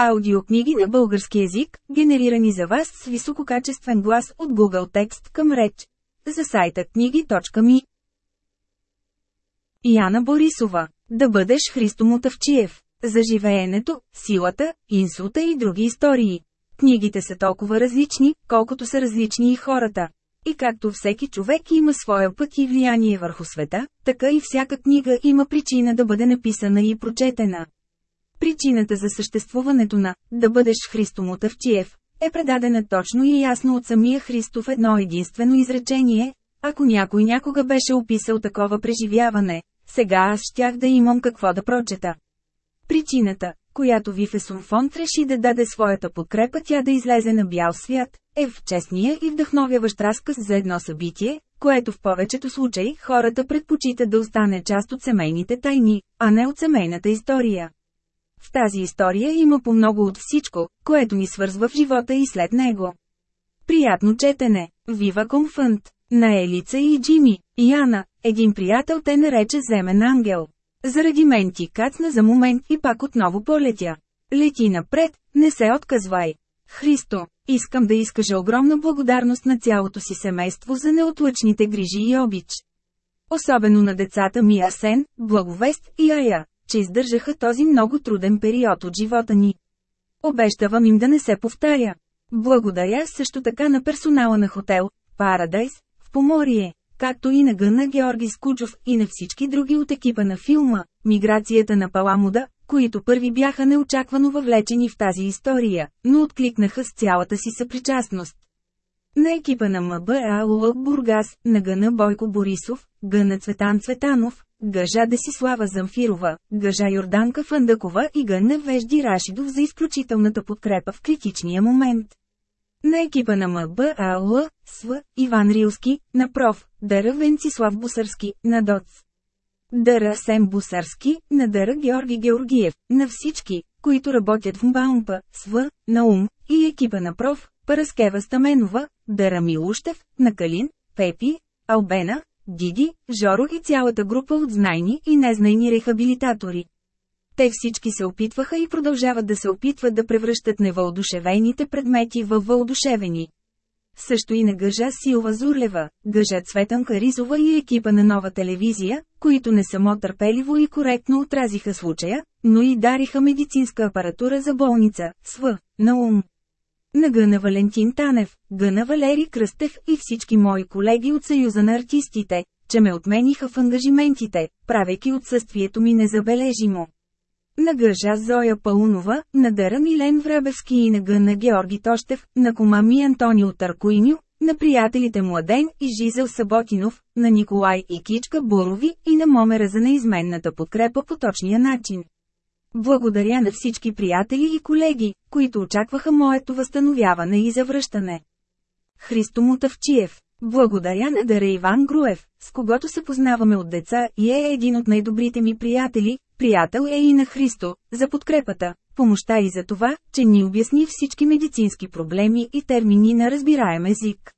Аудиокниги на български език, генерирани за вас с висококачествен глас от Google Текст към реч. За сайта книги.ми Яна Борисова. Да бъдеш Христо Мотавчиев. За живеенето, силата, инсулта и други истории. Книгите са толкова различни, колкото са различни и хората. И както всеки човек има своя път и влияние върху света, така и всяка книга има причина да бъде написана и прочетена. Причината за съществуването на «Да бъдеш Христо Мотавчиев» е предадена точно и ясно от самия Христо в едно единствено изречение. Ако някой някога беше описал такова преживяване, сега аз щях да имам какво да прочета. Причината, която Вифесун Фонд реши да даде своята подкрепа тя да излезе на бял свят, е в честния и вдъхновяващ разказ за едно събитие, което в повечето случаи хората предпочитат да остане част от семейните тайни, а не от семейната история. В тази история има по много от всичко, което ни свързва в живота и след него. Приятно четене, Вива Конфънт, на Елица и Джими, Яна, един приятел те нарече Земен ангел. Заради мен ти кацна за момент и пак отново полетя. Лети напред, не се отказвай. Христо, искам да изкажа огромна благодарност на цялото си семейство за неотлъчните грижи и обич. Особено на децата ми Асен, Благовест и Ая, че издържаха този много труден период от живота ни. Обещавам им да не се повтаря. Благодаря също така на персонала на хотел Парадайс в Поморие, както и на Гъна Георги Скуджов и на всички други от екипа на филма «Миграцията на Паламуда», които първи бяха неочаквано въвлечени в тази история, но откликнаха с цялата си съпричастност. На екипа на МБА Бургас, на Гъна Бойко Борисов, Гъна Цветан Цветанов, Гъжа Десислава Замфирова, Гъжа Йорданка Фандъкова и Гъна Вежди Рашидов за изключителната подкрепа в критичния момент. На екипа на МБАЛ, СВ, Иван Рилски, на проф. Дъра Венцислав Бусарски, на ДОЦ. Дъра Сем Бусарски, на Дъра Георги Георгиев, на всички, които работят в МБАУМПА, СВ, на УМ, и екипа на проф. Параскева Стаменова, Дъра Милущев, на Калин, Пепи, Албена, Диди, Жоро и цялата група от знайни и незнайни рехабилитатори. Те всички се опитваха и продължават да се опитват да превръщат невълдушевените предмети във вълдушевени. Също и на гъжа Силва Зурлева, гъжа Цветан Каризова и екипа на нова телевизия, които не само търпеливо и коректно отразиха случая, но и дариха медицинска апаратура за болница, СВ, на ум. На Гъна Валентин Танев, Гъна Валери Кръстев и всички мои колеги от Съюза на артистите, че ме отмениха в ангажиментите, правейки отсъствието ми незабележимо. На Гъжа Зоя Паунова, на Дъра Милен Врабевски и на Гъна Георги Тощев, на кома ми Антонио Таркуиню, на приятелите Младен и Жизел Саботинов, на Николай и Кичка Бурови и на Момера за неизменната подкрепа по точния начин. Благодаря на всички приятели и колеги, които очакваха моето възстановяване и завръщане. Христо Мутавчиев Благодаря на Дара Иван Груев, с когото се познаваме от деца и е един от най-добрите ми приятели, приятел е и на Христо, за подкрепата, помощта и за това, че ни обясни всички медицински проблеми и термини на разбираем език.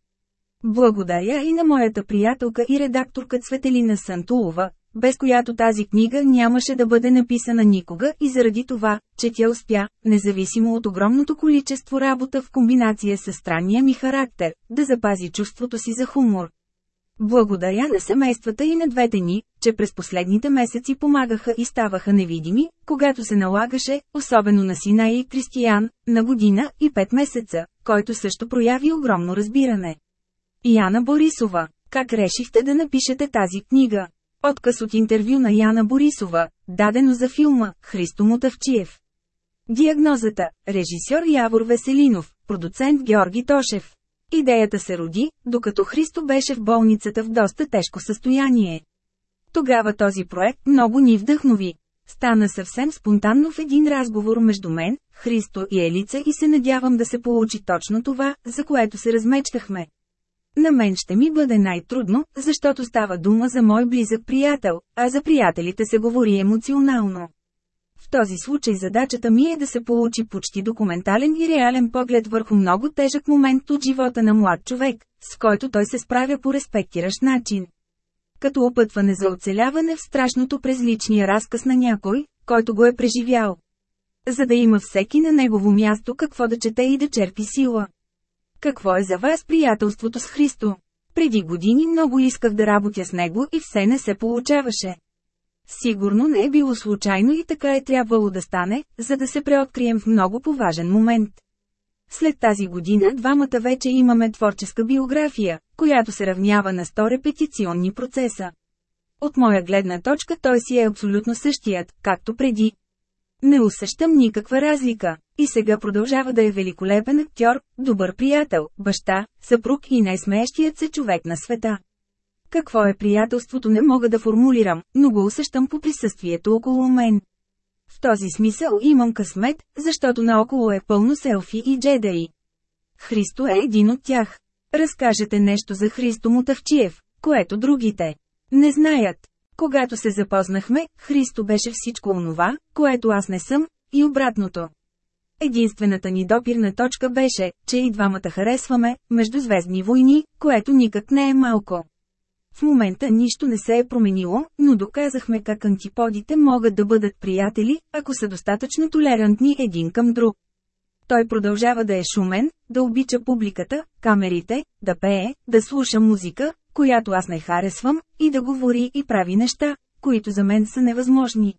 Благодаря и на моята приятелка и редакторка Цветелина Сантулова, без която тази книга нямаше да бъде написана никога и заради това, че тя успя, независимо от огромното количество работа в комбинация с странния ми характер, да запази чувството си за хумор. Благодаря на семействата и на двете ни, че през последните месеци помагаха и ставаха невидими, когато се налагаше, особено на сина и Кристиян, на година и пет месеца, който също прояви огромно разбиране. Яна Борисова, как решихте да напишете тази книга? Отказ от интервю на Яна Борисова, дадено за филма «Христо Мотавчиев». Диагнозата – режисьор Явор Веселинов, продуцент Георги Тошев. Идеята се роди, докато Христо беше в болницата в доста тежко състояние. Тогава този проект много ни вдъхнови. Стана съвсем спонтанно в един разговор между мен, Христо и Елица и се надявам да се получи точно това, за което се размечтахме. На мен ще ми бъде най-трудно, защото става дума за мой близък приятел, а за приятелите се говори емоционално. В този случай задачата ми е да се получи почти документален и реален поглед върху много тежък момент от живота на млад човек, с който той се справя по респектиращ начин. Като опътване за оцеляване в страшното през личния разказ на някой, който го е преживял. За да има всеки на негово място какво да чете и да черпи сила. Какво е за вас приятелството с Христо? Преди години много исках да работя с него и все не се получаваше. Сигурно не е било случайно и така е трябвало да стане, за да се преоткрием в много поважен момент. След тази година двамата вече имаме творческа биография, която се равнява на 100 репетиционни процеса. От моя гледна точка той си е абсолютно същият, както преди. Не усещам никаква разлика. И сега продължава да е великолепен актьор, добър приятел, баща, съпруг и най-смеещият се човек на света. Какво е приятелството не мога да формулирам, но го усещам по присъствието около мен. В този смисъл имам късмет, защото наоколо е пълно селфи и джедаи. Христо е един от тях. Разкажете нещо за Христо Мутавчиев, което другите не знаят. Когато се запознахме, Христо беше всичко онова, което аз не съм, и обратното. Единствената ни допирна точка беше, че и двамата харесваме междузвездни войни, което никак не е малко. В момента нищо не се е променило, но доказахме как антиподите могат да бъдат приятели, ако са достатъчно толерантни един към друг. Той продължава да е шумен, да обича публиката, камерите, да пее, да слуша музика, която аз не харесвам, и да говори и прави неща, които за мен са невъзможни.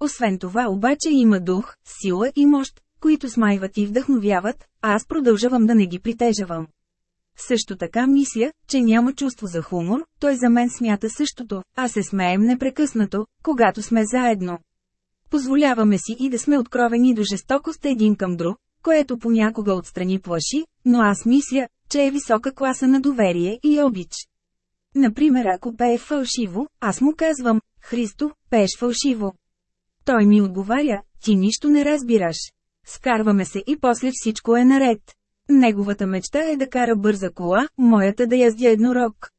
Освен това обаче има дух, сила и мощ, които смайват и вдъхновяват, а аз продължавам да не ги притежавам. Също така мисля, че няма чувство за хумор, той за мен смята същото, а се смеем непрекъснато, когато сме заедно. Позволяваме си и да сме откровени до жестокост един към друг, което понякога отстрани плаши, но аз мисля, че е висока класа на доверие и обич. Например ако пее фалшиво, аз му казвам, Христо, пееш фалшиво. Той ми отговаря, ти нищо не разбираш. Скарваме се и после всичко е наред. Неговата мечта е да кара бърза кола, моята да яздя еднорог.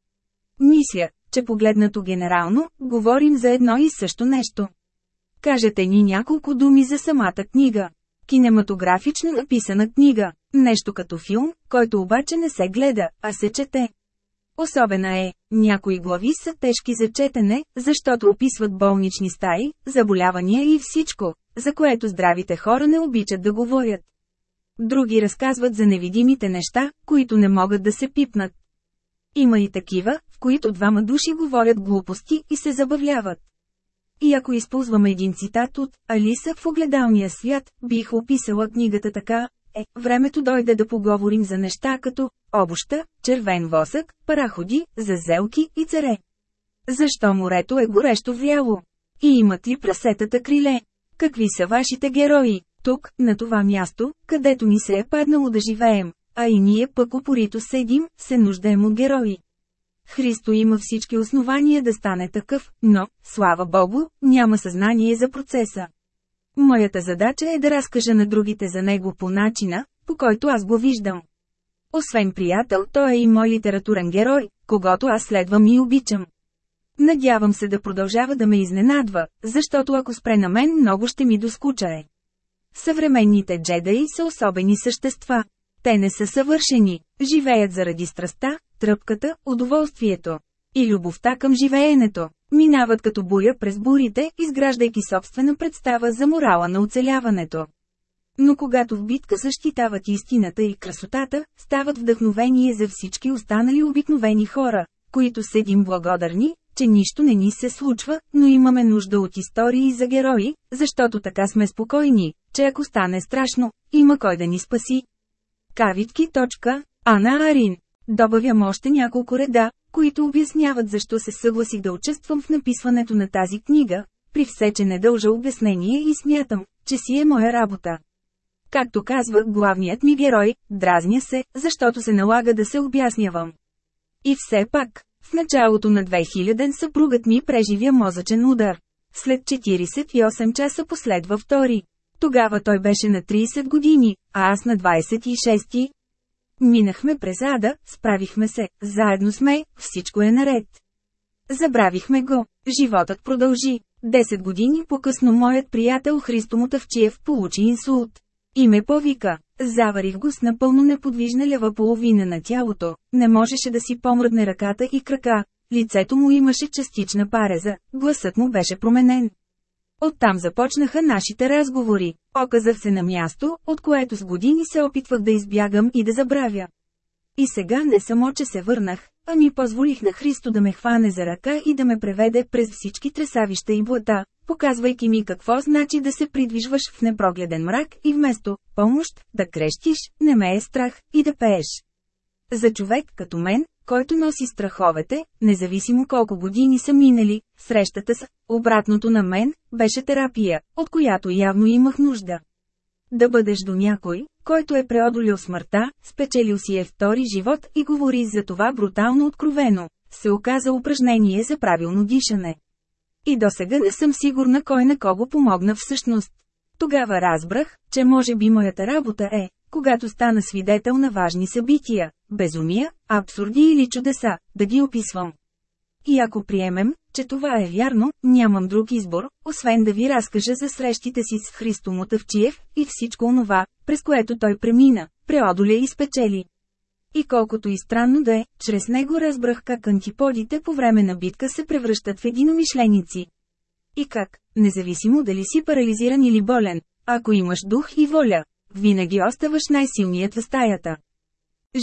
Мисля, че погледнато генерално, говорим за едно и също нещо. Кажете ни няколко думи за самата книга. Кинематографично написана книга. Нещо като филм, който обаче не се гледа, а се чете. Особена е, някои глави са тежки за четене, защото описват болнични стаи, заболявания и всичко, за което здравите хора не обичат да говорят. Други разказват за невидимите неща, които не могат да се пипнат. Има и такива, в които двама души говорят глупости и се забавляват. И ако използваме един цитат от Алиса в огледалния свят, бих описала книгата така, е, времето дойде да поговорим за неща като обуща, червен восък, параходи, зазелки и царе. Защо морето е горещо вряло? И имат ли прасетата криле? Какви са вашите герои? Тук, на това място, където ни се е паднало да живеем, а и ние пък упорито седим, се нуждаем от герои. Христо има всички основания да стане такъв, но, слава Богу, няма съзнание за процеса. Моята задача е да разкажа на другите за него по начина, по който аз го виждам. Освен приятел, той е и мой литературен герой, когато аз следвам и обичам. Надявам се да продължава да ме изненадва, защото ако спре на мен много ще ми доскучае. Съвременните джедаи са особени същества. Те не са съвършени, живеят заради страста, тръпката, удоволствието и любовта към живеенето. Минават като буря през бурите, изграждайки собствена представа за морала на оцеляването. Но когато в битка защитават истината и красотата, стават вдъхновение за всички останали обикновени хора, които седим благодарни, че нищо не ни се случва, но имаме нужда от истории за герои, защото така сме спокойни, че ако стане страшно, има кой да ни спаси. Кавитки. Ана Арин. Добавям още няколко реда, които обясняват защо се съгласих да участвам в написването на тази книга, при все, че не дължа обяснение и смятам, че си е моя работа. Както казва главният ми герой, дразня се, защото се налага да се обяснявам. И все пак, в началото на 2000 съпругът ми преживя мозъчен удар. След 48 часа последва втори. Тогава той беше на 30 години, а аз на 26. Минахме през ада, справихме се, заедно сме, всичко е наред. Забравихме го. Животът продължи. Десет години по-късно моят приятел Христо Мутавчиев получи инсулт. И ме повика. Заварих го с напълно неподвижна лява половина на тялото. Не можеше да си помръдне ръката и крака. Лицето му имаше частична пареза, гласът му беше променен. Оттам започнаха нашите разговори. Оказах се на място, от което с години се опитвах да избягам и да забравя. И сега не само, че се върнах, а ми позволих на Христо да ме хване за ръка и да ме преведе през всички тресавища и блата, показвайки ми какво значи да се придвижваш в непрогледен мрак и вместо «помощ» да крещиш, не ме е страх и да пееш. За човек като мен, който носи страховете, независимо колко години са минали, срещата с обратното на мен беше терапия, от която явно имах нужда. Да бъдеш до някой, който е преодолил смъртта, спечелил си е втори живот и говори за това брутално откровено, се оказа упражнение за правилно дишане. И до сега не съм сигурна кой на кого помогна всъщност. Тогава разбрах, че може би моята работа е, когато стана свидетел на важни събития, безумия, абсурди или чудеса, да ги описвам. И ако приемем, че това е вярно, нямам друг избор, освен да ви разкажа за срещите си с Христо Мотавчиев и всичко онова, през което той премина, преодоля и спечели. И колкото и странно да е, чрез него разбрах как антиподите по време на битка се превръщат в единомишленици. И как, независимо дали си парализиран или болен, ако имаш дух и воля, винаги оставаш най-силният в стаята.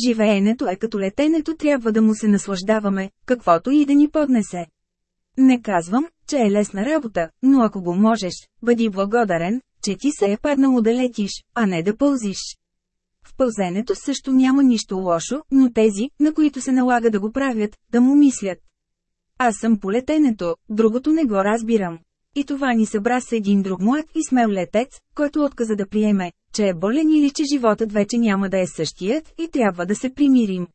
Живеенето е като летенето трябва да му се наслаждаваме, каквото и да ни поднесе. Не казвам, че е лесна работа, но ако го можеш, бъди благодарен, че ти се е паднало да летиш, а не да пълзиш. В пълзенето също няма нищо лошо, но тези, на които се налага да го правят, да му мислят. Аз съм по летенето, другото не го разбирам. И това ни събра с един друг млад и смел летец, който отказа да приеме, че е болен или че животът вече няма да е същият и трябва да се примирим.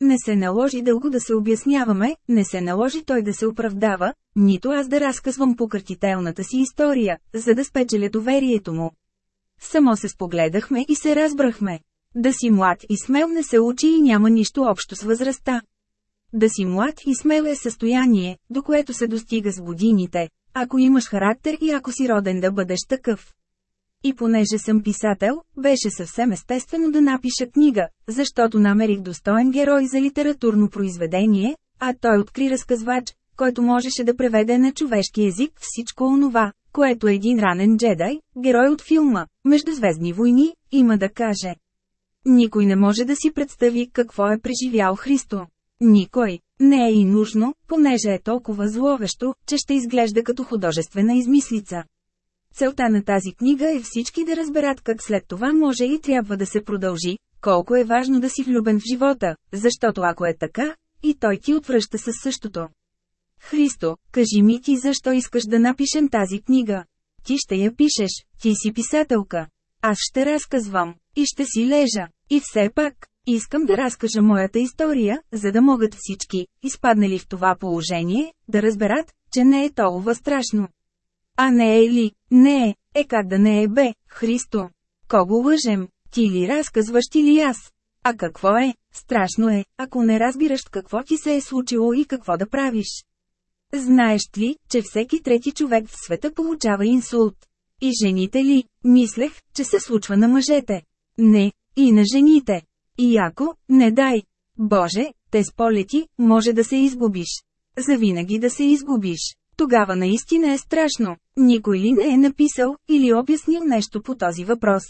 Не се наложи дълго да се обясняваме, не се наложи той да се оправдава, нито аз да разказвам пократителната си история, за да спечеля доверието му. Само се спогледахме и се разбрахме. Да си млад и смел не се учи и няма нищо общо с възрастта. Да си млад и смел е състояние, до което се достига с годините, ако имаш характер и ако си роден да бъдеш такъв. И понеже съм писател, беше съвсем естествено да напиша книга, защото намерих достоен герой за литературно произведение, а той откри разказвач, който можеше да преведе на човешки език всичко онова, което един ранен джедай, герой от филма «Междузвездни войни», има да каже. Никой не може да си представи какво е преживял Христо. Никой. Не е и нужно, понеже е толкова зловещо, че ще изглежда като художествена измислица. Целта на тази книга е всички да разберат как след това може и трябва да се продължи, колко е важно да си влюбен в живота, защото ако е така, и той ти отвръща със същото. Христо, кажи ми ти защо искаш да напишем тази книга. Ти ще я пишеш, ти си писателка. Аз ще разказвам, и ще си лежа. И все пак, искам да разкажа моята история, за да могат всички, изпаднали в това положение, да разберат, че не е толкова страшно. А не е ли? Не е. Е как да не е бе, Христо? Кого лъжем? Ти ли разказваш ти ли аз? А какво е? Страшно е, ако не разбираш какво ти се е случило и какво да правиш. Знаеш ли, че всеки трети човек в света получава инсулт? И жените ли? Мислех, че се случва на мъжете. Не, и на жените. И ако, не дай. Боже, те с полети, може да се изгубиш. Завинаги да се изгубиш. Тогава наистина е страшно. Никой ли не е написал или обяснил нещо по този въпрос?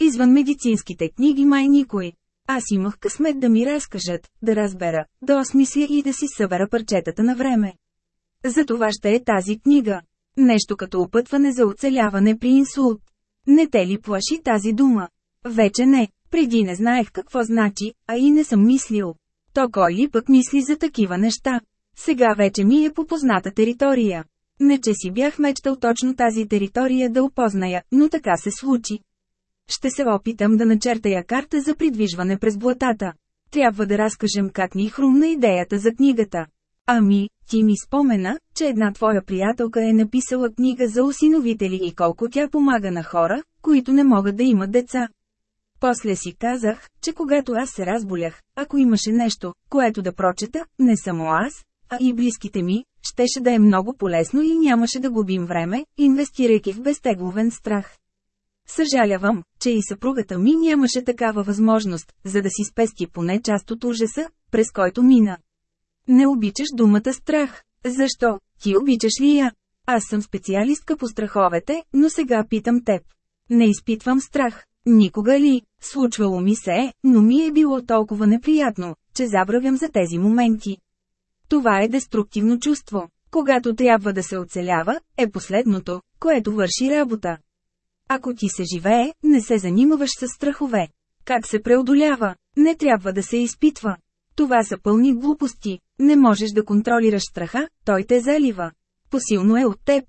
Извън медицинските книги май никой. Аз имах късмет да ми разкажат, да разбера, да осмисля и да си събера парчетата на време. За това ще е тази книга. Нещо като опътване за оцеляване при инсулт. Не те ли плаши тази дума? Вече не, преди не знаех какво значи, а и не съм мислил. То кой ли пък мисли за такива неща? Сега вече ми е по позната територия. Не че си бях мечтал точно тази територия да опозная, но така се случи. Ще се опитам да начертая карта за придвижване през блатата. Трябва да разкажем как ми хрумна идеята за книгата. Ами, ти ми спомена, че една твоя приятелка е написала книга за усиновители и колко тя помага на хора, които не могат да имат деца. После си казах, че когато аз се разболях, ако имаше нещо, което да прочета, не само аз, а и близките ми, щеше да е много полезно и нямаше да губим време, инвестирайки в безтегловен страх. Съжалявам, че и съпругата ми нямаше такава възможност, за да си спести поне част от ужаса, през който мина. Не обичаш думата страх. Защо? Ти обичаш ли я? Аз съм специалистка по страховете, но сега питам теб. Не изпитвам страх. Никога ли? Случвало ми се но ми е било толкова неприятно, че забравям за тези моменти. Това е деструктивно чувство. Когато трябва да се оцелява, е последното, което върши работа. Ако ти се живее, не се занимаваш с страхове. Как се преодолява? Не трябва да се изпитва. Това са пълни глупости. Не можеш да контролираш страха, той те залива. Посилно е от теб.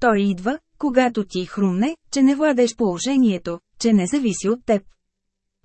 Той идва, когато ти хрумне, че не владеш положението, че не зависи от теб.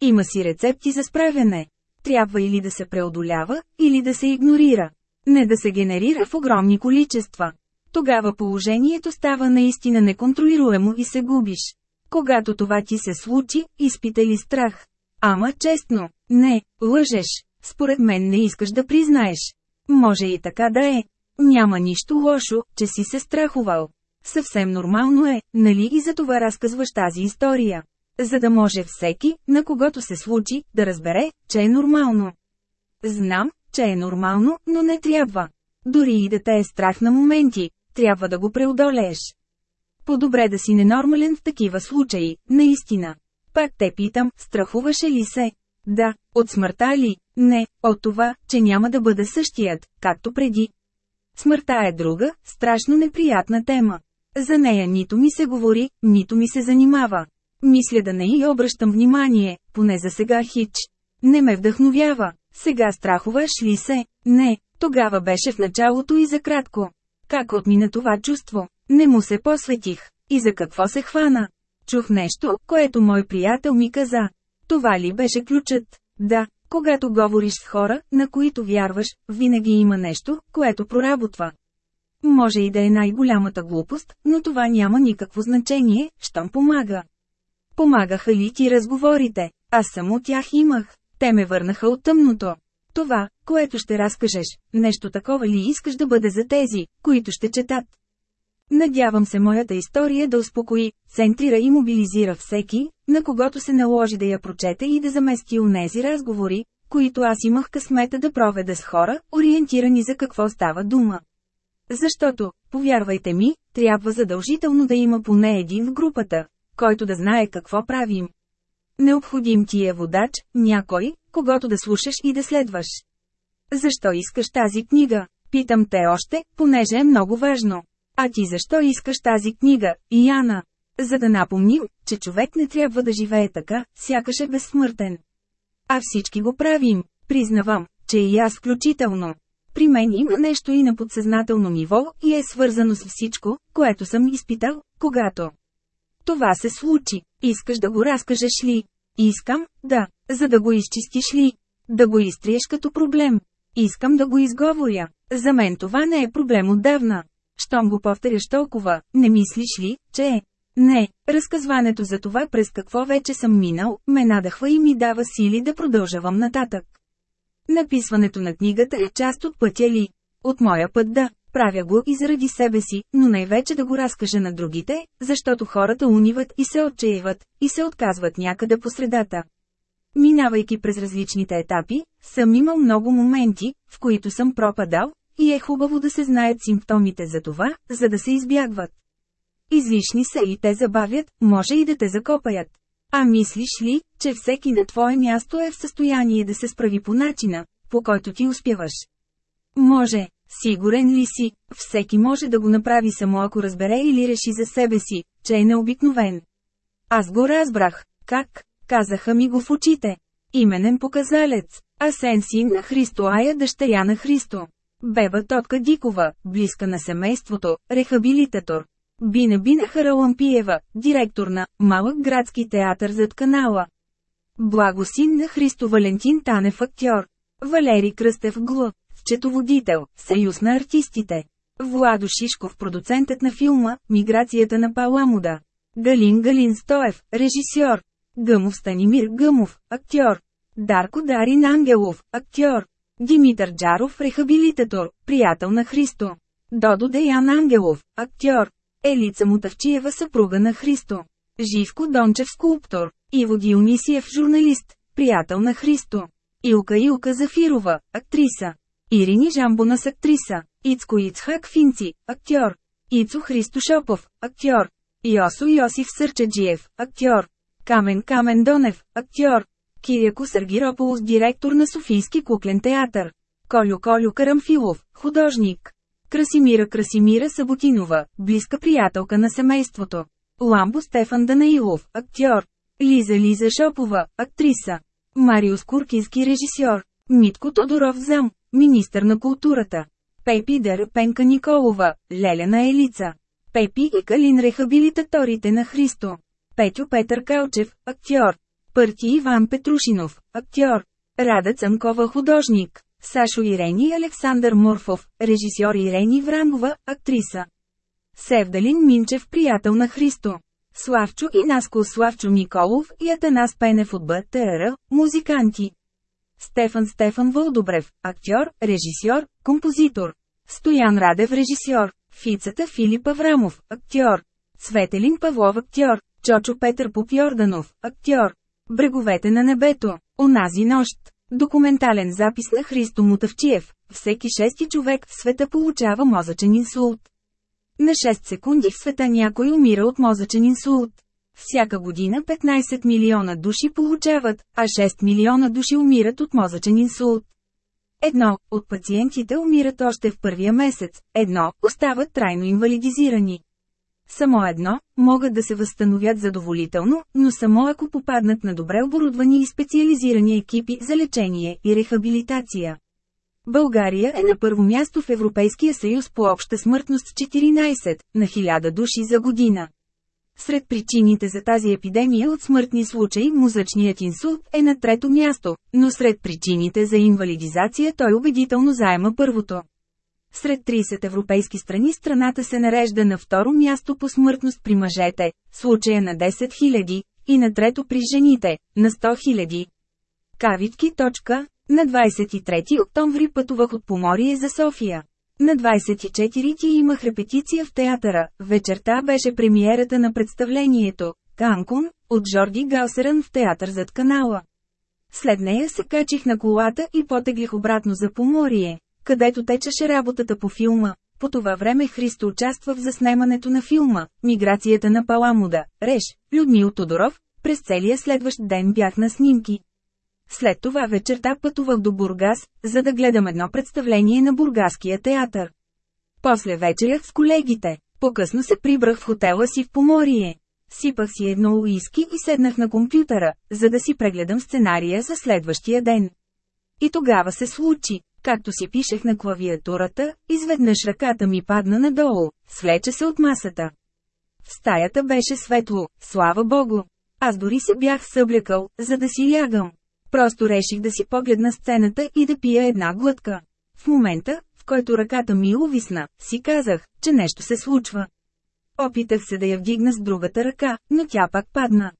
Има си рецепти за справяне. Трябва или да се преодолява, или да се игнорира. Не да се генерира в огромни количества. Тогава положението става наистина неконтролируемо и се губиш. Когато това ти се случи, изпита ли страх? Ама честно, не, лъжеш. Според мен не искаш да признаеш. Може и така да е. Няма нищо лошо, че си се страхувал. Съвсем нормално е, нали и за това разказваш тази история. За да може всеки, на когото се случи, да разбере, че е нормално. Знам, че е нормално, но не трябва. Дори и да те е страх на моменти, трябва да го преодолееш. По-добре да си ненормален в такива случаи, наистина. Пак те питам, страхуваше ли се? Да, от смъртта ли? Не, от това, че няма да бъде същият, както преди. Смъртта е друга, страшно неприятна тема. За нея нито ми се говори, нито ми се занимава. Мисля да не й обръщам внимание, поне за сега хич. Не ме вдъхновява. Сега страхуваш ли се? Не, тогава беше в началото и за кратко. Как отмина това чувство? Не му се посветих. И за какво се хвана? Чух нещо, което мой приятел ми каза. Това ли беше ключът? Да, когато говориш с хора, на които вярваш, винаги има нещо, което проработва. Може и да е най-голямата глупост, но това няма никакво значение, щом помага. Помагаха ли ти разговорите? Аз само тях имах. Те ме върнаха от тъмното. Това, което ще разкажеш, нещо такова ли искаш да бъде за тези, които ще четат? Надявам се моята история да успокои, центрира и мобилизира всеки, на когото се наложи да я прочете и да замести унези разговори, които аз имах късмета да проведа с хора, ориентирани за какво става дума. Защото, повярвайте ми, трябва задължително да има поне един в групата, който да знае какво правим. Необходим ти е водач, някой, когато да слушаш и да следваш. Защо искаш тази книга? Питам те още, понеже е много важно. А ти защо искаш тази книга, Ияна? За да напомним, че човек не трябва да живее така, сякаш е безсмъртен. А всички го правим, признавам, че и аз включително. При мен има нещо и на подсъзнателно ниво и е свързано с всичко, което съм изпитал, когато това се случи. Искаш да го разкажеш ли? Искам, да, за да го изчистиш ли? Да го изтриеш като проблем. Искам да го изговоря. За мен това не е проблем отдавна. Щом го повторяш толкова, не мислиш ли, че е? Не, разказването за това през какво вече съм минал, ме надахва и ми дава сили да продължавам нататък. Написването на книгата е част от пътя ли? От моя път да. Правя го и заради себе си, но най-вече да го разкажа на другите, защото хората униват и се отчаиват, и се отказват някъде по средата. Минавайки през различните етапи, съм имал много моменти, в които съм пропадал, и е хубаво да се знаят симптомите за това, за да се избягват. Излишни са и те забавят, може и да те закопаят. А мислиш ли, че всеки на твое място е в състояние да се справи по начина, по който ти успяваш? Може, Сигурен ли си, всеки може да го направи само ако разбере или реши за себе си, че е необикновен. Аз го разбрах. Как? Казаха ми го в очите. Именен показалец. Асен син на Христо Ая дъщеря на Христо. Беба Тотка Дикова, близка на семейството, рехабилитатор. Бина Бина Харалампиева, директор на Малък градски театър зад канала. Благо син на Христо Валентин Танев актьор. Валери Кръстев Глъ, Четоводител, Съюз на артистите. Владо Шишков, продуцентът на филма «Миграцията на Паламуда». Галин Галин Стоев, режисьор. Гъмов Станимир Гъмов, актьор. Дарко Дарин Ангелов, актьор. Димитър Джаров, рехабилитатор, приятел на Христо. Додо Деян Ангелов, актьор. Елица Мутавчиева, съпруга на Христо. Живко Дончев, скулптор. Иво Дионисиев, журналист, приятел на Христо. Илка Илка Зафирова, актриса. Ирини Жамбона с актриса, Ицко Ицхак Финци, актьор, Ицо Христо Шопов, актьор. Йосо Йосиф Сърчаджиев, актьор. Камен Камен Донев, актьор. Киряко Саргирополос, директор на Софийски куклен театър. Колю Колю Карамфилов, художник. Красимира Красимира Саботинова, близка приятелка на семейството. Ламбо Стефан Данаилов, актьор. Лиза Лиза Шопова, актриса. Мариус Куркински режисьор. Митко Тодоров зам, министър на културата. Пепи Дър Пенка Николова, Леляна Елица. Пепи и Калин рехабилитаторите на Христо. Петю Петър Калчев, актьор. Пърти Иван Петрушинов, актьор. Рада Цъмкова художник. Сашо Ирени Александър Морфов, режисьор Ирени Вранова, актриса. Севдалин Минчев приятел на Христо. Славчо и Наско Славчо Николов и Атанас Пенев от БТР, музиканти. Стефан Стефан Вълдобрев, актьор, режисьор, композитор. Стоян Радев режисьор. Фицата Филип Аврамов, актьор. Светелин Павлов актьор. Чочо Петър Поп Йорданов, актьор. Бреговете на небето, онази нощ. Документален запис на Христо Мутавчиев. Всеки шести човек в света получава мозъчен инсулт. На 6 секунди в света някой умира от мозъчен инсулт. Всяка година 15 милиона души получават, а 6 милиона души умират от мозъчен инсулт. Едно, от пациентите умират още в първия месец, едно, остават трайно инвалидизирани. Само едно, могат да се възстановят задоволително, но само ако попаднат на добре оборудвани и специализирани екипи за лечение и рехабилитация. България е на първо място в Европейския съюз по обща смъртност с 14 на 1000 души за година. Сред причините за тази епидемия от смъртни случаи мозъчният инсулт е на трето място, но сред причините за инвалидизация той убедително заема първото. Сред 30 европейски страни страната се нарежда на второ място по смъртност при мъжете, случая на 10 000, и на трето при жените, на 100 000. Кавички. Точка. На 23 октомври пътувах от Поморие за София. На 24 ти имах репетиция в театъра, вечерта беше премиерата на представлението «Канкун» от Жорди Галсеран в театър зад канала. След нея се качих на колата и потеглих обратно за Поморие, където течеше работата по филма. По това време Христо участва в заснемането на филма «Миграцията на Паламуда», Реш, Людмил Тодоров, през целия следващ ден бях на снимки. След това вечерта пътувах до Бургас, за да гледам едно представление на Бургаския театър. После вечерях с колегите. По-късно се прибрах в хотела си в Поморие. Сипах си едно уиски и седнах на компютъра, за да си прегледам сценария за следващия ден. И тогава се случи. Както си пишех на клавиатурата, изведнъж ръката ми падна надолу, свлече се от масата. В стаята беше светло, слава богу. Аз дори се бях съблякал, за да си лягам. Просто реших да си погледна сцената и да пия една глътка. В момента, в който ръката ми увисна, си казах, че нещо се случва. Опитах се да я вдигна с другата ръка, но тя пак падна.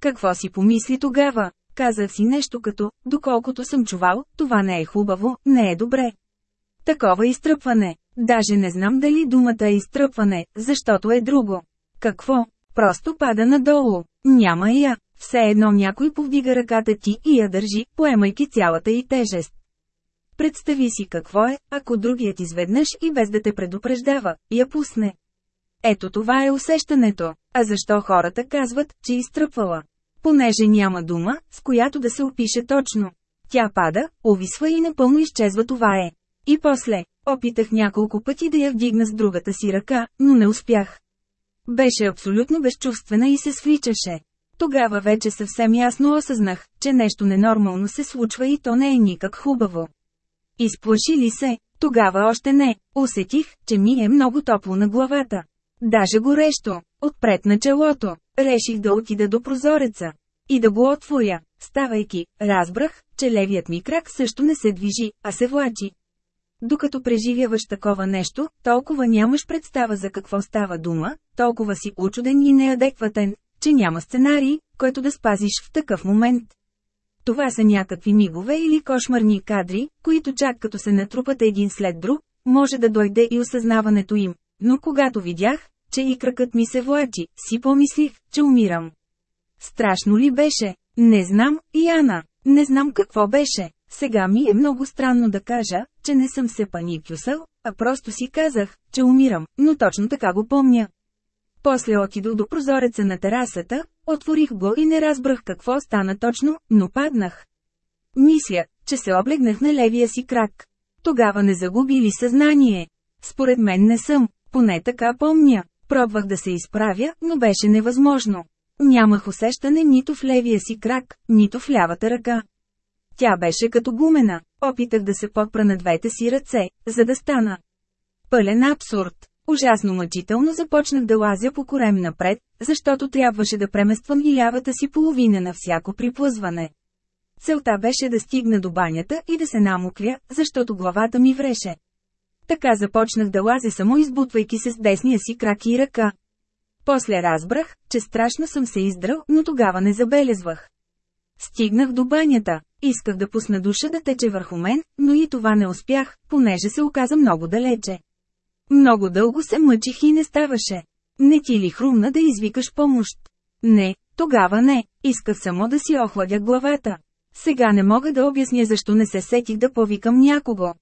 Какво си помисли тогава? Казах си нещо като, доколкото съм чувал, това не е хубаво, не е добре. Такова изтръпване. Даже не знам дали думата е изтръпване, защото е друго. Какво? Просто пада надолу. Няма я. Все едно някой повдига ръката ти и я държи, поемайки цялата и тежест. Представи си какво е, ако другият изведнъж и без да те предупреждава, я пусне. Ето това е усещането. А защо хората казват, че изтръпвала? Понеже няма дума, с която да се опише точно. Тя пада, овисва и напълно изчезва това е. И после, опитах няколко пъти да я вдигна с другата си ръка, но не успях. Беше абсолютно безчувствена и се свличаше. Тогава вече съвсем ясно осъзнах, че нещо ненормално се случва и то не е никак хубаво. Изплаши ли се? Тогава още не. Усетих, че ми е много топло на главата. Даже горещо. Отпред на челото. Реших да отида до прозореца. И да го отворя. Ставайки, разбрах, че левият ми крак също не се движи, а се влачи. Докато преживяваш такова нещо, толкова нямаш представа за какво става дума, толкова си учуден и неадекватен, че няма сценарий, който да спазиш в такъв момент. Това са някакви мигове или кошмарни кадри, които чак като се натрупат един след друг, може да дойде и осъзнаването им. Но когато видях, че и кракът ми се влачи, си помислих, че умирам. Страшно ли беше? Не знам, Яна. Не знам какво беше. Сега ми е много странно да кажа, че не съм се паникюсал, а просто си казах, че умирам, но точно така го помня. После отидох до прозореца на терасата, отворих го и не разбрах какво стана точно, но паднах. Мисля, че се облегнах на левия си крак. Тогава не загуби ли съзнание? Според мен не съм, поне така помня. Пробвах да се изправя, но беше невъзможно. Нямах усещане нито в левия си крак, нито в лявата ръка. Тя беше като гумена. Опитах да се подпра на двете си ръце, за да стана. Пълен абсурд. Ужасно мъчително започнах да лазя по корем напред, защото трябваше да премествам и лявата си половина на всяко приплъзване. Целта беше да стигна до банята и да се намокля, защото главата ми вреше. Така започнах да лазя само избутвайки се с десния си крак и ръка. После разбрах, че страшно съм се издрал, но тогава не забелезвах. Стигнах до банята. Исках да пусна душа да тече върху мен, но и това не успях, понеже се оказа много далече. Много дълго се мъчих и не ставаше. Не ти ли хрумна да извикаш помощ? Не, тогава не, исках само да си охладя главата. Сега не мога да обясня защо не се сетих да повикам някого.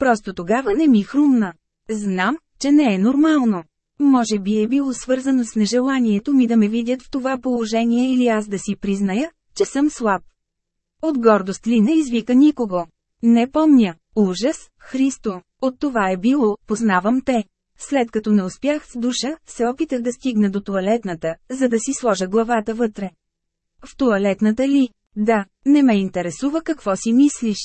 Просто тогава не ми хрумна. Знам, че не е нормално. Може би е било свързано с нежеланието ми да ме видят в това положение или аз да си призная, че съм слаб. От гордост ли не извика никого? Не помня. Ужас, Христо. От това е било, познавам те. След като не успях с душа, се опитах да стигна до туалетната, за да си сложа главата вътре. В туалетната ли? Да, не ме интересува какво си мислиш.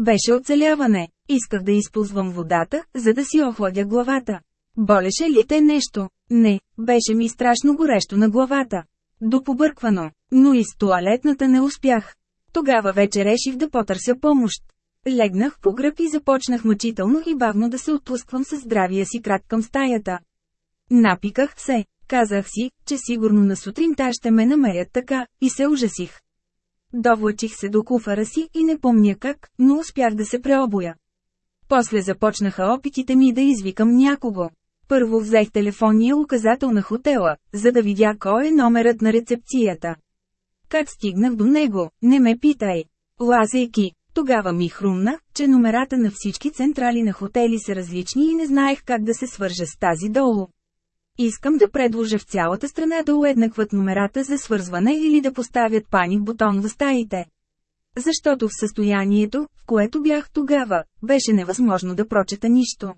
Беше оцеляване. Исках да използвам водата, за да си охладя главата. Болеше ли те нещо? Не, беше ми страшно горещо на главата. До побърквано, но и с туалетната не успях. Тогава вече реших да потърся помощ. Легнах по гръб и започнах мъчително и бавно да се отпусквам със здравия си крак към стаята. Напиках се, казах си, че сигурно на сутринта ще ме намерят така, и се ужасих. Довлачих се до куфара си и не помня как, но успях да се преобоя. После започнаха опитите ми да извикам някого. Първо взех телефонния указател на хотела, за да видя кой е номерът на рецепцията. Как стигнах до него, не ме питай. Лазейки, тогава ми хрумна, че номерата на всички централи на хотели са различни и не знаех как да се свържа с тази долу. Искам да предложа в цялата страна да уеднакват номерата за свързване или да поставят паник бутон в стаите. Защото в състоянието, в което бях тогава, беше невъзможно да прочета нищо.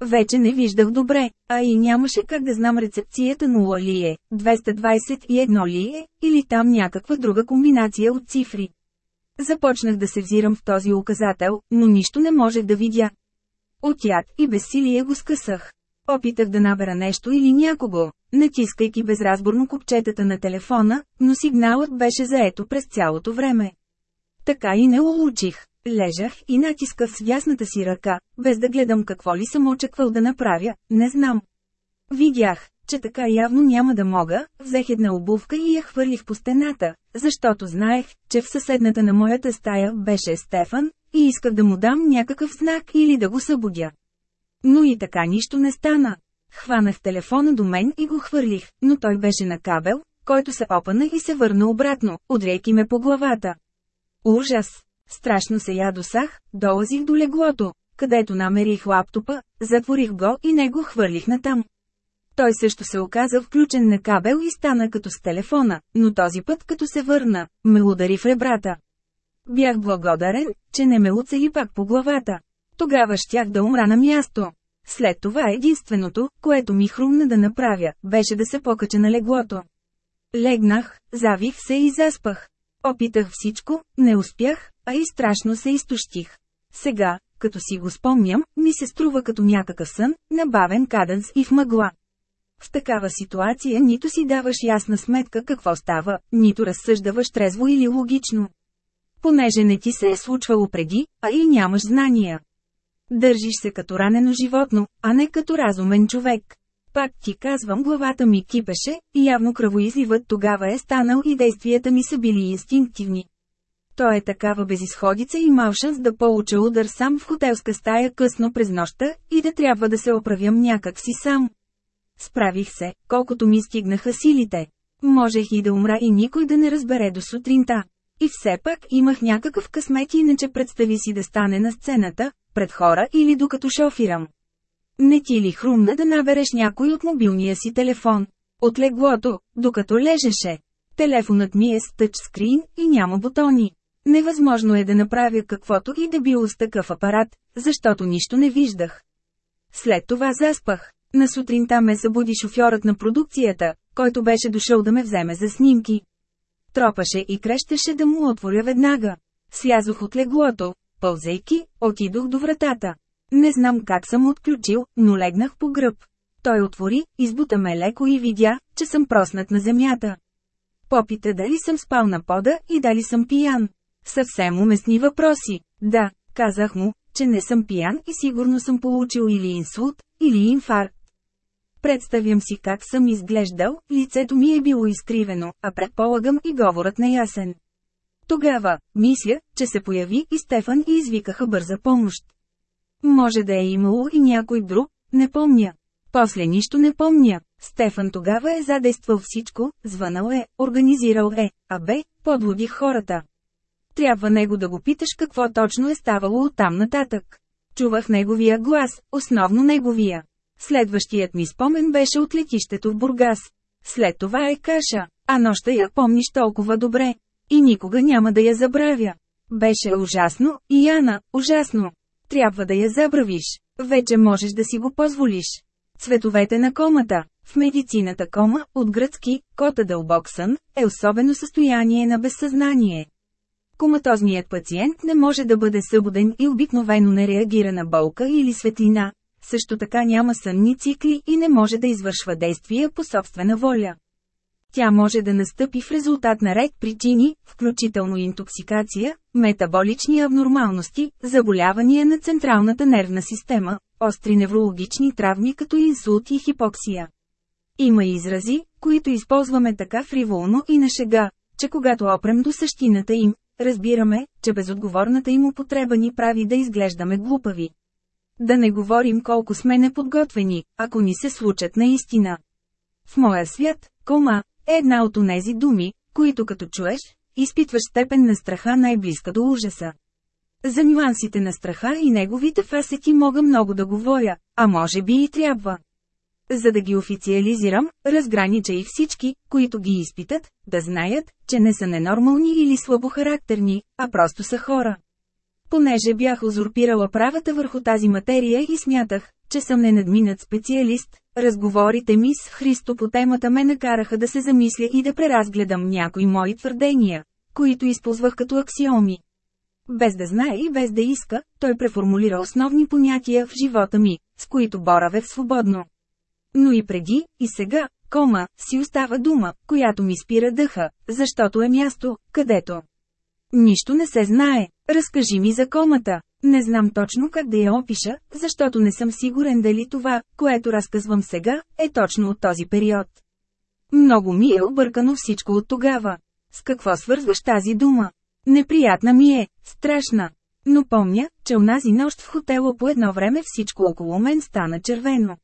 Вече не виждах добре, а и нямаше как да знам рецепцията 0 ли е, 221 ли е, или там някаква друга комбинация от цифри. Започнах да се взирам в този указател, но нищо не можех да видя. От яд и безсилие го скъсах. Опитах да набера нещо или някого, натискайки безразборно копчетата на телефона, но сигналът беше заето през цялото време. Така и не улучих. Лежах и натисках с ясната си ръка, без да гледам какво ли съм очаквал да направя, не знам. Видях, че така явно няма да мога, взех една обувка и я хвърлих по стената, защото знаех, че в съседната на моята стая беше Стефан, и исках да му дам някакъв знак или да го събудя. Но и така нищо не стана. Хванах телефона до мен и го хвърлих, но той беше на кабел, който се опана и се върна обратно, удрейки ме по главата. Ужас! Страшно се ядосах, долазих до леглото, където намерих лаптопа, затворих го и не го хвърлих натам. Той също се оказа включен на кабел и стана като с телефона, но този път като се върна, ме удари в ребрата. Бях благодарен, че не ме уцели пак по главата. Тогава щях да умра на място. След това единственото, което ми хрумна да направя, беше да се покача на леглото. Легнах, завих се и заспах. Опитах всичко, не успях, а и страшно се изтощих. Сега, като си го спомням, ми се струва като някакъв сън, набавен каденс и в мъгла. В такава ситуация нито си даваш ясна сметка какво става, нито разсъждаваш трезво или логично. Понеже не ти се е случвало преди, а и нямаш знания. Държиш се като ранено животно, а не като разумен човек. Пак ти казвам главата ми кипеше, явно кръвоизливът тогава е станал и действията ми са били инстинктивни. Той е такава безисходица и мал шанс да получа удар сам в хотелска стая късно през нощта и да трябва да се оправям някак си сам. Справих се, колкото ми стигнаха силите. Можех и да умра и никой да не разбере до сутринта. И все пак имах някакъв късмет иначе представи си да стане на сцената, пред хора или докато шофирам. Не ти ли хрумна да набереш някой от мобилния си телефон? От леглото, докато лежеше. Телефонът ми е с тъчскрин и няма бутони. Невъзможно е да направя каквото и да било с такъв апарат, защото нищо не виждах. След това заспах. На сутринта ме събуди шофьорът на продукцията, който беше дошъл да ме вземе за снимки. Тропаше и крещеше да му отворя веднага. Слязох от леглото, пълзейки, отидох до вратата. Не знам как съм отключил, но легнах по гръб. Той отвори, избута ме леко и видя, че съм проснат на земята. Попита дали съм спал на пода и дали съм пиян. Съвсем уместни въпроси. Да, казах му, че не съм пиян и сигурно съм получил или инсулт, или инфаркт. Представям си как съм изглеждал, лицето ми е било изкривено, а предполагам и говорът неясен. Тогава, мисля, че се появи и Стефан и извикаха бърза помощ. Може да е имало и някой друг, не помня. После нищо не помня. Стефан тогава е задействал всичко, звънал е, организирал е, а бе, подлудих хората. Трябва него да го питаш какво точно е ставало оттам нататък. Чувах неговия глас, основно неговия. Следващият ми спомен беше от летището в Бургас. След това е каша, а нощта я помниш толкова добре. И никога няма да я забравя. Беше ужасно, и Яна, ужасно. Трябва да я забравиш. Вече можеш да си го позволиш. Цветовете на комата. В медицината кома, от гръцки, кота дълбок сън, е особено състояние на безсъзнание. Коматозният пациент не може да бъде събуден и обикновено не реагира на болка или светлина, също така няма сънни цикли и не може да извършва действия по собствена воля. Тя може да настъпи в резултат на ред причини, включително интоксикация, метаболични абнормалности, заболявания на централната нервна система, остри неврологични травми като инсулт и хипоксия. Има изрази, които използваме така фриволно и на шега, че когато опрем до същината им, разбираме, че безотговорната им употреба ни прави да изглеждаме глупави. Да не говорим колко сме неподготвени, ако ни се случат наистина. В моя свят, кома, е една от онези думи, които като чуеш, изпитваш степен на страха най-близка до ужаса. За нюансите на страха и неговите фасети мога много да говоря, а може би и трябва. За да ги официализирам, разгранича и всички, които ги изпитат, да знаят, че не са ненормални или слабохарактерни, а просто са хора. Понеже бях узурпирала правата върху тази материя и смятах, че съм ненадминат специалист, разговорите ми с Христо по темата ме накараха да се замисля и да преразгледам някои мои твърдения, които използвах като аксиоми. Без да знае и без да иска, той преформулира основни понятия в живота ми, с които боравех свободно. Но и преди, и сега, кома, си остава дума, която ми спира дъха, защото е място, където нищо не се знае. Разкажи ми за комата. Не знам точно как да я опиша, защото не съм сигурен дали това, което разказвам сега, е точно от този период. Много ми е объркано всичко от тогава. С какво свързваш тази дума? Неприятна ми е, страшна. Но помня, че унази нощ в хотела по едно време всичко около мен стана червено.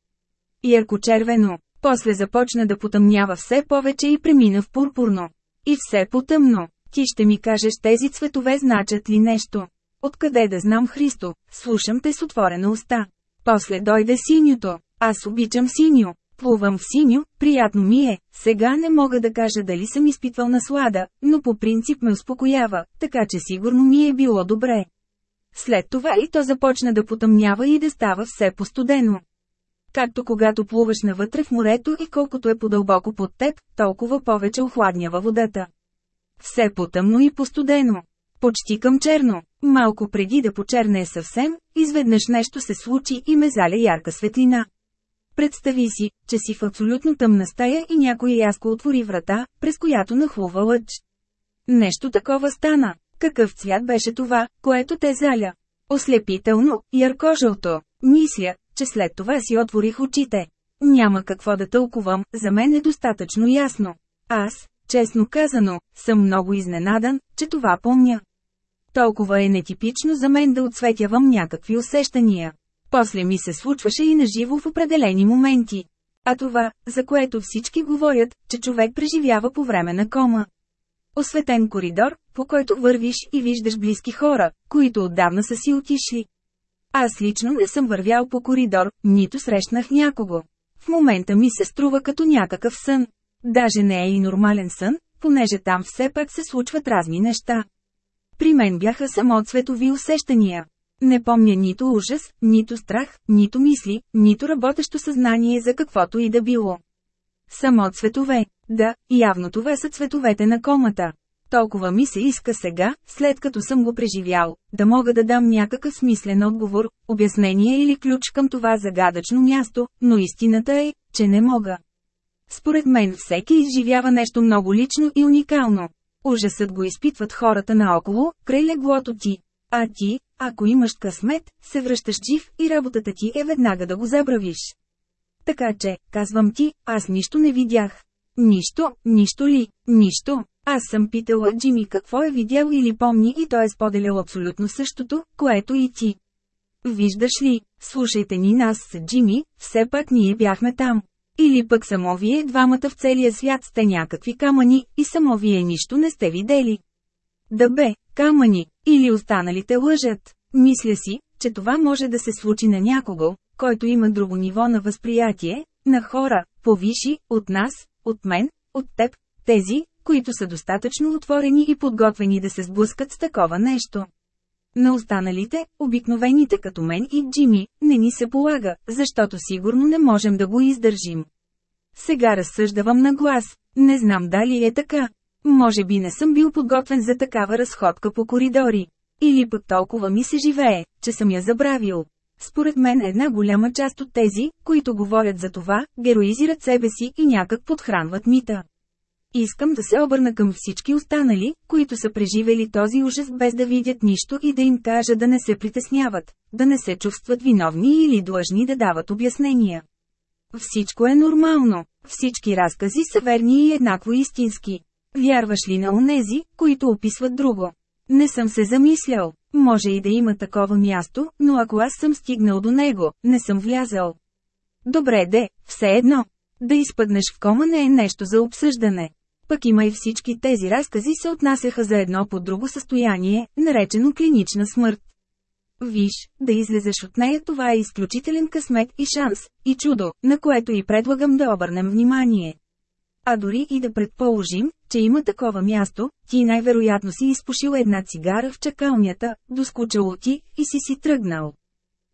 Ярко-червено, после започна да потъмнява все повече и премина в пурпурно. И все потъмно. Ти ще ми кажеш тези цветове значат ли нещо. Откъде да знам Христо, слушам те с отворена уста. После дойде синьото. Аз обичам синьо. Плувам в синьо, приятно ми е, сега не мога да кажа дали съм изпитвал наслада, но по принцип ме успокоява, така че сигурно ми е било добре. След това и то започна да потъмнява и да става все постудено. Както когато плуваш навътре в морето и колкото е подълбоко под теб, толкова повече охладнява водата. Все потъмно и постудено. Почти към черно. Малко преди да почерне съвсем, изведнъж нещо се случи и ме заля ярка светлина. Представи си, че си в абсолютно тъмна стая и някой яско отвори врата, през която нахлува лъч. Нещо такова стана. Какъв цвят беше това, което те заля? Ослепително, ярко-жълто. Мисля, че след това си отворих очите. Няма какво да тълкувам, за мен е достатъчно ясно. Аз, честно казано, съм много изненадан, че това помня. Толкова е нетипично за мен да отсветявам някакви усещания. После ми се случваше и наживо в определени моменти. А това, за което всички говорят, че човек преживява по време на кома. Осветен коридор, по който вървиш и виждаш близки хора, които отдавна са си отишли. Аз лично не съм вървял по коридор, нито срещнах някого. В момента ми се струва като някакъв сън. Даже не е и нормален сън, понеже там все пак се случват разни неща. При мен бяха само цветови усещания. Не помня нито ужас, нито страх, нито мисли, нито работещо съзнание за каквото и да било. Само цветове. Да, явно това са цветовете на комата. Толкова ми се иска сега, след като съм го преживял, да мога да дам някакъв смислен отговор, обяснение или ключ към това загадъчно място, но истината е, че не мога. Според мен всеки изживява нещо много лично и уникално. Ужасът го изпитват хората наоколо, край леглото ти. А ти, ако имаш късмет, се връщаш жив и работата ти е веднага да го забравиш. Така че, казвам ти, аз нищо не видях. Нищо, нищо ли, нищо. Аз съм питала Джими какво е видял или помни и той е споделял абсолютно същото, което и ти. Виждаш ли, слушайте ни нас с Джими, все пак ние бяхме там. Или пък само вие двамата в целия свят сте някакви камъни, и само вие нищо не сте видели. Да бе, камъни, или останалите лъжат. Мисля си, че това може да се случи на някого, който има друго ниво на възприятие, на хора, повиши, от нас, от мен, от теб, тези, които са достатъчно отворени и подготвени да се сблъскат с такова нещо. На останалите, обикновените като мен и Джими, не ни се полага, защото сигурно не можем да го издържим. Сега разсъждавам на глас. Не знам дали е така. Може би не съм бил подготвен за такава разходка по коридори. Или пък толкова ми се живее, че съм я забравил. Според мен една голяма част от тези, които говорят за това, героизират себе си и някак подхранват мита. Искам да се обърна към всички останали, които са преживели този ужас без да видят нищо и да им кажа да не се притесняват, да не се чувстват виновни или длъжни да дават обяснения. Всичко е нормално, всички разкази са верни и еднакво истински. Вярваш ли на онези, които описват друго? Не съм се замислял. Може и да има такова място, но ако аз съм стигнал до него, не съм влязал. Добре де, все едно. Да изпаднеш в кома не е нещо за обсъждане. Пък има и всички тези разкази се отнасяха за едно по друго състояние, наречено клинична смърт. Виж, да излезеш от нея това е изключителен късмет и шанс, и чудо, на което и предлагам да обърнем внимание. А дори и да предположим, че има такова място, ти най-вероятно си изпушил една цигара в чакалнята, доскучало ти, и си си тръгнал.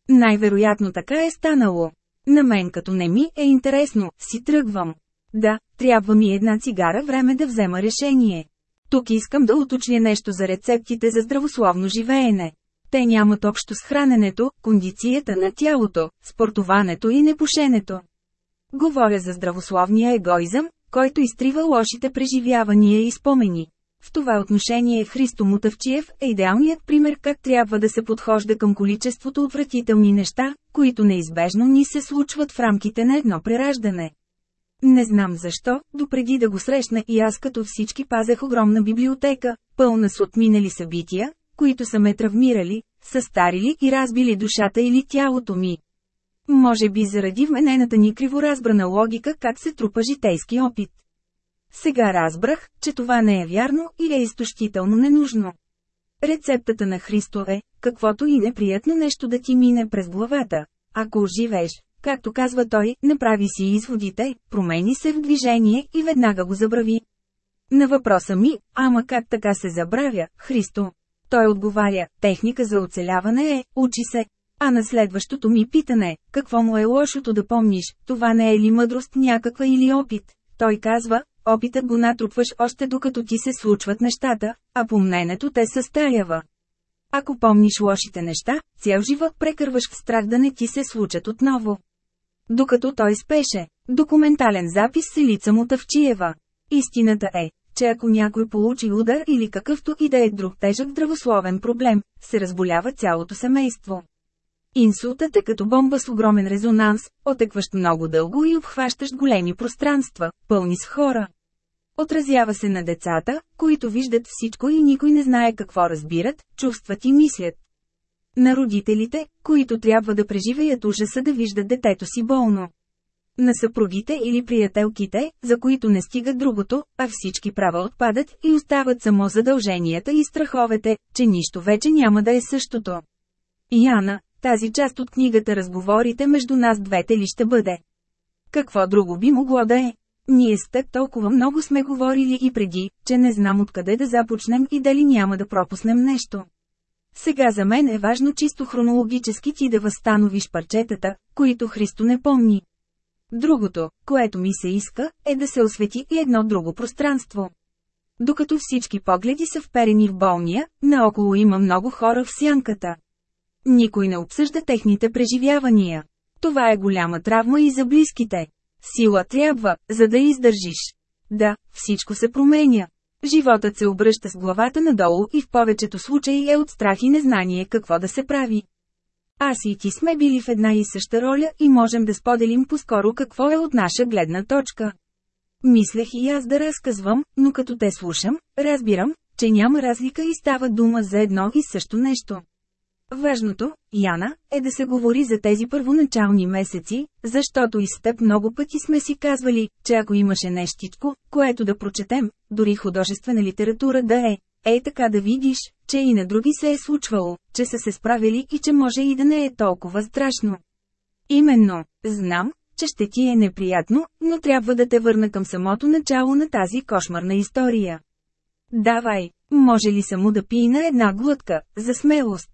Най-вероятно така е станало. На мен като не ми е интересно, си тръгвам. Да, трябва ми една цигара време да взема решение. Тук искам да уточня нещо за рецептите за здравословно живеене. Те нямат общо с храненето, кондицията на тялото, спортуването и непушенето. Говоря за здравословния егоизъм, който изтрива лошите преживявания и спомени. В това отношение Христо Мутавчиев е идеалният пример как трябва да се подхожда към количеството отвратителни неща, които неизбежно ни се случват в рамките на едно прераждане. Не знам защо, допреди да го срещна и аз като всички пазех огромна библиотека, пълна с отминали събития, които са ме травмирали, състарили и разбили душата или тялото ми. Може би заради вменената ни криворазбрана логика как се трупа житейски опит. Сега разбрах, че това не е вярно или е изтощително ненужно. Рецептата на Христо е, каквото и неприятно нещо да ти мине през главата. Ако оживееш, както казва той, направи си изводите, промени се в движение и веднага го забрави. На въпроса ми, ама как така се забравя, Христо? Той отговаря, техника за оцеляване е, учи се. А на следващото ми питане, какво му е лошото да помниш, това не е ли мъдрост някаква или опит? Той казва, опитът го натрупваш още докато ти се случват нещата, а помненето те състарява. Ако помниш лошите неща, цял живот прекърваш в страх да не ти се случат отново. Докато той спеше, документален запис с лица му Тавчиева. Истината е, че ако някой получи удар или какъвто и да е друг тежък здравословен проблем, се разболява цялото семейство. Инсултът е като бомба с огромен резонанс, отекващ много дълго и обхващащ големи пространства, пълни с хора. Отразява се на децата, които виждат всичко и никой не знае какво разбират, чувстват и мислят. На родителите, които трябва да преживеят ужаса да виждат детето си болно. На съпругите или приятелките, за които не стига другото, а всички права отпадат и остават само задълженията и страховете, че нищо вече няма да е същото. Яна, тази част от книгата разговорите между нас двете ли ще бъде? Какво друго би могло да е? Ние с теб толкова много сме говорили и преди, че не знам откъде да започнем и дали няма да пропуснем нещо. Сега за мен е важно чисто хронологически ти да възстановиш парчетата, които Христо не помни. Другото, което ми се иска, е да се освети и едно друго пространство. Докато всички погледи са вперени в болния, наоколо има много хора в сянката. Никой не обсъжда техните преживявания. Това е голяма травма и за близките. Сила трябва, за да издържиш. Да, всичко се променя. Животът се обръща с главата надолу и в повечето случаи е от страх и незнание какво да се прави. Аз и ти сме били в една и съща роля и можем да споделим по-скоро какво е от наша гледна точка. Мислех и аз да разказвам, но като те слушам, разбирам, че няма разлика и става дума за едно и също нещо. Важното, Яна, е да се говори за тези първоначални месеци, защото и с теб много пъти сме си казвали, че ако имаше нещичко, което да прочетем, дори художествена литература да е, ей така да видиш, че и на други се е случвало, че са се справили и че може и да не е толкова страшно. Именно, знам, че ще ти е неприятно, но трябва да те върна към самото начало на тази кошмарна история. Давай, може ли само да пина една глътка, за смелост?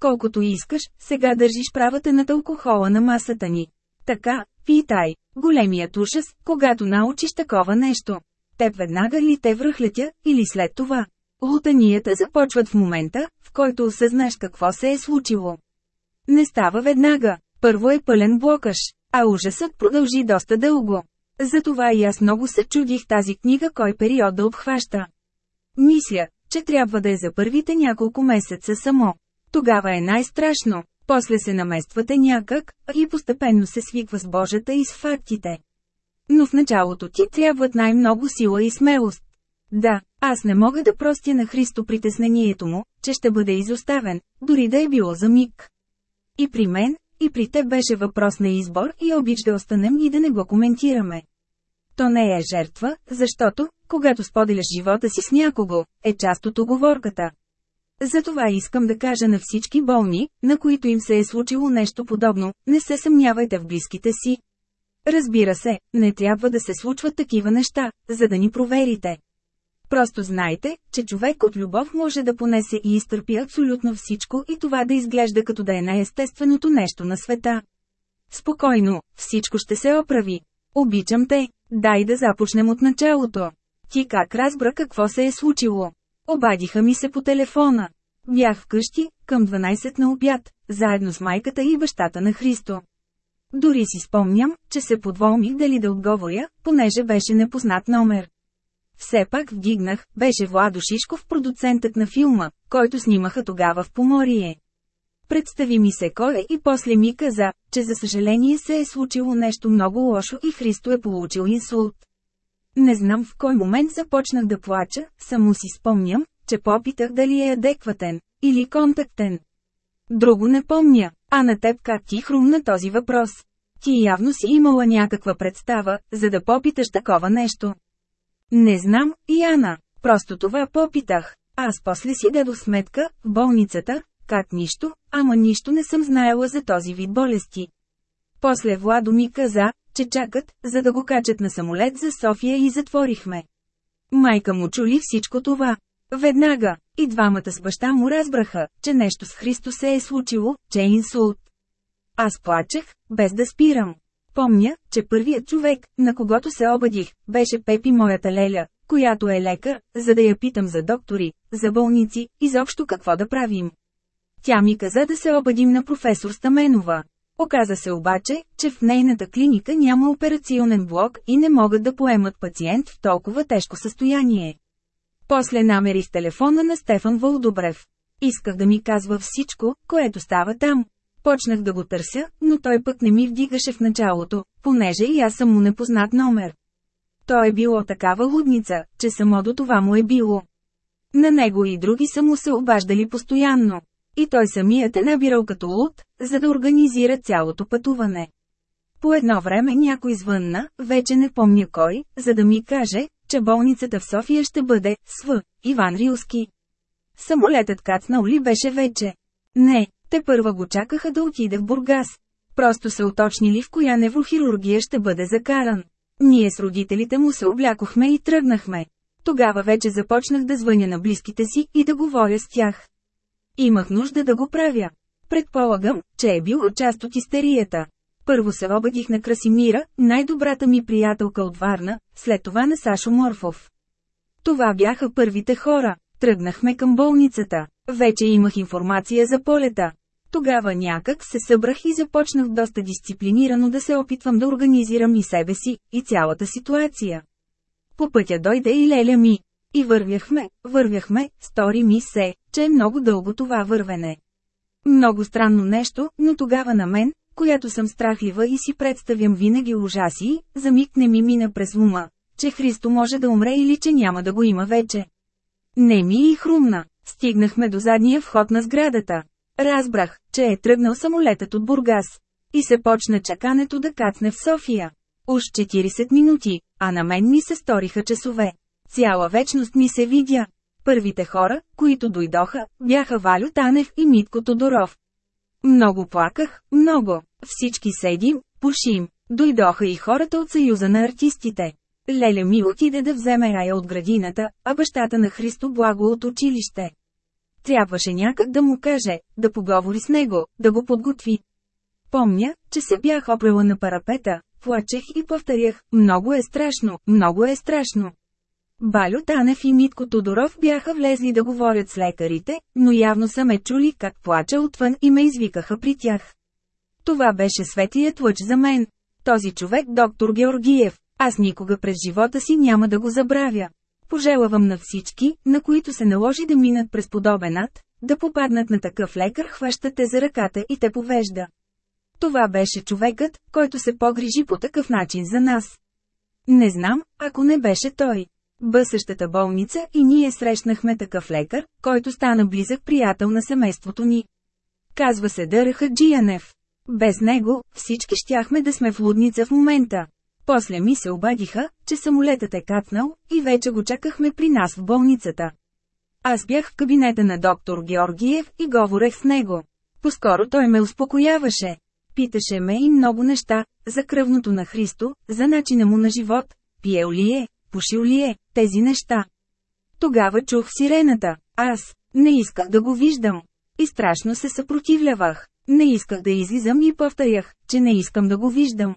Колкото искаш, сега държиш правата над алкохола на масата ни. Така, питай, големият ушас, когато научиш такова нещо. Теб веднага ли те връхлетя, или след това? Лутанията започват в момента, в който осъзнаш какво се е случило. Не става веднага. Първо е пълен блокаж, а ужасът продължи доста дълго. Затова и аз много се чудих тази книга кой период да обхваща. Мисля, че трябва да е за първите няколко месеца само. Тогава е най-страшно, после се намествате някак, и постепенно се свиква с Божата и с фактите. Но в началото ти трябват най-много сила и смелост. Да, аз не мога да простя на Христо притеснението му, че ще бъде изоставен, дори да е било за миг. И при мен, и при те беше въпрос на избор и обич да останем и да не го коментираме. То не е жертва, защото, когато споделяш живота си с някого, е част от оговорката. Затова искам да кажа на всички болни, на които им се е случило нещо подобно, не се съмнявайте в близките си. Разбира се, не трябва да се случват такива неща, за да ни проверите. Просто знайте, че човек от любов може да понесе и изтърпи абсолютно всичко и това да изглежда като да е най-естественото нещо на света. Спокойно, всичко ще се оправи. Обичам те, дай да започнем от началото. Ти как разбра какво се е случило? Обадиха ми се по телефона. Бях вкъщи, към 12 на обяд, заедно с майката и бащата на Христо. Дори си спомням, че се подволмих дали да отговоря, понеже беше непознат номер. Все пак вдигнах, беше Владо Шишков продуцентът на филма, който снимаха тогава в Поморие. Представи ми се кой е и после ми каза, че за съжаление се е случило нещо много лошо и Христо е получил инсулт. Не знам в кой момент започнах да плача, само си спомням, че попитах дали е адекватен или контактен. Друго не помня, а на теб как ти хрумна този въпрос. Ти явно си имала някаква представа, за да попиташ такова нещо. Не знам, Яна, просто това попитах. Аз после си дадох сметка, в болницата, как нищо, ама нищо не съм знаела за този вид болести. После Владо ми каза, че чакат, за да го качат на самолет за София и затворихме. Майка му чули всичко това. Веднага, и двамата с баща му разбраха, че нещо с Христо се е случило, че е инсулт. Аз плачех, без да спирам. Помня, че първият човек, на когото се обадих, беше Пепи моята леля, която е лекар, за да я питам за доктори, за болници, изобщо какво да правим. Тя ми каза да се обадим на професор Стаменова. Оказа се обаче, че в нейната клиника няма операционен блок и не могат да поемат пациент в толкова тежко състояние. После намерих телефона на Стефан Вълдобрев. Исках да ми казва всичко, което става там. Почнах да го търся, но той пък не ми вдигаше в началото, понеже и аз съм му непознат номер. Той е било такава лудница, че само до това му е било. На него и други са му се обаждали постоянно. И той самият е набирал като луд, за да организира цялото пътуване. По едно време някой звънна, вече не помня кой, за да ми каже, че болницата в София ще бъде СВ, Иван Рилски. Самолетът кацнал ли беше вече? Не, те първа го чакаха да отиде в Бургас. Просто се уточнили в коя неврохирургия ще бъде закаран. Ние с родителите му се облякохме и тръгнахме. Тогава вече започнах да звъня на близките си и да говоря с тях. Имах нужда да го правя. Предполагам, че е бил част от истерията. Първо се обадих на Красимира, най-добрата ми приятелка от Варна, след това на Сашо Морфов. Това бяха първите хора. Тръгнахме към болницата. Вече имах информация за полета. Тогава някак се събрах и започнах доста дисциплинирано да се опитвам да организирам и себе си, и цялата ситуация. По пътя дойде и леля ми. И вървяхме, вървяхме, стори ми се, че е много дълго това вървене. Много странно нещо, но тогава на мен, която съм страхлива и си представям винаги ужаси, за миг не ми мина през ума, че Христо може да умре или че няма да го има вече. Не ми и хрумна. Стигнахме до задния вход на сградата. Разбрах, че е тръгнал самолетът от Бургас. И се почна чакането да кацне в София. Уж 40 минути, а на мен ми се сториха часове. Цяла вечност ми се видя. Първите хора, които дойдоха, бяха Валю Танев и Митко Тодоров. Много плаках, много. Всички седим, пушим. Дойдоха и хората от Съюза на артистите. Леля ми отиде да вземе рая от градината, а бащата на Христо Благо от училище. Трябваше някак да му каже, да поговори с него, да го подготви. Помня, че се бях опрела на парапета, плачех и повторях, много е страшно, много е страшно. Балю Танев и Митко Тодоров бяха влезли да говорят с лекарите, но явно са ме чули как плача отвън и ме извикаха при тях. Това беше светлият лъч за мен. Този човек доктор Георгиев, аз никога през живота си няма да го забравя. Пожелавам на всички, на които се наложи да минат през подобен ад, да попаднат на такъв лекар хваща те за ръката и те повежда. Това беше човекът, който се погрижи по такъв начин за нас. Не знам, ако не беше той. Бъсъщата болница и ние срещнахме такъв лекар, който стана близък приятел на семейството ни. Казва се Дърха Джиянев. Без него, всички щяхме да сме в лудница в момента. После ми се обадиха, че самолетът е катнал, и вече го чакахме при нас в болницата. Аз бях в кабинета на доктор Георгиев и говорех с него. Поскоро той ме успокояваше. Питаше ме и много неща, за кръвното на Христо, за начина му на живот, пиел ли е, пушил ли е, тези неща. Тогава чух сирената. Аз не исках да го виждам. И страшно се съпротивлявах. Не исках да излизам и повторях, че не искам да го виждам.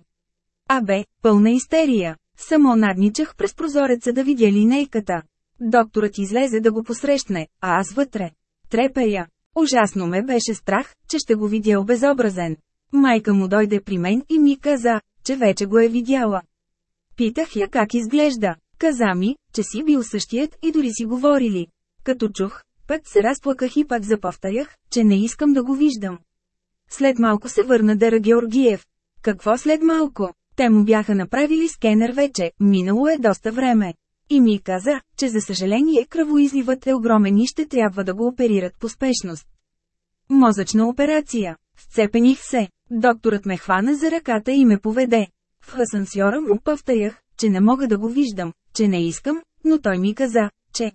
Абе, пълна истерия. Само надничах през прозореца да видя линейката. Докторът излезе да го посрещне, а аз вътре. Трепея. Ужасно ме беше страх, че ще го видя обезобразен. Майка му дойде при мен и ми каза, че вече го е видяла. Питах я как изглежда. Каза ми, че си бил същият и дори си говорили. Като чух, пък се разплаках и пак заповтарях, че не искам да го виждам. След малко се върна Дара Георгиев. Какво след малко? Те му бяха направили скенер вече, минало е доста време. И ми каза, че за съжаление кръвоизливът е огромен и ще трябва да го оперират по спешност. Мозъчна операция. Сцепених се. Докторът ме хвана за ръката и ме поведе. В асансьора му повторях, че не мога да го виждам, че не искам, но той ми каза, че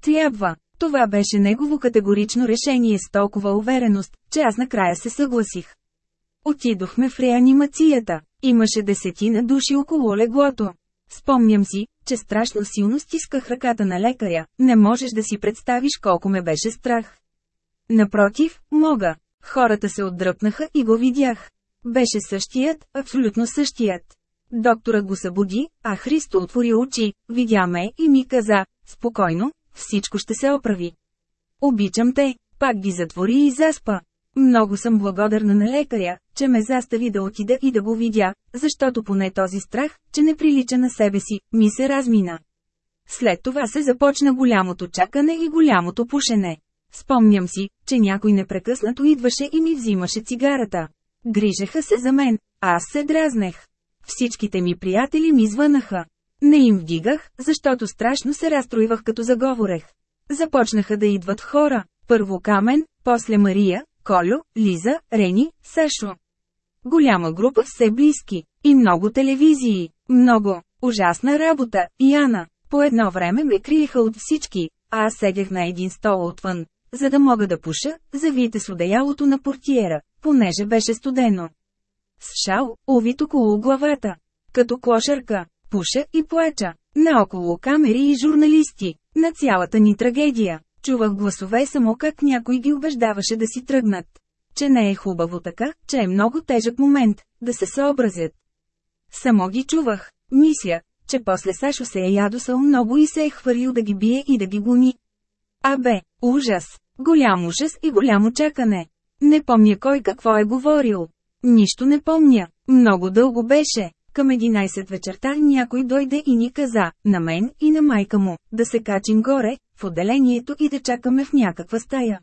трябва. Това беше негово категорично решение с толкова увереност, че аз накрая се съгласих. Отидохме в реанимацията. Имаше десетина души около леглото. Спомням си, че страшно силно стисках ръката на лекаря, не можеш да си представиш колко ме беше страх. Напротив, мога. Хората се отдръпнаха и го видях. Беше същият, абсолютно същият. Докторът го събуди, а Христо отвори очи, видя ме и ми каза, спокойно, всичко ще се оправи. Обичам те, пак ги затвори и заспа. Много съм благодарна на лекаря, че ме застави да отида и да го видя, защото поне този страх, че не прилича на себе си, ми се размина. След това се започна голямото чакане и голямото пушене. Спомням си, че някой непрекъснато идваше и ми взимаше цигарата. Грижеха се за мен, аз се дразнех. Всичките ми приятели ми звънаха. Не им вдигах, защото страшно се разстроивах като заговорех. Започнаха да идват хора, първо Камен, после Мария, Колю, Лиза, Рени, Сашо. Голяма група все близки. И много телевизии. Много. Ужасна работа, Яна. По едно време ме криеха от всички, а аз седях на един стол отвън, за да мога да пуша, завите с одеялото на портиера, понеже беше студено. С шал, увит около главата. Като клошарка, пуша и плача. Наоколо камери и журналисти. На цялата ни трагедия. Чувах гласове само как някой ги убеждаваше да си тръгнат. Че не е хубаво така, че е много тежък момент, да се съобразят. Само ги чувах. Мисля, че после Сашо се е ядосал много и се е хвърлил да ги бие и да ги гони. Абе, ужас! Голям ужас и голямо чакане. Не помня кой какво е говорил. Нищо не помня. Много дълго беше. Към 11 вечерта някой дойде и ни каза, на мен и на майка му, да се качим горе, в отделението и да чакаме в някаква стая.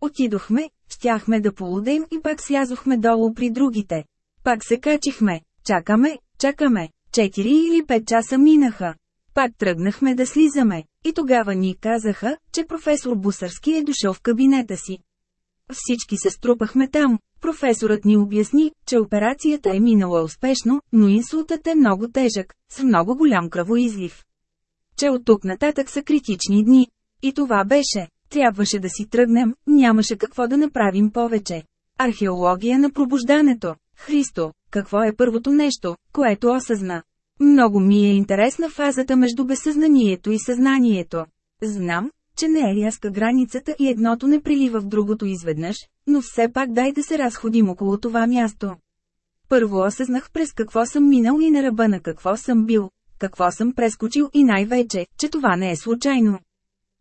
Отидохме, щяхме да полудем и пак слязохме долу при другите. Пак се качихме, чакаме, чакаме, 4 или 5 часа минаха. Пак тръгнахме да слизаме, и тогава ни казаха, че професор Бусърски е дошъл в кабинета си. Всички се струпахме там. Професорът ни обясни, че операцията е минала успешно, но инсултът е много тежък, с много голям кръвоизлив. Че от тук нататък са критични дни. И това беше. Трябваше да си тръгнем, нямаше какво да направим повече. Археология на пробуждането. Христо, какво е първото нещо, което осъзна? Много ми е интересна фазата между безсъзнанието и съзнанието. Знам, че не е рязка границата и едното не прилива в другото изведнъж, но все пак дай да се разходим около това място. Първо осъзнах през какво съм минал и на ръба на какво съм бил, какво съм прескочил и най-вече, че това не е случайно.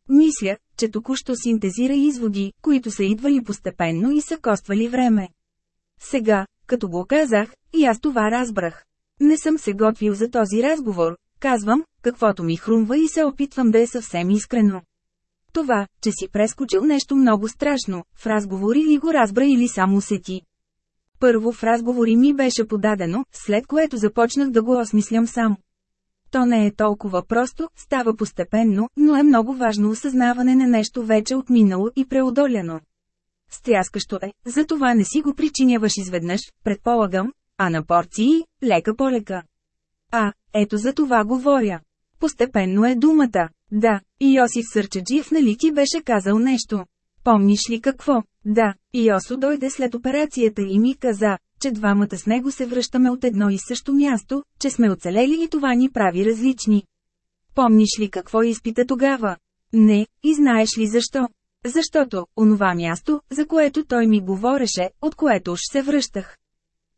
Мисля, че току-що синтезира изводи, които са идвали постепенно и са коствали време. Сега, като го казах, и аз това разбрах. Не съм се готвил за този разговор, казвам, каквото ми хрумва и се опитвам да е съвсем искрено. Това, че си прескочил нещо много страшно, в разговори ли го разбра или само усети. Първо в разговори ми беше подадено, след което започнах да го осмислям сам. То не е толкова просто, става постепенно, но е много важно осъзнаване на нещо вече отминало и преодоляно. Стряскащо е, затова не си го причиняваш изведнъж, предполагам, а на порции, лека по лека. А, ето за това говоря. Постепенно е думата. Да, и Йосиф Сърчаджиев нали ти беше казал нещо? Помниш ли какво? Да, и Йосо дойде след операцията и ми каза, че двамата с него се връщаме от едно и също място, че сме оцелели и това ни прави различни. Помниш ли какво изпита тогава? Не, и знаеш ли защо? Защото, онова място, за което той ми говореше, от което уж се връщах.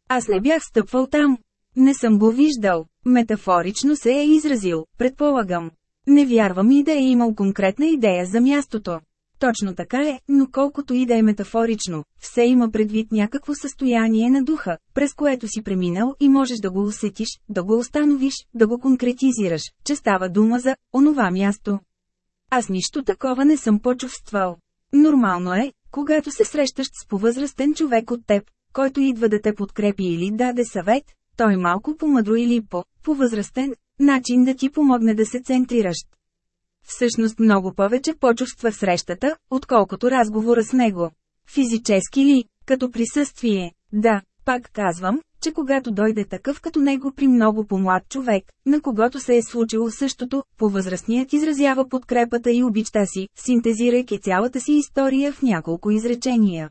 Аз не бях стъпвал там. Не съм го виждал. Метафорично се е изразил, предполагам. Не вярвам и да е имал конкретна идея за мястото. Точно така е, но колкото и да е метафорично, все има предвид някакво състояние на духа, през което си преминал и можеш да го усетиш, да го установиш, да го конкретизираш, че става дума за онова място. Аз нищо такова не съм почувствал. Нормално е, когато се срещаш с повъзрастен човек от теб, който идва да те подкрепи или даде съвет, той малко по-мъдро или по-възрастен, начин да ти помогне да се центрираш. Всъщност много повече почувства срещата, отколкото разговора с него. Физически ли, като присъствие, да, пак казвам, че когато дойде такъв като него при много по-млад човек, на когото се е случило същото, по-възрастният изразява подкрепата и обичта си, синтезирайки цялата си история в няколко изречения.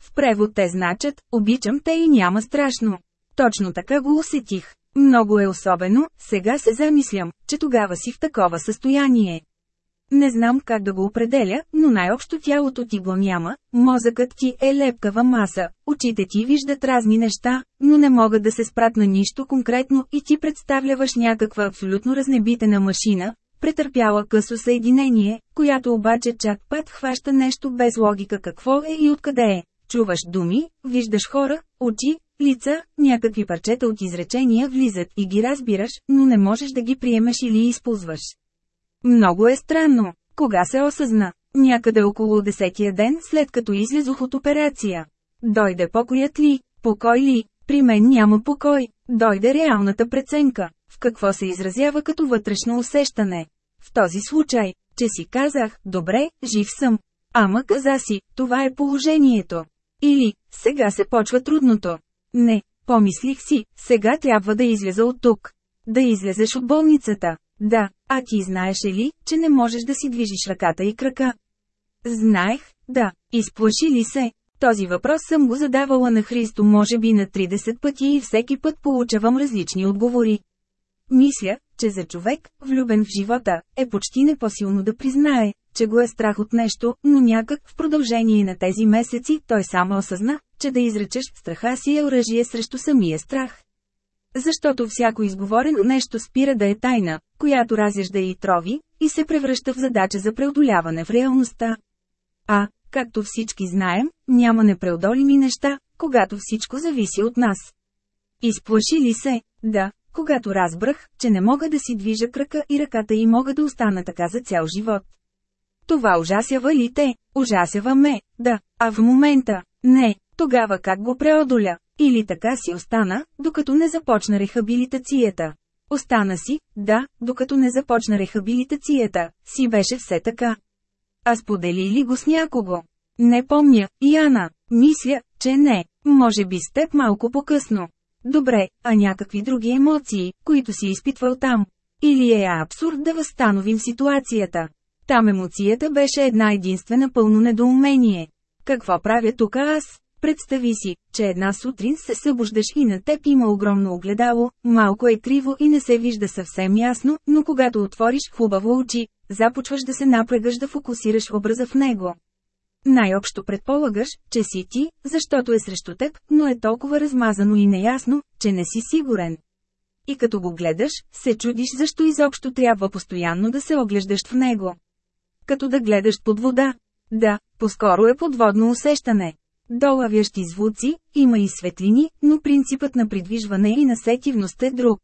В превод те значат, обичам те и няма страшно. Точно така го усетих. Много е особено, сега се замислям, че тогава си в такова състояние. Не знам как да го определя, но най-общо тялото ти го няма, мозъкът ти е лепкава маса, очите ти виждат разни неща, но не могат да се спрат на нищо конкретно и ти представляваш някаква абсолютно разнебитена машина, претърпяла късо съединение, която обаче чак път хваща нещо без логика какво е и откъде е. Чуваш думи, виждаш хора, очи, лица, някакви парчета от изречения влизат и ги разбираш, но не можеш да ги приемеш или използваш. Много е странно. Кога се осъзна? Някъде около десетия ден след като излезох от операция. Дойде покоят ли? Покой ли? При мен няма покой. Дойде реалната преценка. В какво се изразява като вътрешно усещане? В този случай, че си казах, добре, жив съм. Ама каза си, това е положението. Или, сега се почва трудното. Не, помислих си, сега трябва да изляза от тук. Да излезеш от болницата. Да, а ти знаеш ли, че не можеш да си движиш ръката и крака? Знаех, да. Изплаши ли се? Този въпрос съм го задавала на Христо може би на 30 пъти и всеки път получавам различни отговори. Мисля, че за човек, влюбен в живота, е почти непосилно да признае, че го е страх от нещо, но някак в продължение на тези месеци той само осъзна, че да изречеш страха си е оръжие срещу самия страх. Защото всяко изговорено нещо спира да е тайна, която разяжда и трови, и се превръща в задача за преодоляване в реалността. А, както всички знаем, няма непреодолими неща, когато всичко зависи от нас. Изплаши ли се? Да, когато разбрах, че не мога да си движа крака и ръката и мога да остана така за цял живот. Това ужасява ли те? Ужасява ме, да, а в момента, не, тогава как го преодоля? Или така си остана, докато не започна рехабилитацията. Остана си, да, докато не започна рехабилитацията, си беше все така. А сподели ли го с някого? Не помня, Яна. Мисля, че не. Може би с теб малко по-късно. Добре, а някакви други емоции, които си изпитвал там. Или е абсурд да възстановим ситуацията. Там емоцията беше една единствена пълно недоумение. Какво правя тук аз? Представи си, че една сутрин се събуждаш и на теб има огромно огледало, малко е криво и не се вижда съвсем ясно, но когато отвориш хубаво очи, започваш да се напрегаш да фокусираш образа в него. Най-общо предполагаш, че си ти, защото е срещу теб, но е толкова размазано и неясно, че не си сигурен. И като го гледаш, се чудиш защо изобщо трябва постоянно да се оглеждаш в него. Като да гледаш под вода. Да, по-скоро е подводно усещане. Долавящи звуци, има и светлини, но принципът на придвижване и на сетивност е друг.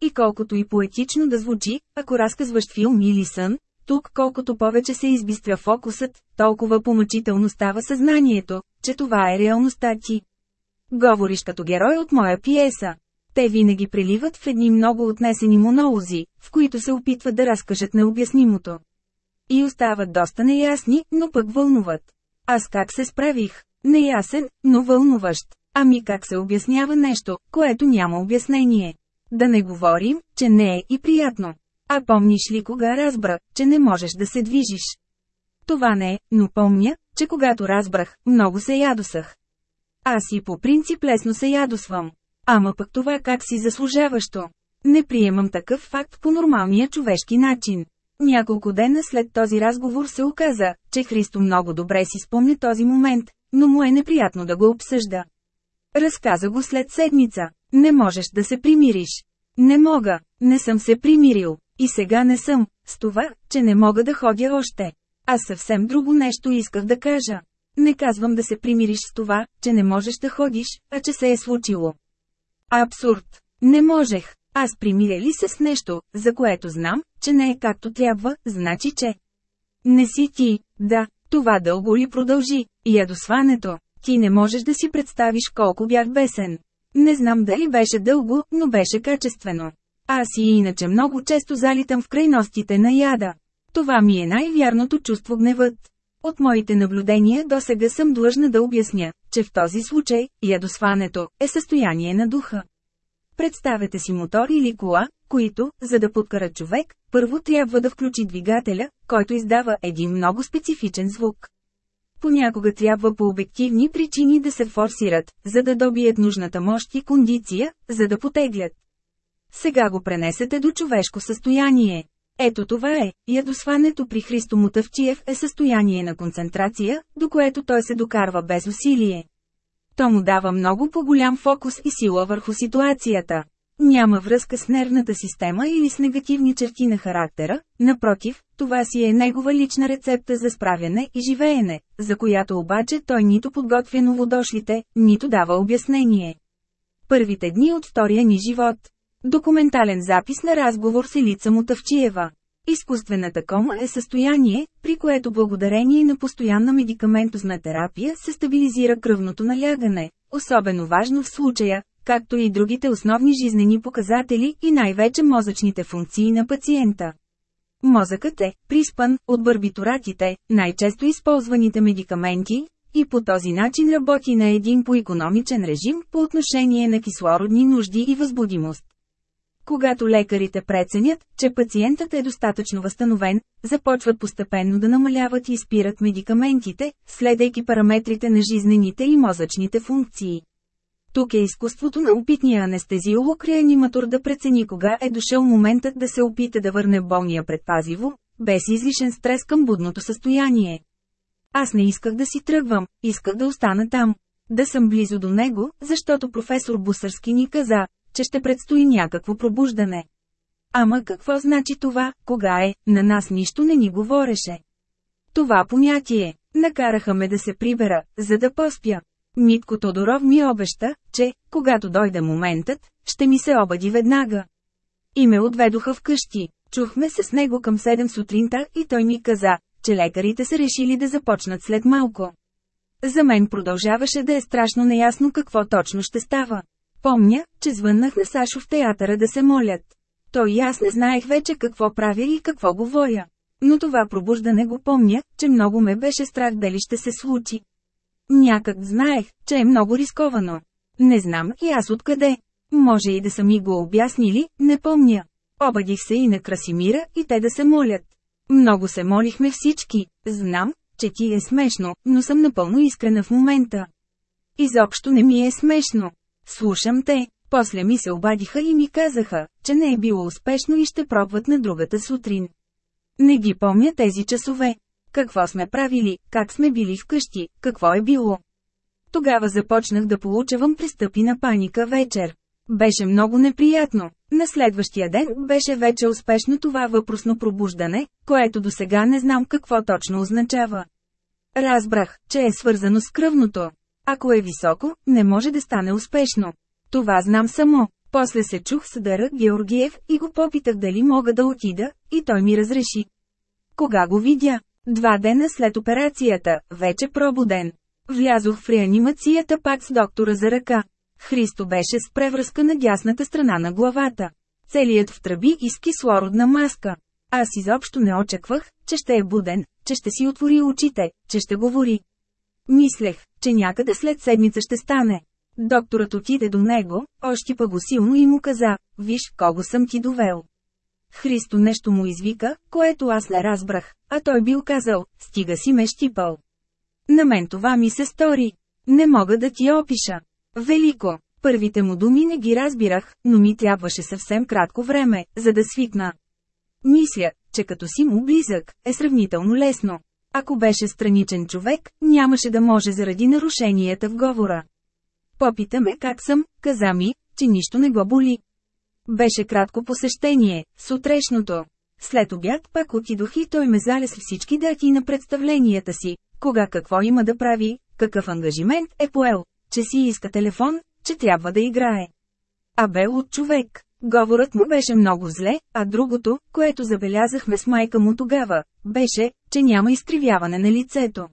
И колкото и поетично да звучи, ако разказваш филм или сън, тук колкото повече се избистря фокусът, толкова помъчително става съзнанието, че това е реалността ти. Говориш като герой от моя пиеса. Те винаги преливат в едни много отнесени монолози, в които се опитват да разкажат необяснимото. И остават доста неясни, но пък вълнуват. Аз как се справих? Неясен, но вълнуващ. Ами как се обяснява нещо, което няма обяснение? Да не говорим, че не е и приятно. А помниш ли кога разбра, че не можеш да се движиш? Това не е, но помня, че когато разбрах, много се ядосах. Аз и по принцип лесно се ядосвам. Ама пък това как си заслужаващо. Не приемам такъв факт по нормалния човешки начин. Няколко дена след този разговор се оказа, че Христо много добре си спомня този момент, но му е неприятно да го обсъжда. Разказа го след седмица. Не можеш да се примириш. Не мога, не съм се примирил. И сега не съм, с това, че не мога да ходя още. Аз съвсем друго нещо исках да кажа. Не казвам да се примириш с това, че не можеш да ходиш, а че се е случило. Абсурд. Не можех. Аз примиря ли се с нещо, за което знам, че не е както трябва, значи че. Не си ти, да, това дълго ли продължи, ядосването. Ти не можеш да си представиш колко бях бесен. Не знам дали беше дълго, но беше качествено. Аз и иначе много често залитам в крайностите на яда. Това ми е най-вярното чувство гневът. От моите наблюдения до сега съм длъжна да обясня, че в този случай, ядосването, е състояние на духа. Представете си мотор или кола, които, за да подкарат човек, първо трябва да включи двигателя, който издава един много специфичен звук. Понякога трябва по обективни причини да се форсират, за да добият нужната мощ и кондиция, за да потеглят. Сега го пренесете до човешко състояние. Ето това е, ядосването при Христо Мутавчиев е състояние на концентрация, до което той се докарва без усилие. То му дава много по-голям фокус и сила върху ситуацията. Няма връзка с нервната система или с негативни черти на характера, напротив, това си е негова лична рецепта за справяне и живеене, за която обаче той нито подготвя новодошлите, нито дава обяснение. Първите дни от втория ни живот Документален запис на разговор с Елица Мутавчиева. Изкуствената кома е състояние, при което благодарение на постоянна медикаментозна терапия се стабилизира кръвното налягане, особено важно в случая, както и другите основни жизнени показатели и най-вече мозъчните функции на пациента. Мозъкът е приспан от барбитуратите, най-често използваните медикаменти, и по този начин работи на един поекономичен режим по отношение на кислородни нужди и възбудимост. Когато лекарите преценят, че пациентът е достатъчно възстановен, започват постепенно да намаляват и спират медикаментите, следейки параметрите на жизнените и мозъчните функции. Тук е изкуството на опитния анестезиолог-реаниматор да прецени кога е дошъл моментът да се опита да върне болния предпазиво, без излишен стрес към будното състояние. Аз не исках да си тръгвам, исках да остана там. Да съм близо до него, защото професор Бусърски ни каза, че ще предстои някакво пробуждане. Ама какво значи това, кога е, на нас нищо не ни говореше. Това понятие, накараха ме да се прибера, за да поспя. Митко Тодоров ми обеща, че, когато дойде моментът, ще ми се обади веднага. И ме отведоха вкъщи. Чухме се с него към 7 сутринта и той ми каза, че лекарите са решили да започнат след малко. За мен продължаваше да е страшно неясно какво точно ще става. Помня, че звъннах на Сашо в театъра да се молят. Той и аз не знаех вече какво правя и какво говоря. Но това пробуждане го помня, че много ме беше страх дали ще се случи. Някак знаех, че е много рисковано. Не знам и аз откъде. Може и да са ми го обяснили, не помня. Обадих се и на Красимира и те да се молят. Много се молихме всички. Знам, че ти е смешно, но съм напълно искрена в момента. Изобщо не ми е смешно. Слушам те. После ми се обадиха и ми казаха, че не е било успешно и ще пробват на другата сутрин. Не ги помня тези часове. Какво сме правили, как сме били вкъщи, какво е било. Тогава започнах да получавам пристъпи на паника вечер. Беше много неприятно. На следващия ден беше вече успешно това въпросно пробуждане, което до сега не знам какво точно означава. Разбрах, че е свързано с кръвното. Ако е високо, не може да стане успешно. Това знам само. После се чух с Дъра Георгиев и го попитах дали мога да отида, и той ми разреши. Кога го видя? Два дена след операцията, вече пробуден. Влязох в реанимацията пак с доктора за ръка. Христо беше с превръзка на дясната страна на главата. Целият в тръби и с кислородна маска. Аз изобщо не очаквах, че ще е буден, че ще си отвори очите, че ще говори. Мислех, че някъде след седмица ще стане. Докторът отиде до него, ощипа го силно и му каза, виж кого съм ти довел. Христо нещо му извика, което аз не разбрах, а той бил казал, стига си ме щипал. На мен това ми се стори. Не мога да ти опиша. Велико. Първите му думи не ги разбирах, но ми трябваше съвсем кратко време, за да свикна. Мисля, че като си му близък, е сравнително лесно. Ако беше страничен човек, нямаше да може заради нарушенията в говора. Попита ме как съм, каза ми, че нищо не го боли. Беше кратко посещение, сутрешното. След обяд пак отидох и той ме залез всички дати на представленията си, кога какво има да прави, какъв ангажимент е поел, че си иска телефон, че трябва да играе. А бе от човек. Говорът му беше много зле, а другото, което забелязахме с майка му тогава, беше, че няма изкривяване на лицето.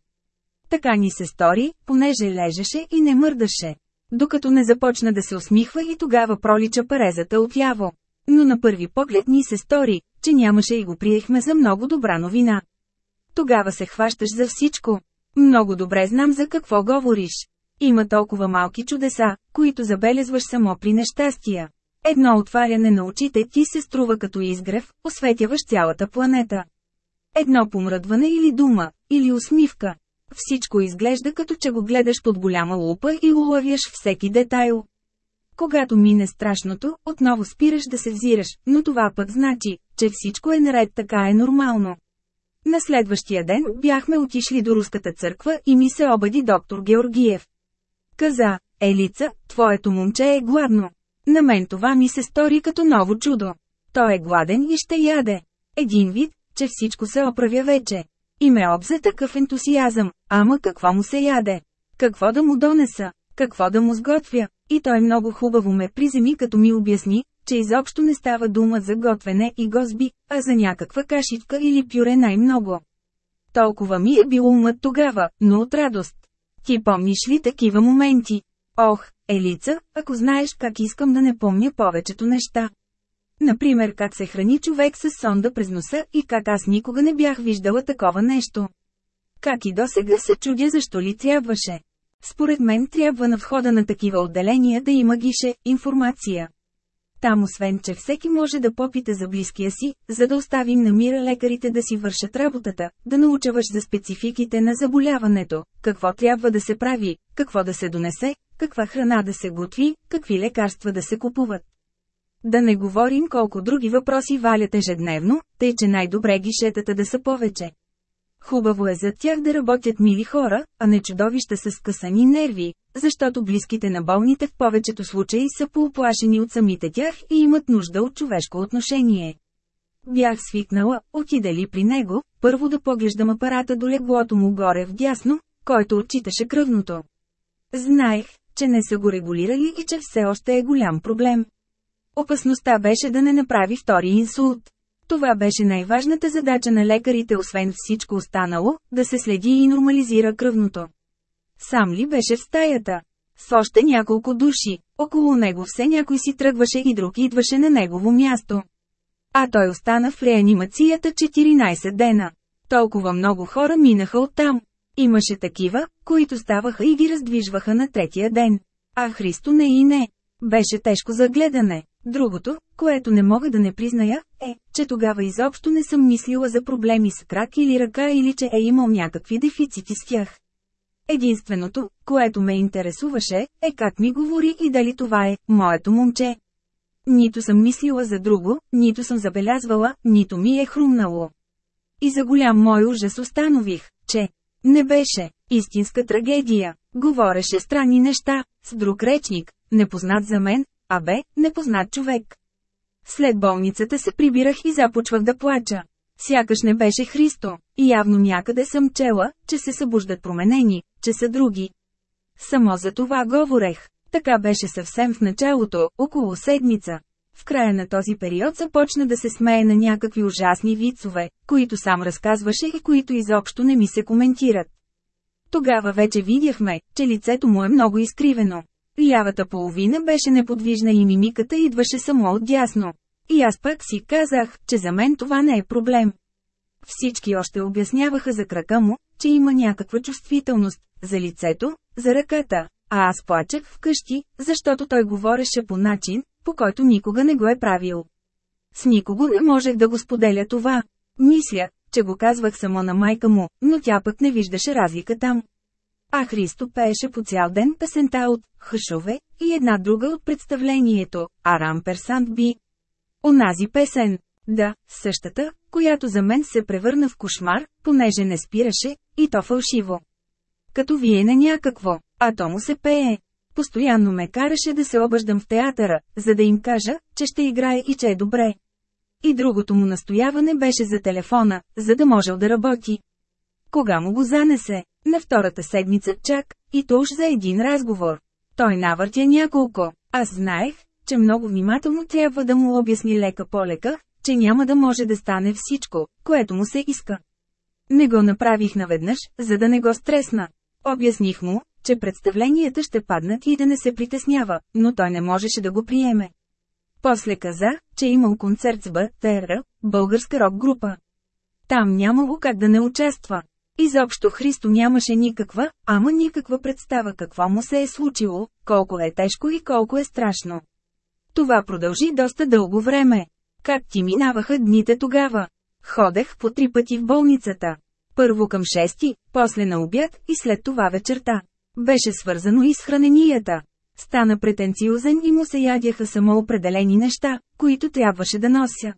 Така ни се стори, понеже лежеше и не мърдаше. Докато не започна да се усмихва и тогава пролича парезата отяво. Но на първи поглед ни се стори, че нямаше и го приехме за много добра новина. Тогава се хващаш за всичко. Много добре знам за какво говориш. Има толкова малки чудеса, които забелезваш само при нещастия. Едно отваряне на очите ти се струва като изгрев, осветяваш цялата планета. Едно помръдване или дума, или усмивка. Всичко изглежда като че го гледаш под голяма лупа и улавяш всеки детайл. Когато мине страшното, отново спираш да се взираш, но това пък значи, че всичко е наред така е нормално. На следващия ден бяхме отишли до руската църква и ми се обади доктор Георгиев. Каза, Елица, твоето момче е гладно. На мен това ми се стори като ново чудо. Той е гладен и ще яде. Един вид, че всичко се оправя вече. И ме обзе такъв ентусиазъм, ама какво му се яде? Какво да му донеса? Какво да му сготвя? И той много хубаво ме приземи като ми обясни, че изобщо не става дума за готвене и гозби, а за някаква кашичка или пюре най-много. Толкова ми е бил умът тогава, но от радост. Ти помниш ли такива моменти? Ох, Елица, ако знаеш как искам да не помня повечето неща. Например как се храни човек с сонда през носа и как аз никога не бях виждала такова нещо. Как и досега се чудя защо ли трябваше. Според мен трябва на входа на такива отделения да има гише, информация. Там освен, че всеки може да попита за близкия си, за да оставим на мира лекарите да си вършат работата, да научаваш за спецификите на заболяването, какво трябва да се прави, какво да се донесе, каква храна да се готви, какви лекарства да се купуват. Да не говорим колко други въпроси валят ежедневно, тъй че най-добре гишетата да са повече. Хубаво е за тях да работят мили хора, а не чудовища с скъсани нерви, защото близките на болните в повечето случаи са поуплашени от самите тях и имат нужда от човешко отношение. Бях свикнала, отидали при него, първо да поглеждам апарата до леглото му горе вдясно, който отчиташе кръвното. Знаех, че не са го регулирали и че все още е голям проблем. Опасността беше да не направи втори инсулт. Това беше най-важната задача на лекарите освен всичко останало, да се следи и нормализира кръвното. Сам ли беше в стаята? С още няколко души. Около него все някой си тръгваше и друг идваше на негово място. А той остана в реанимацията 14 дена. Толкова много хора минаха оттам. Имаше такива, които ставаха и ги раздвижваха на третия ден. А Христо не и не. Беше тежко за гледане. Другото, което не мога да не призная, е, че тогава изобщо не съм мислила за проблеми с крак или ръка или че е имал някакви дефицити с тях. Единственото, което ме интересуваше, е как ми говори и дали това е моето момче. Нито съм мислила за друго, нито съм забелязвала, нито ми е хрумнало. И за голям мой ужас установих, че не беше истинска трагедия. Говореше странни неща, с друг речник, непознат за мен, а бе, непознат човек. След болницата се прибирах и започвах да плача. Сякаш не беше Христо, и явно някъде съм чела, че се събуждат променени, че са други. Само за това говорех. Така беше съвсем в началото, около седмица. В края на този период започна да се смее на някакви ужасни вицове, които сам разказваше и които изобщо не ми се коментират. Тогава вече видяхме, че лицето му е много изкривено. Лявата половина беше неподвижна и мимиката идваше само от дясно. И аз пък си казах, че за мен това не е проблем. Всички още обясняваха за крака му, че има някаква чувствителност, за лицето, за ръката, а аз плачех вкъщи, защото той говореше по начин, по който никога не го е правил. С никого не можех да го споделя това. Мисля, че го казвах само на майка му, но тя пък не виждаше разлика там. А Христо пееше по цял ден песента от «Хъшове» и една друга от представлението «Арам Персант Би». Онази песен, да, същата, която за мен се превърна в кошмар, понеже не спираше, и то фалшиво. Като вие на някакво, а то му се пее. Постоянно ме караше да се обаждам в театъра, за да им кажа, че ще играе и че е добре. И другото му настояване беше за телефона, за да можел да работи. Кога му го занесе? На втората седмица чак, и то уж за един разговор. Той навъртя няколко. Аз знаех, че много внимателно трябва да му обясни лека по лека, че няма да може да стане всичко, което му се иска. Не го направих наведнъж, за да не го стресна. Обясних му, че представленията ще паднат и да не се притеснява, но той не можеше да го приеме. После каза, че имал концерт с БТР, българска рок група. Там нямало как да не участва. Изобщо Христо нямаше никаква, ама никаква представа какво му се е случило, колко е тежко и колко е страшно. Това продължи доста дълго време. Как ти минаваха дните тогава? Ходех по три пъти в болницата. Първо към шести, после на обяд и след това вечерта. Беше свързано и с храненията. Стана претенциозен и му се ядяха само определени неща, които трябваше да нося.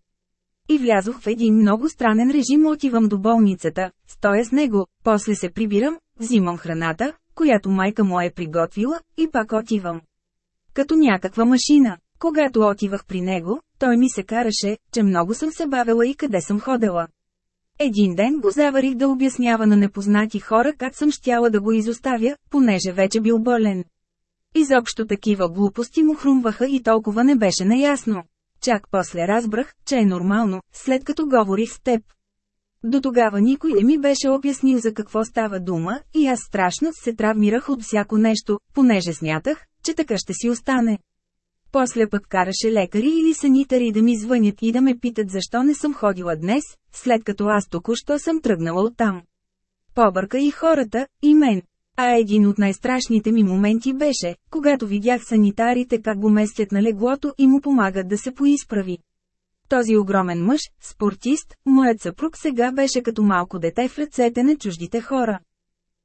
И влязох в един много странен режим отивам до болницата, стоя с него, после се прибирам, взимам храната, която майка му е приготвила, и пак отивам. Като някаква машина. Когато отивах при него, той ми се караше, че много съм се бавила и къде съм ходела. Един ден го заварих да обяснява на непознати хора как съм щяла да го изоставя, понеже вече бил болен. Изобщо такива глупости му хрумваха и толкова не беше наясно. Чак после разбрах, че е нормално, след като говорих с теб. До тогава никой не ми беше обяснил за какво става дума, и аз страшно се травмирах от всяко нещо, понеже смятах, че така ще си остане. После пък караше лекари или санитари да ми звънят и да ме питат защо не съм ходила днес, след като аз току-що съм тръгнала оттам. Побърка и хората, и мен. А един от най-страшните ми моменти беше, когато видях санитарите как го местят на леглото и му помагат да се поизправи. Този огромен мъж, спортист, моят съпруг сега беше като малко дете в ръцете на чуждите хора.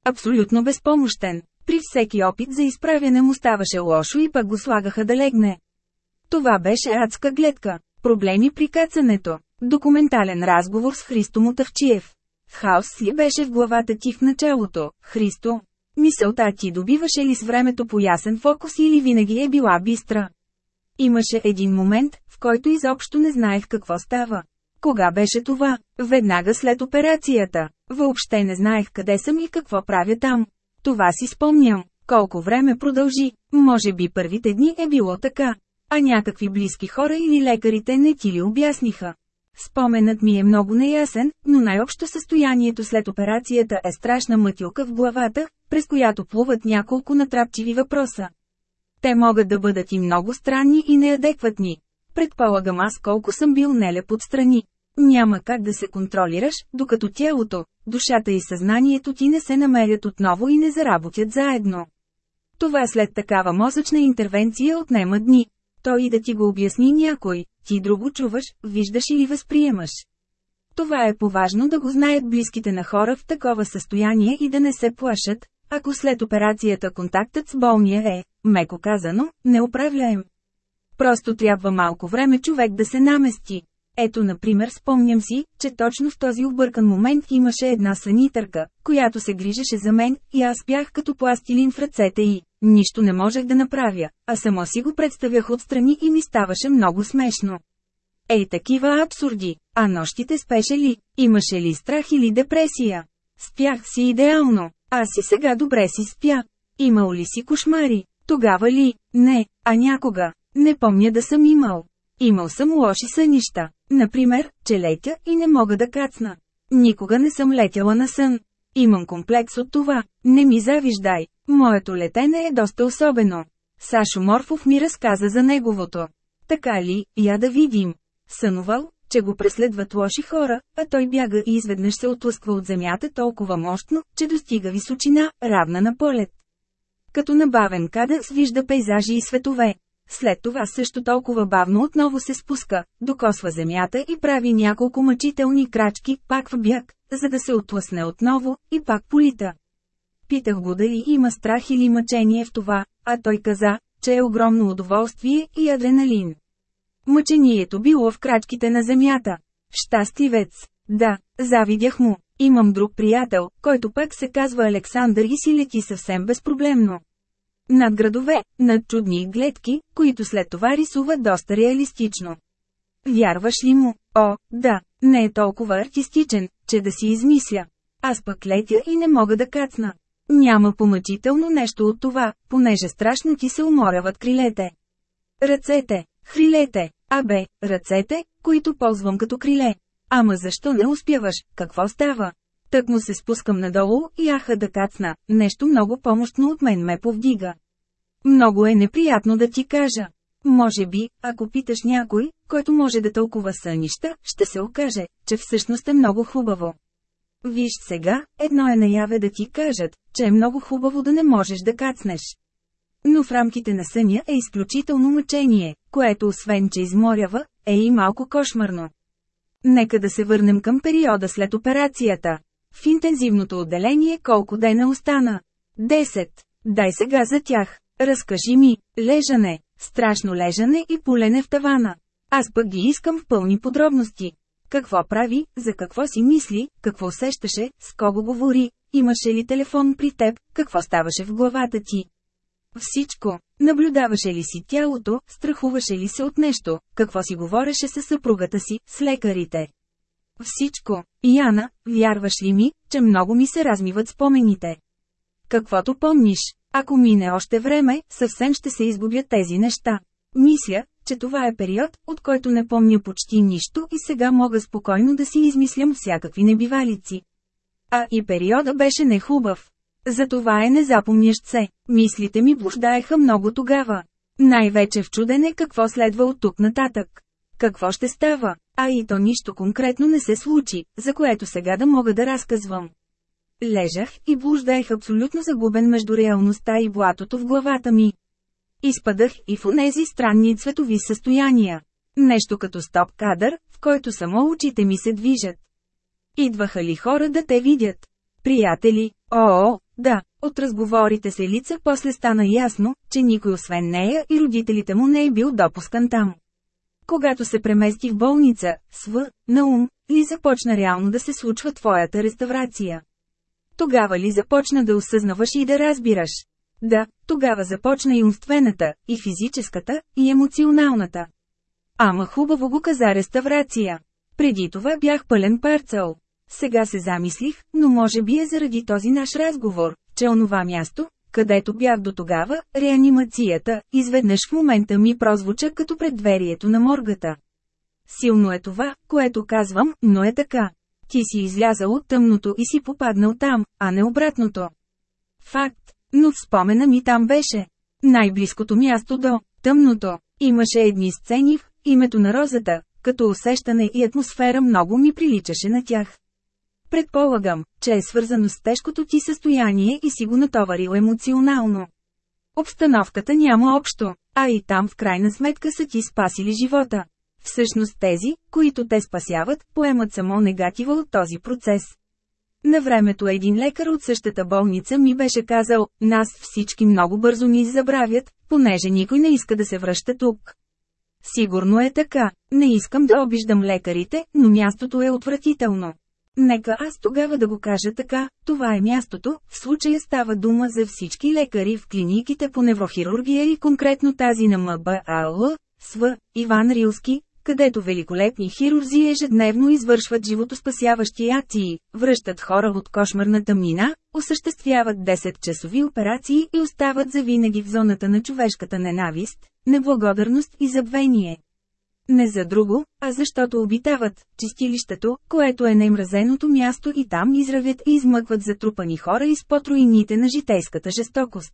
Абсолютно безпомощен. При всеки опит за изправяне му ставаше лошо и пък го слагаха да легне. Това беше адска гледка. Проблеми при кацането. Документален разговор с Христо Мотавчиев. Хаос ли беше в главата ти в началото, Христо? Мисълта ти добиваше ли с времето по ясен фокус или винаги е била бистра? Имаше един момент, в който изобщо не знаех какво става. Кога беше това? Веднага след операцията. Въобще не знаех къде съм и какво правя там. Това си спомням. Колко време продължи, може би първите дни е било така. А някакви близки хора или лекарите не ти ли обясниха. Споменът ми е много неясен, но най-общо състоянието след операцията е страшна мътилка в главата, през която плуват няколко натрапчиви въпроса. Те могат да бъдат и много странни и неадекватни. Предполагам аз колко съм бил нелеп отстрани. Няма как да се контролираш, докато тялото, душата и съзнанието ти не се намерят отново и не заработят заедно. Това след такава мозъчна интервенция отнема дни. Той и да ти го обясни някой, ти друго чуваш, виждаш или възприемаш. Това е поважно да го знаят близките на хора в такова състояние и да не се плашат, ако след операцията контактът с болния е, меко казано, неуправляем. Просто трябва малко време човек да се намести. Ето например спомням си, че точно в този объркан момент имаше една санитърка, която се грижеше за мен, и аз бях като пластилин в ръцете й. Нищо не можех да направя, а само си го представях отстрани и ми ставаше много смешно. Ей такива абсурди, а нощите спеше ли, имаше ли страх или депресия? Спях си идеално, аз и сега добре си спя. Имал ли си кошмари? Тогава ли? Не, а някога. Не помня да съм имал. Имал съм лоши сънища. Например, че летя и не мога да кацна. Никога не съм летяла на сън. Имам комплекс от това. Не ми завиждай. Моето летене е доста особено. Сашо Морфов ми разказа за неговото. Така ли, я да видим. Сънувал, че го преследват лоши хора, а той бяга и изведнъж се отлъсква от земята толкова мощно, че достига височина, равна на полет. Като набавен кадък вижда пейзажи и светове. След това също толкова бавно отново се спуска, докосва земята и прави няколко мъчителни крачки, пак в бяг, за да се отлъсне отново, и пак полита. Питах го дали има страх или мъчение в това, а той каза, че е огромно удоволствие и адреналин. Мъчението било в крачките на земята. Щастливец. Да, завидях му. Имам друг приятел, който пък се казва Александър и си лети съвсем безпроблемно. Над градове, над чудни гледки, които след това рисува доста реалистично. Вярваш ли му? О, да, не е толкова артистичен, че да си измисля. Аз пък летя и не мога да кацна. Няма помъчително нещо от това, понеже страшно ти се уморяват крилете. Ръцете, хрилете, абе, ръцете, които ползвам като криле. Ама защо не успяваш, какво става? Тък му се спускам надолу и аха да кацна, нещо много помощно от мен ме повдига. Много е неприятно да ти кажа. Може би, ако питаш някой, който може да тълкува сънища, ще се окаже, че всъщност е много хубаво. Виж сега, едно е наяве да ти кажат, че е много хубаво да не можеш да кацнеш. Но в рамките на съня е изключително мъчение, което освен че изморява, е и малко кошмарно. Нека да се върнем към периода след операцията. В интензивното отделение колко дена остана? 10. Дай сега за тях. Разкажи ми. Лежане. Страшно лежане и полене в тавана. Аз пък ги искам в пълни подробности. Какво прави, за какво си мисли, какво усещаше, с кого говори, имаше ли телефон при теб, какво ставаше в главата ти. Всичко. Наблюдаваше ли си тялото, страхуваше ли се от нещо, какво си говореше с съпругата си, с лекарите. Всичко. Яна, вярваш ли ми, че много ми се размиват спомените? Каквото помниш, ако мине още време, съвсем ще се изгубят тези неща. Мисля, че това е период, от който не помня почти нищо и сега мога спокойно да си измислям всякакви небивалици. А и периода беше нехубав. Затова е незапомнящ се. Мислите ми блуждаеха много тогава. Най-вече в чудене какво следва от тук нататък. Какво ще става? А и то нищо конкретно не се случи, за което сега да мога да разказвам. Лежах и блуждаех абсолютно загубен между реалността и блатото в главата ми. Изпадах и в онези странни цветови състояния. Нещо като стоп кадър, в който само очите ми се движат. Идваха ли хора да те видят? Приятели, о, да, от разговорите се лица после стана ясно, че никой освен нея и родителите му не е бил допускан там. Когато се премести в болница, св, на ум, ли започна реално да се случва твоята реставрация? Тогава ли започна да осъзнаваш и да разбираш? Да, тогава започна и умствената, и физическата, и емоционалната. Ама хубаво го каза реставрация. Преди това бях пълен парцел. Сега се замислих, но може би е заради този наш разговор, че онова място, където бях до тогава, реанимацията, изведнъж в момента ми прозвуча като предверието на моргата. Силно е това, което казвам, но е така. Ти си излязал от тъмното и си попаднал там, а не обратното. Факт, но в спомена ми там беше. Най-близкото място до тъмното. Имаше едни сцени в името на розата, като усещане и атмосфера много ми приличаше на тях. Предполагам, че е свързано с тежкото ти състояние и си го натоварил емоционално. Обстановката няма общо, а и там в крайна сметка са ти спасили живота. Всъщност тези, които те спасяват, поемат само негатива от този процес. На времето един лекар от същата болница ми беше казал, нас всички много бързо ни забравят, понеже никой не иска да се връща тук. Сигурно е така, не искам да обиждам лекарите, но мястото е отвратително. Нека аз тогава да го кажа така, това е мястото, в случая става дума за всички лекари в клиниките по неврохирургия и конкретно тази на МБАЛ, СВ, Иван Рилски, където великолепни хирурзи ежедневно извършват животоспасяващи акции, връщат хора от кошмарна тъмнина, осъществяват 10-часови операции и остават завинаги в зоната на човешката ненавист, неблагодарност и забвение. Не за друго, а защото обитават чистилището, което е най-мразеното място и там изравят и измъкват затрупани хора изпод руините на житейската жестокост.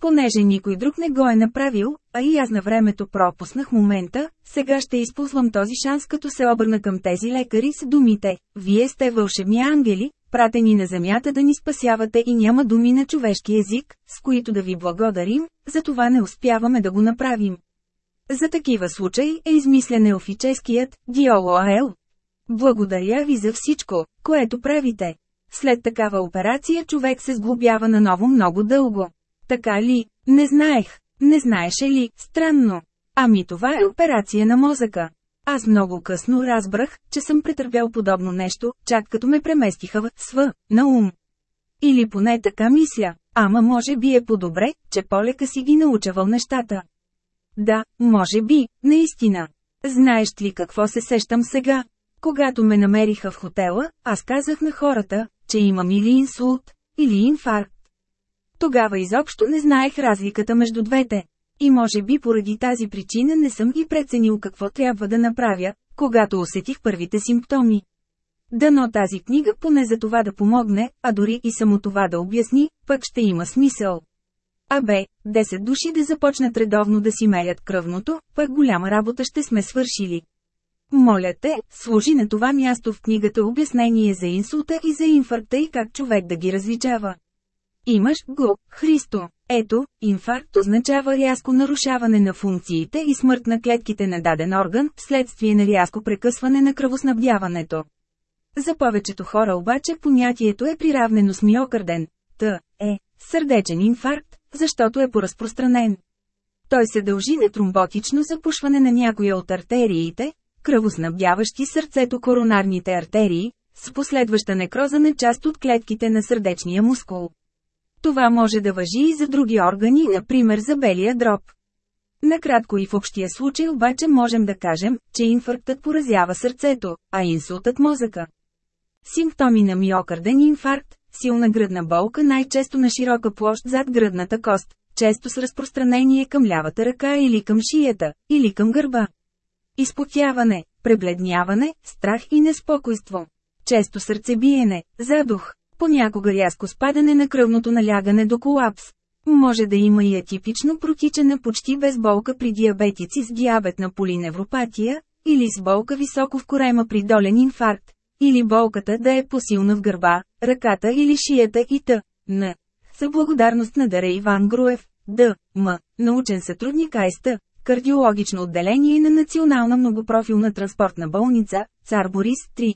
Понеже никой друг не го е направил, а и аз на времето пропуснах момента, сега ще използвам този шанс като се обърна към тези лекари с думите «Вие сте вълшебни ангели, пратени на земята да ни спасявате и няма думи на човешки език, с които да ви благодарим, затова не успяваме да го направим». За такива случаи е измислен еофическият Диолоаел. Благодаря ви за всичко, което правите. След такава операция човек се сглобява наново много дълго. Така ли? Не знаех. Не знаеше ли? Странно. Ами това е операция на мозъка. Аз много късно разбрах, че съм претърпял подобно нещо, чак като ме преместиха в СВ, на ум. Или поне така мисля, ама може би е по-добре, че полека си ги научавал нещата. Да, може би, наистина. Знаеш ли какво се сещам сега? Когато ме намериха в хотела, аз казах на хората, че имам или инсулт, или инфаркт. Тогава изобщо не знаех разликата между двете. И може би поради тази причина не съм и преценил какво трябва да направя, когато усетих първите симптоми. Дано тази книга поне за това да помогне, а дори и само това да обясни, пък ще има смисъл. Абе, 10 души да започнат редовно да си мерят кръвното, пък голяма работа ще сме свършили. Моля те, служи на това място в книгата обяснение за инсулта и за инфаркта и как човек да ги различава. Имаш го, Христо. Ето, инфаркт означава рязко нарушаване на функциите и смърт на клетките на даден орган, вследствие на рязко прекъсване на кръвоснабдяването. За повечето хора обаче понятието е приравнено с миокърден. Т. е сърдечен инфаркт, защото е поразпространен. Той се дължи на тромботично запушване на някои от артериите, кръвоснабдяващи сърцето коронарните артерии, с последваща некроза на част от клетките на сърдечния мускул. Това може да въжи и за други органи, например за белия дроб. Накратко и в общия случай обаче можем да кажем, че инфарктът поразява сърцето, а инсултът мозъка. Симптоми на миокарден инфаркт, силна гръдна болка най-често на широка площ зад гръдната кост, често с разпространение към лявата ръка или към шията, или към гърба. Изпотяване, пребледняване, страх и неспокойство. Често сърцебиене, задух, понякога рязко спадане на кръвното налягане до колапс. Може да има и атипично протичане почти без болка при диабетици с диабетна полиневропатия, или с болка високо в корема при долен инфаркт, или болката да е посилна в гърба, ръката или шията и т.н. За благодарност на Даре Иван Груев, Д. М. Научен сътрудник АСТ, кардиологично отделение на Национална многопрофилна транспортна болница, Цар Борис 3.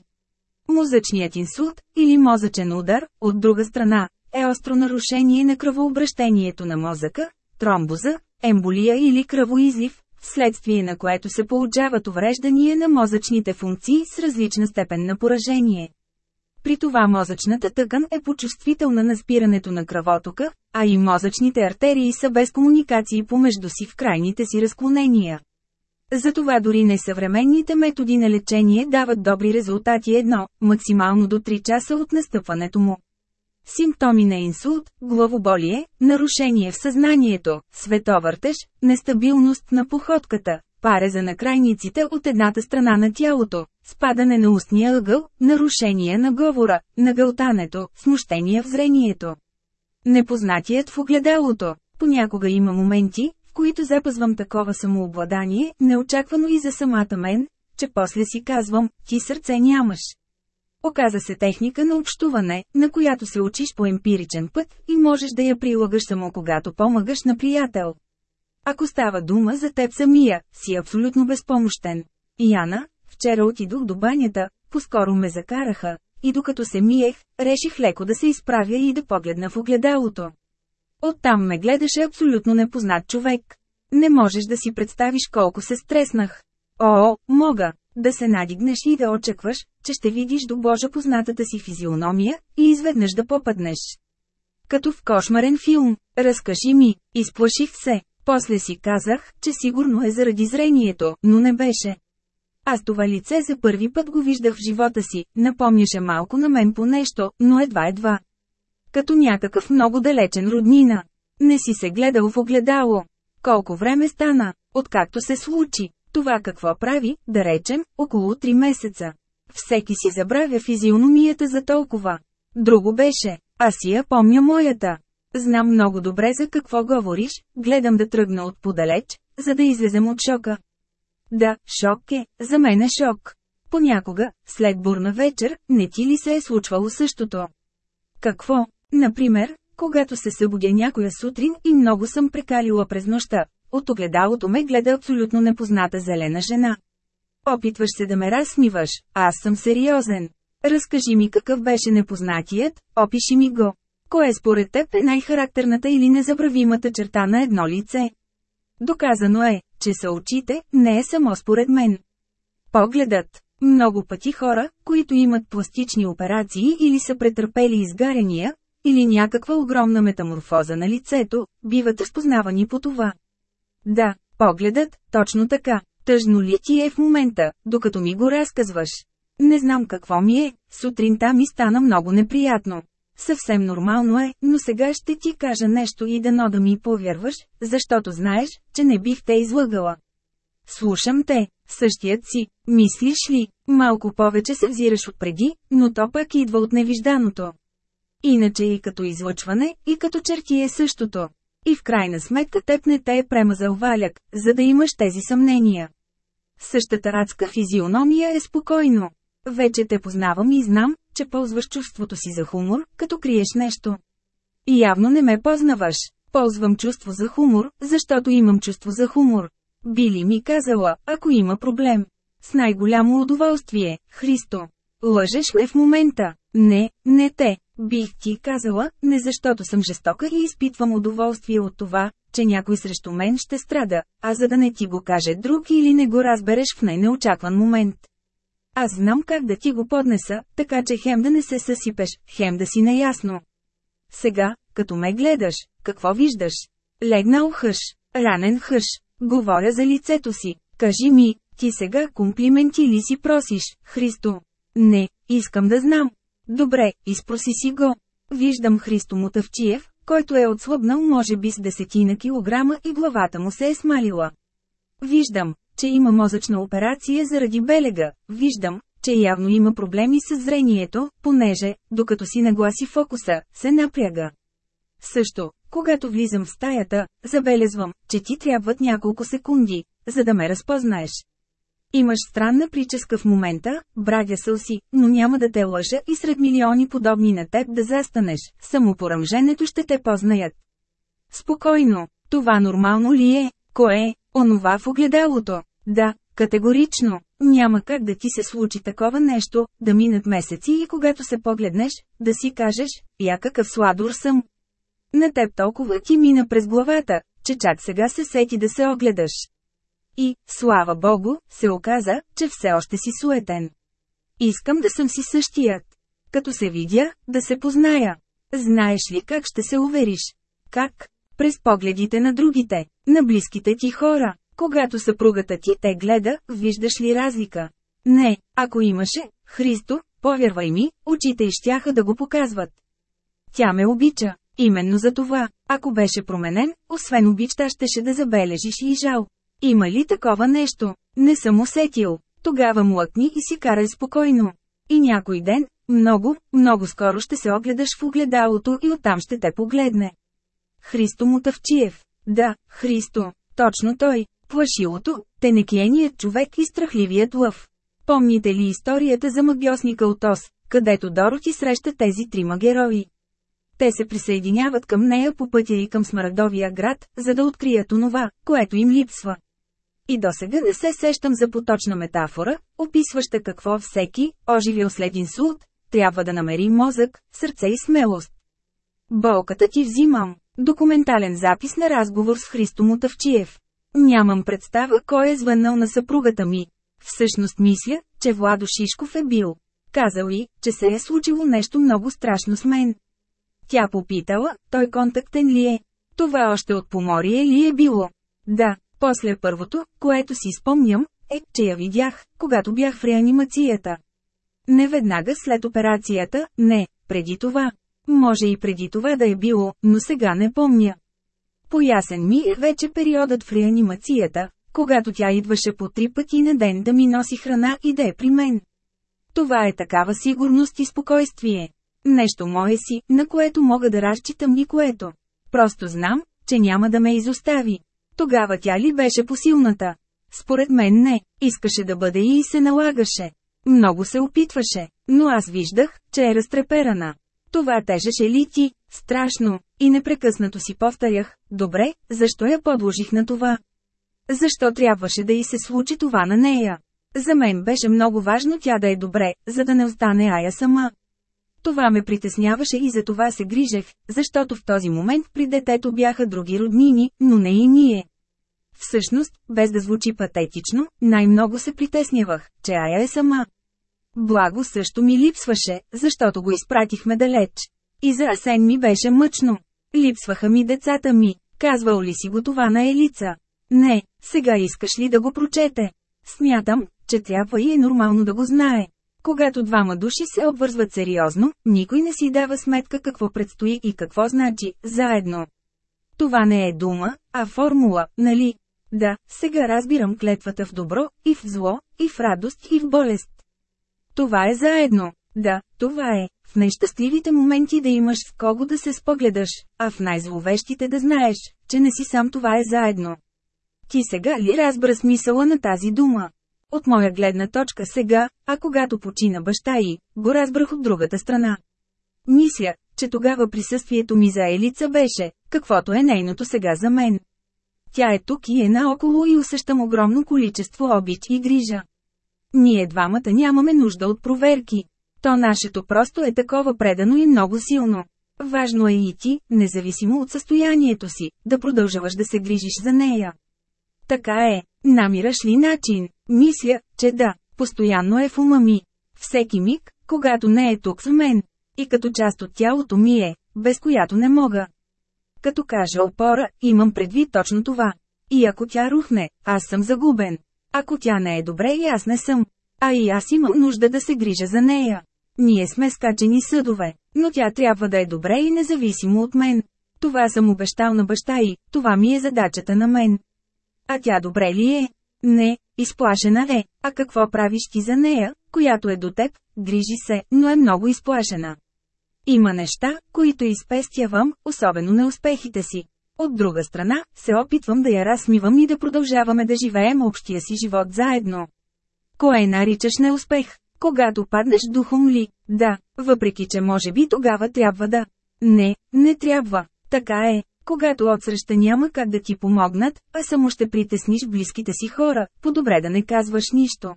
Мозъчният инсулт, или мозъчен удар, от друга страна, е остро нарушение на кръвообращението на мозъка, тромбоза, емболия или кръвоизлив, вследствие на което се получават увреждания на мозъчните функции с различна степен на поражение. При това мозъчната тъкан е почувствителна на спирането на кръвотока, а и мозъчните артерии са без комуникации помежду си в крайните си разклонения. Затова дори несъвременните методи на лечение дават добри резултати едно, максимално до 3 часа от настъпването му. Симптоми на инсулт, главоболие, нарушение в съзнанието, световъртеж, нестабилност на походката, пареза на крайниците от едната страна на тялото, спадане на устния ъгъл, нарушение на говора, нагълтането, смущение в зрението. Непознатият в огледалото. Понякога има моменти, в които запазвам такова самообладание, неочаквано и за самата мен, че после си казвам, ти сърце нямаш. Оказа се техника на общуване, на която се учиш по емпиричен път и можеш да я прилагаш само когато помагаш на приятел. Ако става дума за теб самия, си абсолютно безпомощен. Яна, вчера отидох до банята, поскоро ме закараха, и докато се миех, реших леко да се изправя и да погледна в огледалото. Оттам ме гледаше абсолютно непознат човек. Не можеш да си представиш колко се стреснах. О, мога, да се надигнеш и да очакваш, че ще видиш до Божа познатата си физиономия, и изведнъж да попаднеш. Като в кошмарен филм, разкажи ми, изплаших се, после си казах, че сигурно е заради зрението, но не беше. Аз това лице за първи път го виждах в живота си, напомняше малко на мен по нещо, но едва-едва. Като някакъв много далечен роднина. Не си се гледал в огледало. Колко време стана, откакто се случи. Това какво прави, да речем, около 3 месеца. Всеки си забравя физиономията за толкова. Друго беше, а си я помня моята. Знам много добре за какво говориш, гледам да тръгна от подалеч, за да излезем от шока. Да, шок е, за мен е шок. Понякога, след бурна вечер, не ти ли се е случвало същото? Какво? Например, когато се събудя някоя сутрин и много съм прекалила през нощта, от огледалото ме гледа абсолютно непозната зелена жена. Опитваш се да ме разсмиваш, аз съм сериозен. Разкажи ми какъв беше непознатият, опиши ми го. Кое според теб е най-характерната или незабравимата черта на едно лице? Доказано е, че са очите, не е само според мен. Погледът. Много пъти хора, които имат пластични операции или са претърпели изгарения, или някаква огромна метаморфоза на лицето, биват разпознавани по това. Да, погледът, точно така. Тъжно ли ти е в момента, докато ми го разказваш? Не знам какво ми е, сутринта ми стана много неприятно. Съвсем нормално е, но сега ще ти кажа нещо и дано да ми повярваш, защото знаеш, че не бих те излъгала. Слушам те, същият си, мислиш ли, малко повече се взираш от преди, но то пък идва от невижданото. Иначе и като излъчване, и като черти е същото. И в крайна сметка теб не те е премазал валяк, за да имаш тези съмнения. Същата адска физиономия е спокойно. Вече те познавам и знам, че ползваш чувството си за хумор, като криеш нещо. И явно не ме познаваш. Ползвам чувство за хумор, защото имам чувство за хумор. Били ми казала, ако има проблем. С най-голямо удоволствие, Христо. Лъжеш ме в момента. Не, не те. Бих ти казала, не защото съм жестока и изпитвам удоволствие от това, че някой срещу мен ще страда, а за да не ти го каже друг или не го разбереш в най-неочакван момент. Аз знам как да ти го поднеса, така че хем да не се съсипеш, хем да си наясно. Сега, като ме гледаш, какво виждаш? Легнал хъш, ранен хъш, говоря за лицето си. Кажи ми, ти сега комплименти ли си просиш, Христо? Не, искам да знам. Добре, изпроси си го. Виждам Христо Мутавчиев, който е отслабнал може би с десетина килограма и главата му се е смалила. Виждам, че има мозъчна операция заради белега, виждам, че явно има проблеми с зрението, понеже, докато си нагласи фокуса, се напряга. Също, когато влизам в стаята, забелезвам, че ти трябват няколко секунди, за да ме разпознаеш. Имаш странна прическа в момента, брадя сълси, но няма да те лъжа и сред милиони подобни на теб да застанеш, само порамженето ще те познаят. Спокойно, това нормално ли е? Кое е? Онова в огледалото. Да, категорично. Няма как да ти се случи такова нещо, да минат месеци и когато се погледнеш, да си кажеш, я какъв сладур съм. На теб толкова ти мина през главата, че чак сега се сети да се огледаш. И, слава богу, се оказа, че все още си суетен. Искам да съм си същият. Като се видя, да се позная. Знаеш ли как ще се увериш? Как? През погледите на другите, на близките ти хора. Когато съпругата ти те гледа, виждаш ли разлика? Не, ако имаше, Христо, повярвай ми, очите й щяха да го показват. Тя ме обича. Именно за това, ако беше променен, освен обичта щеше да забележиш и жал. Има ли такова нещо? Не съм усетил. Тогава млъкни и си карай спокойно. И някой ден, много, много скоро ще се огледаш в огледалото и оттам ще те погледне. Христо Мутавчиев. Да, Христо, точно той. Плашилото, тенекиеният човек и страхливият лъв. Помните ли историята за магиосника от Ос, където Дороти среща тези трима герои? Те се присъединяват към нея по пътя и към Смърдовия град, за да открият онова, което им липсва. И до сега не се сещам за поточна метафора, описваща какво всеки, оживил след инсулт, трябва да намери мозък, сърце и смелост. Болката ти взимам. Документален запис на разговор с Христо Мутавчиев. Нямам представа кой е звъннал на съпругата ми. Всъщност мисля, че Владо Шишков е бил. Казал и, че се е случило нещо много страшно с мен. Тя попитала, той контактен ли е? Това още от поморие ли е било? Да, после първото, което си спомням, е, че я видях, когато бях в реанимацията. Не веднага след операцията, не, преди това. Може и преди това да е било, но сега не помня. Поясен ми е вече периодът в реанимацията, когато тя идваше по три пъти на ден да ми носи храна и да е при мен. Това е такава сигурност и спокойствие. Нещо мое си, на което мога да разчитам и което. Просто знам, че няма да ме изостави. Тогава тя ли беше посилната? Според мен не, искаше да бъде и се налагаше. Много се опитваше, но аз виждах, че е разтреперана. Това тежеше ли ти? Страшно. И непрекъснато си повторях, добре, защо я подложих на това? Защо трябваше да й се случи това на нея? За мен беше много важно тя да е добре, за да не остане Ая сама. Това ме притесняваше и за това се грижех, защото в този момент при детето бяха други роднини, но не и ние. Всъщност, без да звучи патетично, най-много се притеснявах, че Ая е сама. Благо също ми липсваше, защото го изпратихме далеч. И за Асен ми беше мъчно. Липсваха ми децата ми. Казвал ли си го това на Елица? Не, сега искаш ли да го прочете? Смятам, че трябва и е нормално да го знае. Когато двама души се обвързват сериозно, никой не си дава сметка какво предстои и какво значи «заедно». Това не е дума, а формула, нали? Да, сега разбирам клетвата в добро, и в зло, и в радост, и в болест. Това е заедно. Да, това е. В най-щастливите моменти да имаш с кого да се спогледаш, а в най-зловещите да знаеш, че не си сам това е заедно. Ти сега ли разбра смисъла на тази дума? От моя гледна точка сега, а когато почина баща й, го разбрах от другата страна. Мисля, че тогава присъствието ми за Елица беше, каквото е нейното сега за мен. Тя е тук и е наоколо и усещам огромно количество обич и грижа. Ние двамата нямаме нужда от проверки. То нашето просто е такова предано и много силно. Важно е и ти, независимо от състоянието си, да продължаваш да се грижиш за нея. Така е, намираш ли начин? Мисля, че да, постоянно е в ума ми. Всеки миг, когато не е тук с мен. И като част от тялото ми е, без която не мога. Като кажа опора, имам предвид точно това. И ако тя рухне, аз съм загубен. Ако тя не е добре и аз не съм. А и аз имам нужда да се грижа за нея. Ние сме скачени съдове, но тя трябва да е добре и независимо от мен. Това съм обещал на баща и, това ми е задачата на мен. А тя добре ли е? Не, изплашена е. А какво правиш ти за нея, която е до теб, грижи се, но е много изплашена. Има неща, които изпестявам, особено неуспехите си. От друга страна, се опитвам да я разсмивам и да продължаваме да живеем общия си живот заедно. Кое наричаш неуспех? Когато паднеш духом ли? Да, въпреки че може би тогава трябва да. Не, не трябва. Така е. Когато отсреща няма как да ти помогнат, а само ще притесниш близките си хора, по-добре да не казваш нищо.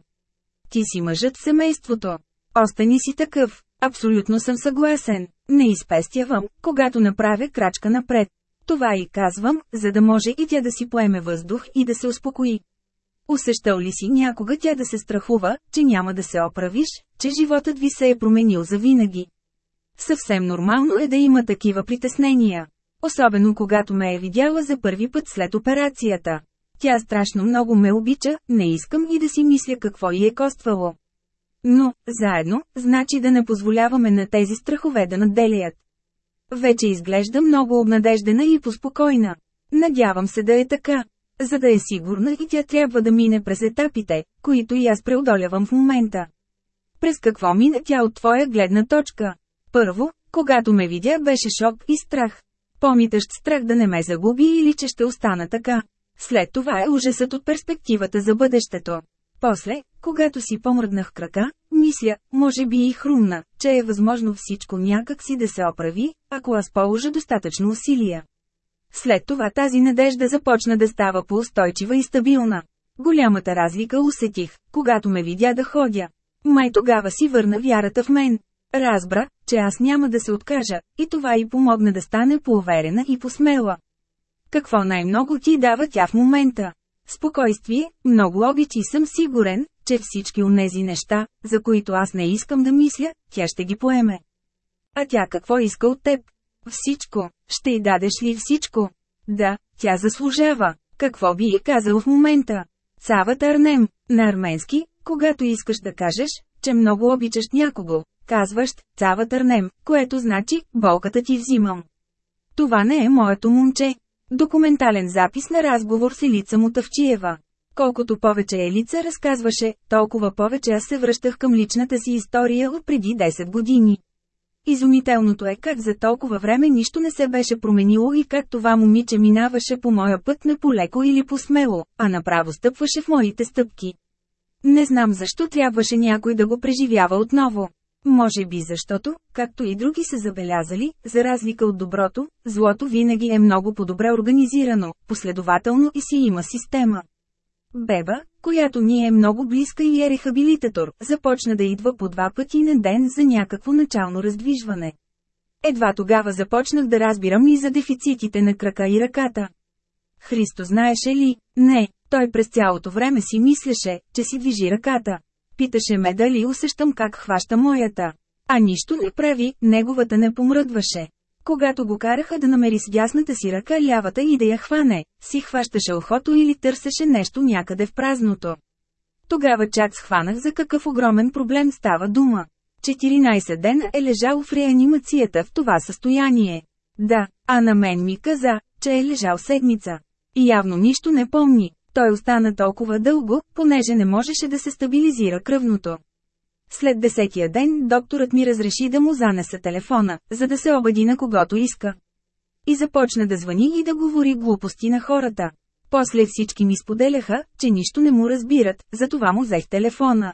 Ти си мъжът в семейството. Остани си такъв. Абсолютно съм съгласен. Не изпестявам, когато направя крачка напред. Това и казвам, за да може и тя да си поеме въздух и да се успокои. Усещал ли си някога тя да се страхува, че няма да се оправиш, че животът ви се е променил завинаги? Съвсем нормално е да има такива притеснения. Особено когато ме е видяла за първи път след операцията. Тя страшно много ме обича, не искам и да си мисля какво й е коствало. Но, заедно, значи да не позволяваме на тези страхове да наделият. Вече изглежда много обнадеждена и поспокойна. Надявам се да е така. За да е сигурна и тя трябва да мине през етапите, които и аз преодолявам в момента. През какво мина тя от твоя гледна точка? Първо, когато ме видя беше шок и страх. Помитащ страх да не ме загуби или че ще остана така. След това е ужасът от перспективата за бъдещето. После, когато си помръднах крака, мисля, може би и хрумна, че е възможно всичко някак си да се оправи, ако аз положа достатъчно усилия. След това тази надежда започна да става по-устойчива и стабилна. Голямата разлика усетих, когато ме видя да ходя. Май тогава си върна вярата в мен. Разбра, че аз няма да се откажа, и това и помогна да стане поуверена и посмела. Какво най-много ти дава тя в момента? Спокойствие, много обичи и съм сигурен, че всички онези неща, за които аз не искам да мисля, тя ще ги поеме. А тя какво иска от теб? Всичко. Ще й дадеш ли всичко? Да, тя заслужава. Какво би и казал в момента? Цават Арнем, на арменски, когато искаш да кажеш, че много обичаш някого, казваш «цават Арнем», което значи «болката ти взимам». Това не е моето момче. Документален запис на разговор с Елица Мутавчиева. Колкото повече Елица разказваше, толкова повече аз се връщах към личната си история от преди 10 години. Изумителното е как за толкова време нищо не се беше променило и как това момиче минаваше по моя път не полеко или посмело, а направо стъпваше в моите стъпки. Не знам защо трябваше някой да го преживява отново. Може би защото, както и други са забелязали, за разлика от доброто, злото винаги е много по-добре организирано, последователно и си има система. Беба, която ни е много близка и е рехабилитатор, започна да идва по два пъти на ден за някакво начално раздвижване. Едва тогава започнах да разбирам и за дефицитите на крака и ръката. Христо знаеше ли? Не, той през цялото време си мислеше, че си движи ръката. Питаше ме дали усещам как хваща моята. А нищо не прави, неговата не помръдваше. Когато го караха да намери с дясната си ръка лявата и да я хване, си хващаше охото или търсеше нещо някъде в празното. Тогава чак схванах за какъв огромен проблем става дума. 14 дена е лежал в реанимацията в това състояние. Да, а на мен ми каза, че е лежал седмица. И явно нищо не помни. Той остана толкова дълго, понеже не можеше да се стабилизира кръвното. След десетия ден докторът ми разреши да му занеса телефона, за да се обади на когото иска. И започна да звъни и да говори глупости на хората. После всички ми споделяха, че нищо не му разбират, затова му взех телефона.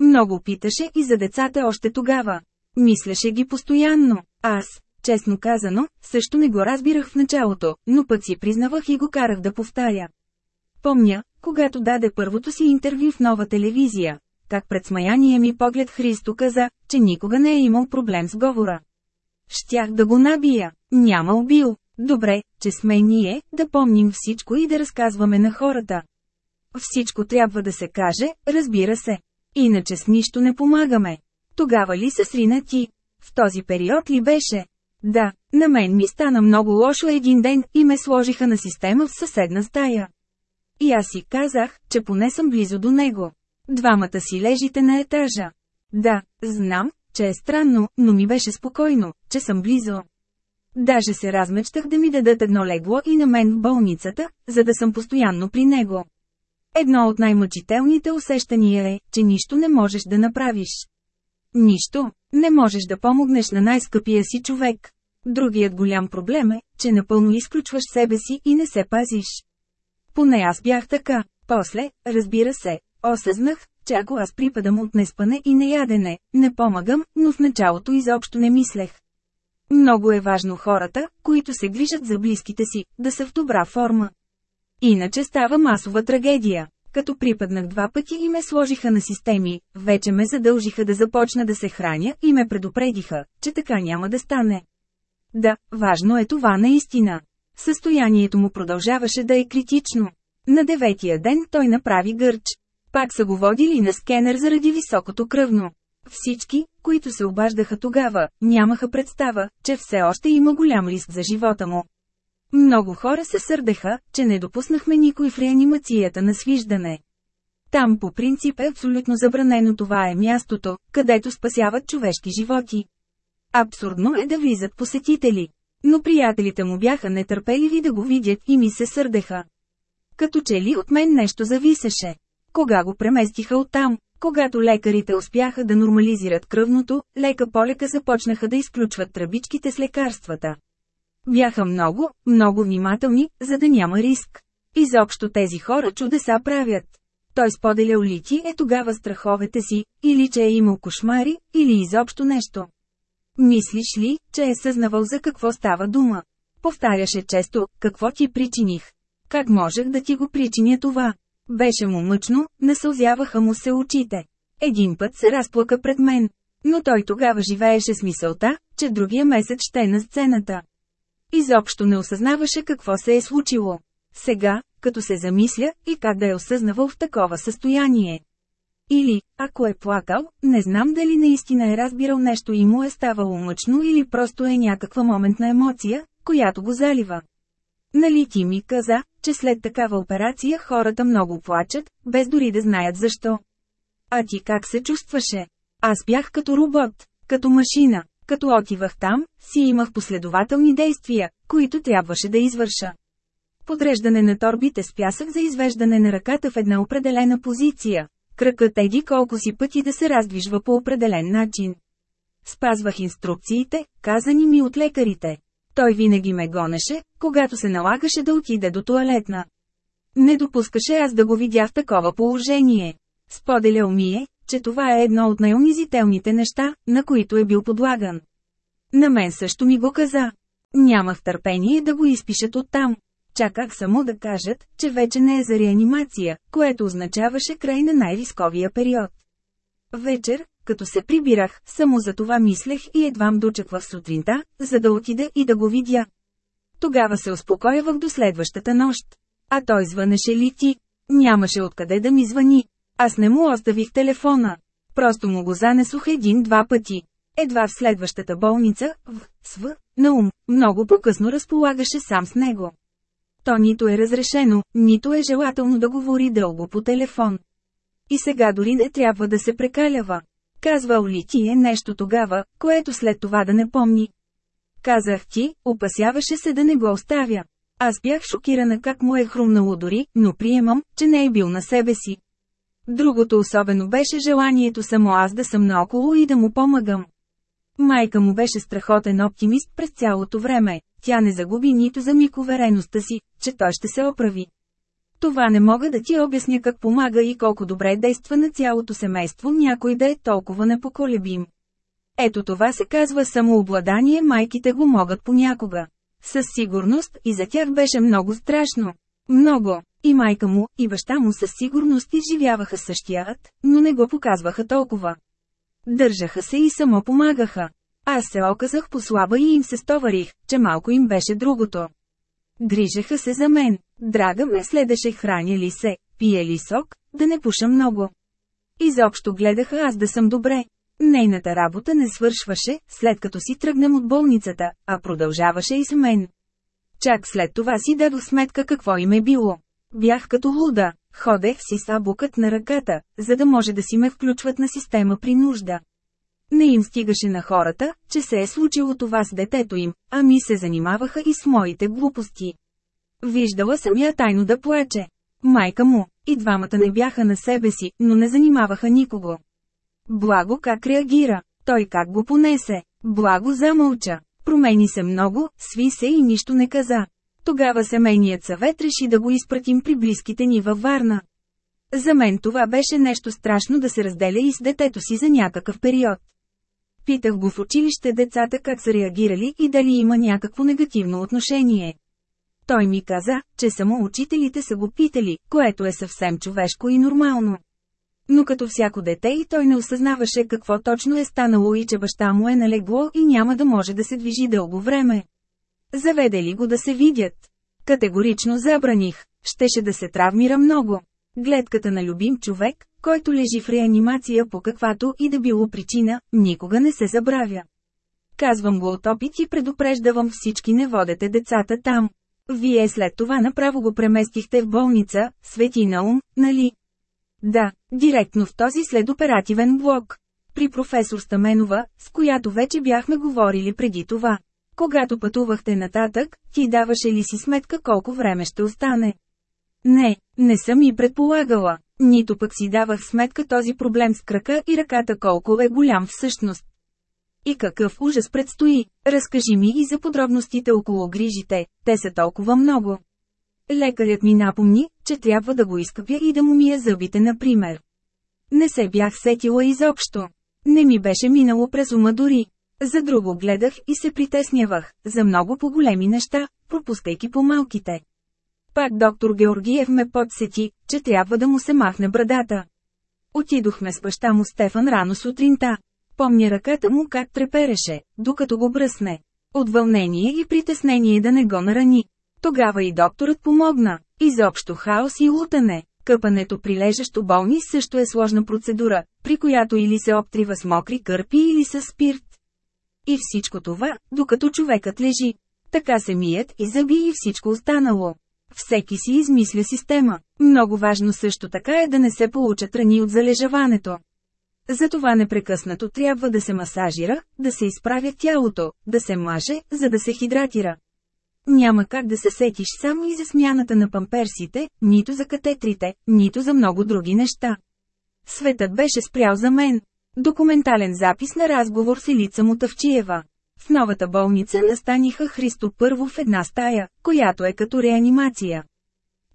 Много питаше и за децата още тогава. Мислеше ги постоянно. Аз, честно казано, също не го разбирах в началото, но пък си признавах и го карах да повтаря. Помня, когато даде първото си интервю в нова телевизия, как пред смаяния ми поглед Христо каза, че никога не е имал проблем с говора. Щях да го набия. Няма убил. Добре, че сме ние, да помним всичко и да разказваме на хората. Всичко трябва да се каже, разбира се. Иначе с нищо не помагаме. Тогава ли се срина ти? В този период ли беше? Да, на мен ми стана много лошо един ден и ме сложиха на система в съседна стая. И аз си казах, че поне съм близо до него. Двамата си лежите на етажа. Да, знам, че е странно, но ми беше спокойно, че съм близо. Даже се размечтах да ми дадат едно легло и на мен в болницата, за да съм постоянно при него. Едно от най-мъчителните усещания е, че нищо не можеш да направиш. Нищо, не можеш да помогнеш на най-скъпия си човек. Другият голям проблем е, че напълно изключваш себе си и не се пазиш. Поне аз бях така. После, разбира се, осъзнах, че ако аз припадам от неспане и неядене, не помагам, но в началото изобщо не мислех. Много е важно хората, които се грижат за близките си, да са в добра форма. Иначе става масова трагедия. Като припаднах два пъти и ме сложиха на системи, вече ме задължиха да започна да се храня и ме предупредиха, че така няма да стане. Да, важно е това наистина. Състоянието му продължаваше да е критично. На деветия ден той направи гърч. Пак са го водили на скенер заради високото кръвно. Всички, които се обаждаха тогава, нямаха представа, че все още има голям риск за живота му. Много хора се сърдеха, че не допуснахме никой в реанимацията на свиждане. Там по принцип е абсолютно забранено това е мястото, където спасяват човешки животи. Абсурдно е да влизат посетители. Но приятелите му бяха нетърпеливи да го видят и ми се сърдеха. Като че ли от мен нещо зависеше. Кога го преместиха оттам, когато лекарите успяха да нормализират кръвното, лека полека започнаха да изключват тръбичките с лекарствата. Бяха много, много внимателни, за да няма риск. Изобщо тези хора чудеса правят. Той споделял ли ти е тогава страховете си, или че е имал кошмари, или изобщо нещо. Мислиш ли, че е съзнавал за какво става дума? Повтаряше често, какво ти причиних. Как можех да ти го причиня това? Беше му мъчно, насълзяваха му се очите. Един път се разплака пред мен. Но той тогава живееше с мисълта, че другия месец ще е на сцената. Изобщо не осъзнаваше какво се е случило. Сега, като се замисля, и как да е осъзнавал в такова състояние. Или, ако е плакал, не знам дали наистина е разбирал нещо и му е ставало мъчно или просто е някаква моментна емоция, която го залива. Нали ти ми каза, че след такава операция хората много плачат, без дори да знаят защо. А ти как се чувстваше? Аз бях като робот, като машина, като отивах там, си имах последователни действия, които трябваше да извърша. Подреждане на торбите с пясък за извеждане на ръката в една определена позиция. Кръкът еди колко си пъти да се раздвижва по определен начин. Спазвах инструкциите, казани ми от лекарите. Той винаги ме гонеше, когато се налагаше да отиде до туалетна. Не допускаше аз да го видя в такова положение. Споделял ми е, че това е едно от най-унизителните неща, на които е бил подлаган. На мен също ми го каза. Нямах търпение да го изпишат оттам. Чаках само да кажат, че вече не е за реанимация, което означаваше край на най-рисковия период. Вечер, като се прибирах, само за това мислех и едвам дочеквах сутринта, за да отида и да го видя. Тогава се успокоявах до следващата нощ. А той звънеше ли ти? Нямаше откъде да ми звъни. Аз не му оставих телефона. Просто му го занесох един-два пъти. Едва в следващата болница, в СВ, на ум, много по-късно разполагаше сам с него. То нито е разрешено, нито е желателно да говори дълго по телефон. И сега дори не трябва да се прекалява. Казвал ли ти е нещо тогава, което след това да не помни? Казах ти, опасяваше се да не го оставя. Аз бях шокирана как му е хрумнало дори, но приемам, че не е бил на себе си. Другото особено беше желанието само аз да съм наоколо и да му помагам. Майка му беше страхотен оптимист през цялото време, тя не загуби нито за миг увереността си, че той ще се оправи. Това не мога да ти обясня как помага и колко добре действа на цялото семейство някой да е толкова непоколебим. Ето това се казва самообладание, майките го могат понякога. Със сигурност и за тях беше много страшно. Много. И майка му, и баща му със сигурност изживяваха същият, но не го показваха толкова. Държаха се и само помагаха. Аз се оказах послаба и им се стоварих, че малко им беше другото. Грижеха се за мен. Драга ме следеше храня ли се, пие ли сок, да не пуша много. Изобщо гледаха аз да съм добре. Нейната работа не свършваше, след като си тръгнем от болницата, а продължаваше и с мен. Чак след това си дадох сметка какво им е било. Бях като луда, ходех си с абукът на ръката, за да може да си ме включват на система при нужда. Не им стигаше на хората, че се е случило това с детето им, а ми се занимаваха и с моите глупости. Виждала съм я тайно да плаче. Майка му, и двамата не бяха на себе си, но не занимаваха никого. Благо как реагира, той как го понесе. Благо замълча. Промени се много, сви се и нищо не каза. Тогава семейният съвет реши да го изпратим при близките ни във Варна. За мен това беше нещо страшно да се разделя и с детето си за някакъв период. Питах го в училище децата как са реагирали и дали има някакво негативно отношение. Той ми каза, че само учителите са го питали, което е съвсем човешко и нормално. Но като всяко дете и той не осъзнаваше какво точно е станало и че баща му е налегло и няма да може да се движи дълго време. Заведе ли го да се видят? Категорично забраних, щеше да се травмира много. Гледката на любим човек, който лежи в реанимация по каквато и да било причина, никога не се забравя. Казвам го от опит и предупреждавам всички не водете децата там. Вие след това направо го преместихте в болница, Свети Наум, нали? Да, директно в този следоперативен блок. При професор Стаменова, с която вече бяхме говорили преди това. Когато пътувахте нататък, ти даваше ли си сметка колко време ще остане? Не, не съм и предполагала. Нито пък си давах сметка този проблем с крака и ръката колко е голям всъщност. И какъв ужас предстои? Разкажи ми и за подробностите около грижите, те са толкова много. Лекарят ми напомни, че трябва да го изкъпя и да му мия зъбите, например. Не се бях сетила изобщо. Не ми беше минало през ума дори. За друго гледах и се притеснявах, за много по-големи неща, пропускайки по малките. Пак доктор Георгиев ме подсети, че трябва да му се махне брадата. Отидохме с баща му Стефан рано сутринта. Помня ръката му как трепереше, докато го бръсне. От вълнение и притеснение да не го нарани. Тогава и докторът помогна. Изобщо хаос и лутане. Къпането при лежащо болни също е сложна процедура, при която или се обтрива с мокри кърпи или с спирт. И всичко това, докато човекът лежи. Така се мият и зъби и всичко останало. Всеки си измисля система. Много важно също така е да не се получат рани от залежаването. Затова непрекъснато трябва да се масажира, да се изправя тялото, да се маже, за да се хидратира. Няма как да се сетиш само и за смяната на памперсите, нито за катетрите, нито за много други неща. Светът беше спрял за мен. Документален запис на разговор с Елица Мутавчиева. В новата болница настаниха Христо първо в една стая, която е като реанимация.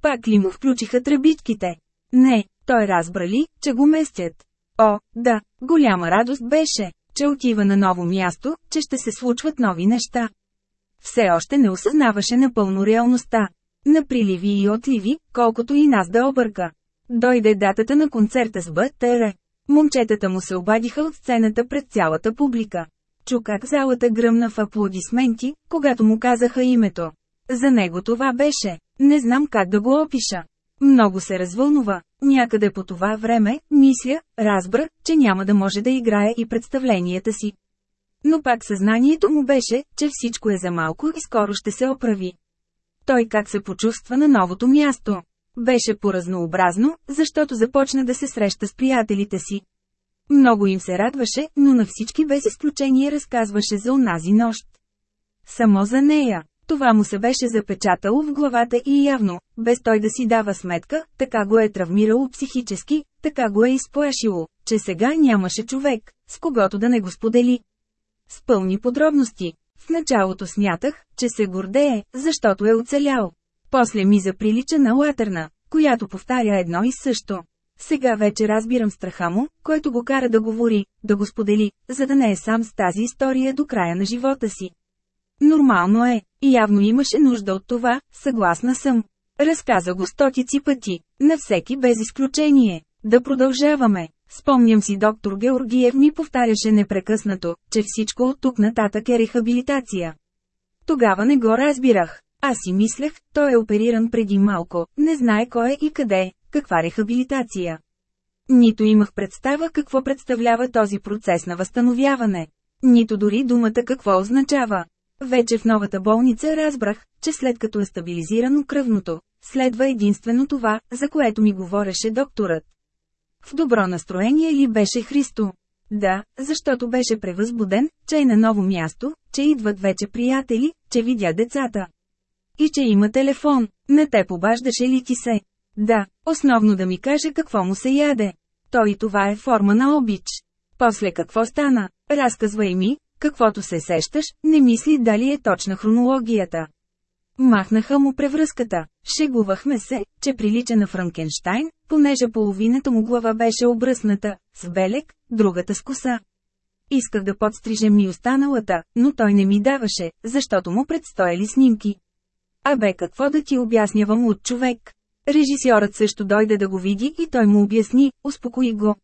Пак ли му включиха тръбичките? Не, той разбра ли, че го местят. О, да, голяма радост беше, че отива на ново място, че ще се случват нови неща. Все още не осъзнаваше напълно реалността. На приливи и отливи, колкото и нас да обърка. Дойде датата на концерта с БТР. Момчетата му се обадиха от сцената пред цялата публика. Чу как залата гръмна в аплодисменти, когато му казаха името. За него това беше. Не знам как да го опиша. Много се развълнува. Някъде по това време, мисля, разбра, че няма да може да играе и представленията си. Но пак съзнанието му беше, че всичко е за малко и скоро ще се оправи. Той как се почувства на новото място. Беше поразнообразно, защото започна да се среща с приятелите си. Много им се радваше, но на всички без изключение разказваше за онази нощ. Само за нея. Това му се беше запечатало в главата и явно, без той да си дава сметка, така го е травмирало психически, така го е изплашило, че сега нямаше човек, с когото да не го сподели. С пълни подробности. В началото смятах, че се гордее, защото е оцелял. После ми заприлича на латерна, която повтаря едно и също. Сега вече разбирам страха му, който го кара да говори, да го сподели, за да не е сам с тази история до края на живота си. Нормално е, явно имаше нужда от това, съгласна съм. Разказа го стотици пъти, на всеки без изключение. Да продължаваме. Спомням си доктор Георгиев ми повтаряше непрекъснато, че всичко от тук нататък е рехабилитация. Тогава не го разбирах. Аз си мислех, той е опериран преди малко, не знае кой е и къде, каква рехабилитация. Нито имах представа какво представлява този процес на възстановяване. Нито дори думата какво означава. Вече в новата болница разбрах, че след като е стабилизирано кръвното, следва единствено това, за което ми говореше докторът. В добро настроение ли беше Христо? Да, защото беше превъзбуден, че е на ново място, че идват вече приятели, че видя децата. И че има телефон. Не те побаждаше ли ти се? Да, основно да ми каже какво му се яде. Той и това е форма на обич. После какво стана? Разказвай ми, каквото се сещаш, не мисли дали е точна хронологията. Махнаха му превръзката. Шегувахме се, че прилича на Франкенштайн, понеже половината му глава беше обръсната, с белек, другата с коса. Исках да подстрижем и останалата, но той не ми даваше, защото му предстояли снимки. Абе какво да ти обяснявам от човек? Режисьорът също дойде да го види и той му обясни, успокои го.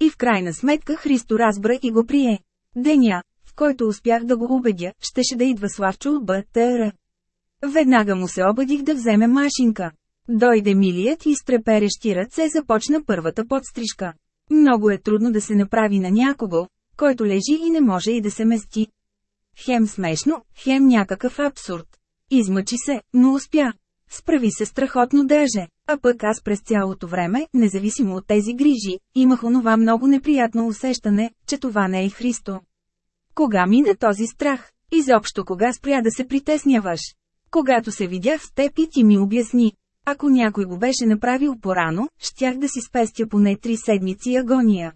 И в крайна сметка Христо разбра и го прие. Деня, който успях да го убедя, щеше да идва Славчо от БТР. Веднага му се обадих да вземе машинка. Дойде милият и с треперещи ръце започна първата подстрижка. Много е трудно да се направи на някого, който лежи и не може и да се мести. Хем смешно, хем някакъв абсурд. Измъчи се, но успя. Справи се страхотно даже, а пък аз през цялото време, независимо от тези грижи, имах онова много неприятно усещане, че това не е Христо. Кога мина този страх? Изобщо кога спря да се притесняваш? Когато се видях с теб и ти ми обясни. Ако някой го беше направил порано, щях да си спестя поне три седмици агония.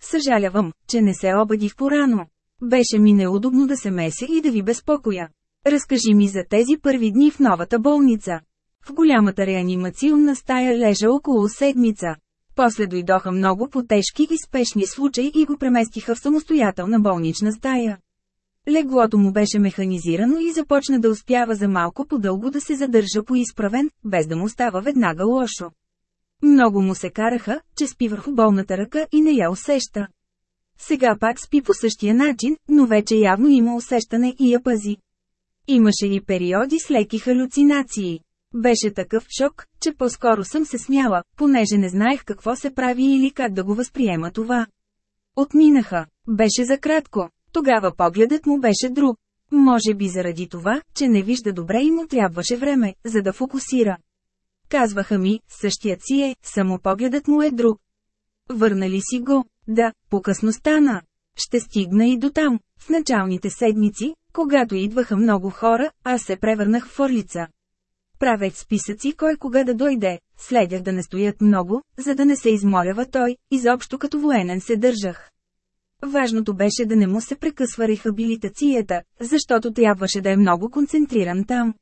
Съжалявам, че не се обадих порано. Беше ми неудобно да се меся и да ви безпокоя. Разкажи ми за тези първи дни в новата болница. В голямата реанимационна стая лежа около седмица. После дойдоха много по-тежки и спешни случаи и го преместиха в самостоятелна болнична стая. Леглото му беше механизирано и започна да успява за малко по-дълго да се задържа поизправен, без да му става веднага лошо. Много му се караха, че спи върху болната ръка и не я усеща. Сега пак спи по същия начин, но вече явно има усещане и я пази. Имаше и периоди с леки халюцинации. Беше такъв шок, че по-скоро съм се смяла, понеже не знаех какво се прави или как да го възприема това. Отминаха. Беше за кратко. Тогава погледът му беше друг. Може би заради това, че не вижда добре и му трябваше време, за да фокусира. Казваха ми, същият си е, само погледът му е друг. Върнали си го? Да, по-късно стана. Ще стигна и до там. В началните седмици, когато идваха много хора, аз се превърнах в орлица. Правех списъци кой кога да дойде, следях да не стоят много, за да не се изморява той, изобщо като военен се държах. Важното беше да не му се прекъсва рехабилитацията, защото трябваше да е много концентриран там.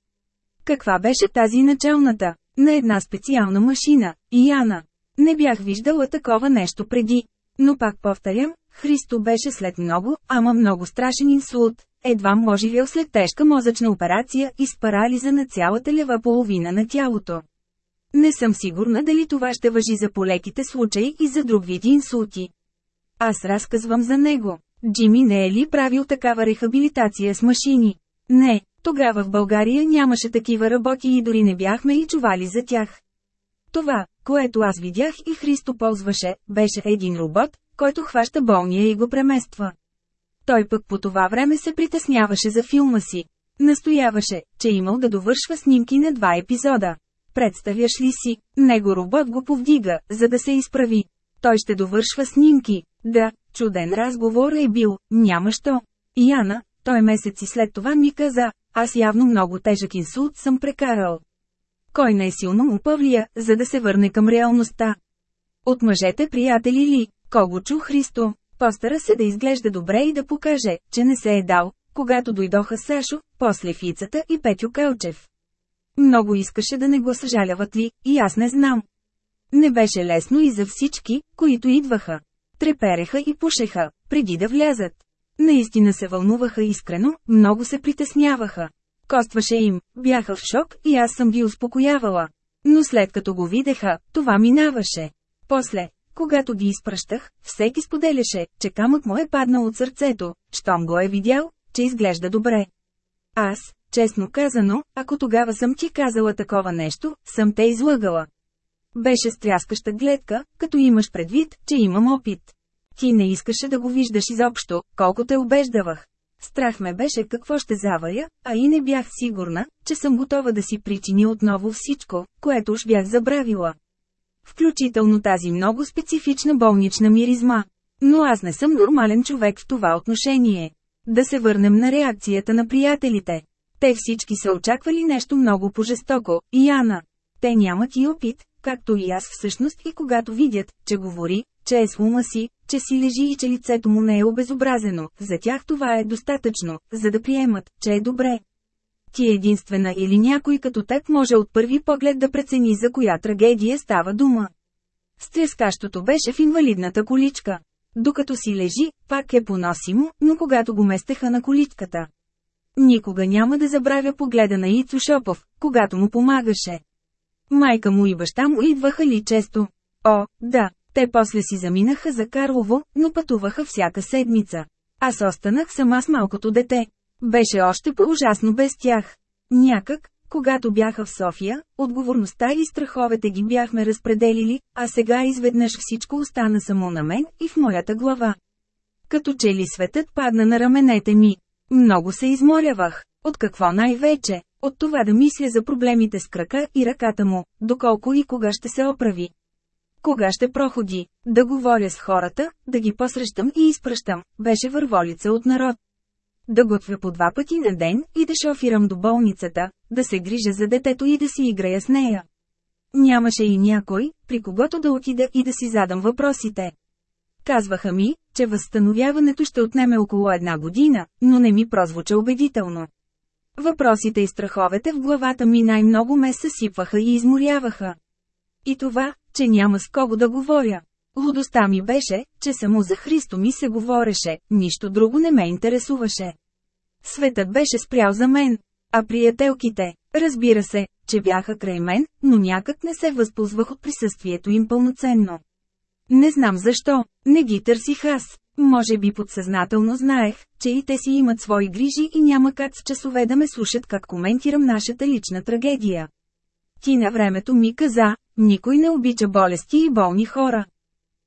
Каква беше тази началната? На една специална машина, Яна. Не бях виждала такова нещо преди. Но пак повторям, Христо беше след много, ама много страшен инсулт, едва моживил след тежка мозъчна операция и с парализа на цялата лева половина на тялото. Не съм сигурна дали това ще въжи за полеките случаи и за друг вид инсулти. Аз разказвам за него. Джими не е ли правил такава рехабилитация с машини? Не, тогава в България нямаше такива работи и дори не бяхме и чували за тях. Това, което аз видях и Христо ползваше, беше един робот, който хваща болния и го премества. Той пък по това време се притесняваше за филма си. Настояваше, че имал да довършва снимки на два епизода. Представяш ли си, него робот го повдига, за да се изправи. Той ще довършва снимки. Да, чуден разговор е бил, няма що. Яна, той месеци след това ми каза, аз явно много тежък инсулт съм прекарал. Кой не е силно му павлия, за да се върне към реалността? От мъжете приятели ли, кого чу Христо, постара се да изглежда добре и да покаже, че не се е дал, когато дойдоха Сашо, после Фицата и Петю Кълчев. Много искаше да не го съжаляват ли, и аз не знам. Не беше лесно и за всички, които идваха. Трепереха и пушеха, преди да влязат. Наистина се вълнуваха искрено, много се притесняваха. Костваше им, бяха в шок и аз съм ги успокоявала. Но след като го видеха, това минаваше. После, когато ги изпращах, всеки споделяше, че камък му е паднал от сърцето, щом го е видял, че изглежда добре. Аз, честно казано, ако тогава съм ти казала такова нещо, съм те излъгала. Беше стряскаща гледка, като имаш предвид, че имам опит. Ти не искаше да го виждаш изобщо, колко те убеждавах. Страх ме беше какво ще завая, а и не бях сигурна, че съм готова да си причини отново всичко, което уж бях забравила. Включително тази много специфична болнична миризма. Но аз не съм нормален човек в това отношение. Да се върнем на реакцията на приятелите. Те всички са очаквали нещо много по-жестоко, и Ана. Те нямат и опит, както и аз всъщност и когато видят, че говори, че е с ума си, че си лежи и че лицето му не е обезобразено, за тях това е достатъчно, за да приемат, че е добре. Ти е единствена или някой като теб може от първи поглед да прецени за коя трагедия става дума. Стрескащото беше в инвалидната количка. Докато си лежи, пак е поносимо, но когато го местеха на количката. Никога няма да забравя погледа на Ицо Шопов, когато му помагаше. Майка му и баща му идваха ли често? О, да, те после си заминаха за Карлово, но пътуваха всяка седмица. Аз останах сама с малкото дете. Беше още по-ужасно без тях. Някак, когато бяха в София, отговорността и страховете ги бяхме разпределили, а сега изведнъж всичко остана само на мен и в моята глава. Като че ли светът падна на раменете ми. Много се изморявах. От какво най-вече? От това да мисля за проблемите с крака и ръката му, доколко и кога ще се оправи. Кога ще проходи, да говоря с хората, да ги посрещам и изпращам, беше върволица от народ. Да готвя по два пъти на ден и да шофирам до болницата, да се грижа за детето и да си играя с нея. Нямаше и някой, при когото да отида и да си задам въпросите. Казваха ми, че възстановяването ще отнеме около една година, но не ми прозвуча убедително. Въпросите и страховете в главата ми най-много ме съсипваха и изморяваха. И това, че няма с кого да говоря. Лудостта ми беше, че само за Христо ми се говореше, нищо друго не ме интересуваше. Светът беше спрял за мен. А приятелките, разбира се, че бяха край мен, но някак не се възползвах от присъствието им пълноценно. Не знам защо, не ги търсих аз. Може би подсъзнателно знаех, че и те си имат свои грижи и няма как с часове да ме слушат как коментирам нашата лична трагедия. Ти на времето ми каза, никой не обича болести и болни хора.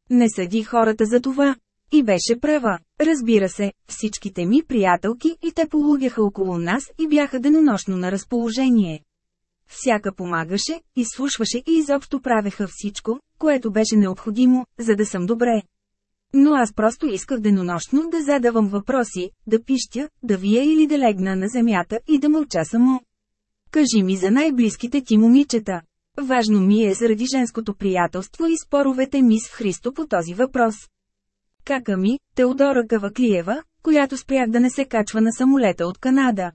Не съди хората за това. И беше права. Разбира се, всичките ми приятелки и те полугяха около нас и бяха денонощно на разположение. Всяка помагаше, изслушваше и изобщо правеха всичко, което беше необходимо, за да съм добре. Но аз просто исках денонощно да задавам въпроси, да пищя, да вия или да легна на земята и да мълча само. Кажи ми за най-близките ти момичета. Важно ми е заради женското приятелство и споровете ми с Христо по този въпрос. Кака ми, Теодора Каваклиева, която спрях да не се качва на самолета от Канада.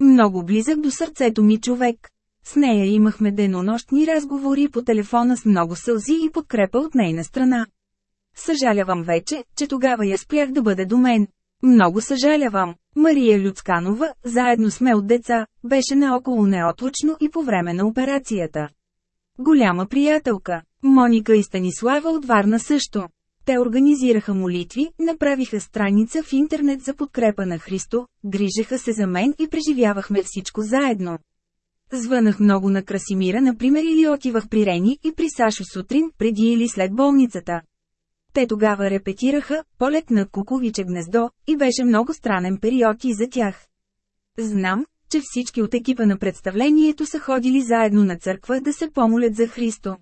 Много близък до сърцето ми човек. С нея имахме денонощни разговори по телефона с много сълзи и подкрепа от нейна страна. Съжалявам вече, че тогава я спрях да бъде до мен. Много съжалявам. Мария Люцканова, заедно сме от деца, беше наоколо неотлучно и по време на операцията. Голяма приятелка. Моника и Станислава от Варна също. Те организираха молитви, направиха страница в интернет за подкрепа на Христо, грижеха се за мен и преживявахме всичко заедно. Звънах много на Красимира, например, или отивах при Рени и при Сашо сутрин, преди или след болницата. Те тогава репетираха полет на Куковиче гнездо, и беше много странен период и за тях. Знам, че всички от екипа на представлението са ходили заедно на църква да се помолят за Христо.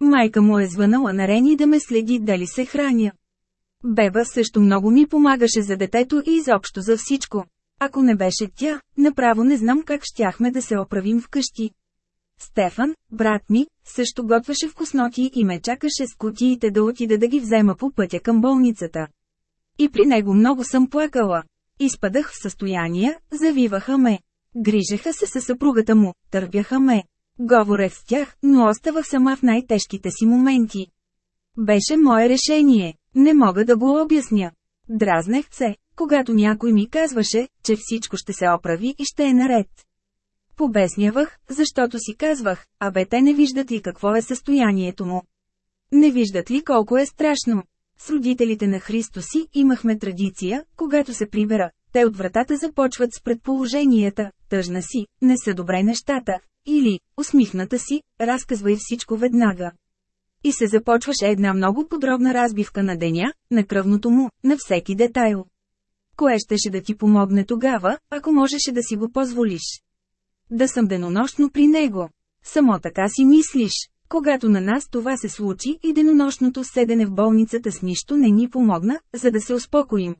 Майка му е звънала на Рени да ме следи дали се храня. Беба също много ми помагаше за детето и изобщо за всичко. Ако не беше тя, направо не знам как щяхме да се оправим вкъщи. Стефан, брат ми, също готвеше вкусноти и ме чакаше с кутиите да отида да ги взема по пътя към болницата. И при него много съм плакала. Изпадах в състояние, завиваха ме. Грижеха се със съпругата му, търпяха ме. Говорех с тях, но оставах сама в най-тежките си моменти. Беше мое решение, не мога да го обясня. Дразнех се, когато някой ми казваше, че всичко ще се оправи и ще е наред. Побеснявах, защото си казвах, а бе те не виждат ли какво е състоянието му. Не виждат ли колко е страшно. С родителите на Христо си имахме традиция, когато се прибера, те от вратата започват с предположенията, тъжна си, не са добре нещата, или, усмихната си, разказвай всичко веднага. И се започваше една много подробна разбивка на деня, на кръвното му, на всеки детайл. Кое щеше да ти помогне тогава, ако можеше да си го позволиш? Да съм денонощно при него. Само така си мислиш. Когато на нас това се случи и денонощното седене в болницата с нищо не ни помогна, за да се успокоим.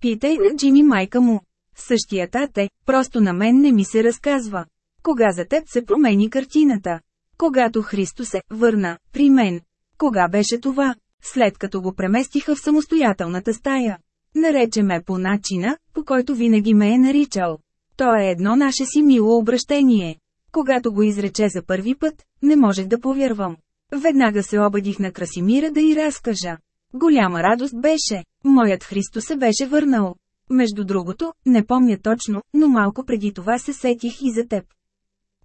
Питай на Джими майка му. Същия тате, просто на мен не ми се разказва. Кога за теб се промени картината? Когато Христо се върна при мен. Кога беше това? След като го преместиха в самостоятелната стая. Нарече ме по начина, по който винаги ме е наричал. То е едно наше си мило обращение. Когато го изрече за първи път, не можех да повярвам. Веднага се обадих на Красимира да й разкажа. Голяма радост беше. Моят Христо се беше върнал. Между другото, не помня точно, но малко преди това се сетих и за теб.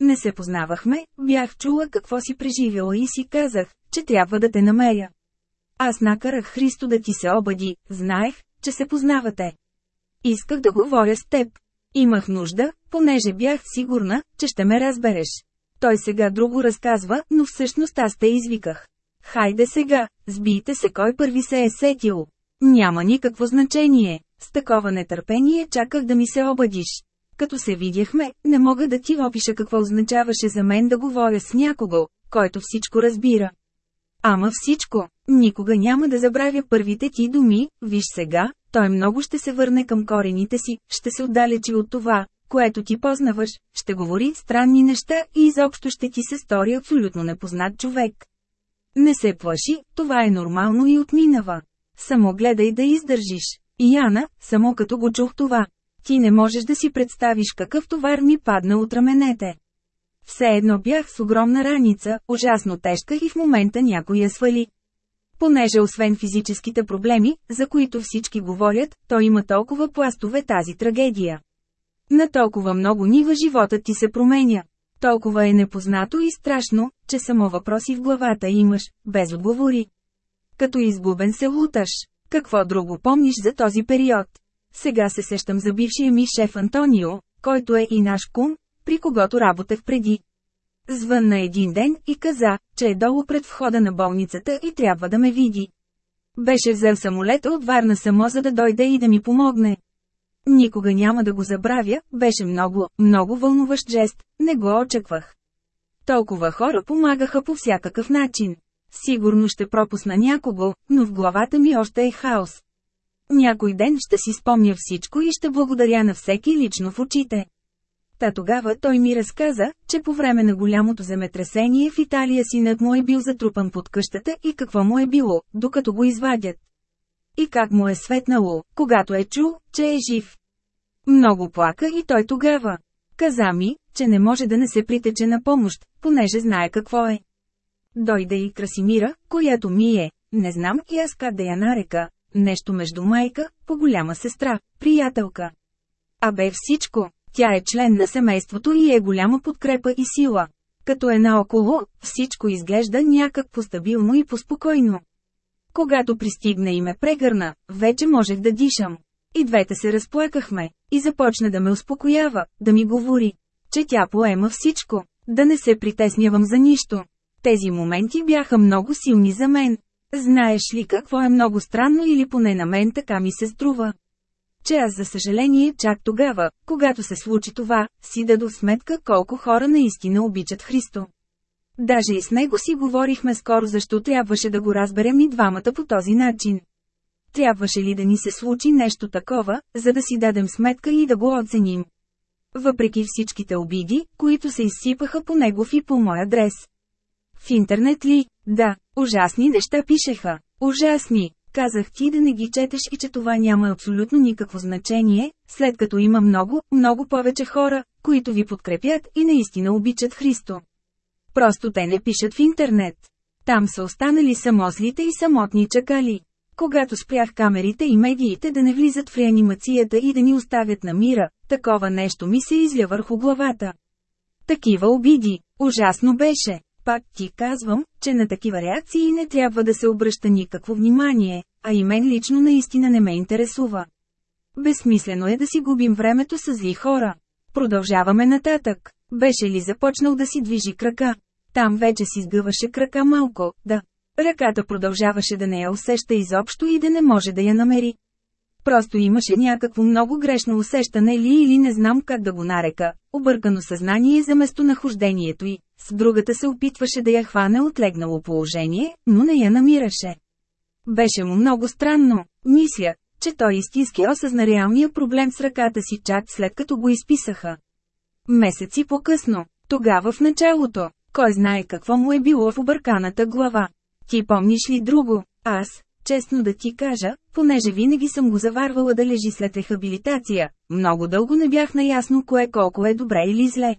Не се познавахме, бях чула какво си преживяла и си казах, че трябва да те намеря. Аз накарах Христо да ти се обади, знаех, че се познавате. Исках да говоря с теб. Имах нужда, понеже бях сигурна, че ще ме разбереш. Той сега друго разказва, но всъщност аз те извиках. Хайде сега, сбийте се кой първи се е сетил. Няма никакво значение. С такова нетърпение чаках да ми се обадиш. Като се видяхме, не мога да ти опиша какво означаваше за мен да говоря с някого, който всичко разбира. Ама всичко, никога няма да забравя първите ти думи, виж сега, той много ще се върне към корените си, ще се отдалечи от това, което ти познаваш, ще говори странни неща и изобщо ще ти се стори абсолютно непознат човек. Не се плаши, това е нормално и отминава. Само гледай да издържиш. И Яна, само като го чух това. Ти не можеш да си представиш какъв товар ми падна от раменете. Все едно бях с огромна раница, ужасно тежка и в момента някой я свали. Понеже освен физическите проблеми, за които всички говорят, то има толкова пластове тази трагедия. На толкова много нива животът ти се променя. Толкова е непознато и страшно, че само въпроси в главата имаш, без отговори. Като изгубен се луташ. Какво друго помниш за този период? Сега се сещам за бившия ми шеф Антонио, който е и наш кум, при когото работех преди. Звънна един ден и каза, че е долу пред входа на болницата и трябва да ме види. Беше взел самолета от Варна само за да дойде и да ми помогне. Никога няма да го забравя, беше много, много вълнуващ жест, не го очаквах. Толкова хора помагаха по всякакъв начин. Сигурно ще пропусна някого, но в главата ми още е хаос. Някой ден ще си спомня всичко и ще благодаря на всеки лично в очите. Та тогава той ми разказа, че по време на голямото земетресение в Италия синът му е бил затрупан под къщата и какво му е било, докато го извадят. И как му е светнало, когато е чул, че е жив. Много плака и той тогава. Каза ми, че не може да не се притече на помощ, понеже знае какво е. Дойде и Красимира, която ми е, не знам и аз как да я нарека, нещо между майка, по-голяма сестра, приятелка. А бе всичко, тя е член на семейството и е голяма подкрепа и сила. Като е наоколо, всичко изглежда някак постабилно и поспокойно. Когато пристигна и ме прегърна, вече можех да дишам. И двете се разплакахме, и започна да ме успокоява, да ми говори, че тя поема всичко, да не се притеснявам за нищо. Тези моменти бяха много силни за мен. Знаеш ли какво е много странно или поне на мен така ми се струва? Че аз за съжаление чак тогава, когато се случи това, си дадох сметка колко хора наистина обичат Христо. Даже и с него си говорихме скоро защо трябваше да го разберем и двамата по този начин. Трябваше ли да ни се случи нещо такова, за да си дадем сметка и да го оценим? Въпреки всичките обиди, които се изсипаха по негов и по мой адрес. В интернет ли? Да, ужасни неща пишеха. Ужасни. Казах ти да не ги четеш и че това няма абсолютно никакво значение, след като има много, много повече хора, които ви подкрепят и наистина обичат Христо. Просто те не пишат в интернет. Там са останали само злите и самотни чакали. Когато спрях камерите и медиите да не влизат в реанимацията и да ни оставят на мира, такова нещо ми се изля върху главата. Такива обиди. Ужасно беше. Пак ти казвам, че на такива реакции не трябва да се обръща никакво внимание, а и мен лично наистина не ме интересува. Безсмислено е да си губим времето с зли хора. Продължаваме нататък. Беше ли започнал да си движи крака? Там вече си сгъваше крака малко, да. Ръката продължаваше да не я усеща изобщо и да не може да я намери. Просто имаше някакво много грешно усещане ли или не знам как да го нарека, объркано съзнание за местонахождението й. С другата се опитваше да я хване от легнало положение, но не я намираше. Беше му много странно. Мисля, че той истински осъзна реалния проблем с ръката си чак след като го изписаха. Месеци по-късно, тогава в началото, кой знае какво му е било в обърканата глава. Ти помниш ли друго? Аз, Честно да ти кажа, понеже винаги съм го заварвала да лежи след рехабилитация, много дълго не бях наясно кое колко е добре или зле.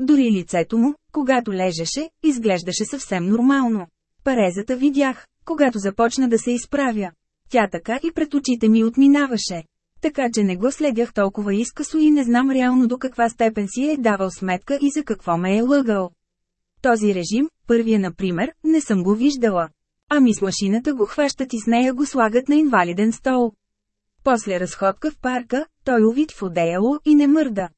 Дори лицето му, когато лежеше, изглеждаше съвсем нормално. Парезата видях, когато започна да се изправя. Тя така и пред очите ми отминаваше. Така че не го следях толкова изкъсо и не знам реално до каква степен си е давал сметка и за какво ме е лъгал. Този режим, първия например, не съм го виждала. Ами с машината го хващат и с нея го слагат на инвалиден стол. После разходка в парка, той увид в одеяло и не мърда.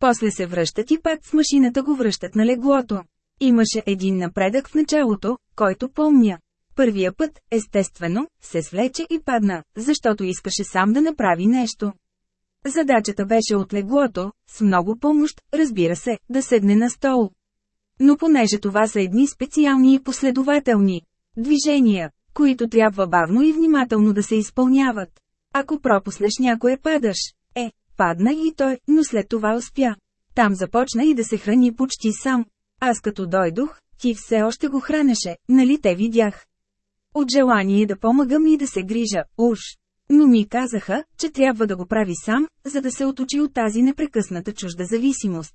После се връщат и пак с машината го връщат на леглото. Имаше един напредък в началото, който помня. Първия път, естествено, се свлече и падна, защото искаше сам да направи нещо. Задачата беше от леглото, с много помощ, разбира се, да седне на стол. Но понеже това са едни специални и последователни движения, които трябва бавно и внимателно да се изпълняват. Ако пропуснеш някое падаш, е, падна и той, но след това успя. Там започна и да се храни почти сам. Аз като дойдох, ти все още го хранеше, нали те видях. От желание да помагам и да се грижа, уж. Но ми казаха, че трябва да го прави сам, за да се оточи от тази непрекъсната чужда зависимост.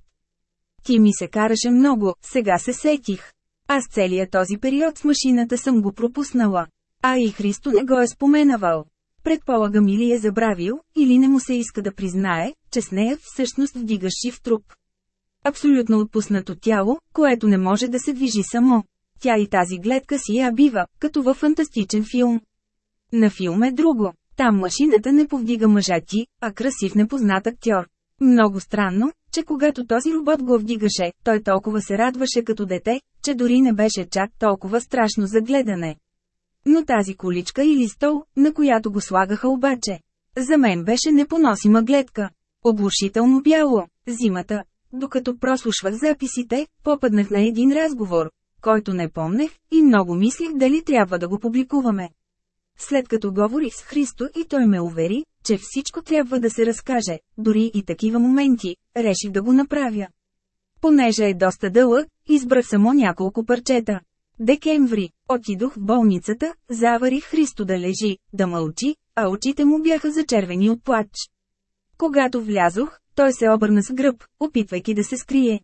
Ти ми се караше много, сега се сетих. Аз целият този период с машината съм го пропуснала. А и Христо не го е споменавал. Предполагам или е забравил, или не му се иска да признае, че с нея всъщност вдигаш жив труп. Абсолютно отпуснато тяло, което не може да се движи само. Тя и тази гледка си я бива, като във фантастичен филм. На филм е друго. Там машината не повдига мъжа ти, а красив непознат актьор. Много странно, че когато този робот го вдигаше, той толкова се радваше като дете, че дори не беше чак толкова страшно за гледане. Но тази количка или стол, на която го слагаха обаче, за мен беше непоносима гледка. Оглушително бяло, зимата. Докато прослушвах записите, попаднах на един разговор, който не помнех, и много мислих дали трябва да го публикуваме. След като говорих с Христо и той ме увери, че всичко трябва да се разкаже, дори и такива моменти, реших да го направя. Понеже е доста дълъг, избрах само няколко парчета. Декември, отидох в болницата, заварих Христо да лежи, да мълчи, а очите му бяха зачервени от плач. Когато влязох, той се обърна с гръб, опитвайки да се скрие.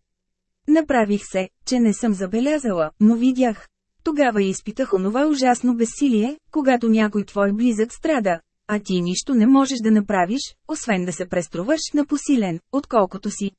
Направих се, че не съм забелязала, но видях. Тогава изпитах онова ужасно безсилие, когато някой твой близък страда, а ти нищо не можеш да направиш, освен да се преструваш на посилен, отколкото си.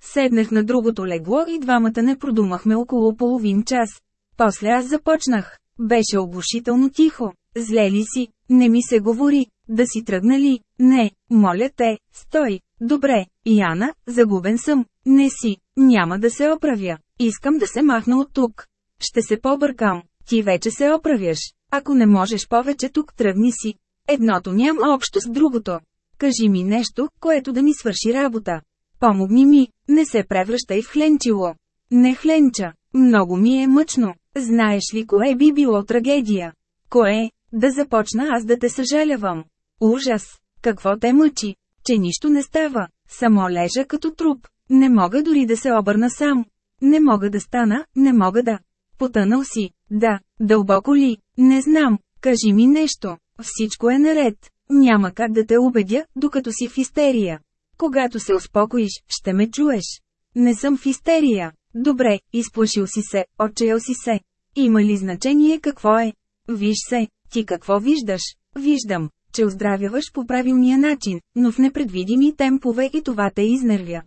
Седнах на другото легло и двамата не продумахме около половин час. После аз започнах. Беше оглушително тихо. Зле ли си? Не ми се говори. Да си тръгнали? Не, моля те, стой. Добре, Яна, загубен съм. Не си, няма да се оправя. Искам да се махна от тук. Ще се побъркам. Ти вече се оправяш. Ако не можеш повече тук тръгни си. Едното няма общо с другото. Кажи ми нещо, което да ми свърши работа. Помогни ми, не се превръщай в хленчило. Не хленча, много ми е мъчно. Знаеш ли кое би било трагедия? Кое? Да започна аз да те съжалявам. Ужас! Какво те мъчи? Че нищо не става. Само лежа като труп. Не мога дори да се обърна сам. Не мога да стана, не мога да. Потънал си. Да, дълбоко ли? Не знам. Кажи ми нещо. Всичко е наред. Няма как да те убедя, докато си в истерия. Когато се успокоиш, ще ме чуеш. Не съм в истерия. Добре, изплашил си се, отчаял си се. Има ли значение какво е? Виж се, ти какво виждаш? Виждам, че оздравяваш по правилния начин, но в непредвидими темпове и това те изнервя.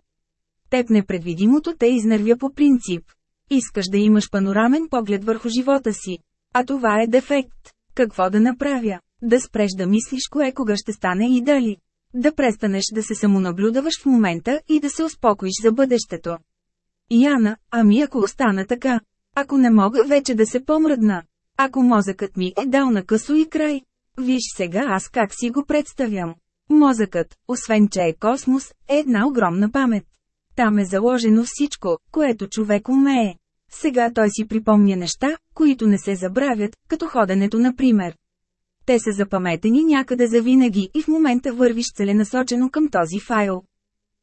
Теб непредвидимото те изнервя по принцип. Искаш да имаш панорамен поглед върху живота си. А това е дефект. Какво да направя? Да спреш да мислиш кое кога ще стане и дали. Да престанеш да се самонаблюдаваш в момента и да се успокоиш за бъдещето. Яна, ами ако остана така? Ако не мога вече да се помръдна? Ако мозъкът ми е дал на късо и край? Виж сега аз как си го представям. Мозъкът, освен че е космос, е една огромна памет. Там е заложено всичко, което човек умее. Сега той си припомня неща, които не се забравят, като ходенето например. Те са запаметени някъде за винаги и в момента вървиш целенасочено към този файл.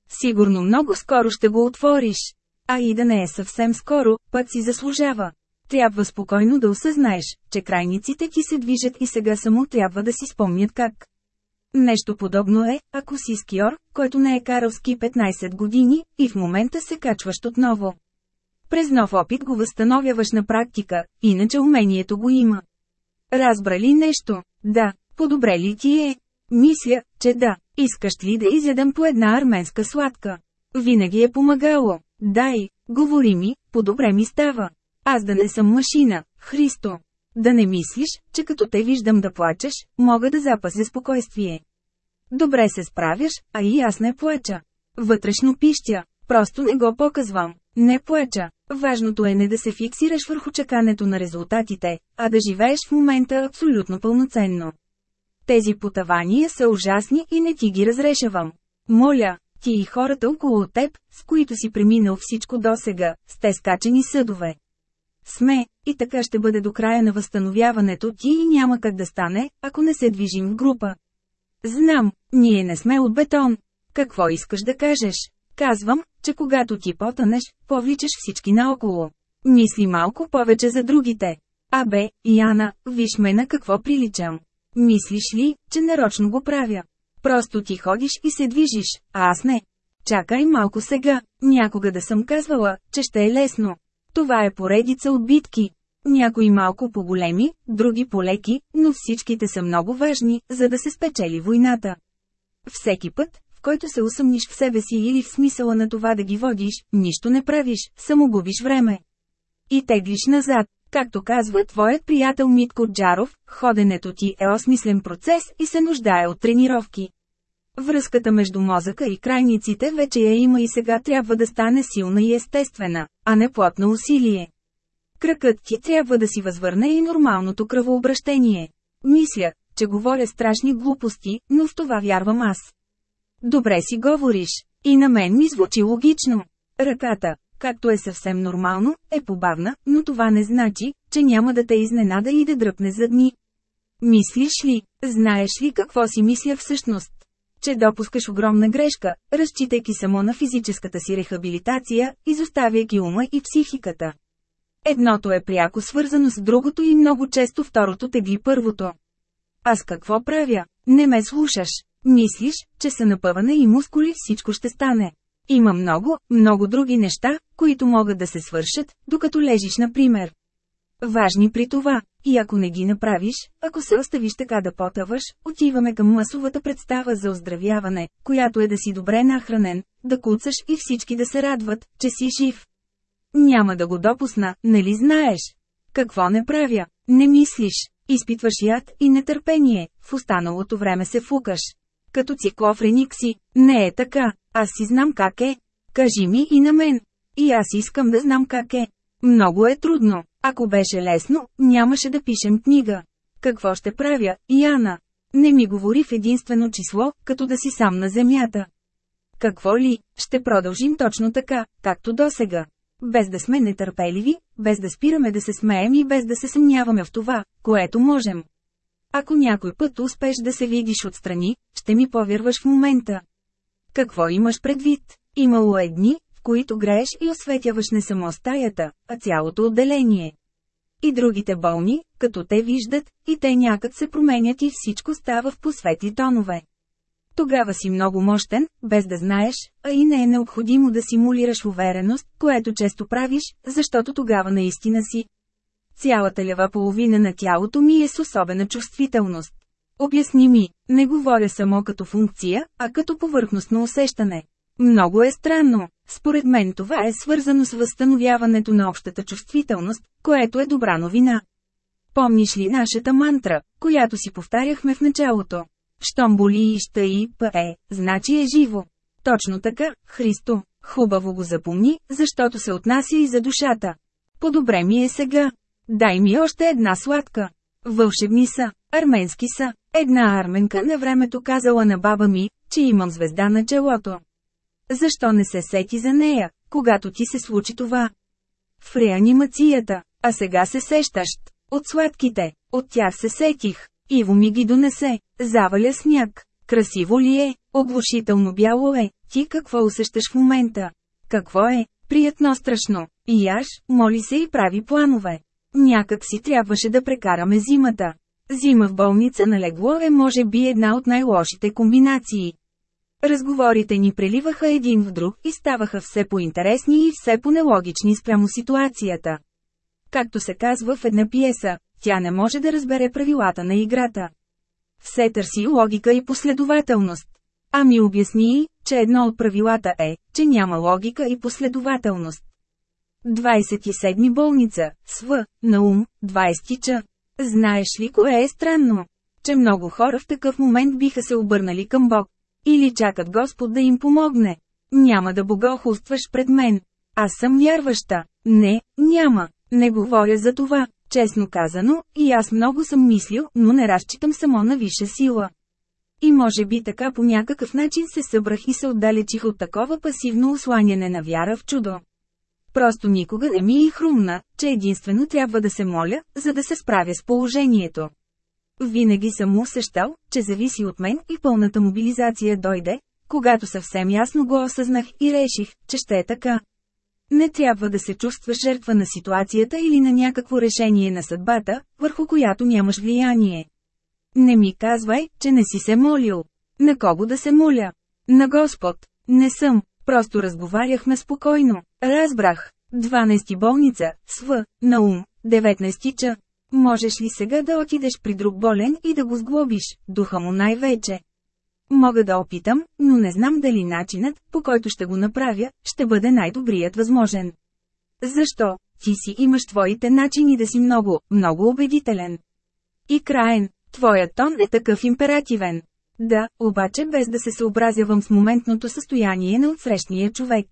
Сигурно много скоро ще го отвориш. А и да не е съвсем скоро, път си заслужава. Трябва спокойно да осъзнаеш, че крайниците ти се движат и сега само трябва да си спомнят как. Нещо подобно е, ако си скиор, който не е карал ски 15 години, и в момента се качваш отново. През нов опит го възстановяваш на практика, иначе умението го има. Разбра ли нещо? Да. Подобре ли ти е? Мисля, че да. Искаш ли да изядам по една арменска сладка? Винаги е помагало. Дай, говори ми, по-добре ми става. Аз да не съм машина, Христо. Да не мислиш, че като те виждам да плачеш, мога да запазя спокойствие. Добре се справяш, а и аз не плача. Вътрешно пищя, просто не го показвам. Не плача. Важното е не да се фиксираш върху чакането на резултатите, а да живееш в момента абсолютно пълноценно. Тези потавания са ужасни и не ти ги разрешавам. Моля, ти и хората около теб, с които си преминал всичко досега, сте скачени съдове. Сме, и така ще бъде до края на възстановяването ти и няма как да стане, ако не се движим в група. Знам, ние не сме от бетон. Какво искаш да кажеш? Казвам, че когато ти потънеш, повличаш всички наоколо. Мисли малко повече за другите. Абе, Яна, виж ме на какво приличам. Мислиш ли, че нарочно го правя? Просто ти ходиш и се движиш, а аз не. Чакай малко сега, някога да съм казвала, че ще е лесно. Това е поредица от битки. Някои малко по-големи, други по-леки, но всичките са много важни, за да се спечели войната. Всеки път, в който се усъмниш в себе си или в смисъла на това да ги водиш, нищо не правиш, само губиш време. И теглиш назад. Както казва твоят приятел Митко Джаров, ходенето ти е осмислен процес и се нуждае от тренировки. Връзката между мозъка и крайниците вече я има и сега трябва да стане силна и естествена, а не плотно усилие. Кръкът ти трябва да си възвърне и нормалното кръвообращение. Мисля, че говоря страшни глупости, но в това вярвам аз. Добре си говориш. И на мен ми звучи логично. Ръката, както е съвсем нормално, е побавна, но това не значи, че няма да те изненада и да дръпне за дни. Мислиш ли, знаеш ли какво си мисля всъщност? Че допускаш огромна грешка, разчитайки само на физическата си рехабилитация, изоставяйки ума и психиката. Едното е пряко свързано с другото и много често второто тегли първото. Аз какво правя? Не ме слушаш. Мислиш, че са напъване и мускули всичко ще стане. Има много, много други неща, които могат да се свършат, докато лежиш например. Важни при това, и ако не ги направиш, ако се оставиш така да потъваш, отиваме към масовата представа за оздравяване, която е да си добре нахранен, да куцаш и всички да се радват, че си жив. Няма да го допусна, нали знаеш? Какво не правя? Не мислиш. Изпитваш яд и нетърпение, в останалото време се фукаш. Като циклофреник си, не е така, аз си знам как е. Кажи ми и на мен. И аз искам да знам как е. Много е трудно. Ако беше лесно, нямаше да пишем книга. Какво ще правя, Яна? Не ми говори в единствено число, като да си сам на земята. Какво ли, ще продължим точно така, както досега. Без да сме нетърпеливи, без да спираме да се смеем и без да се съмняваме в това, което можем. Ако някой път успеш да се видиш отстрани, ще ми повярваш в момента. Какво имаш предвид? Имало е дни, които грееш и осветяваш не само стаята, а цялото отделение. И другите болни, като те виждат, и те някак се променят и всичко става в посветли тонове. Тогава си много мощен, без да знаеш, а и не е необходимо да симулираш увереност, което често правиш, защото тогава наистина си. Цялата лява половина на тялото ми е с особена чувствителност. Обясни ми, не говоря само като функция, а като повърхностно усещане. Много е странно. Според мен това е свързано с възстановяването на общата чувствителност, което е добра новина. Помниш ли нашата мантра, която си повтаряхме в началото? Щом боли и ще и е, значи е живо. Точно така, Христо, хубаво го запомни, защото се отнася и за душата. По-добре ми е сега. Дай ми още една сладка. Вълшебни са, арменски са. Една арменка на времето казала на баба ми, че имам звезда на челото. Защо не се сети за нея, когато ти се случи това? В реанимацията, а сега се сещаш. От сладките, от тях се сетих. Иво ми ги донесе, заваля сняг. Красиво ли е? Оглушително бяло е. Ти какво усещаш в момента? Какво е? Приятно страшно. И яш, моли се и прави планове. Някак си трябваше да прекараме зимата. Зима в болница на легло е може би една от най-лошите комбинации. Разговорите ни преливаха един в друг и ставаха все по-интересни и все по-нелогични спрямо ситуацията. Както се казва в една пиеса, тя не може да разбере правилата на играта. Все търси логика и последователност. Ами обясни, че едно от правилата е, че няма логика и последователност. 27 болница, СВ, Наум, 20 ч. Знаеш ли кое е странно? Че много хора в такъв момент биха се обърнали към Бог. Или чакат Господ да им помогне. Няма да богохулстваш пред мен. Аз съм вярваща. Не, няма. Не говоря за това, честно казано, и аз много съм мислил, но не разчитам само на висша сила. И може би така по някакъв начин се събрах и се отдалечих от такова пасивно осланяне на вяра в чудо. Просто никога не ми е хрумна, че единствено трябва да се моля, за да се справя с положението. Винаги съм усещал, че зависи от мен и пълната мобилизация дойде, когато съвсем ясно го осъзнах и реших, че ще е така. Не трябва да се чувстваш жертва на ситуацията или на някакво решение на съдбата, върху която нямаш влияние. Не ми казвай, че не си се молил. На кого да се моля? На Господ. Не съм, просто разговаряхме спокойно. Разбрах. 12 болница, СВ, Наум, 19 ча. Можеш ли сега да отидеш при друг болен и да го сглобиш, духа му най-вече? Мога да опитам, но не знам дали начинът, по който ще го направя, ще бъде най-добрият възможен. Защо? Ти си имаш твоите начини да си много, много убедителен. И краен, твоят тон е такъв императивен. Да, обаче без да се съобразявам с моментното състояние на отсрещния човек.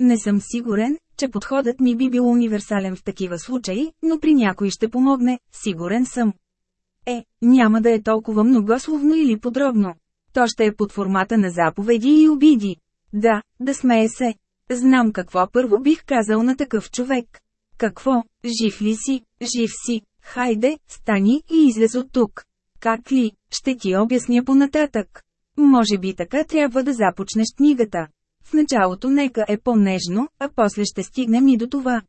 Не съм сигурен, че подходът ми би бил универсален в такива случаи, но при някой ще помогне, сигурен съм. Е, няма да е толкова многословно или подробно. То ще е под формата на заповеди и обиди. Да, да смее се. Знам какво първо бих казал на такъв човек. Какво, жив ли си, жив си, хайде, стани и излез от тук. Как ли, ще ти обясня понататък. Може би така трябва да започнеш книгата. В началото нека е по-нежно, а после ще стигнем и до това.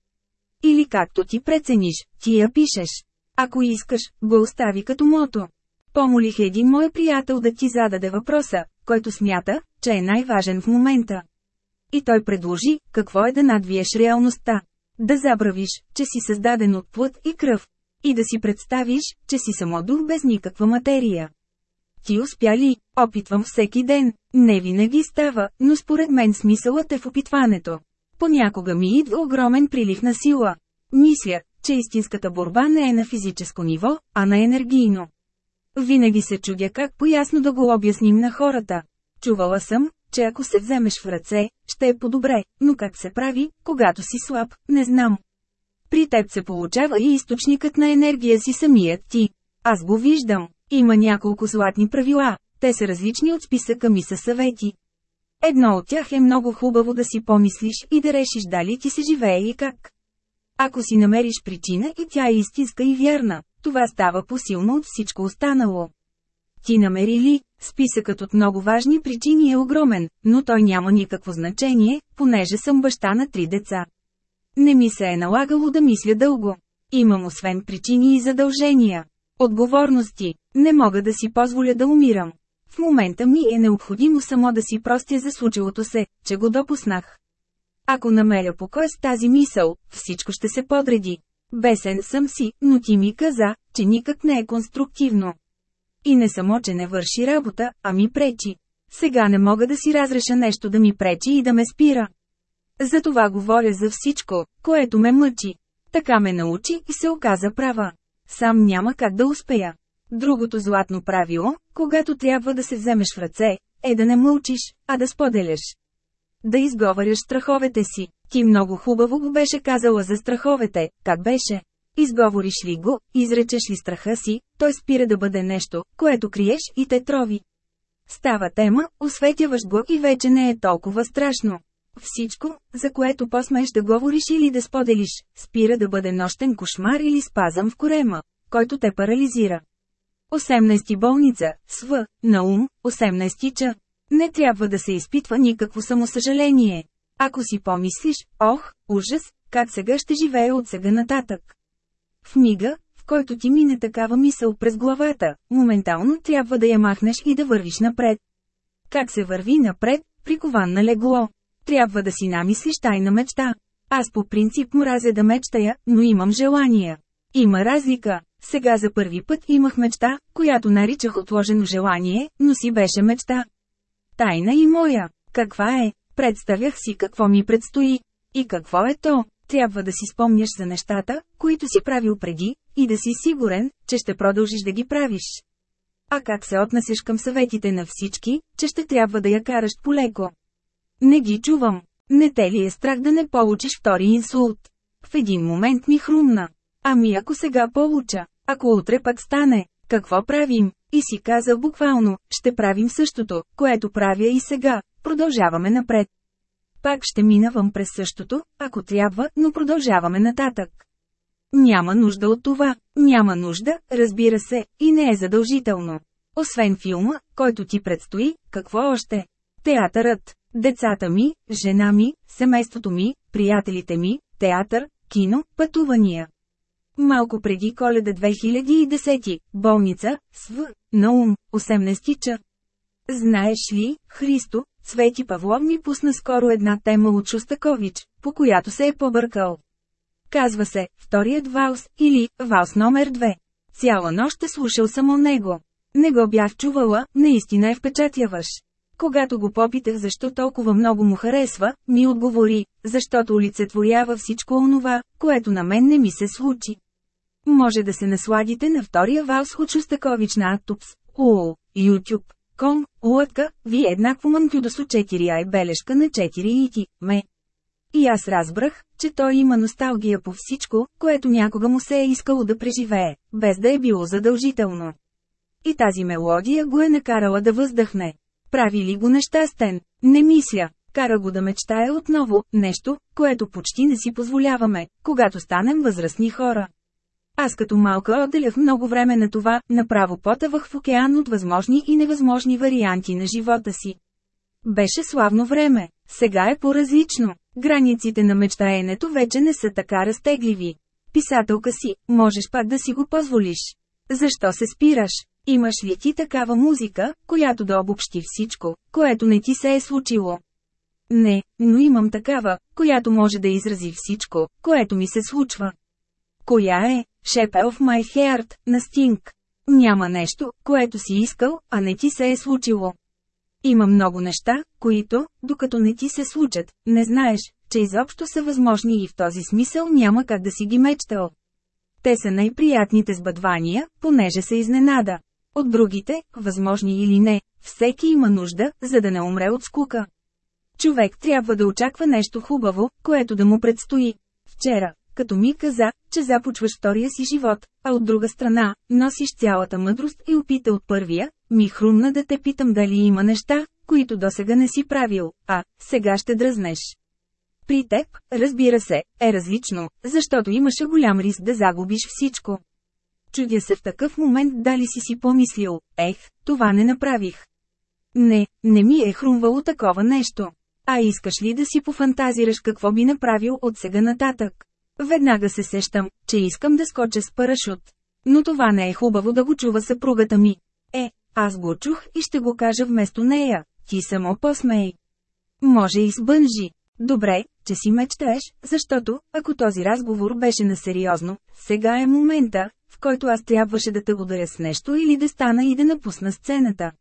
Или както ти прецениш, ти я пишеш. Ако искаш, го остави като мото. Помолих един мой приятел да ти зададе въпроса, който смята, че е най-важен в момента. И той предложи, какво е да надвиеш реалността. Да забравиш, че си създаден от плът и кръв. И да си представиш, че си само дух без никаква материя. Ти успя ли? Опитвам всеки ден. Не винаги става, но според мен смисълът е в опитването. Понякога ми идва огромен прилив на сила. Мисля, че истинската борба не е на физическо ниво, а на енергийно. Винаги се чудя как поясно да го обясним на хората. Чувала съм, че ако се вземеш в ръце, ще е по-добре, но как се прави, когато си слаб, не знам. При теб се получава и източникът на енергия си самият ти. Аз го виждам. Има няколко златни правила, те са различни от списъка ми със съвети. Едно от тях е много хубаво да си помислиш и да решиш дали ти се живее и как. Ако си намериш причина и тя е истинска и вярна, това става посилно от всичко останало. Ти намери ли, списъкът от много важни причини е огромен, но той няма никакво значение, понеже съм баща на три деца. Не ми се е налагало да мисля дълго. Имам освен причини и задължения. Отговорности. Не мога да си позволя да умирам. В момента ми е необходимо само да си простя за случилото се, че го допуснах. Ако намеря покой с тази мисъл, всичко ще се подреди. Бесен съм си, но ти ми каза, че никак не е конструктивно. И не само, че не върши работа, а ми пречи. Сега не мога да си разреша нещо да ми пречи и да ме спира. Затова говоря за всичко, което ме мъчи. Така ме научи и се оказа права. Сам няма как да успея. Другото златно правило, когато трябва да се вземеш в ръце, е да не мълчиш, а да споделяш. Да изговаряш страховете си. Ти много хубаво го беше казала за страховете, как беше? Изговориш ли го, изречеш ли страха си, той спира да бъде нещо, което криеш и те трови. Става тема, осветяваш го и вече не е толкова страшно. Всичко, за което посмееш да говориш или да споделиш, спира да бъде нощен кошмар или спазъм в корема, който те парализира. 18 болница, СВ, Наум, 18 ча. Не трябва да се изпитва никакво самосъжаление. Ако си помислиш, ох, ужас, как сега ще живее от сега нататък. В мига, в който ти мине такава мисъл през главата, моментално трябва да я махнеш и да вървиш напред. Как се върви напред, прикован на легло? Трябва да си намислиш тайна мечта. Аз по принцип мразя да мечтая, но имам желания. Има разлика. Сега за първи път имах мечта, която наричах отложено желание, но си беше мечта. Тайна и моя. Каква е? Представях си какво ми предстои. И какво е то? Трябва да си спомняш за нещата, които си правил преди, и да си сигурен, че ще продължиш да ги правиш. А как се отнасяш към съветите на всички, че ще трябва да я караш полеко? Не ги чувам. Не те ли е страх да не получиш втори инсулт? В един момент ми хрумна. Ами ако сега получа, ако утре пък стане, какво правим? И си каза буквално, ще правим същото, което правя и сега, продължаваме напред. Пак ще минавам през същото, ако трябва, но продължаваме нататък. Няма нужда от това, няма нужда, разбира се, и не е задължително. Освен филма, който ти предстои, какво още? Театърът, децата ми, жена ми, семейството ми, приятелите ми, театър, кино, пътувания. Малко преди коледа 2010, болница, СВ, Наум, 18 ча. Знаеш ли, Христо, Цвети Павлов ми пусна скоро една тема от Шостакович, по която се е побъркал. Казва се, вторият валс, или валс номер 2. Цяла нощ е слушал само него. Не го бях чувала, наистина е впечатяваш. Когато го попитах защо толкова много му харесва, ми отговори, защото олицетворява всичко онова, което на мен не ми се случи. Може да се насладите на втория валс от Шостакович на Атупс, УО, YouTube, ком, лътка, ви еднакво манкюдосо 4 ай бележка на 4 ити, ме. И аз разбрах, че той има носталгия по всичко, което някога му се е искало да преживее, без да е било задължително. И тази мелодия го е накарала да въздъхне. Прави ли го нещастен? Не мисля. Кара го да мечтае отново, нещо, което почти не си позволяваме, когато станем възрастни хора. Аз като малка отделях много време на това, направо потъвах в океан от възможни и невъзможни варианти на живота си. Беше славно време, сега е по-различно. Границите на мечтаенето вече не са така разтегливи. Писателка си, можеш пак да си го позволиш. Защо се спираш? Имаш ли ти такава музика, която да обобщи всичко, което не ти се е случило? Не, но имам такава, която може да изрази всичко, което ми се случва. Коя е? Shape of my heart, на Стинг. Няма нещо, което си искал, а не ти се е случило. Има много неща, които, докато не ти се случат, не знаеш, че изобщо са възможни и в този смисъл няма как да си ги мечтал. Те са най-приятните сбъдвания, понеже се изненада. От другите, възможни или не, всеки има нужда, за да не умре от скука. Човек трябва да очаква нещо хубаво, което да му предстои. Вчера, като ми каза, че започваш втория си живот, а от друга страна, носиш цялата мъдрост и опита от първия, ми хрумна да те питам дали има неща, които досега не си правил, а сега ще дръзнеш. При теб, разбира се, е различно, защото имаше голям риск да загубиш всичко. Чудя се в такъв момент дали си си помислил, ех, това не направих. Не, не ми е хрумвало такова нещо. А искаш ли да си пофантазираш какво би направил от сега нататък? Веднага се сещам, че искам да скоча с парашут. Но това не е хубаво да го чува съпругата ми. Е, аз го чух и ще го кажа вместо нея. Ти само посмей. Може и с бънжи. Добре, че си мечтаеш, защото, ако този разговор беше на сериозно, сега е момента, в който аз трябваше да те ударя с нещо или да стана и да напусна сцената.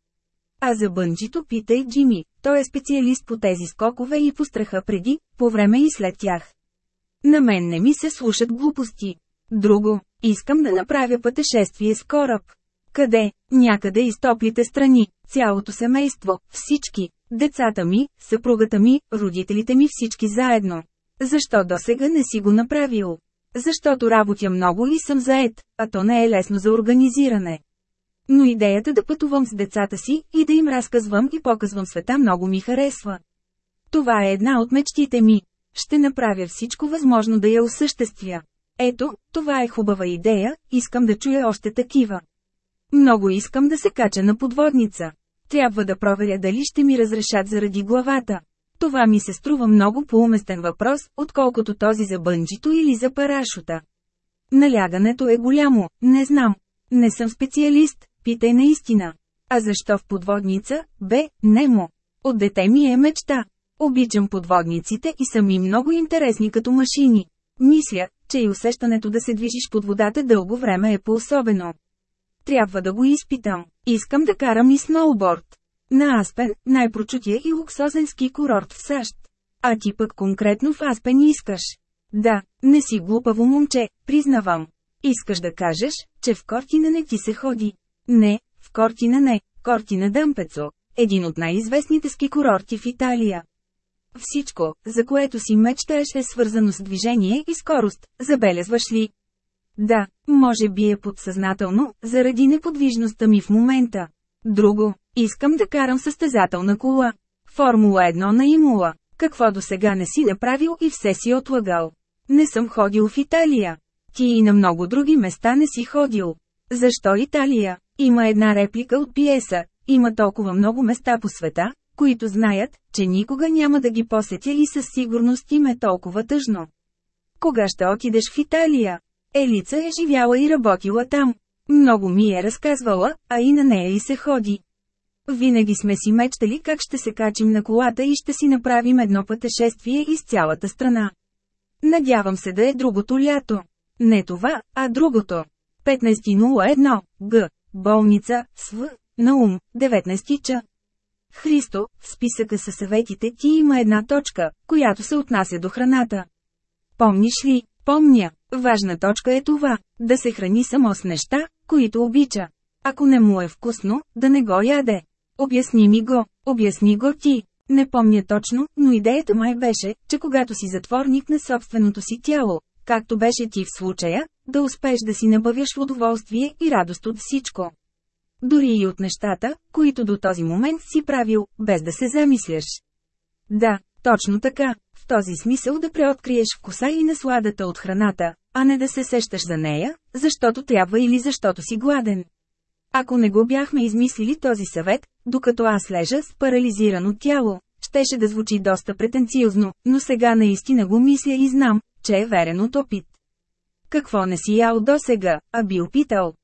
А за бънджито питай Джими, той е специалист по тези скокове и по страха преди, по време и след тях. На мен не ми се слушат глупости. Друго, искам да направя пътешествие с кораб. Къде? Някъде из топлите страни, цялото семейство, всички, децата ми, съпругата ми, родителите ми всички заедно. Защо досега не си го направил? Защото работя много и съм заед, а то не е лесно за организиране. Но идеята да пътувам с децата си и да им разказвам и показвам света много ми харесва. Това е една от мечтите ми. Ще направя всичко възможно да я осъществя. Ето, това е хубава идея, искам да чуя още такива. Много искам да се кача на подводница. Трябва да проверя дали ще ми разрешат заради главата. Това ми се струва много по-уместен въпрос, отколкото този за бънджито или за парашута. Налягането е голямо, не знам. Не съм специалист, питай наистина. А защо в подводница, бе, немо? От дете ми е мечта. Обичам подводниците и са ми много интересни като машини. Мисля, че и усещането да се движиш под водата дълго време е по-особено. Трябва да го изпитам. Искам да карам и сноуборд. На Аспен, най-прочутия и луксозен ски курорт в САЩ. А ти пък конкретно в Аспен искаш. Да, не си глупаво момче, признавам. Искаш да кажеш, че в Кортина не ти се ходи. Не, в Кортина не, Кортина Дъмпецо, един от най-известните ски курорти в Италия. Всичко, за което си мечтаеш е свързано с движение и скорост, забелязваш ли? Да, може би е подсъзнателно, заради неподвижността ми в момента. Друго, искам да карам състезателна кола. Формула 1 на Имула. Какво до сега не си направил и все си отлагал. Не съм ходил в Италия. Ти и на много други места не си ходил. Защо Италия? Има една реплика от пиеса. Има толкова много места по света, които знаят, че никога няма да ги посетя и със сигурност им е толкова тъжно. Кога ще отидеш в Италия? Елица е живяла и работила там. Много ми е разказвала, а и на нея и се ходи. Винаги сме си мечтали как ще се качим на колата и ще си направим едно пътешествие из цялата страна. Надявам се да е другото лято. Не това, а другото. 15.01, Г. Болница, СВ, Наум, 19 ча. Христо, в списъка със съветите ти има една точка, която се отнася до храната. Помниш ли? Помня. Важна точка е това – да се храни само с неща, които обича. Ако не му е вкусно, да не го яде. Обясни ми го, обясни го ти. Не помня точно, но идеята май беше, че когато си затворник на собственото си тяло, както беше ти в случая, да успеш да си набавяш удоволствие и радост от всичко. Дори и от нещата, които до този момент си правил, без да се замисляш. Да, точно така, в този смисъл да преоткриеш вкуса и насладата от храната, а не да се сещаш за нея, защото трябва или защото си гладен. Ако не го бяхме измислили този съвет, докато аз лежа с парализирано тяло, щеше да звучи доста претенциозно, но сега наистина го мисля и знам, че е верен от опит. Какво не си ял досега, а би опитал?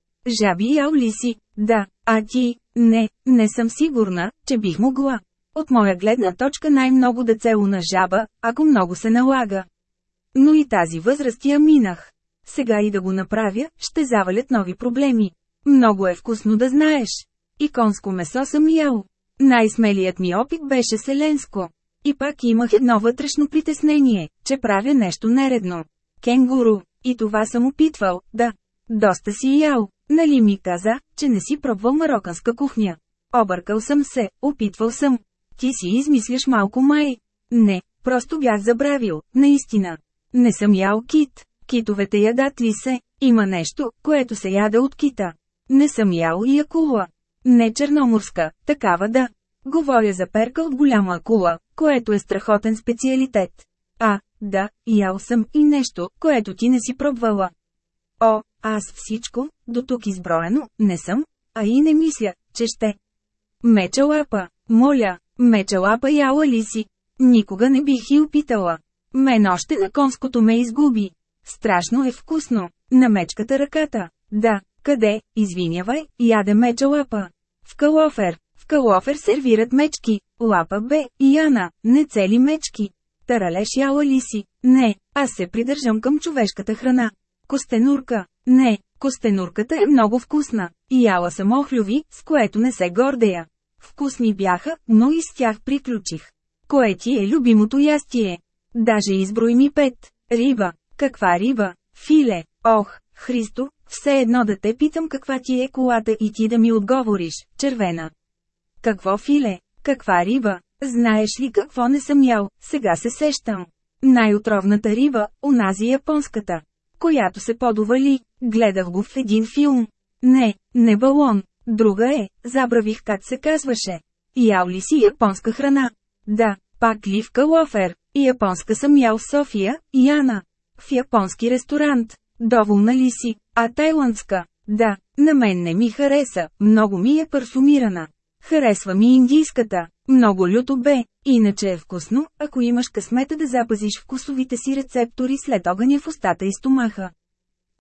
Жаби ял ли си? Да, а ти? Не, не съм сигурна, че бих могла. От моя гледна точка най-много да целуна жаба, ако много се налага. Но и тази възраст я минах. Сега и да го направя, ще завалят нови проблеми. Много е вкусно да знаеш. И конско месо съм ял. Най-смелият ми опит беше селенско. И пак имах едно вътрешно притеснение, че правя нещо нередно. Кенгуру. И това съм опитвал, да. Доста си ял. Нали ми каза, че не си пробвал мароканска кухня? Объркал съм се, опитвал съм. Ти си измисляш малко май. Не, просто бях забравил, наистина. Не съм ял кит. Китовете ядат ли се? Има нещо, което се яде от кита. Не съм ял и акула. Не черноморска, такава да. Говоря за перка от голяма акула, което е страхотен специалитет. А, да, ял съм и нещо, което ти не си пробвала. О, аз всичко, до тук изброено, не съм, а и не мисля, че ще. Меча лапа, моля, меча лапа яла ли си? Никога не бих и опитала. Мен още на конското ме изгуби. Страшно е вкусно. На мечката ръката. Да, къде, извинявай, яде меча лапа. В калофер. В калофер сервират мечки. Лапа бе, Яна, не цели мечки. Таралеш яла ли си? Не, аз се придържам към човешката храна. Костенурка. Не, костенурката е много вкусна. И яла съм охлюви, с което не се гордея. Вкусни бяха, но и с тях приключих. Кое ти е любимото ястие? Даже изброй ми пет. Риба. Каква риба? Филе. Ох, Христо, все едно да те питам каква ти е колата и ти да ми отговориш, червена. Какво филе? Каква риба? Знаеш ли какво не съм ял, сега се сещам. Най-отровната риба, унази японската. Която се подували, гледах го в един филм. Не, не балон. Друга е, забравих как се казваше. Ял ли си японска храна? Да, пак ли в Калофер? И японска съм ял в София, Яна. В японски ресторант. Доволна ли си? А тайландска? Да, на мен не ми хареса, много ми е парфумирана. Харесва ми индийската. Много люто бе, иначе е вкусно, ако имаш късмета да запазиш вкусовите си рецептори след огъня в устата и стомаха.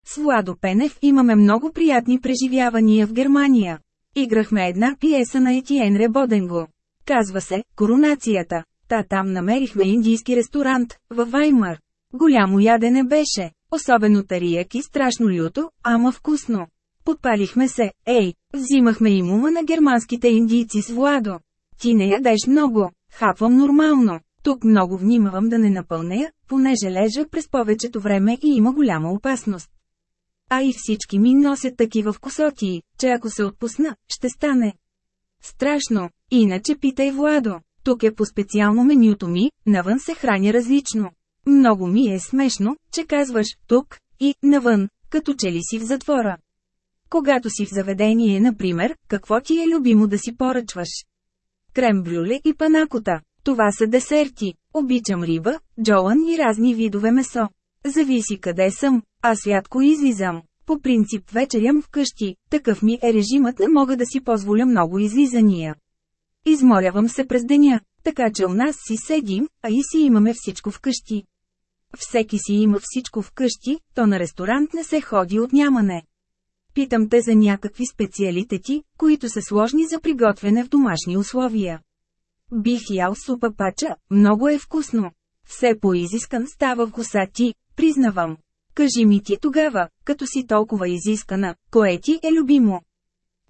С Владо Пенев имаме много приятни преживявания в Германия. Играхме една пиеса на Етиен Ребоденго. Казва се «Коронацията». Та там намерихме индийски ресторант, във Ваймар. Голямо ядене беше, особено тарияки страшно люто, ама вкусно. Подпалихме се, ей, взимахме и мума на германските индийци с Владо. Ти не ядеш много, хапвам нормално. Тук много внимавам да не напълнея, понеже лежа през повечето време и има голяма опасност. А и всички ми носят такива вкусотии, че ако се отпусна, ще стане. Страшно, иначе питай Владо. Тук е по специално менюто ми, навън се храня различно. Много ми е смешно, че казваш «тук» и «навън», като че ли си в затвора. Когато си в заведение, например, какво ти е любимо да си поръчваш? Крем брюле и панакота. Това са десерти. Обичам риба, джолан и разни видове месо. Зависи къде съм, а святко излизам. По принцип вечерям вкъщи, такъв ми е режимът не мога да си позволя много излизания. Изморявам се през деня, така че у нас си седим, а и си имаме всичко вкъщи. Всеки си има всичко вкъщи, то на ресторант не се ходи от нямане. Питам те за някакви специалитети, които са сложни за приготвяне в домашни условия. Бих ял супа пача, много е вкусно. Все по-изискан става вкуса ти, признавам. Кажи ми ти тогава, като си толкова изискана, кое ти е любимо?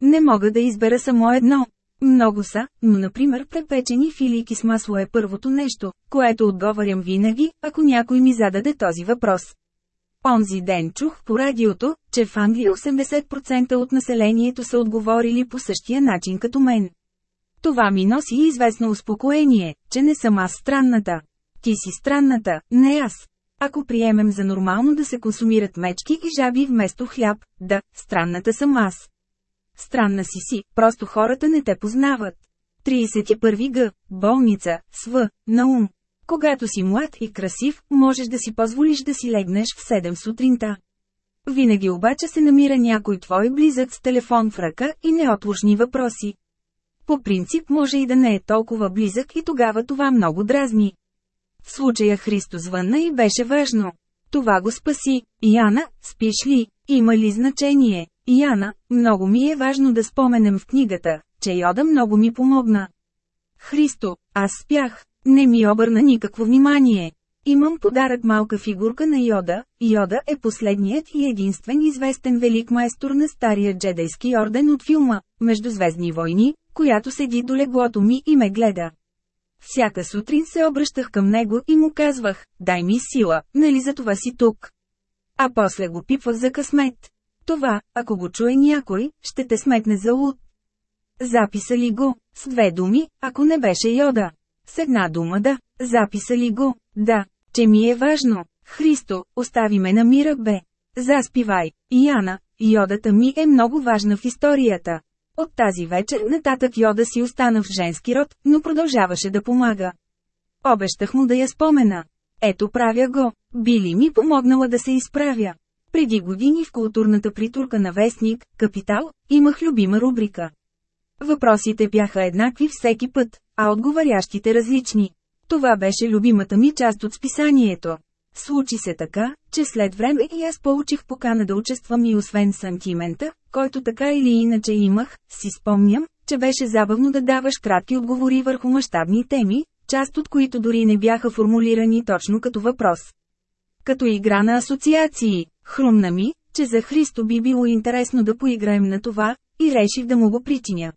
Не мога да избера само едно. Много са, но например препечени филийки с масло е първото нещо, което отговарям винаги, ако някой ми зададе този въпрос. Онзи ден чух по радиото, че в Англия 80% от населението са отговорили по същия начин като мен. Това ми носи известно успокоение, че не съм аз странната. Ти си странната, не аз. Ако приемем за нормално да се консумират мечки и жаби вместо хляб, да, странната съм аз. Странна си си, просто хората не те познават. 31 г. Болница, СВ, наум. Когато си млад и красив, можеш да си позволиш да си легнеш в 7 сутринта. Винаги обаче се намира някой твой близък с телефон в ръка и неотложни въпроси. По принцип може и да не е толкова близък и тогава това много дразни. В случая Христо звънна и беше важно. Това го спаси. Яна, спиш ли? Има ли значение? Яна, много ми е важно да споменем в книгата, че Йода много ми помогна. Христо, аз спях. Не ми обърна никакво внимание. Имам подарък малка фигурка на Йода. Йода е последният и единствен известен велик майстор на стария джедайски орден от филма «Междузвездни войни», която седи до леглото ми и ме гледа. Всяка сутрин се обръщах към него и му казвах, дай ми сила, нали за това си тук. А после го пипвах за късмет. Това, ако го чуе някой, ще те сметне за луд. Записали го, с две думи, ако не беше Йода. С една дума да, записали го, да, че ми е важно. Христо, остави ме на мира бе. Заспивай, Яна, Йодата ми е много важна в историята. От тази вечер нататък Йода си остана в женски род, но продължаваше да помага. Обещах му да я спомена. Ето правя го. Били ми помогнала да се изправя. Преди години в културната притурка на Вестник, Капитал, имах любима рубрика. Въпросите бяха еднакви всеки път, а отговарящите различни. Това беше любимата ми част от списанието. Случи се така, че след време и аз получих покана да участвам и освен сантимента, който така или иначе имах, си спомням, че беше забавно да даваш кратки отговори върху мащабни теми, част от които дори не бяха формулирани точно като въпрос. Като игра на асоциации, хрумна ми, че за Христо би било интересно да поиграем на това, и реших да му го причиня.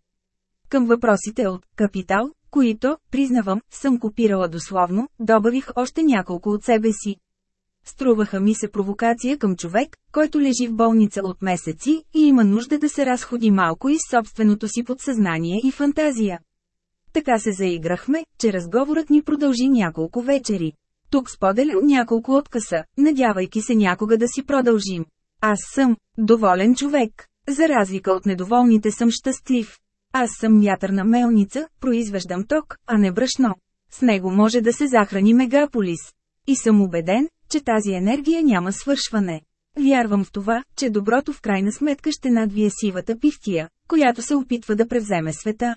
Към въпросите от «Капитал», които, признавам, съм копирала дословно, добавих още няколко от себе си. Струваха ми се провокация към човек, който лежи в болница от месеци и има нужда да се разходи малко из собственото си подсъзнание и фантазия. Така се заиграхме, че разговорът ни продължи няколко вечери. Тук споделям няколко откъса, надявайки се някога да си продължим. Аз съм доволен човек. За разлика от недоволните съм щастлив. Аз съм вятърна мелница, произвеждам ток, а не брашно. С него може да се захрани мегаполис. И съм убеден, че тази енергия няма свършване. Вярвам в това, че доброто в крайна сметка ще надвие сивата пихтия, която се опитва да превземе света.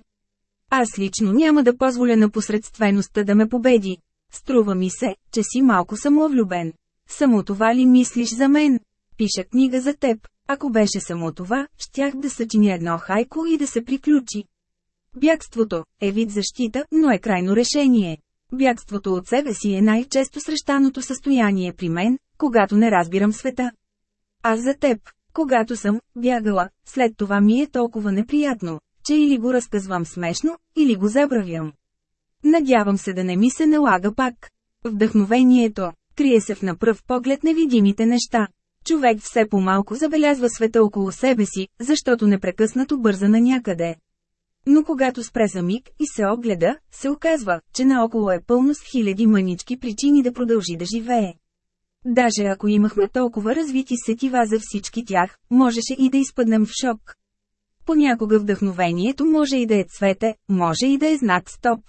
Аз лично няма да позволя на посредствеността да ме победи. Струва ми се, че си малко самовлюбен. Само това ли мислиш за мен? Пиша книга за теб. Ако беше само това, щях да съчиня едно хайко и да се приключи. Бягството е вид защита, но е крайно решение. Бягството от себе си е най-често срещаното състояние при мен, когато не разбирам света. Аз за теб, когато съм бягала, след това ми е толкова неприятно, че или го разказвам смешно, или го забравям. Надявам се да не ми се налага пак. Вдъхновението крие се в на пръв поглед невидимите неща. Човек все по-малко забелязва света около себе си, защото непрекъснато бърза на някъде. Но когато спре за миг и се огледа, се оказва, че наоколо е пълно с хиляди мънички причини да продължи да живее. Даже ако имахме толкова развити сетива за всички тях, можеше и да изпаднем в шок. Понякога вдъхновението може и да е цвете, може и да е знак стоп.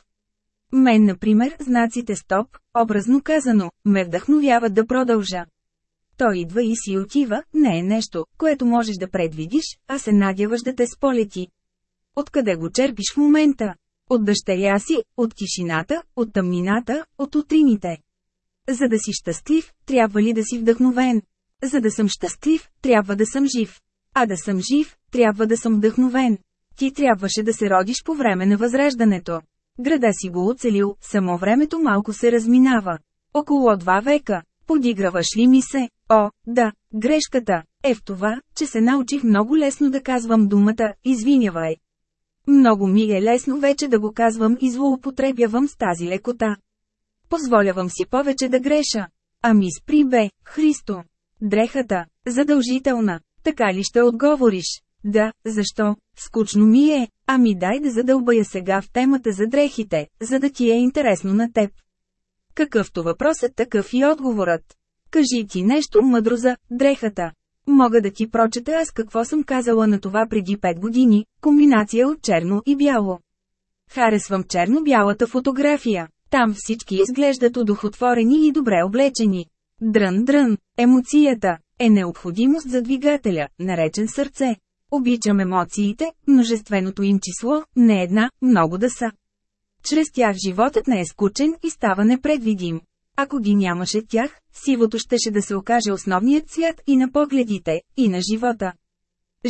Мен, например, знаците стоп, образно казано, ме вдъхновяват да продължа. Той идва и си отива, не е нещо, което можеш да предвидиш, а се надяваш да те сполети. Откъде го черпиш в момента? От дъщеря си, от тишината, от тъмнината, от утрините. За да си щастлив, трябва ли да си вдъхновен? За да съм щастлив, трябва да съм жив. А да съм жив, трябва да съм вдъхновен. Ти трябваше да се родиш по време на възраждането. Града си го оцелил, само времето малко се разминава. Около два века. Подиграваш ли ми се? О, да, грешката е в това, че се научих много лесно да казвам думата «извинявай». Много ми е лесно вече да го казвам и злоупотребявам с тази лекота. Позволявам си повече да греша. Ами спри бе, Христо. Дрехата, задължителна, така ли ще отговориш? Да, защо? Скучно ми е, ами дай да задълбая сега в темата за дрехите, за да ти е интересно на теб. Какъвто въпросът, такъв и отговорът. Кажи ти нещо мъдро за дрехата. Мога да ти прочета аз какво съм казала на това преди 5 години, комбинация от черно и бяло. Харесвам черно-бялата фотография. Там всички изглеждат удохотворени и добре облечени. Дрън-дрън, емоцията е необходимост за двигателя, наречен сърце. Обичам емоциите, множественото им число, не една, много да са. Чрез тях животът не е скучен и става непредвидим. Ако ги нямаше тях, сивото щеше да се окаже основният цвят и на погледите, и на живота.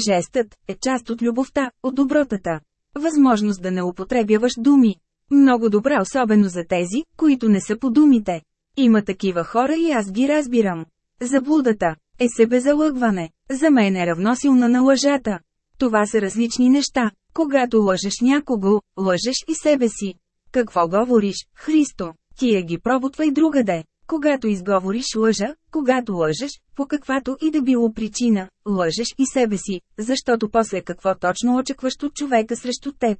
Жестът е част от любовта, от добротата. Възможност да не употребяваш думи. Много добра особено за тези, които не са по думите. Има такива хора и аз ги разбирам. Заблудата е себезалъгване. За мен е равносилна на лъжата. Това са различни неща. Когато лъжеш някого, лъжеш и себе си. Какво говориш, Христо? Тия ги пробутвай другаде. Когато изговориш лъжа, когато лъжеш, по каквато и да било причина, лъжеш и себе си, защото после какво точно очакваш от човека срещу теб.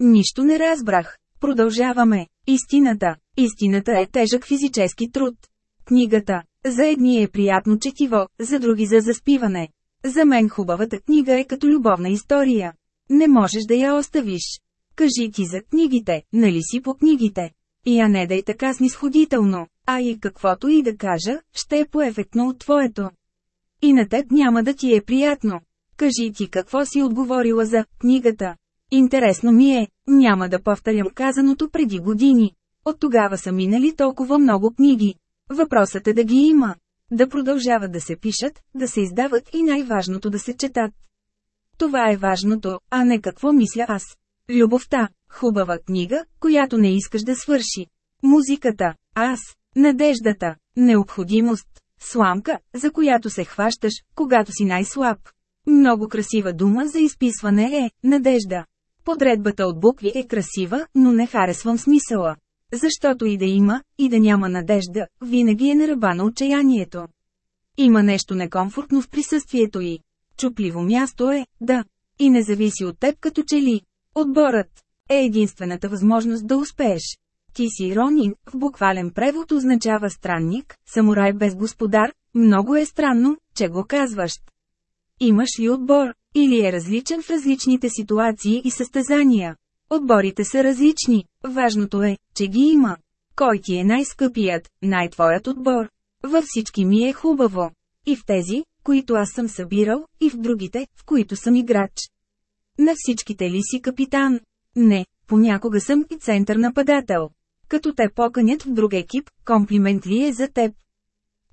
Нищо не разбрах. Продължаваме. Истината. Истината е тежък физически труд. Книгата. За едни е приятно четиво, за други за заспиване. За мен хубавата книга е като любовна история. Не можеш да я оставиш. Кажи ти за книгите, нали си по книгите? И я не дай така снисходително, а и каквото и да кажа, ще е поефектно от твоето. И на теб няма да ти е приятно. Кажи ти какво си отговорила за книгата. Интересно ми е, няма да повторям казаното преди години. От тогава са минали толкова много книги. Въпросът е да ги има. Да продължават да се пишат, да се издават и най-важното да се четат. Това е важното, а не какво мисля аз. Любовта – хубава книга, която не искаш да свърши. Музиката – аз. Надеждата – необходимост. Сламка, за която се хващаш, когато си най-слаб. Много красива дума за изписване е – надежда. Подредбата от букви е красива, но не харесвам смисъла. Защото и да има, и да няма надежда, винаги е на ръба на отчаянието. Има нещо некомфортно в присъствието й. Чупливо място е, да. И не зависи от теб като че ли. Отборът е единствената възможност да успееш. Ти си Ронин, в буквален превод означава странник, самурай без господар, много е странно, че го казваш. Имаш ли отбор, или е различен в различните ситуации и състезания? Отборите са различни, важното е, че ги има. Кой ти е най-скъпият, най-твоят отбор? Във всички ми е хубаво. И в тези, които аз съм събирал, и в другите, в които съм играч. На всичките ли си капитан? Не, понякога съм и център нападател. Като те поканят в друг екип, комплимент ли е за теб?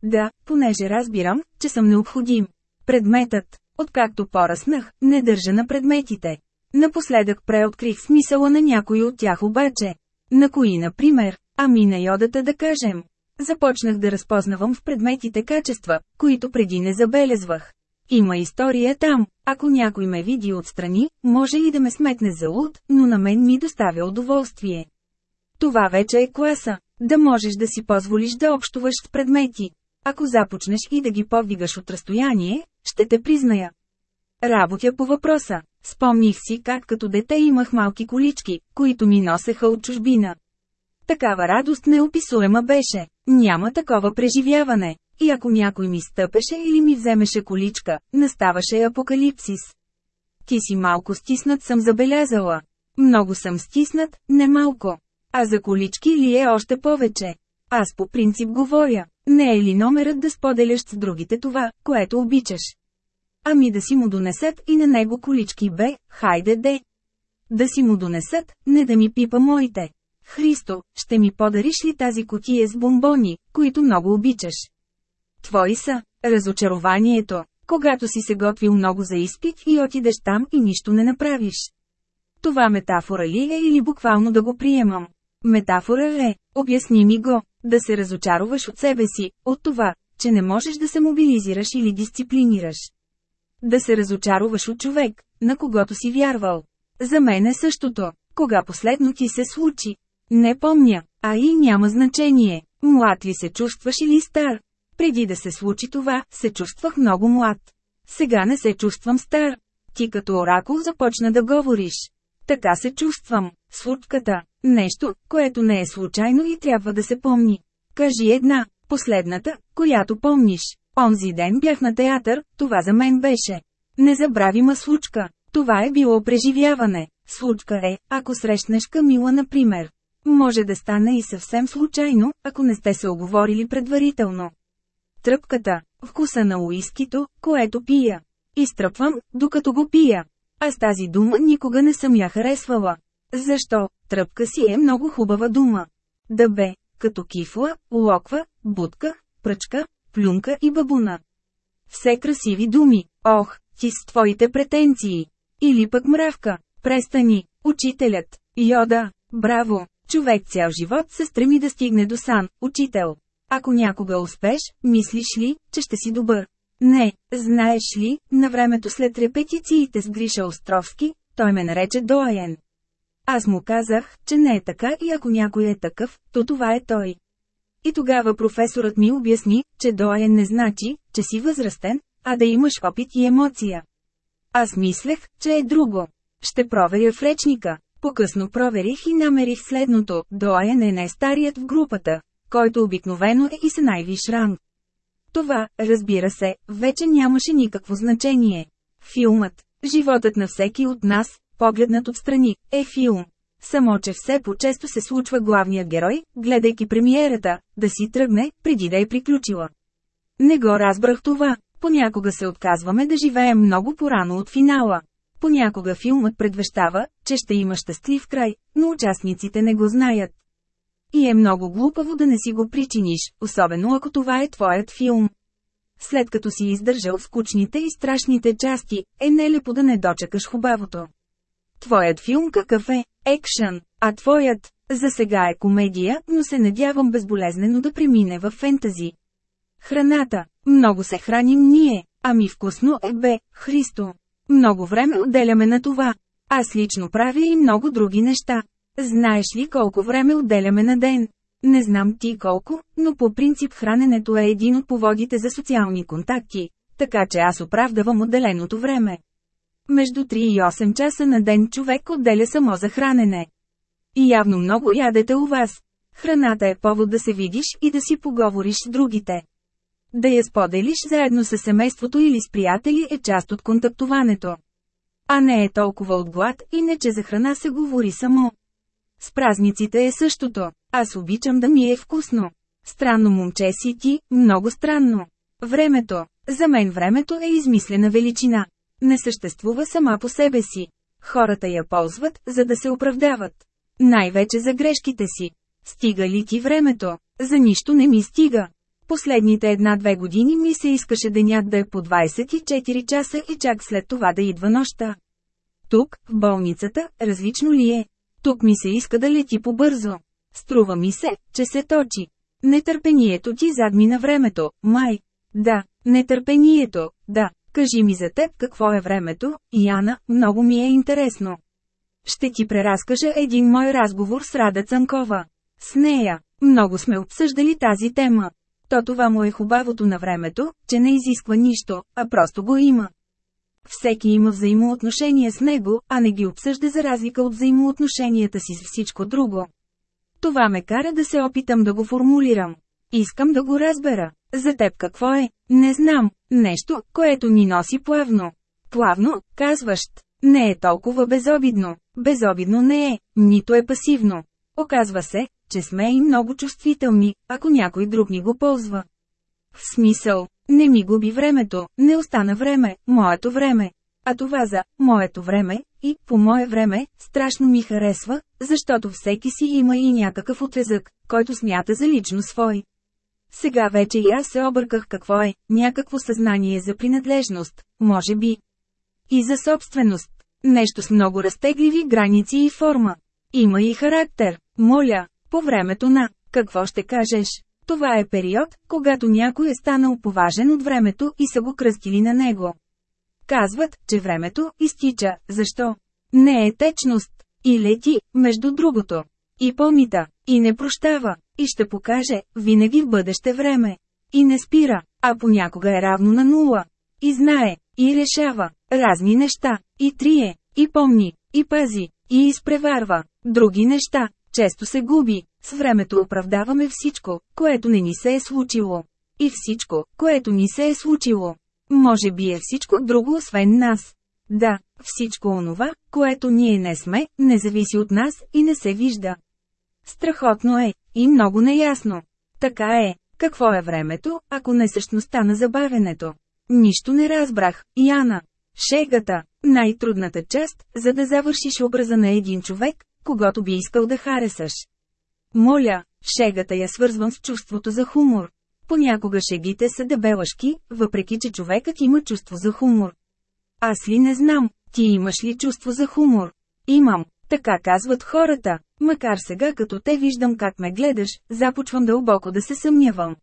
Да, понеже разбирам, че съм необходим. Предметът, откакто пораснах, не държа на предметите. Напоследък преоткрих смисъла на някои от тях обаче. На кои, например? Ами на йодата да кажем. Започнах да разпознавам в предметите качества, които преди не забелезвах. Има история там, ако някой ме види отстрани, може и да ме сметне за луд, но на мен ми доставя удоволствие. Това вече е класа, да можеш да си позволиш да общуваш с предмети. Ако започнеш и да ги повдигаш от разстояние, ще те призная. Работя по въпроса. Спомних си как като дете имах малки колички, които ми носеха от чужбина. Такава радост неописуема беше. Няма такова преживяване. И ако някой ми стъпеше или ми вземеше количка, наставаше апокалипсис. Ти си малко стиснат съм забелязала. Много съм стиснат, не малко. А за колички ли е още повече? Аз по принцип говоря. Не е ли номерът да споделяш с другите това, което обичаш? Ами да си му донесат и на него колички бе, хайде де. Да си му донесат, не да ми пипа моите. Христо, ще ми подариш ли тази котия с бомбони, които много обичаш? Твои са. Разочарованието, когато си се готвил много за изпит и отидеш там и нищо не направиш. Това метафора ли е или буквално да го приемам? Метафора е, обясни ми го, да се разочароваш от себе си, от това, че не можеш да се мобилизираш или дисциплинираш. Да се разочароваш от човек, на когото си вярвал. За мен е същото, кога последно ти се случи. Не помня, а и няма значение, млад ли се чувстваш или стар. Преди да се случи това, се чувствах много млад. Сега не се чувствам стар. Ти като оракул започна да говориш. Така се чувствам. Случката. Нещо, което не е случайно и трябва да се помни. Кажи една, последната, която помниш. Онзи ден бях на театър, това за мен беше. Незабравима случка. Това е било преживяване. Случка е, ако срещнеш Камила например. Може да стане и съвсем случайно, ако не сте се оговорили предварително. Тръпката, вкуса на уискито, което пия. Изтръпвам, докато го пия. Аз тази дума никога не съм я харесвала. Защо? Тръпка си е много хубава дума. Да бе, като кифла, локва, будка, пръчка, плюнка и бабуна. Все красиви думи. Ох, ти с твоите претенции. Или пък мравка. Престани. Учителят. Йода. Браво. Човек цял живот се стреми да стигне до сан. Учител. Ако някога успеш, мислиш ли, че ще си добър? Не, знаеш ли, на времето след репетициите с Гриша Островски, той ме нарече доаен. Аз му казах, че не е така и ако някой е такъв, то това е той. И тогава професорът ми обясни, че доаен не значи, че си възрастен, а да имаш опит и емоция. Аз мислех, че е друго. Ще проверя в речника. По-късно проверих и намерих следното, доаен е най-старият в групата, който обикновено е и с най-виш ранг. Това, разбира се, вече нямаше никакво значение. Филмът, животът на всеки от нас, погледнат отстрани, е филм. Само че все по-често се случва главният герой, гледайки премиерата, да си тръгне, преди да е приключила. Не го разбрах това. Понякога се отказваме да живеем много порано от финала. Понякога филмът предвещава, че ще има щастлив край, но участниците не го знаят. И е много глупаво да не си го причиниш, особено ако това е твоят филм. След като си издържал скучните и страшните части, е нелепо да не дочекаш хубавото. Твоят филм какъв е? Екшън, а твоят, за сега е комедия, но се надявам безболезнено да премине в фентази. Храната. Много се храним ние, ами вкусно е бе, Христо. Много време отделяме на това. Аз лично правя и много други неща. Знаеш ли колко време отделяме на ден? Не знам ти колко, но по принцип храненето е един от поводите за социални контакти, така че аз оправдавам отделеното време. Между 3 и 8 часа на ден човек отделя само за хранене. И явно много ядете у вас. Храната е повод да се видиш и да си поговориш с другите. Да я споделиш заедно с семейството или с приятели е част от контактуването. А не е толкова от глад, иначе за храна се говори само. С празниците е същото. Аз обичам да ми е вкусно. Странно момче си ти, много странно. Времето. За мен времето е измислена величина. Не съществува сама по себе си. Хората я ползват, за да се оправдават. Най-вече за грешките си. Стига ли ти времето? За нищо не ми стига. Последните една-две години ми се искаше денят да е по 24 часа и чак след това да идва нощта. Тук, в болницата, различно ли е? Тук ми се иска да лети побързо. Струва ми се, че се точи. Нетърпението ти задмина времето, май. Да, нетърпението, да. Кажи ми за теб какво е времето, Яна, много ми е интересно. Ще ти преразкажа един мой разговор с Рада Цанкова. С нея. Много сме обсъждали тази тема. То това му е хубавото на времето, че не изисква нищо, а просто го има. Всеки има взаимоотношения с него, а не ги обсъжда за разлика от взаимоотношенията си с всичко друго. Това ме кара да се опитам да го формулирам. Искам да го разбера. За теб какво е? Не знам. Нещо, което ни носи плавно. Плавно, казващ. Не е толкова безобидно. Безобидно не е, нито е пасивно. Оказва се, че сме и много чувствителни, ако някой друг ни го ползва. В смисъл, не ми губи времето, не остана време, моето време. А това за «моето време» и «по мое време» страшно ми харесва, защото всеки си има и някакъв отрезък, който смята за лично свой. Сега вече и аз се обърках какво е, някакво съзнание за принадлежност, може би. И за собственост. Нещо с много разтегливи граници и форма. Има и характер. Моля, по времето на «Какво ще кажеш?» Това е период, когато някой е станал поважен от времето и са го кръстили на него. Казват, че времето изтича, защо? Не е течност. И лети, между другото. И помита, и не прощава, и ще покаже, винаги в бъдеще време. И не спира, а понякога е равно на нула. И знае, и решава, разни неща, и трие, и помни, и пази, и изпреварва, други неща, често се губи, с времето оправдаваме всичко, което не ни се е случило. И всичко, което ни се е случило. Може би е всичко друго освен нас. Да, всичко онова, което ние не сме, не зависи от нас и не се вижда. Страхотно е, и много неясно. Така е, какво е времето, ако не същността на забавенето? Нищо не разбрах, Яна. Шегата, най-трудната част, за да завършиш образа на един човек, когато би искал да харесаш. Моля, шегата я свързвам с чувството за хумор. Понякога шегите са дебелашки, въпреки че човекът има чувство за хумор. Аз ли не знам, ти имаш ли чувство за хумор? Имам, така казват хората, макар сега като те виждам как ме гледаш, започвам дълбоко да се съмнявам.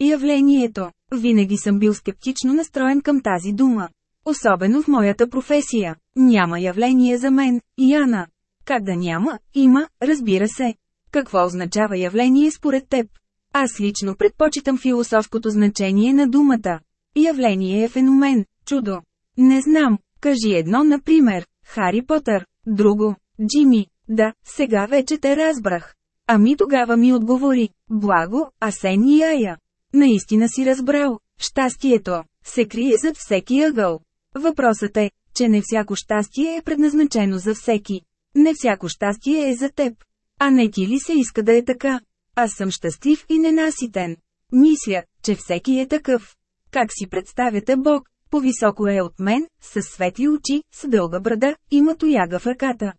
Явлението. Винаги съм бил скептично настроен към тази дума. Особено в моята професия. Няма явление за мен, Яна. Как да няма, има, разбира се. Какво означава явление според теб? Аз лично предпочитам философското значение на думата. Явление е феномен, чудо. Не знам, кажи едно например, Хари Потър, друго, Джими, да, сега вече те разбрах. Ами тогава ми отговори, благо, Асен и Ая. Наистина си разбрал, щастието, се крие зад всеки ъгъл. Въпросът е, че не всяко щастие е предназначено за всеки. Не всяко щастие е за теб. А не ти ли се иска да е така? Аз съм щастлив и ненаситен. Мисля, че всеки е такъв. Как си представяте Бог? Повисоко е от мен, с светли очи, с дълга брада, има тояга в ръката.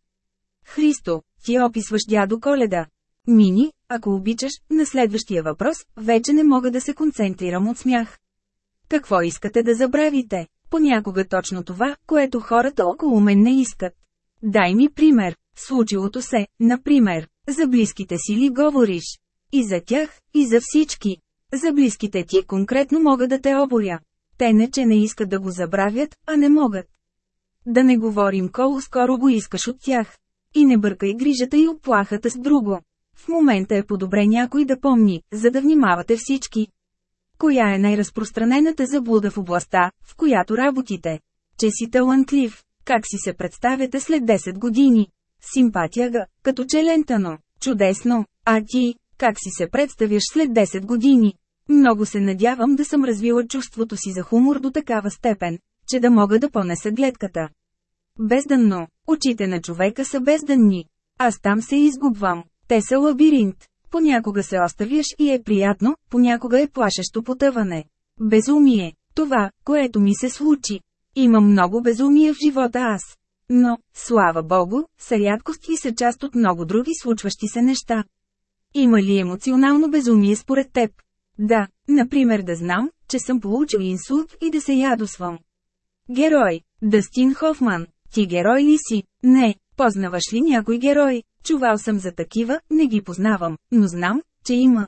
Христо, ти описваш дядо Коледа. Мини, ако обичаш, на следващия въпрос, вече не мога да се концентрирам от смях. Какво искате да забравите? Понякога точно това, което хората около мен не искат. Дай ми пример. Случилото се, например, за близките си ли говориш? И за тях, и за всички. За близките ти конкретно мога да те оборя. Те не че не искат да го забравят, а не могат. Да не говорим колко скоро го искаш от тях. И не бъркай грижата и оплахата с друго. В момента е по-добре някой да помни, за да внимавате всички. Коя е най-разпространената заблуда в областта, в която работите? Че си талантлив. Как си се представяте след 10 години? Симпатия га, като челентано. Чудесно. А ти, как си се представяш след 10 години? Много се надявам да съм развила чувството си за хумор до такава степен, че да мога да понеса гледката. Бездънно. Очите на човека са бездънни. Аз там се изгубвам. Те са лабиринт. Понякога се оставяш и е приятно, понякога е плашещо потъване. Безумие. Това, което ми се случи. Има много безумие в живота аз. Но, слава богу, са рядкост и са част от много други случващи се неща. Има ли емоционално безумие според теб? Да, например да знам, че съм получил инсулт и да се ядосвам. Герой. Дъстин Хофман. Ти герой ли си? Не. Познаваш ли някой герой? Чувал съм за такива, не ги познавам, но знам, че има.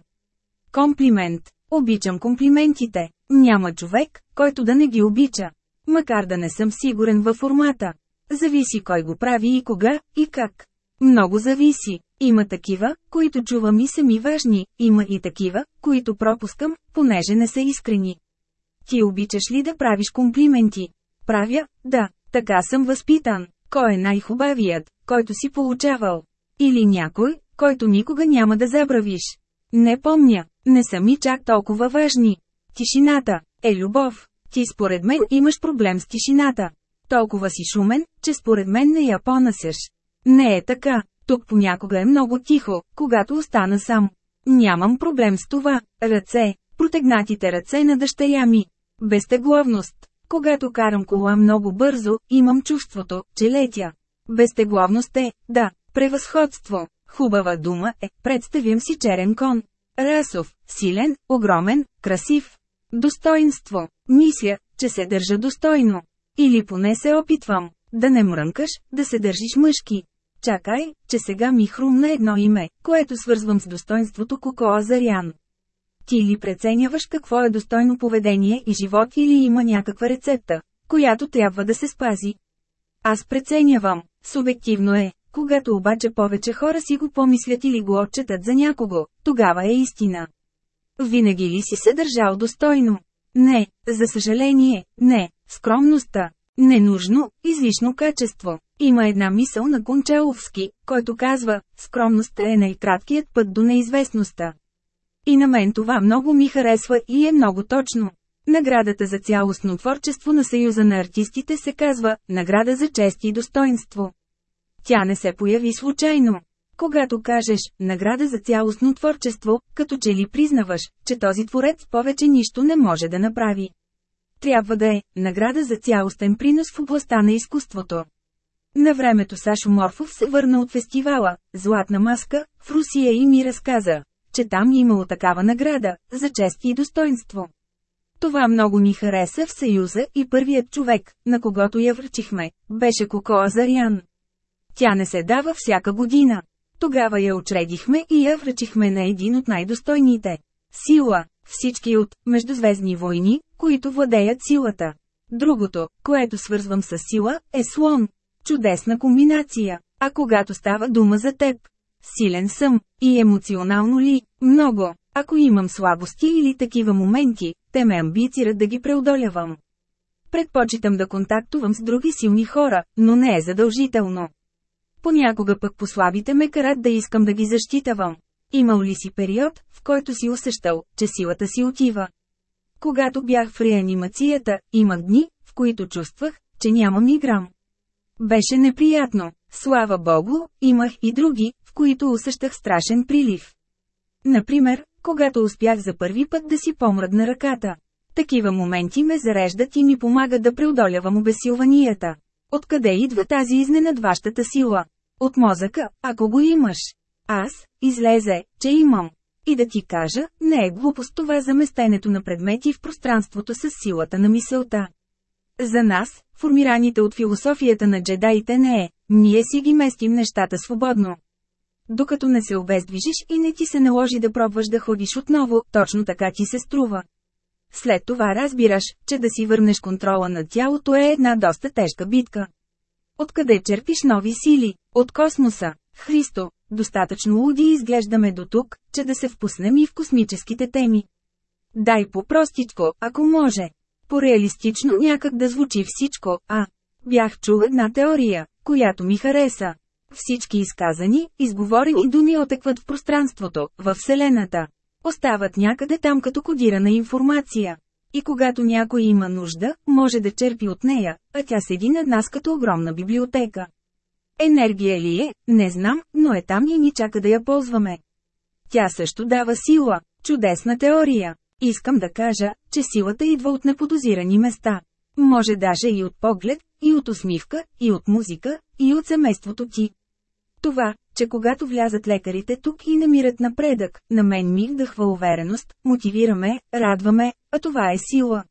Комплимент. Обичам комплиментите. Няма човек, който да не ги обича. Макар да не съм сигурен във формата. Зависи кой го прави и кога, и как. Много зависи. Има такива, които чувам и са ми важни, има и такива, които пропускам, понеже не са искрени. Ти обичаш ли да правиш комплименти? Правя, да, така съм възпитан. Кой е най-хубавият, който си получавал? Или някой, който никога няма да забравиш? Не помня, не са ми чак толкова важни. Тишината е любов. Ти според мен имаш проблем с тишината. Толкова си шумен, че според мен не я понасяш. Не е така. Тук понякога е много тихо, когато остана сам. Нямам проблем с това. Ръце. Протегнатите ръце на дъщеря ми. Безтегловност. Когато карам кола много бързо, имам чувството, че летя. Безтегловност е, да, превъзходство. Хубава дума е, представям си черен кон. Расов, силен, огромен, красив. Достоинство. Мисля, че се държа достойно. Или поне се опитвам. Да не мрънкаш, да се държиш мъжки. Чакай, че сега ми хрумна едно име, което свързвам с достоинството Коко Азарян. Ти ли преценяваш какво е достойно поведение и живот или има някаква рецепта, която трябва да се спази? Аз преценявам, субективно е, когато обаче повече хора си го помислят или го отчетат за някого, тогава е истина. Винаги ли си се държал достойно? Не, за съжаление, не, скромността. Ненужно, излишно качество. Има една мисъл на Кончаловски, който казва, скромността е най-краткият път до неизвестността. И на мен това много ми харесва и е много точно. Наградата за цялостно творчество на Съюза на артистите се казва «Награда за чест и достоинство». Тя не се появи случайно. Когато кажеш «награда за цялостно творчество», като че ли признаваш, че този творец повече нищо не може да направи. Трябва да е награда за цялостен принос в областта на изкуството. На времето Сашо Морфов се върна от фестивала «Златна маска» в Русия и ми разказа, че там имало такава награда, за чест и достоинство. Това много ни хареса в Съюза и първият човек, на когото я връчихме, беше Коко Азарян. Тя не се дава всяка година. Тогава я учредихме и я връчихме на един от най-достойните. Сила. Всички от «Междузвездни войни», които владеят силата. Другото, което свързвам с сила, е слон. Чудесна комбинация. А когато става дума за теб? Силен съм. И емоционално ли? Много. Ако имам слабости или такива моменти, те ме амбицират да ги преодолявам. Предпочитам да контактувам с други силни хора, но не е задължително. Понякога пък послабите ме карат да искам да ги защитавам. Имал ли си период, в който си усещал, че силата си отива? Когато бях в реанимацията, имах дни, в които чувствах, че нямам и грам. Беше неприятно. Слава Богу, имах и други, в които усещах страшен прилив. Например, когато успях за първи път да си помръдна ръката. Такива моменти ме зареждат и ми помагат да преодолявам обесилванията. Откъде идва тази изненадващата сила? От мозъка, ако го имаш. Аз, излезе, че имам. И да ти кажа, не е глупост това заместенето на предмети в пространството с силата на мисълта. За нас, формираните от философията на джедаите не е, ние си ги местим нещата свободно. Докато не се обездвижиш и не ти се наложи да пробваш да ходиш отново, точно така ти се струва. След това разбираш, че да си върнеш контрола над тялото е една доста тежка битка. Откъде черпиш нови сили? От космоса. Христо, достатъчно луди изглеждаме до тук, че да се впуснем и в космическите теми. Дай по-простичко, ако може. По-реалистично някак да звучи всичко, а. Бях чул една теория, която ми хареса. Всички изказани, изговорени думи отекват в пространството, във Вселената. Остават някъде там като кодирана информация. И когато някой има нужда, може да черпи от нея, а тя седи над нас като огромна библиотека. Енергия ли е, не знам, но е там и ни чака да я ползваме. Тя също дава сила. Чудесна теория. Искам да кажа, че силата идва от неподозирани места. Може даже и от поглед, и от усмивка, и от музика, и от семейството ти. Това, че когато влязат лекарите тук и намират напредък, на мен ми вдъхва увереност, мотивираме, радваме, а това е сила.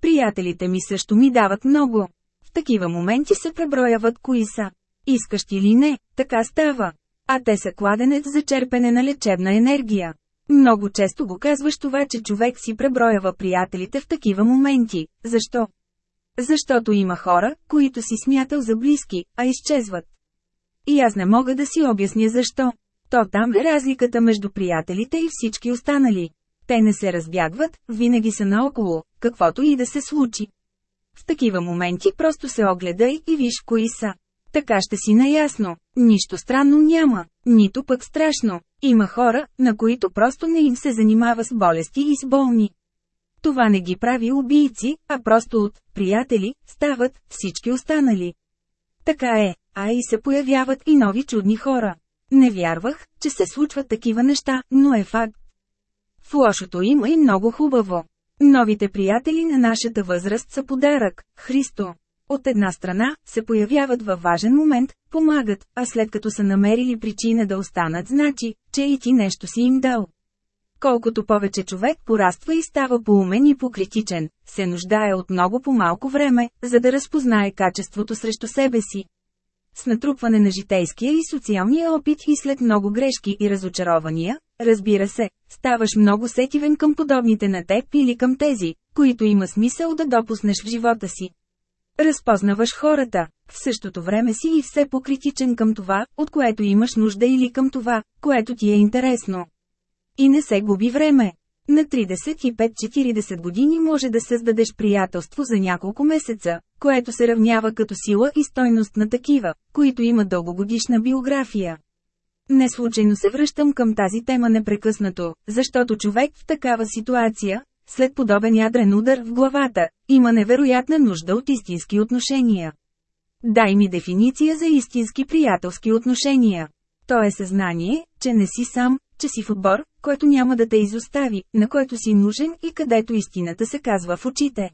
Приятелите ми също ми дават много. В такива моменти се преброяват кои са. Искаш или не, така става. А те са кладенец за черпене на лечебна енергия. Много често го казваш това, че човек си преброява приятелите в такива моменти. Защо? Защото има хора, които си смятал за близки, а изчезват. И аз не мога да си обясня защо. То там е разликата между приятелите и всички останали. Те не се разбягват, винаги са наоколо, каквото и да се случи. В такива моменти просто се огледай и виж кои са. Така ще си наясно. Нищо странно няма, нито пък страшно. Има хора, на които просто не им се занимава с болести и с болни. Това не ги прави убийци, а просто от приятели стават всички останали. Така е, а и се появяват и нови чудни хора. Не вярвах, че се случват такива неща, но е факт. В лошото има и много хубаво. Новите приятели на нашата възраст са подарък – Христо. От една страна, се появяват във важен момент, помагат, а след като са намерили причина да останат значи, че и ти нещо си им дал. Колкото повече човек пораства и става поумен и покритичен, се нуждае от много по-малко време, за да разпознае качеството срещу себе си. С натрупване на житейския и социалния опит и след много грешки и разочарования, разбира се, ставаш много сетивен към подобните на теб или към тези, които има смисъл да допуснеш в живота си. Разпознаваш хората, в същото време си и все покритичен към това, от което имаш нужда или към това, което ти е интересно. И не се губи време. На 35-40 години може да създадеш приятелство за няколко месеца, което се равнява като сила и стойност на такива, които имат дългогодишна биография. Не случайно се връщам към тази тема непрекъснато, защото човек в такава ситуация, след подобен ядрен удар в главата, има невероятна нужда от истински отношения. Дай ми дефиниция за истински приятелски отношения. То е съзнание, че не си сам, че си в отбор, който няма да те изостави, на който си нужен и където истината се казва в очите.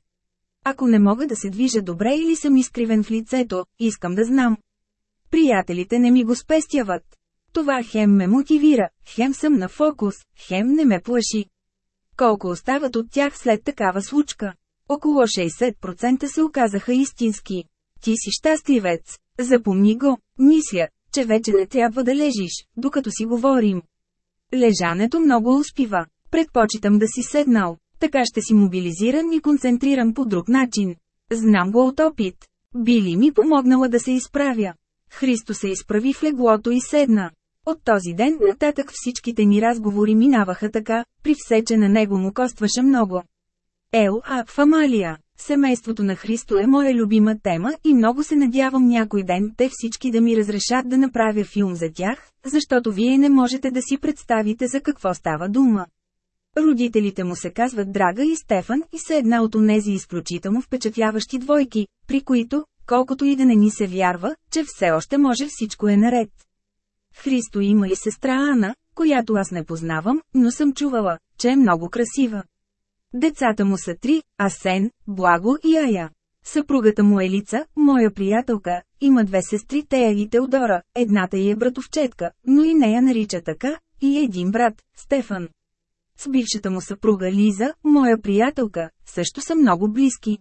Ако не мога да се движа добре или съм изкривен в лицето, искам да знам. Приятелите не ми го спестяват. Това хем ме мотивира, хем съм на фокус, хем не ме плаши. Колко остават от тях след такава случка? Около 60% се оказаха истински. Ти си щастливец. Запомни го, мисля, че вече не трябва да лежиш, докато си говорим. Лежането много успива. Предпочитам да си седнал. Така ще си мобилизиран и концентриран по друг начин. Знам го от опит. Били ми помогнала да се изправя. Христо се изправи в леглото и седна. От този ден нататък всичките ни разговори минаваха така, при все, че на него му костваше много. Ел а Фамалия. Семейството на Христо е моя любима тема и много се надявам някой ден те всички да ми разрешат да направя филм за тях, защото вие не можете да си представите за какво става дума. Родителите му се казват Драга и Стефан и са една от онези изключително впечатляващи двойки, при които, колкото и да не ни се вярва, че все още може всичко е наред. Христо има и сестра Ана, която аз не познавам, но съм чувала, че е много красива. Децата му са три, Асен, Благо и Ая. Съпругата му е Лица, моя приятелка, има две сестри Тея и Теодора, едната й е братовчетка, но и нея нарича така, и един брат, Стефан. С бившата му съпруга Лиза, моя приятелка, също са много близки.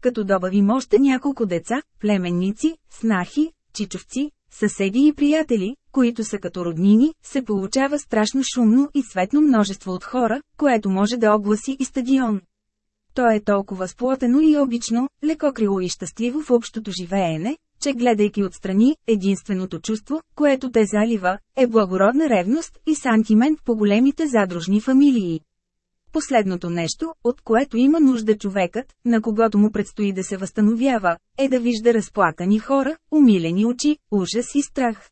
Като добавим още няколко деца, племенници, снахи, чичовци, съседи и приятели, които са като роднини, се получава страшно шумно и светно множество от хора, което може да огласи и стадион. То е толкова сплотено и обично, лекокрило и щастливо в общото живеене, че гледайки отстрани, единственото чувство, което те залива, е благородна ревност и сантимент по големите задружни фамилии. Последното нещо, от което има нужда човекът, на когото му предстои да се възстановява, е да вижда разплакани хора, умилени очи, ужас и страх.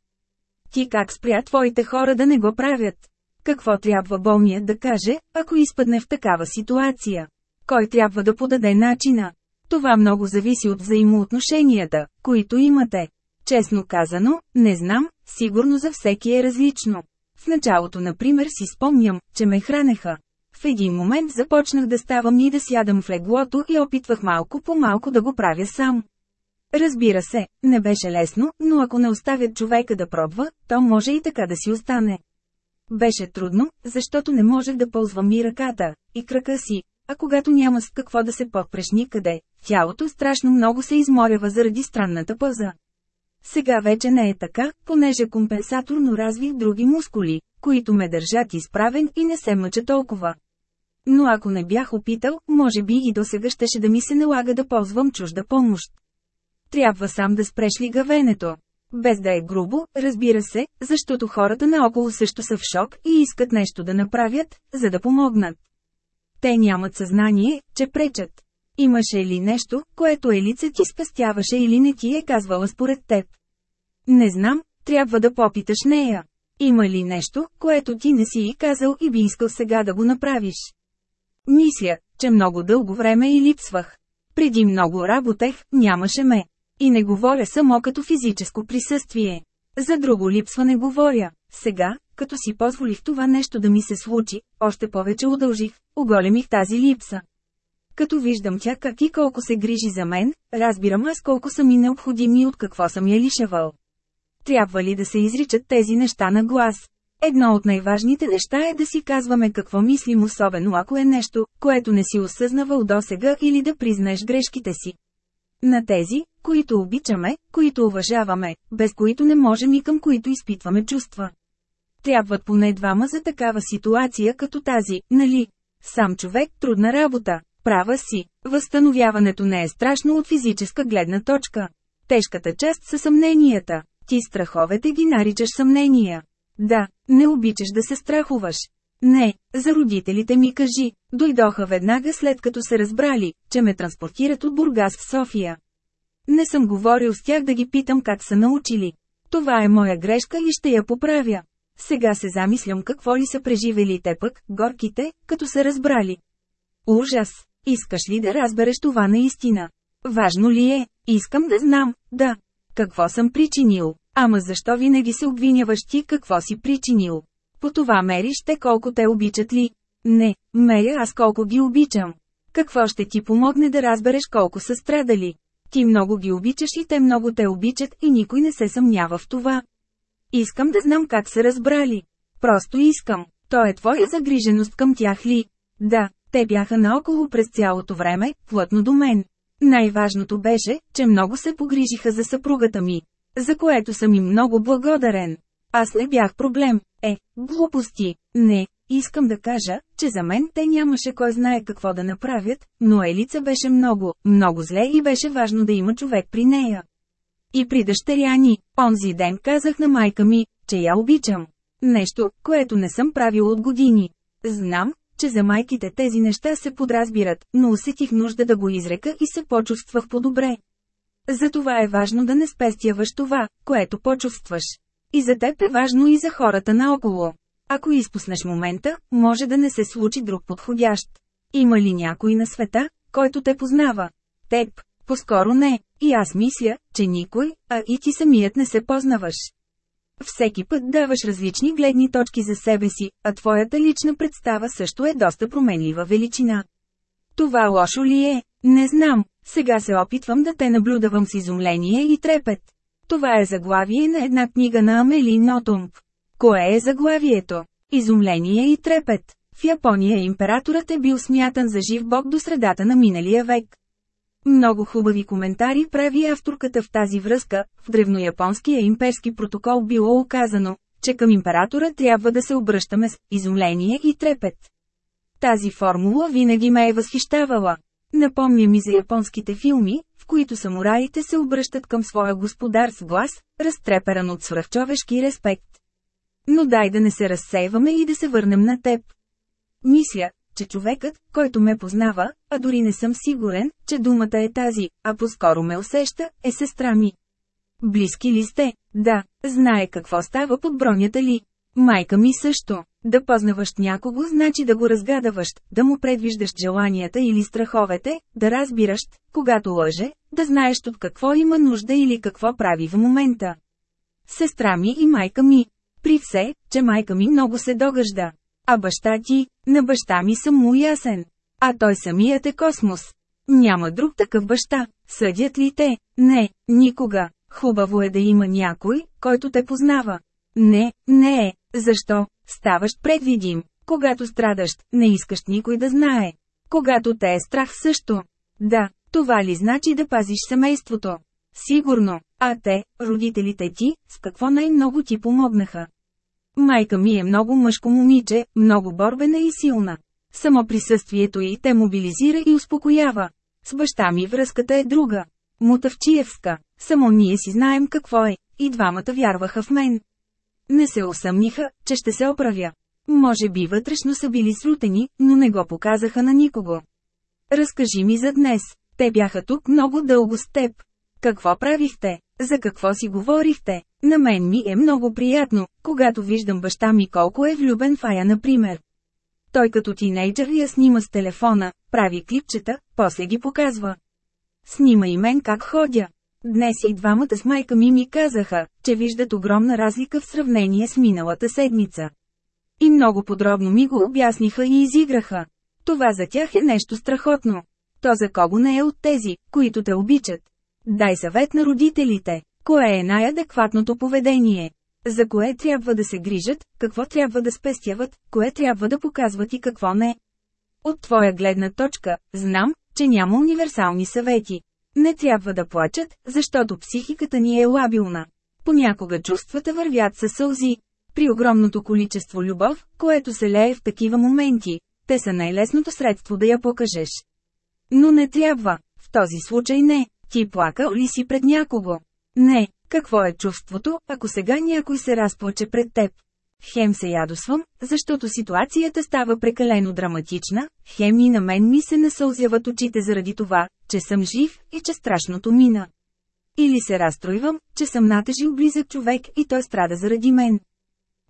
Ти как спря твоите хора да не го правят? Какво трябва болният да каже, ако изпадне в такава ситуация? Кой трябва да подаде начина? Това много зависи от взаимоотношенията, които имате. Честно казано, не знам, сигурно за всеки е различно. В началото, например, си спомням, че ме хранеха. В един момент започнах да ставам и да сядам в леглото и опитвах малко по малко да го правя сам. Разбира се, не беше лесно, но ако не оставят човека да пробва, то може и така да си остане. Беше трудно, защото не можех да ползвам и ръката, и крака си, а когато няма с какво да се подпреш никъде, тялото страшно много се изморява заради странната пъза. Сега вече не е така, понеже компенсаторно развих други мускули, които ме държат изправен и не се мъча толкова. Но ако не бях опитал, може би и до сега щеше да ми се налага да ползвам чужда помощ. Трябва сам да спреш ли гавенето. Без да е грубо, разбира се, защото хората наоколо също са в шок и искат нещо да направят, за да помогнат. Те нямат съзнание, че пречат. Имаше ли нещо, което елица ти спестяваше или не ти е казвала според теб? Не знам, трябва да попиташ нея. Има ли нещо, което ти не си и казал и би искал сега да го направиш? Мисля, че много дълго време и липсвах. Преди много работех, нямаше ме. И не говоря само като физическо присъствие. За друго липсва не говоря. Сега, като си позволих това нещо да ми се случи, още повече удължих, оголемих тази липса. Като виждам тя как и колко се грижи за мен, разбирам аз колко са ми необходими и от какво съм я лишавал. Трябва ли да се изричат тези неща на глас? Едно от най-важните неща е да си казваме какво мислим особено ако е нещо, което не си осъзнавал досега или да признаеш грешките си. На тези, които обичаме, които уважаваме, без които не можем и към които изпитваме чувства. Трябват поне двама за такава ситуация като тази, нали? Сам човек – трудна работа. Права си, възстановяването не е страшно от физическа гледна точка. Тежката част са съмненията. Ти страховете ги наричаш съмнения. Да, не обичаш да се страхуваш. Не, за родителите ми кажи. Дойдоха веднага след като се разбрали, че ме транспортират от Бургас в София. Не съм говорил с тях да ги питам как са научили. Това е моя грешка и ще я поправя. Сега се замислям какво ли са преживели те пък, горките, като се разбрали. Ужас! Искаш ли да разбереш това наистина? Важно ли е? Искам да знам, да. Какво съм причинил? Ама защо винаги се обвиняваш ти какво си причинил? По това мериш те колко те обичат ли? Не, меря аз колко ги обичам. Какво ще ти помогне да разбереш колко са страдали? Ти много ги обичаш и те много те обичат и никой не се съмнява в това. Искам да знам как са разбрали. Просто искам. То е твоя загриженост към тях ли? Да, те бяха наоколо през цялото време, плътно до мен. Най-важното беше, че много се погрижиха за съпругата ми. За което съм им много благодарен. Аз не бях проблем. Е, глупости. Не, искам да кажа, че за мен те нямаше кой знае какво да направят, но Елица беше много, много зле и беше важно да има човек при нея. И при дъщеря ни, онзи ден казах на майка ми, че я обичам. Нещо, което не съм правил от години. Знам, че за майките тези неща се подразбират, но усетих нужда да го изрека и се почувствах по-добре. Затова е важно да не спестяваш това, което почувстваш. И за теб е важно и за хората наоколо. Ако изпуснеш момента, може да не се случи друг подходящ. Има ли някой на света, който те познава? Теб, по-скоро не, и аз мисля, че никой, а и ти самият не се познаваш. Всеки път даваш различни гледни точки за себе си, а твоята лична представа също е доста променлива величина. Това лошо ли е? Не знам. Сега се опитвам да те наблюдавам с изумление и трепет. Това е заглавие на една книга на Амели Нотумб. Кое е заглавието? Изумление и трепет. В Япония императорът е бил смятан за жив бог до средата на миналия век. Много хубави коментари прави авторката в тази връзка, в древнояпонския имперски протокол било оказано, че към императора трябва да се обръщаме с изумление и трепет. Тази формула винаги ме е възхищавала. Напомня ми за японските филми, в които самураите се обръщат към своя господар с глас, разтреперан от свръхчовешки респект. Но дай да не се разсейваме и да се върнем на теб. Мисля, че човекът, който ме познава, а дори не съм сигурен, че думата е тази, а по-скоро ме усеща, е сестра ми. Близки ли сте? Да, знае какво става под бронята ли. Майка ми също. Да познаваш някого значи да го разгадаваш, да му предвиждаш желанията или страховете, да разбираш, когато лъже, да знаеш от какво има нужда или какво прави в момента. Сестра ми и майка ми. При все, че майка ми много се догъжда. А баща ти, на баща ми съм му ясен. А той самият е космос. Няма друг такъв баща. Съдят ли те? Не, никога. Хубаво е да има някой, който те познава. Не, не е. Защо? Ставаш предвидим. Когато страдаш, не искаш никой да знае. Когато те е страх също. Да, това ли значи да пазиш семейството? Сигурно. А те, родителите ти, с какво най-много ти помогнаха? Майка ми е много мъжко момиче, много борбена и силна. Само присъствието й те мобилизира и успокоява. С баща ми връзката е друга. Мутавчиевска. Само ние си знаем какво е, и двамата вярваха в мен. Не се усъмниха, че ще се оправя. Може би вътрешно са били срутени, но не го показаха на никого. Разкажи ми за днес. Те бяха тук много дълго с теб. Какво правихте? За какво си говорихте? На мен ми е много приятно, когато виждам баща ми колко е влюбен в Ая, например. Той като тинейджър я снима с телефона, прави клипчета, после ги показва. Снима и мен как ходя. Днес и двамата с майка ми ми казаха, че виждат огромна разлика в сравнение с миналата седмица. И много подробно ми го обясниха и изиграха. Това за тях е нещо страхотно. То за кого не е от тези, които те обичат. Дай съвет на родителите. Кое е най-адекватното поведение? За кое трябва да се грижат, какво трябва да спестяват, кое трябва да показват и какво не. От твоя гледна точка, знам, че няма универсални съвети. Не трябва да плачат, защото психиката ни е лабилна. Понякога чувствата вървят със сълзи. При огромното количество любов, което се лее в такива моменти, те са най-лесното средство да я покажеш. Но не трябва. В този случай не. Ти плакал ли си пред някого? Не. Какво е чувството, ако сега някой се разплаче пред теб? Хем се ядосвам, защото ситуацията става прекалено драматична, хем и на мен ми се насълзяват очите заради това, че съм жив и че страшното мина. Или се разстройвам, че съм натежил близък човек и той страда заради мен.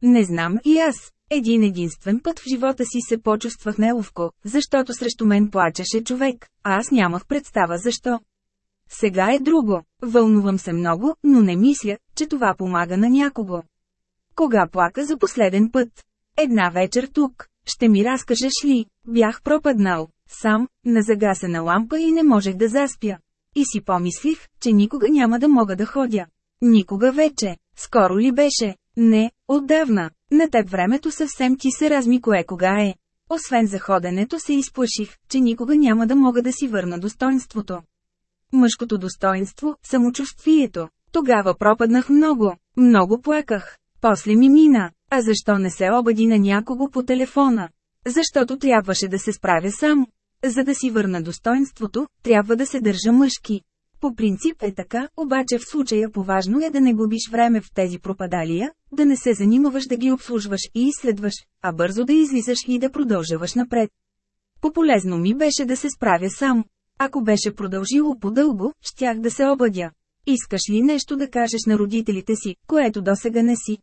Не знам и аз. Един единствен път в живота си се почувствах неловко, защото срещу мен плачеше човек, а аз нямах представа защо. Сега е друго. Вълнувам се много, но не мисля, че това помага на някого. Кога плака за последен път? Една вечер тук. Ще ми разкажеш ли? Бях пропаднал. Сам, на загасена лампа и не можех да заспя. И си помислих, че никога няма да мога да ходя. Никога вече. Скоро ли беше? Не, отдавна. На теб времето съвсем ти се разми кое кога е. Освен за ходенето се изплаших, че никога няма да мога да си върна достоинството. Мъжкото достоинство, самочувствието. Тогава пропаднах много, много плаках. После ми мина. А защо не се обади на някого по телефона? Защото трябваше да се справя сам. За да си върна достоинството, трябва да се държа мъжки. По принцип е така, обаче в случая поважно е да не губиш време в тези пропадалия, да не се занимаваш да ги обслужваш и изследваш, а бързо да излизаш и да продължаваш напред. Пополезно ми беше да се справя сам. Ако беше продължило по-дълго, щях да се обадя. Искаш ли нещо да кажеш на родителите си, което досега не си?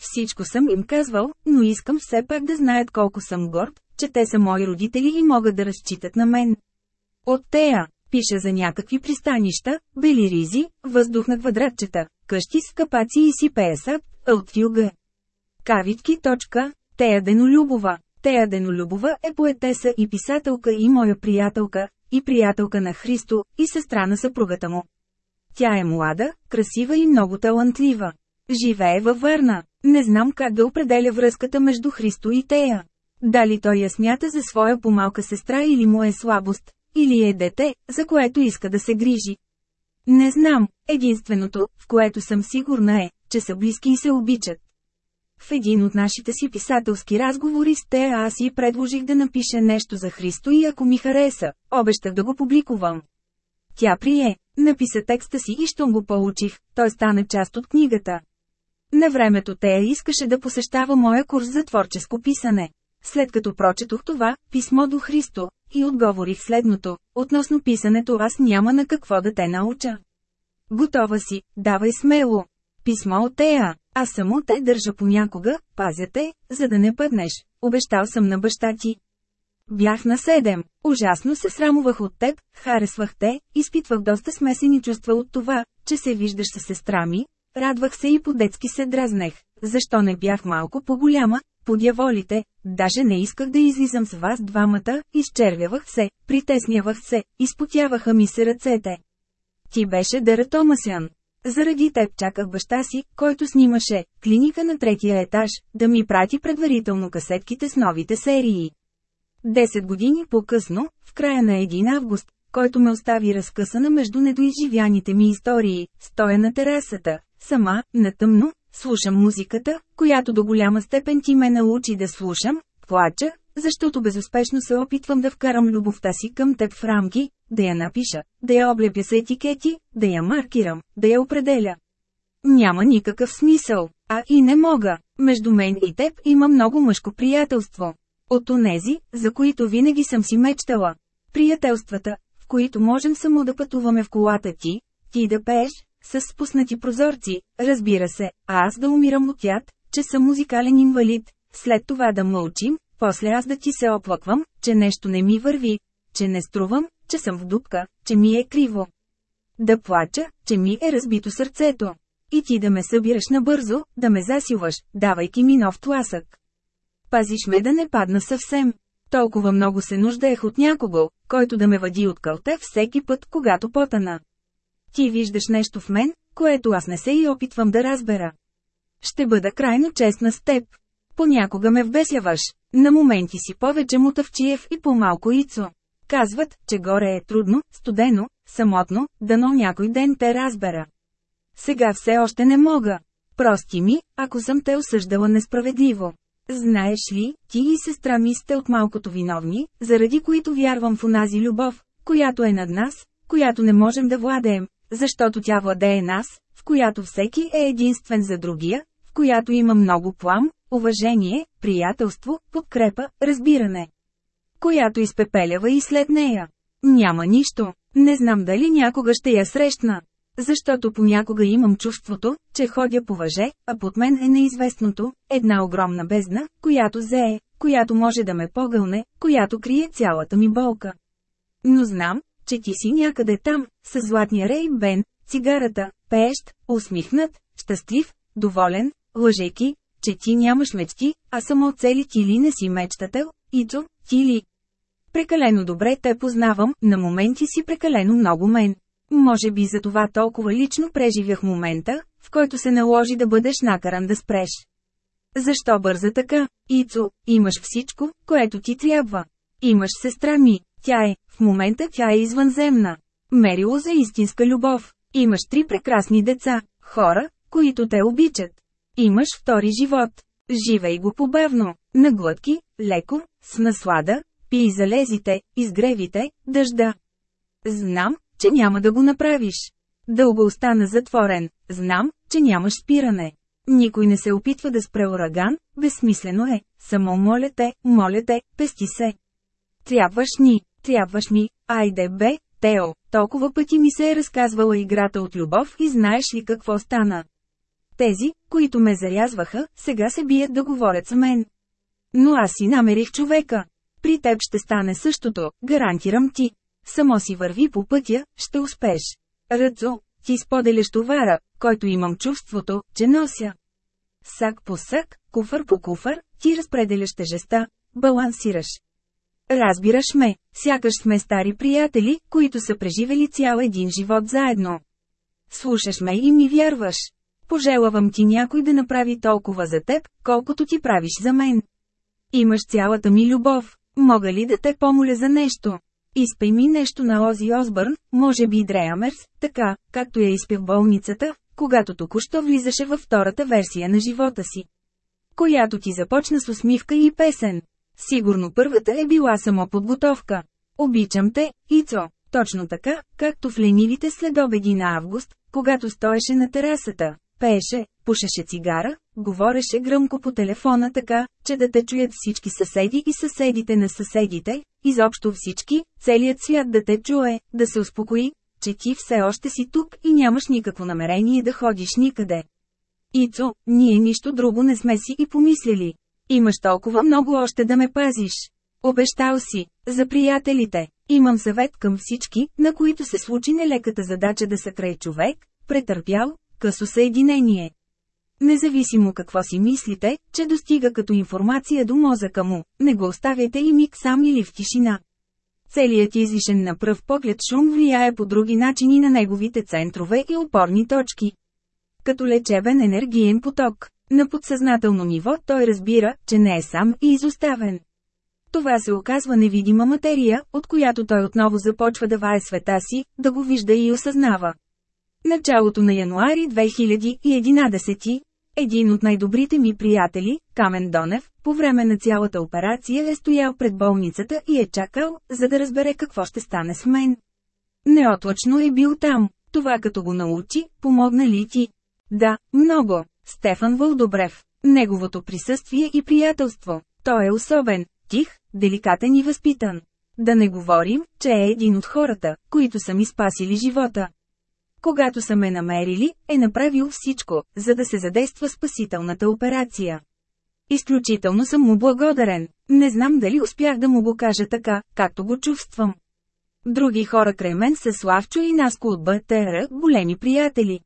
Всичко съм им казвал, но искам все пак да знаят колко съм горд, че те са мои родители и могат да разчитат на мен. От тея, пиша за някакви пристанища, бели ризи, въздух на квадратчета, къщи с капаци и си пеесап, от юга. Кавитки. Точка, Тея Денолюбова. Тея Денолюбова е поетеса и писателка и моя приятелка, и приятелка на Христо, и сестра на съпругата му. Тя е млада, красива и много талантлива. Живее във Върна. Не знам как да определя връзката между Христо и Тея. Дали той я смята за своя помалка сестра или му е слабост, или е дете, за което иска да се грижи. Не знам, единственото, в което съм сигурна е, че са близки и се обичат. В един от нашите си писателски разговори с Тея аз и предложих да напише нещо за Христо и ако ми хареса, обещах да го публикувам. Тя прие, написа текста си и щом го получих, той стана част от книгата. На времето Тея искаше да посещава моя курс за творческо писане. След като прочетох това, писмо до Христо, и отговорих следното, относно писането аз няма на какво да те науча. Готова си, давай смело. Писмо от Тея. Аз само те държа понякога, пазя те, за да не пъднеш. Обещал съм на баща ти. Бях на седем. Ужасно се срамувах от теб, харесвах те, изпитвах доста смесени чувства от това, че се виждаш с сестра ми. Радвах се и по-детски се дразнех. Защо не бях малко по-голяма, подяволите, даже не исках да излизам с вас двамата, изчервявах се, притеснявах се, изпотяваха ми се ръцете. Ти беше Дера Томасян. Заради теб чаках баща си, който снимаше клиника на третия етаж, да ми прати предварително касетките с новите серии. Десет години по-късно, в края на 1 август, който ме остави разкъсана между недоизживяните ми истории, стоя на терасата, сама, натъмно, слушам музиката, която до голяма степен ти ме научи да слушам, плача, защото безуспешно се опитвам да вкарам любовта си към теб в рамки, да я напиша, да я облепя с етикети, да я маркирам, да я определя. Няма никакъв смисъл, а и не мога. Между мен и теб има много мъжко приятелство. От онези, за които винаги съм си мечтала. Приятелствата, в които можем само да пътуваме в колата ти, ти да пееш, с спуснати прозорци, разбира се, а аз да умирам от яд, че съм музикален инвалид, след това да мълчим, после аз да ти се оплаквам, че нещо не ми върви, че не струвам, че съм в дупка, че ми е криво. Да плача, че ми е разбито сърцето. И ти да ме събираш набързо, да ме засилваш, давайки ми нов тласък. Пазиш ме да не падна съвсем. Толкова много се нуждаех от някого, който да ме вади от кълта всеки път, когато потана. Ти виждаш нещо в мен, което аз не се и опитвам да разбера. Ще бъда крайно честна с теб. Понякога ме вбесяваш, на моменти си повече мутавчиев и по-малко ицо. Казват, че горе е трудно, студено, самотно, дано някой ден те разбера. Сега все още не мога. Прости ми, ако съм те осъждала несправедливо. Знаеш ли, ти и сестра ми сте от малкото виновни, заради които вярвам в онази любов, която е над нас, която не можем да владеем, защото тя владее нас, в която всеки е единствен за другия, в която има много плам, уважение, приятелство, подкрепа, разбиране. Която изпепелява и след нея. Няма нищо. Не знам дали някога ще я срещна. Защото понякога имам чувството, че ходя по въже, а под мен е неизвестното, една огромна бездна, която зее, която може да ме погълне, която крие цялата ми болка. Но знам, че ти си някъде там, с златния рей Бен, цигарата, пеещ, усмихнат, щастлив, доволен, лъжейки, че ти нямаш мечти, а само цели ти ли не си мечтател, Ицо, ти ли? Прекалено добре те познавам, на моменти си прекалено много мен. Може би за това толкова лично преживях момента, в който се наложи да бъдеш накаран да спреш. Защо бърза така, Ицо, имаш всичко, което ти трябва. Имаш сестра ми, тя е, в момента тя е извънземна. Мерило за истинска любов. Имаш три прекрасни деца, хора, които те обичат. Имаш втори живот. Живей го побавно, на глътки, леко, с наслада, пий залезите, изгревите, дъжда. Знам, че няма да го направиш. Дълго остана затворен, знам, че нямаш спиране. Никой не се опитва да спре ураган, безсмислено е, само моля те, моля те, пести се. Трябваш ни, трябваш ми, айде бе, Тео, толкова пъти ми се е разказвала играта от любов и знаеш ли какво стана. Тези, които ме зарязваха, сега се бият да говорят с мен. Но аз си намерих човека. При теб ще стане същото, гарантирам ти. Само си върви по пътя, ще успеш. Ръцо, ти споделяш товара, който имам чувството, че нося. Сак по сак, куфър по куфър, ти разпределяш тежеста, балансираш. Разбираш ме, сякаш сме стари приятели, които са преживели цял един живот заедно. Слушаш ме и ми вярваш. Пожелавам ти някой да направи толкова за теб, колкото ти правиш за мен. Имаш цялата ми любов. Мога ли да те помоля за нещо? Изпей ми нещо на Ози Осбърн, може би Дреамерс, така, както я изпи в болницата, когато току-що влизаше във втората версия на живота си. Която ти започна с усмивка и песен. Сигурно първата е била само подготовка. Обичам те, Ицо, точно така, както в ленивите следобеди на август, когато стоеше на терасата, пееше, пушеше цигара, говореше гръмко по телефона така, че да те чуят всички съседи и съседите на съседите, изобщо всички, целият свят да те чуе, да се успокои, че ти все още си тук и нямаш никакво намерение да ходиш никъде. Ицо, ние нищо друго не сме си и помислили. Имаш толкова много още да ме пазиш. Обещал си, за приятелите, имам съвет към всички, на които се случи нелеката задача да са край човек, претърпял, късо съединение. Независимо какво си мислите, че достига като информация до мозъка му, не го оставяйте и миг сам или в тишина. Целият излишен на пръв поглед шум влияе по други начини на неговите центрове и опорни точки. Като лечебен енергиен поток, на подсъзнателно ниво той разбира, че не е сам и изоставен. Това се оказва невидима материя, от която той отново започва да вае света си, да го вижда и осъзнава. Началото на януари 2011, един от най-добрите ми приятели, Камен Донев, по време на цялата операция е стоял пред болницата и е чакал, за да разбере какво ще стане с мен. Неотлъчно е бил там. Това като го научи, помогна ли ти? Да, много. Стефан Вълдобрев. Неговото присъствие и приятелство. Той е особен, тих, деликатен и възпитан. Да не говорим, че е един от хората, които са ми спасили живота. Когато са ме намерили, е направил всичко, за да се задейства спасителната операция. Изключително съм му благодарен. Не знам дали успях да му го кажа така, както го чувствам. Други хора край мен са Славчо и Наско от БТР, големи приятели.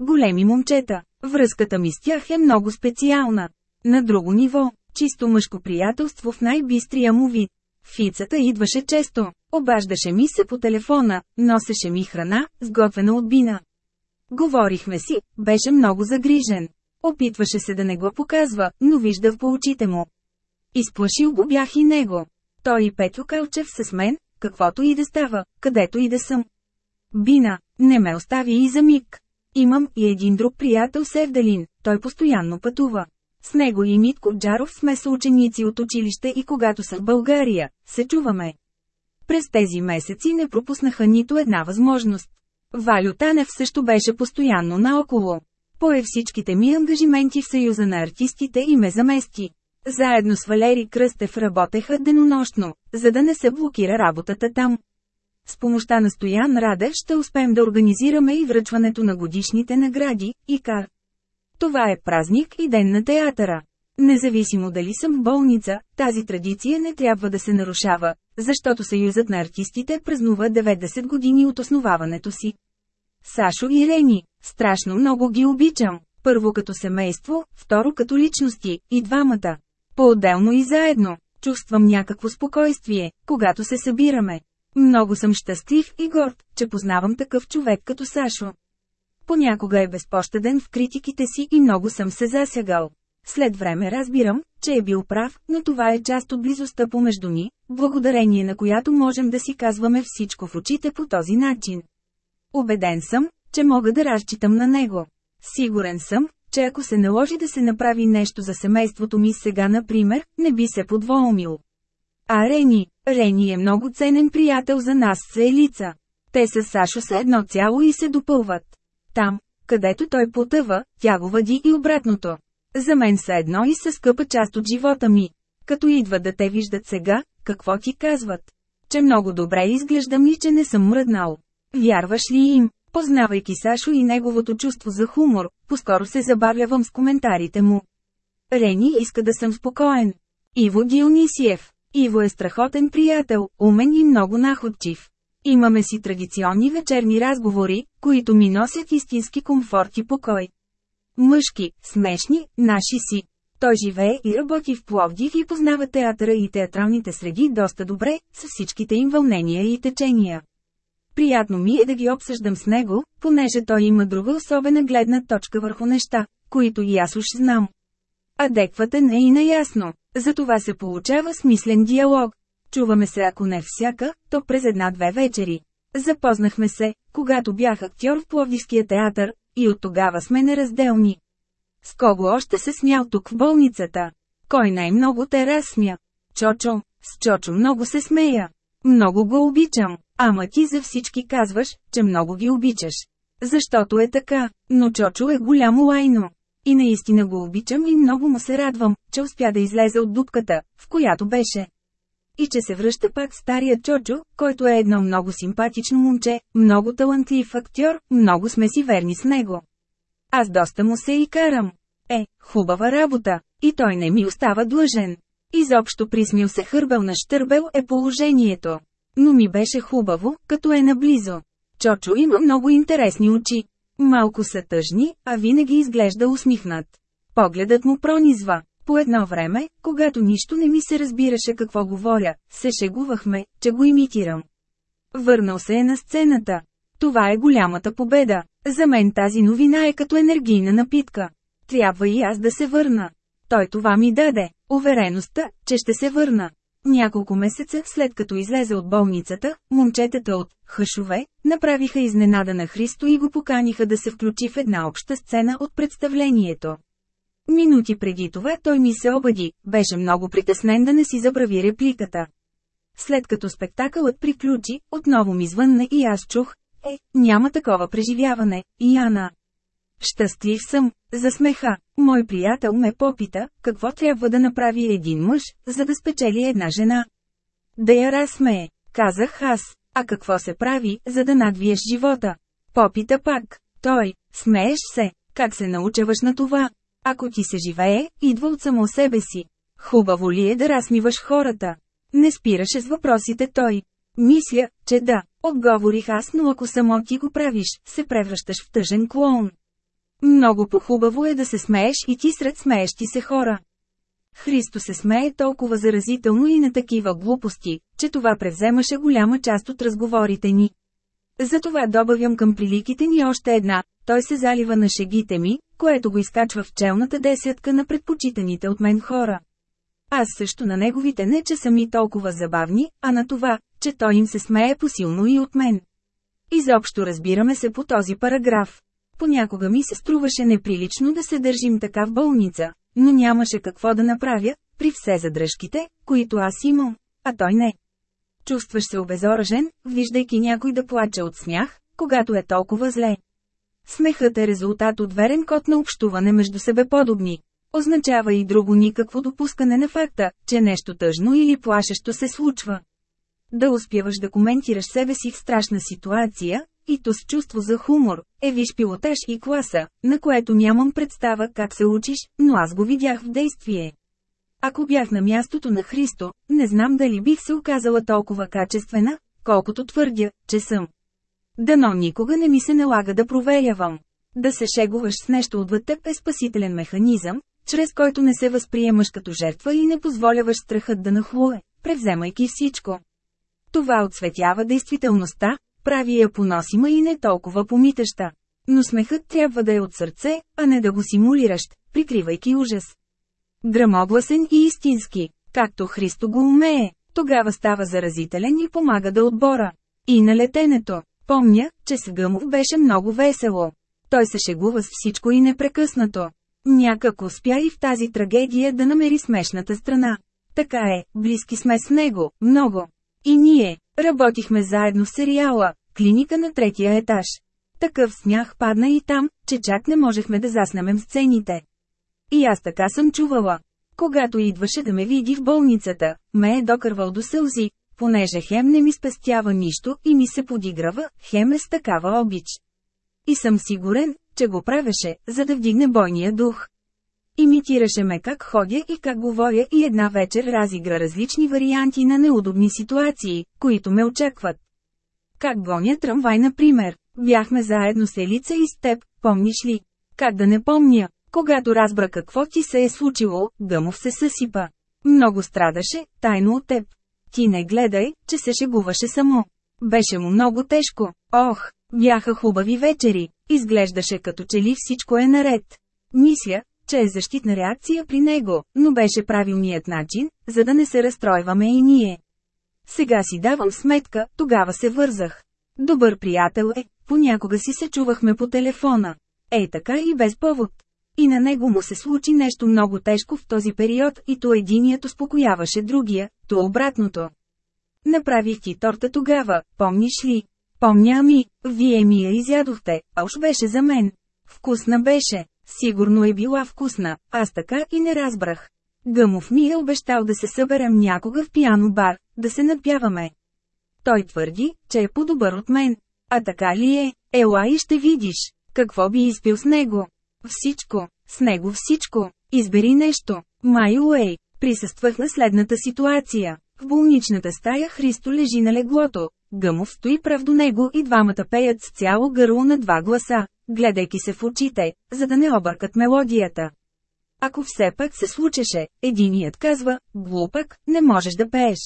Големи момчета. Връзката ми с тях е много специална. На друго ниво, чисто мъжко приятелство в най-бистрия му вид. Фицата идваше често, обаждаше ми се по телефона, носеше ми храна, сготвена от бина. Говорихме си, беше много загрижен. Опитваше се да не го показва, но виждах по очите му. Изплашил го бях и него. Той и Петю Калчев с мен, каквото и да става, където и да съм. Бина, не ме остави и за миг. Имам и един друг приятел Севдалин, той постоянно пътува. С него и Митко Джаров сме съученици от училище и когато са в България, се чуваме. През тези месеци не пропуснаха нито една възможност. Валю Танев също беше постоянно наоколо. Пое всичките ми ангажименти в Съюза на артистите и ме замести. Заедно с Валери Кръстев работеха денонощно, за да не се блокира работата там. С помощта на Стоян Радев ще успеем да организираме и връчването на годишните награди, и кар. Това е празник и ден на театъра. Независимо дали съм в болница, тази традиция не трябва да се нарушава, защото Съюзът на артистите празнува 90 години от основаването си. Сашо и Рени, страшно много ги обичам. Първо като семейство, второ като личности, и двамата. По-отделно и заедно. Чувствам някакво спокойствие, когато се събираме. Много съм щастлив и горд, че познавам такъв човек като Сашо. Понякога е безпощаден в критиките си и много съм се засягал. След време разбирам, че е бил прав, но това е част от близостта помежду ни, благодарение на която можем да си казваме всичко в очите по този начин. Обеден съм, че мога да разчитам на него. Сигурен съм, че ако се наложи да се направи нещо за семейството ми сега например, не би се подвоумил. А Рени, е много ценен приятел за нас с Елица. Те с Сашо са едно цяло и се допълват. Там, където той потъва, тя го въди и обратното. За мен са едно и са скъпа част от живота ми. Като идват да те виждат сега, какво ти казват? Че много добре изглеждам и че не съм мръднал. Вярваш ли им? Познавайки Сашо и неговото чувство за хумор, поскоро се забавлявам с коментарите му. Рени иска да съм спокоен. Иво Дионисиев. Иво е страхотен приятел, умен и много находчив. Имаме си традиционни вечерни разговори, които ми носят истински комфорт и покой. Мъжки, смешни, наши си. Той живее и работи в Пловдив и познава театъра и театралните среди доста добре, с всичките им вълнения и течения. Приятно ми е да ги обсъждам с него, понеже той има друга особена гледна точка върху неща, които и аз уж знам. Адекватен е и наясно. Затова се получава смислен диалог. Чуваме се ако не всяка, то през една-две вечери. Запознахме се, когато бях актьор в Пловдивския театър, и от тогава сме неразделни. С кого още се смял тук в болницата? Кой най-много те разсмя? Чочо, с Чочо много се смея. Много го обичам, ама ти за всички казваш, че много ги обичаш. Защото е така, но Чочо е голямо лайно. И наистина го обичам и много му се радвам, че успя да излезе от дупката, в която беше. И че се връща пак стария Чочо, който е едно много симпатично момче, много талантлив актьор, много сме си верни с него. Аз доста му се и карам. Е, хубава работа, и той не ми остава длъжен. Изобщо присмил се хърбел на щърбел е положението. Но ми беше хубаво, като е наблизо. Чочо има много интересни очи. Малко са тъжни, а винаги изглежда усмихнат. Погледът му пронизва. По едно време, когато нищо не ми се разбираше какво говоря, се шегувахме, че го имитирам. Върнал се е на сцената. Това е голямата победа. За мен тази новина е като енергийна напитка. Трябва и аз да се върна. Той това ми даде, увереността, че ще се върна. Няколко месеца след като излезе от болницата, момчетата от «Хъшове» направиха изненада на Христо и го поканиха да се включи в една обща сцена от представлението. Минути преди това той ми се обади, беше много притеснен да не си забрави репликата. След като спектакълът приключи, отново ми звънна и аз чух, е, няма такова преживяване, Яна. Щастлив съм, за смеха. Мой приятел ме попита, какво трябва да направи един мъж, за да спечели една жена. Да я разсмее, казах аз. А какво се прави, за да надвиеш живота? Попита пак. Той, смееш се, как се научаваш на това? Ако ти се живее, идва от само себе си. Хубаво ли е да размиваш хората? Не спираше с въпросите той. Мисля, че да, отговорих аз, но ако само ти го правиш, се превръщаш в тъжен клоун. Много по-хубаво е да се смееш и ти сред смеещи се хора. Христо се смее толкова заразително и на такива глупости, че това превземаше голяма част от разговорите ни. Затова добавям към приликите ни още една, той се залива на шегите ми, което го изкачва в челната десятка на предпочитаните от мен хора. Аз също на неговите не че са ми толкова забавни, а на това, че той им се смее посилно и от мен. Изобщо разбираме се по този параграф. Понякога ми се струваше неприлично да се държим така в болница, но нямаше какво да направя, при все задръжките, които аз имам, а той не. Чувстваш се обезоръжен, виждайки някой да плаче от смях, когато е толкова зле. Смехът е резултат от верен код на общуване между себе подобни. Означава и друго никакво допускане на факта, че нещо тъжно или плашещо се случва. Да успяваш да коментираш себе си в страшна ситуация, и то с чувство за хумор, е виж пилотаж и класа, на което нямам представа как се учиш, но аз го видях в действие. Ако бях на мястото на Христо, не знам дали бих се оказала толкова качествена, колкото твърдя, че съм. Дано никога не ми се налага да проверявам. Да се шегуваш с нещо отвъд теб е спасителен механизъм, чрез който не се възприемаш като жертва и не позволяваш страхът да нахлуе, превземайки всичко. Това отсветява действителността, прави я поносима и не толкова помитаща. Но смехът трябва да е от сърце, а не да го симулираш, прикривайки ужас. Грамогласен и истински, както Христо го умее, тогава става заразителен и помага да отбора. И на летенето. Помня, че с беше много весело. Той се шегува с всичко и непрекъснато. Някак успя и в тази трагедия да намери смешната страна. Така е, близки сме с него, много. И ние, работихме заедно в сериала, клиника на третия етаж. Такъв смях падна и там, че чак не можехме да заснемем сцените. И аз така съм чувала. Когато идваше да ме види в болницата, ме е докървал до сълзи, понеже хем не ми спестява нищо и ми се подиграва, хем е с такава обич. И съм сигурен, че го правеше, за да вдигне бойния дух. Имитираше ме как ходя и как говоря и една вечер разигра различни варианти на неудобни ситуации, които ме очакват. Как гоня трамвай, например. Бяхме заедно с Елица и с теб, помниш ли? Как да не помня? Когато разбра какво ти се е случило, Гъмов се съсипа. Много страдаше, тайно от теб. Ти не гледай, че се шегуваше само. Беше му много тежко. Ох, бяха хубави вечери. Изглеждаше като че ли всичко е наред. Мисля, че е защитна реакция при него, но беше правилният начин, за да не се разстройваме и ние. Сега си давам сметка, тогава се вързах. Добър приятел е, понякога си се чувахме по телефона. Ей така и без повод. И на него му се случи нещо много тежко в този период и то единият успокояваше другия, то обратното. Направих ти торта тогава, помниш ли? Помня ми, вие ми я изядохте, а уж беше за мен. Вкусна беше, сигурно е била вкусна, аз така и не разбрах. Гъмов ми е обещал да се съберем някога в пиано бар, да се напяваме. Той твърди, че е по-добър от мен. А така ли е? Ела и ще видиш. Какво би изпил с него? Всичко. С него всичко. Избери нещо. Май Уей. Присъствах на следната ситуация. В болничната стая Христо лежи на леглото. Гъмов стои прав до него и двамата пеят с цяло гърло на два гласа. Гледайки се в очите, за да не объркат мелодията. Ако все пак се случеше, единият казва, глупък, не можеш да пееш.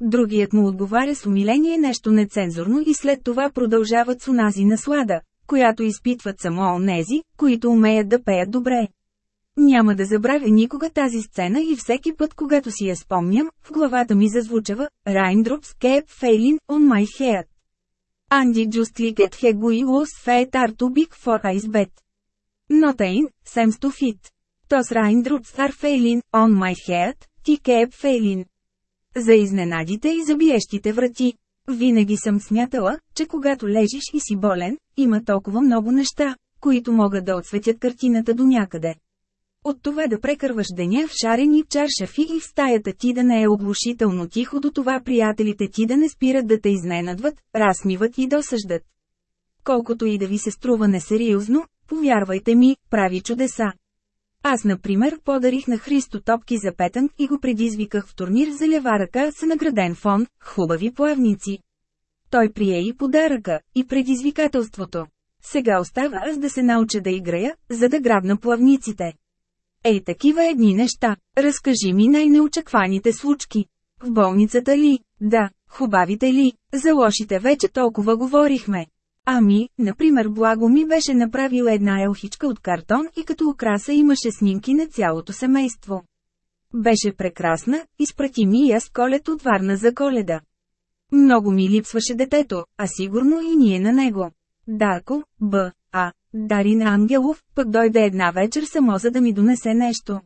Другият му отговаря с умиление нещо нецензурно и след това продължават с унази наслада, която изпитват само онези, които умеят да пеят добре. Няма да забравя никога тази сцена и всеки път, когато си я спомням, в главата ми зазвучава Raindrops keep failing on my head. Andy just like he was fat are too big for ice bed. Not in, seems to fit. Those raindrops are failing on my head, ти keep failing. За изненадите и забиещите врати. Винаги съм смятала, че когато лежиш и си болен, има толкова много неща, които могат да отсветят картината до някъде. От това да прекърваш деня в шарени чаршафи и в стаята ти да не е оглушително тихо до това приятелите ти да не спират да те изненадват, размиват и досъждат. Колкото и да ви се струва несериозно, повярвайте ми, прави чудеса. Аз, например, подарих на Христо топки за петън и го предизвиках в турнир за лева ръка с награден фон, хубави плавници. Той прие и подаръка, и предизвикателството. Сега остава аз да се науча да играя, за да грабна плавниците. Ей такива едни неща, разкажи ми най-неочакваните случки. В болницата ли? Да, хубавите ли? За лошите вече толкова говорихме. Ами, например Благо ми беше направил една елхичка от картон и като украса имаше снимки на цялото семейство. Беше прекрасна, изпрати ми я с колет от Варна за коледа. Много ми липсваше детето, а сигурно и ние на него. Дарко, Б, А, Дарин Ангелов, пък дойде една вечер само за да ми донесе нещо.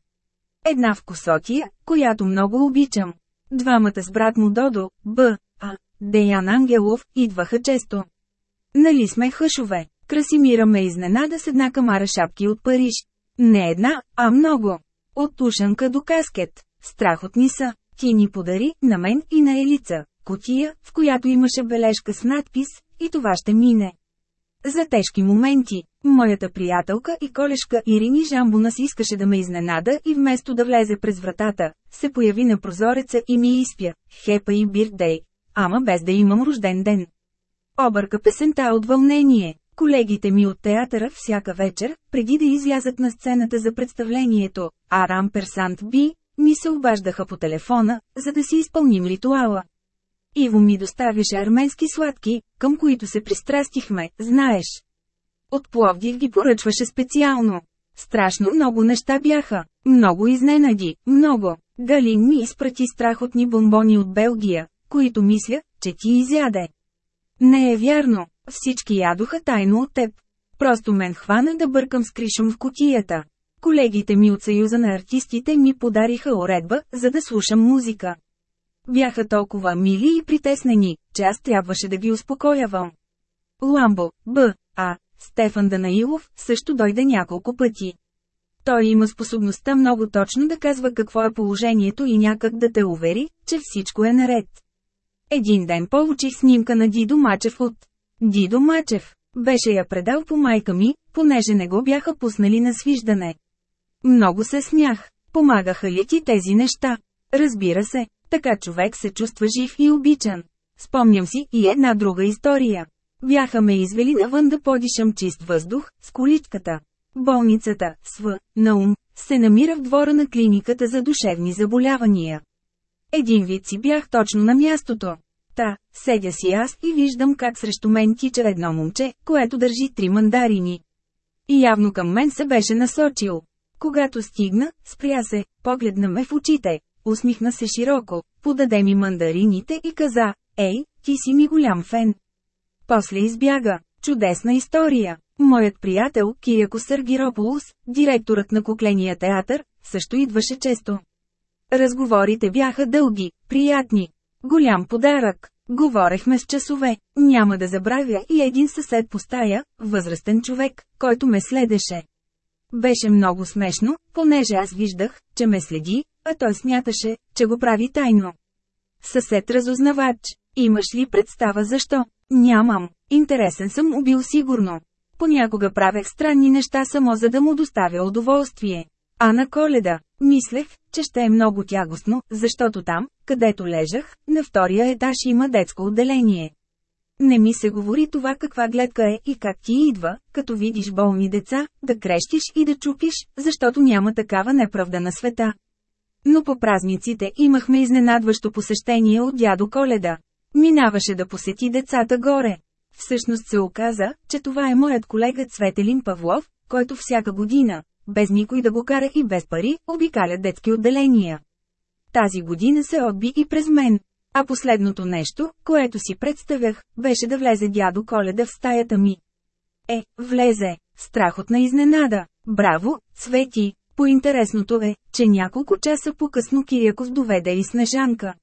Една вкусотия, която много обичам. Двамата с брат му Додо, Б, А, Деян Ангелов, идваха често. Нали сме хъшове? Красимира ме изненада с една камара шапки от Париж. Не една, а много. От тушанка до каскет. Страхотни са. Ти ни подари, на мен и на Елица, котия, в която имаше бележка с надпис, и това ще мине. За тежки моменти, моята приятелка и колешка Ирини Жамбуна си искаше да ме изненада и вместо да влезе през вратата, се появи на прозореца и ми изпя «Хепа и бирдей», ама без да имам рожден ден. Обърка песента от вълнение. Колегите ми от театъра всяка вечер, преди да излязат на сцената за представлението, Арам Персант Би, ми се обаждаха по телефона, за да си изпълним ритуала. Иво ми доставяше арменски сладки, към които се пристрастихме, знаеш. От Пловдив ги поръчваше специално. Страшно много неща бяха. Много изненади, много. Галин ми изпрати страхотни бомбони от Белгия, които мисля, че ти изяде. Не е вярно, всички ядоха тайно от теб. Просто мен хвана да бъркам с кришом в котията. Колегите ми от Съюза на артистите ми подариха уредба, за да слушам музика. Бяха толкова мили и притеснени, че аз трябваше да ги успокоявам. Ламбо, Б, А, Стефан Данаилов, също дойде няколко пъти. Той има способността много точно да казва какво е положението и някак да те увери, че всичко е наред. Един ден получих снимка на Дидо Мачев от Дидо Мачев. Беше я предал по майка ми, понеже не го бяха пуснали на свиждане. Много се смях. Помагаха ли ти тези неща? Разбира се, така човек се чувства жив и обичан. Спомням си и една друга история. Бяха ме извели навън да подишам чист въздух, с количката. Болницата, СВ, Наум, се намира в двора на клиниката за душевни заболявания. Един вид си бях точно на мястото. Та, седя си аз и виждам как срещу мен тича едно момче, което държи три мандарини. И явно към мен се беше насочил. Когато стигна, спря се, погледна ме в очите, усмихна се широко, подаде ми мандарините и каза, «Ей, ти си ми голям фен». После избяга. Чудесна история. Моят приятел, Киряко Съргирополус, директорът на кукления театър, също идваше често. Разговорите бяха дълги, приятни. Голям подарък. Говорехме с часове. Няма да забравя и един съсед по стая, възрастен човек, който ме следеше. Беше много смешно, понеже аз виждах, че ме следи, а той смяташе, че го прави тайно. Съсед разузнавач. Имаш ли представа защо? Нямам. Интересен съм убил сигурно. Понякога правех странни неща само за да му доставя удоволствие. А на коледа, мислех, че ще е много тягостно, защото там, където лежах, на втория етаж има детско отделение. Не ми се говори това каква гледка е и как ти идва, като видиш болни деца, да крещиш и да чупиш, защото няма такава неправда на света. Но по празниците имахме изненадващо посещение от дядо Коледа. Минаваше да посети децата горе. Всъщност се оказа, че това е моят колега Цветелин Павлов, който всяка година, без никой да го кара и без пари, обикаля детски отделения. Тази година се отби и през мен. А последното нещо, което си представях, беше да влезе дядо Коледа в стаята ми. Е, влезе. Страхотна изненада. Браво, Цвети. Поинтересното е, че няколко часа по-късно Киряков доведе и Снежанка.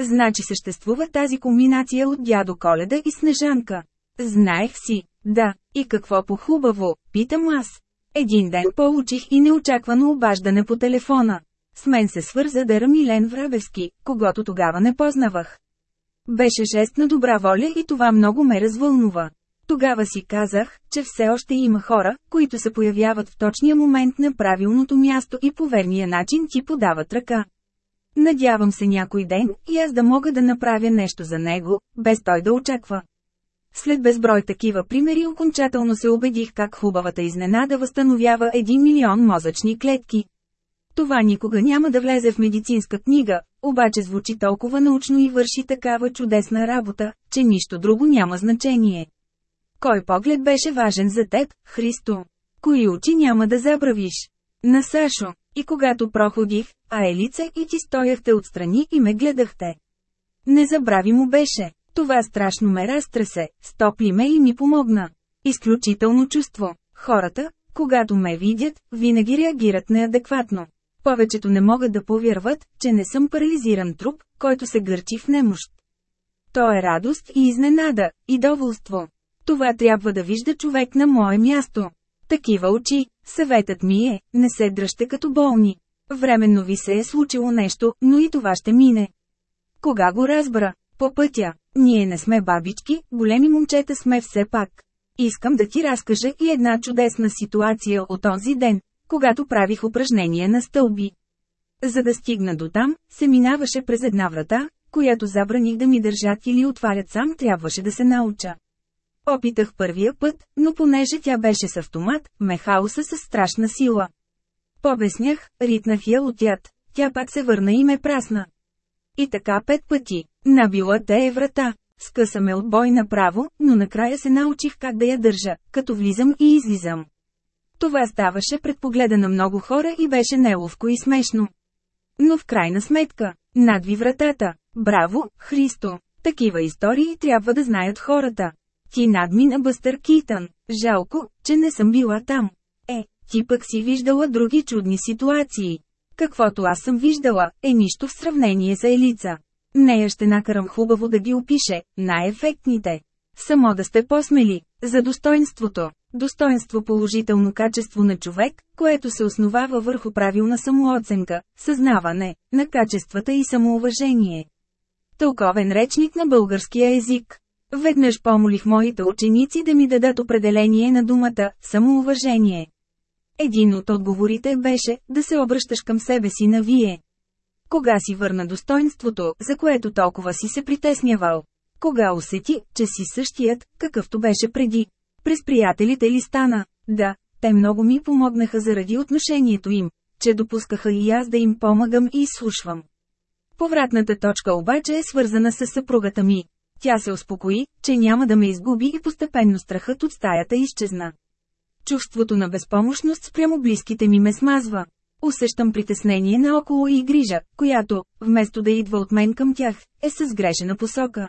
Значи съществува тази комбинация от дядо Коледа и Снежанка. Знаех си, да, и какво по-хубаво, питам аз. Един ден получих и неочаквано обаждане по телефона. С мен се свърза Дера Милен Врабевски, когато тогава не познавах. Беше жест на добра воля и това много ме развълнува. Тогава си казах, че все още има хора, които се появяват в точния момент на правилното място и по верния начин ти подават ръка. Надявам се някой ден и аз да мога да направя нещо за него, без той да очаква. След безброй такива примери окончателно се убедих как хубавата изненада възстановява 1 милион мозъчни клетки. Това никога няма да влезе в медицинска книга, обаче звучи толкова научно и върши такава чудесна работа, че нищо друго няма значение. Кой поглед беше важен за теб, Христо? Кои очи няма да забравиш? На Сашо. И когато проходих, а Елица и ти стояхте отстрани и ме гледахте. Не забрави му беше. Това страшно ме разтресе, стопли ме и ми помогна. Изключително чувство. Хората, когато ме видят, винаги реагират неадекватно. Повечето не могат да повярват, че не съм парализиран труп, който се гърчи в немощ. То е радост и изненада, и доволство. Това трябва да вижда човек на мое място. Такива очи, съветът ми е, не се дръжте като болни. Временно ви се е случило нещо, но и това ще мине. Кога го разбра? По пътя. Ние не сме бабички, големи момчета сме все пак. Искам да ти разкажа и една чудесна ситуация от този ден, когато правих упражнения на стълби. За да стигна до там, се минаваше през една врата, която забраних да ми държат или отварят сам трябваше да се науча. Опитах първия път, но понеже тя беше с автомат, ме хаоса с страшна сила. Побеснях, ритнах я от тя пак се върна и ме прасна. И така пет пъти. Набила те е врата. Скъса ме от бой направо, но накрая се научих как да я държа, като влизам и излизам. Това ставаше пред погледа на много хора и беше неловко и смешно. Но в крайна сметка, надви вратата. Браво, Христо! Такива истории трябва да знаят хората. Ти надмина Бъстър Китън. Жалко, че не съм била там. Е, ти пък си виждала други чудни ситуации. Каквото аз съм виждала, е нищо в сравнение с Елица. Нея ще накарам хубаво да ги опише, най-ефектните. Само да сте посмели. За достоинството. Достоинство положително качество на човек, което се основава върху правилна самооценка, съзнаване, на качествата и самоуважение. Тълковен речник на българския език. Веднъж помолих моите ученици да ми дадат определение на думата «самоуважение». Един от отговорите беше да се обръщаш към себе си на вие. Кога си върна достоинството, за което толкова си се притеснявал? Кога усети, че си същият, какъвто беше преди? През приятелите ли стана? Да, те много ми помогнаха заради отношението им, че допускаха и аз да им помагам и изслушвам. Повратната точка обаче е свързана с съпругата ми. Тя се успокои, че няма да ме изгуби и постепенно страхът от стаята изчезна. Чувството на безпомощност спрямо близките ми ме смазва. Усещам притеснение наоколо и грижа, която, вместо да идва от мен към тях, е с сгрешена посока.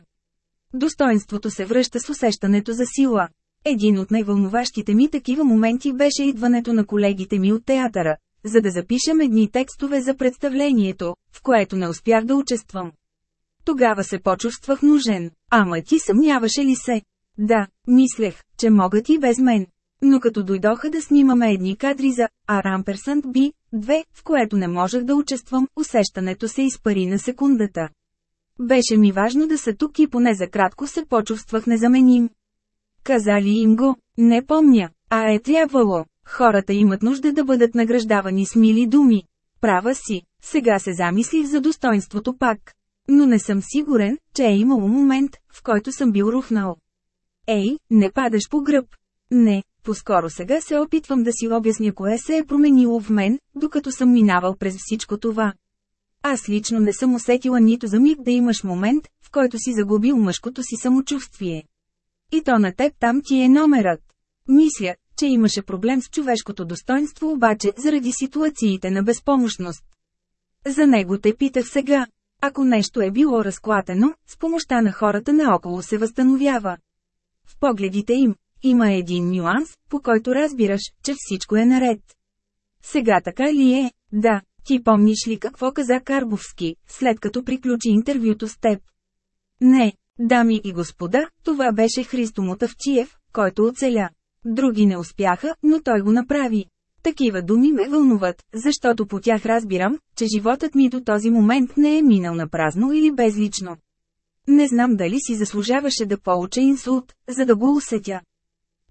Достоинството се връща с усещането за сила. Един от най-вълнуващите ми такива моменти беше идването на колегите ми от театъра, за да запишем едни текстове за представлението, в което не успях да участвам. Тогава се почувствах нужен. Ама ти съмняваше ли се? Да, мислех, че могат и без мен. Но като дойдоха да снимаме едни кадри за Арамперсант Би, две, в което не можех да участвам, усещането се изпари на секундата. Беше ми важно да са тук и поне за кратко се почувствах незаменим. Казали им го, не помня, а е трябвало. Хората имат нужда да бъдат награждавани с мили думи. Права си, сега се замислих за достоинството пак. Но не съм сигурен, че е имало момент, в който съм бил рухнал. Ей, не падаш по гръб. Не, по-скоро сега се опитвам да си обясня кое се е променило в мен, докато съм минавал през всичко това. Аз лично не съм усетила нито за миг да имаш момент, в който си загубил мъжкото си самочувствие. И то на теб там ти е номерът. Мисля, че имаше проблем с човешкото достоинство обаче заради ситуациите на безпомощност. За него те питах сега. Ако нещо е било разклатено, с помощта на хората наоколо се възстановява. В погледите им, има един нюанс, по който разбираш, че всичко е наред. Сега така ли е? Да, ти помниш ли какво каза Карбовски, след като приключи интервюто с теб? Не, дами и господа, това беше Христо Мотавчиев, който оцеля. Други не успяха, но той го направи. Такива думи ме вълнуват, защото по тях разбирам, че животът ми до този момент не е минал на празно или безлично. Не знам дали си заслужаваше да получа инсулт, за да го усетя.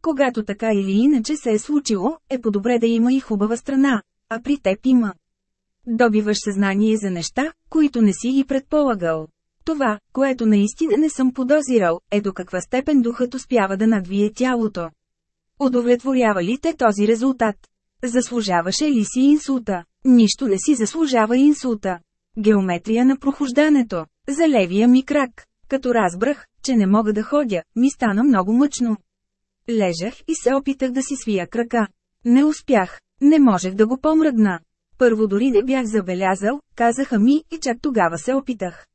Когато така или иначе се е случило, е по-добре да има и хубава страна, а при теб има. Добиваш съзнание за неща, които не си ги предполагал. Това, което наистина не съм подозирал, е до каква степен духът успява да надвие тялото. Удовлетворява ли те този резултат? Заслужаваше ли си инсулта? Нищо не си заслужава инсулта. Геометрия на прохождането. За левия ми крак. Като разбрах, че не мога да ходя, ми стана много мъчно. Лежах и се опитах да си свия крака. Не успях. Не можех да го помръдна. Първо дори не бях забелязал, казаха ми и чак тогава се опитах.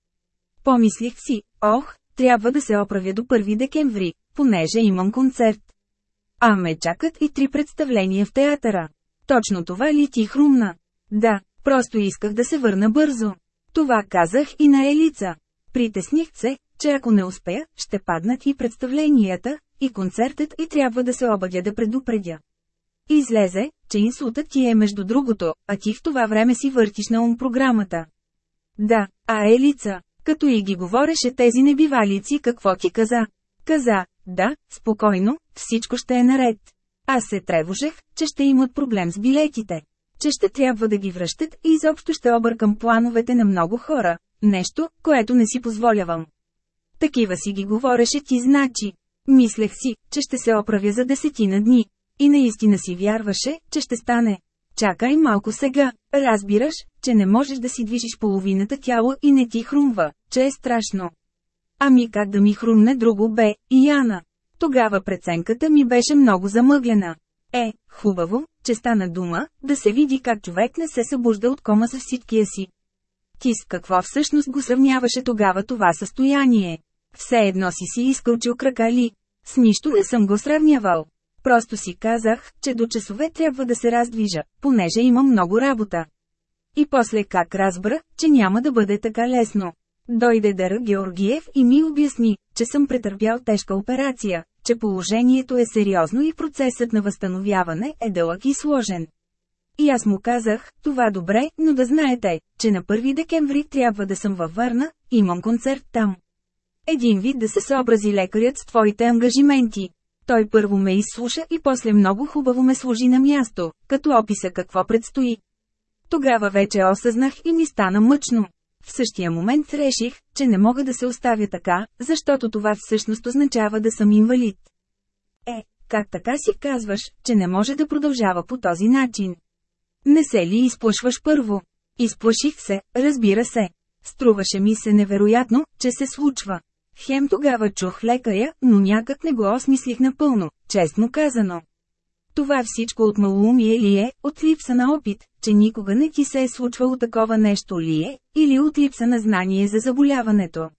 Помислих си, ох, трябва да се оправя до 1 декември, понеже имам концерт. А ме чакат и три представления в театъра. Точно това ли ти хрумна? Да, просто исках да се върна бързо. Това казах и на Елица. Притесних се, че ако не успея, ще паднат и представленията, и концертът и трябва да се обадя да предупредя. Излезе, че инсултът ти е между другото, а ти в това време си въртиш на ум програмата. Да, а Елица, като и ги говореше тези небивалици какво ти каза. Каза, да, спокойно, всичко ще е наред. Аз се тревожех, че ще имат проблем с билетите. Че ще трябва да ги връщат и изобщо ще объркам плановете на много хора. Нещо, което не си позволявам. Такива си ги говореше ти значи. Мислех си, че ще се оправя за десетина дни. И наистина си вярваше, че ще стане. Чакай малко сега, разбираш, че не можеш да си движиш половината тяло и не ти хрумва, че е страшно. Ами как да ми хрумне друго бе, и Яна. Тогава преценката ми беше много замъглена. Е, хубаво, че стана дума, да се види как човек не се събужда от кома с всичкия си. Ти с какво всъщност го сравняваше тогава това състояние? Все едно си си изкълчил крака ли? С нищо не съм го сравнявал. Просто си казах, че до часове трябва да се раздвижа, понеже имам много работа. И после как разбра, че няма да бъде така лесно. Дойде Дъра Георгиев и ми обясни, че съм претърпял тежка операция, че положението е сериозно и процесът на възстановяване е дълъг и сложен. И аз му казах, това добре, но да знаете, че на 1 декември трябва да съм във Върна, имам концерт там. Един вид да се съобрази лекарят с твоите ангажименти. Той първо ме изслуша и после много хубаво ме сложи на място, като описа какво предстои. Тогава вече осъзнах и ми стана мъчно. В същия момент реших, че не мога да се оставя така, защото това всъщност означава да съм инвалид. Е, как така си казваш, че не може да продължава по този начин? Не се ли изплашваш първо? Изплаших се, разбира се. Струваше ми се невероятно, че се случва. Хем тогава чух лекаря, но някак не го осмислих напълно, честно казано. Това всичко от малумие ли е, от липса на опит, че никога не ти се е случвало такова нещо ли е, или от липса на знание за заболяването.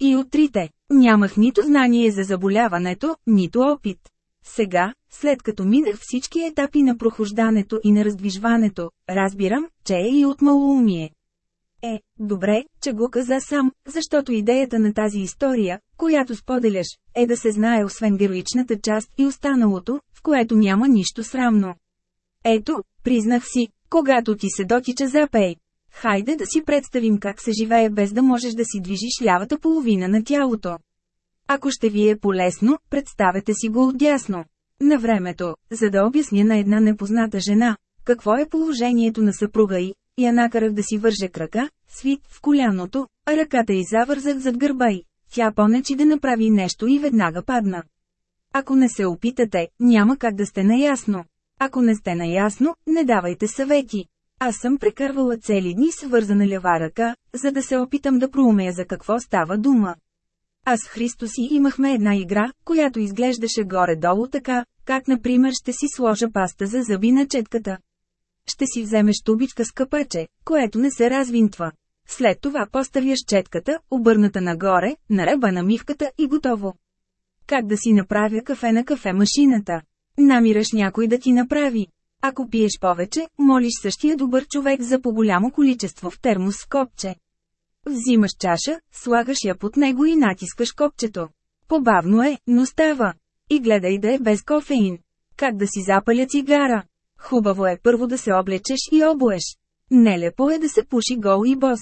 И от трите, нямах нито знание за заболяването, нито опит. Сега, след като минах всички етапи на прохождането и на раздвижването, разбирам, че е и от малоумие. Е, добре, че го каза сам, защото идеята на тази история, която споделяш, е да се знае освен героичната част и останалото, в което няма нищо срамно. Ето, признах си, когато ти се дотича запей. Хайде да си представим как се живее без да можеш да си движиш лявата половина на тялото. Ако ще ви е полезно, представете си го отдясно. На времето, за да обясня на една непозната жена, какво е положението на съпруга и, Я накарах да си върже крака, свит в коляното, а ръката й завързах зад гърба й. Тя понечи да направи нещо и веднага падна. Ако не се опитате, няма как да сте наясно. Ако не сте наясно, не давайте съвети. Аз съм прекарвала цели дни с вързана лява ръка, за да се опитам да проумея за какво става дума. Аз с Христо си имахме една игра, която изглеждаше горе-долу така, как например ще си сложа паста за зъби на четката. Ще си вземеш тубичка с капаче, което не се развинтва. След това поставяш четката, обърната нагоре, на ръба на мивката и готово. Как да си направя кафе на кафе машината? Намираш някой да ти направи. Ако пиеш повече, молиш същия добър човек за по-голямо количество в термос с копче. Взимаш чаша, слагаш я под него и натискаш копчето. Побавно е, но става. И гледай да е без кофеин. Как да си запаля цигара? Хубаво е първо да се облечеш и обуеш. Нелепо е да се пуши гол и бос.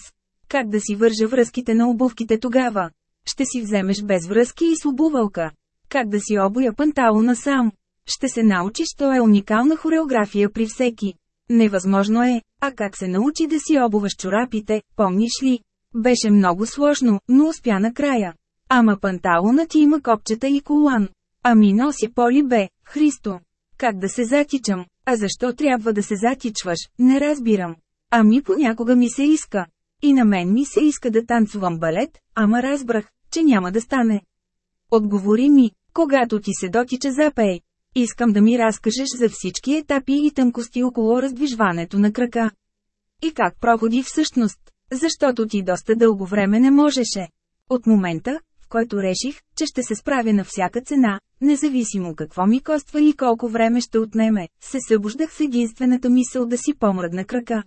Как да си вържа връзките на обувките тогава? Ще си вземеш без връзки и с обувалка. Как да си обуя панталона сам? Ще се научиш, то е уникална хореография при всеки. Невъзможно е, а как се научи да си обуваш чорапите, помниш ли? Беше много сложно, но успя накрая. Ама панталонът ти има копчета и колан. Ами носи поли бе, Христо. Как да се затичам? А защо трябва да се затичваш, не разбирам. Ами понякога ми се иска. И на мен ми се иска да танцувам балет, ама разбрах, че няма да стане. Отговори ми, когато ти се дотича запей. Искам да ми разкажеш за всички етапи и тънкости около раздвижването на крака. И как проходи всъщност, защото ти доста дълго време не можеше. От момента, в който реших, че ще се справя на всяка цена, независимо какво ми коства и колко време ще отнеме, се събуждах с единствената мисъл да си помръдна крака.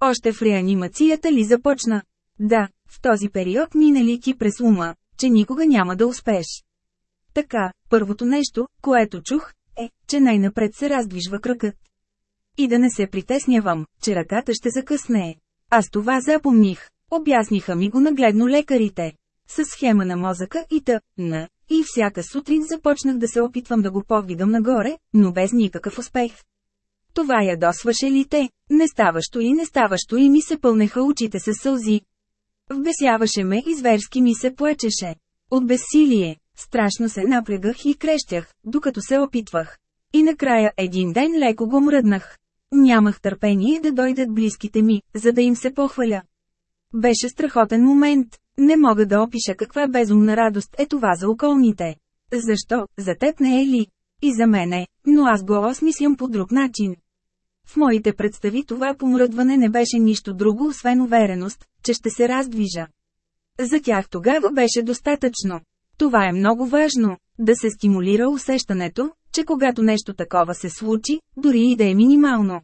Още в реанимацията ли започна? Да, в този период минали ти през ума, че никога няма да успееш. Така, първото нещо, което чух, е, че най-напред се раздвижва кръкът. И да не се притеснявам, че ръката ще закъснее. Аз това запомних. Обясниха ми го нагледно лекарите. С схема на мозъка и та, на, и всяка сутрин започнах да се опитвам да го повдигам нагоре, но без никакъв успех. Това ядосваше ли те? Не ставащо и не ставащо и ми се пълнеха очите с сълзи. Вбесяваше ме и зверски ми се плачеше. От безсилие, страшно се напрягах и крещях, докато се опитвах. И накрая един ден леко го мръднах. Нямах търпение да дойдат близките ми, за да им се похваля. Беше страхотен момент. Не мога да опиша каква безумна радост е това за околните. Защо, за теб не е ли? И за мене, но аз го осмислям по друг начин. В моите представи това помръдване не беше нищо друго освен увереност, че ще се раздвижа. За тях тогава беше достатъчно. Това е много важно, да се стимулира усещането, че когато нещо такова се случи, дори и да е минимално.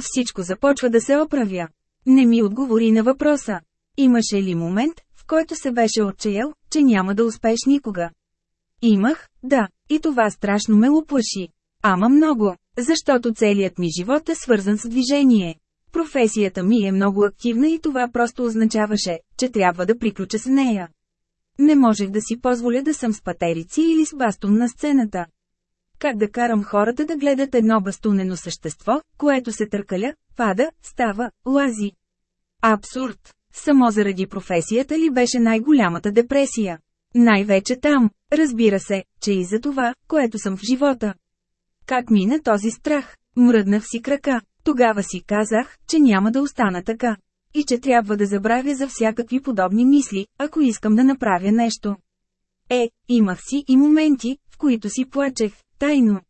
Всичко започва да се оправя. Не ми отговори на въпроса. Имаше ли момент, който се беше отчаял, че няма да успееш никога? Имах, да, и това страшно ме уплаши. Ама много, защото целият ми живот е свързан с движение. Професията ми е много активна и това просто означаваше, че трябва да приключа с нея. Не можех да си позволя да съм с патерици или с бастун на сцената. Как да карам хората да гледат едно бастунено същество, което се търкаля, пада, става, лази. Абсурд! Само заради професията ли беше най-голямата депресия? Най-вече там, разбира се, че и за това, което съм в живота. Как мина този страх? Мръднах си крака. Тогава си казах, че няма да остана така. И че трябва да забравя за всякакви подобни мисли, ако искам да направя нещо. Е, имах си и моменти, в които си плачех, тайно.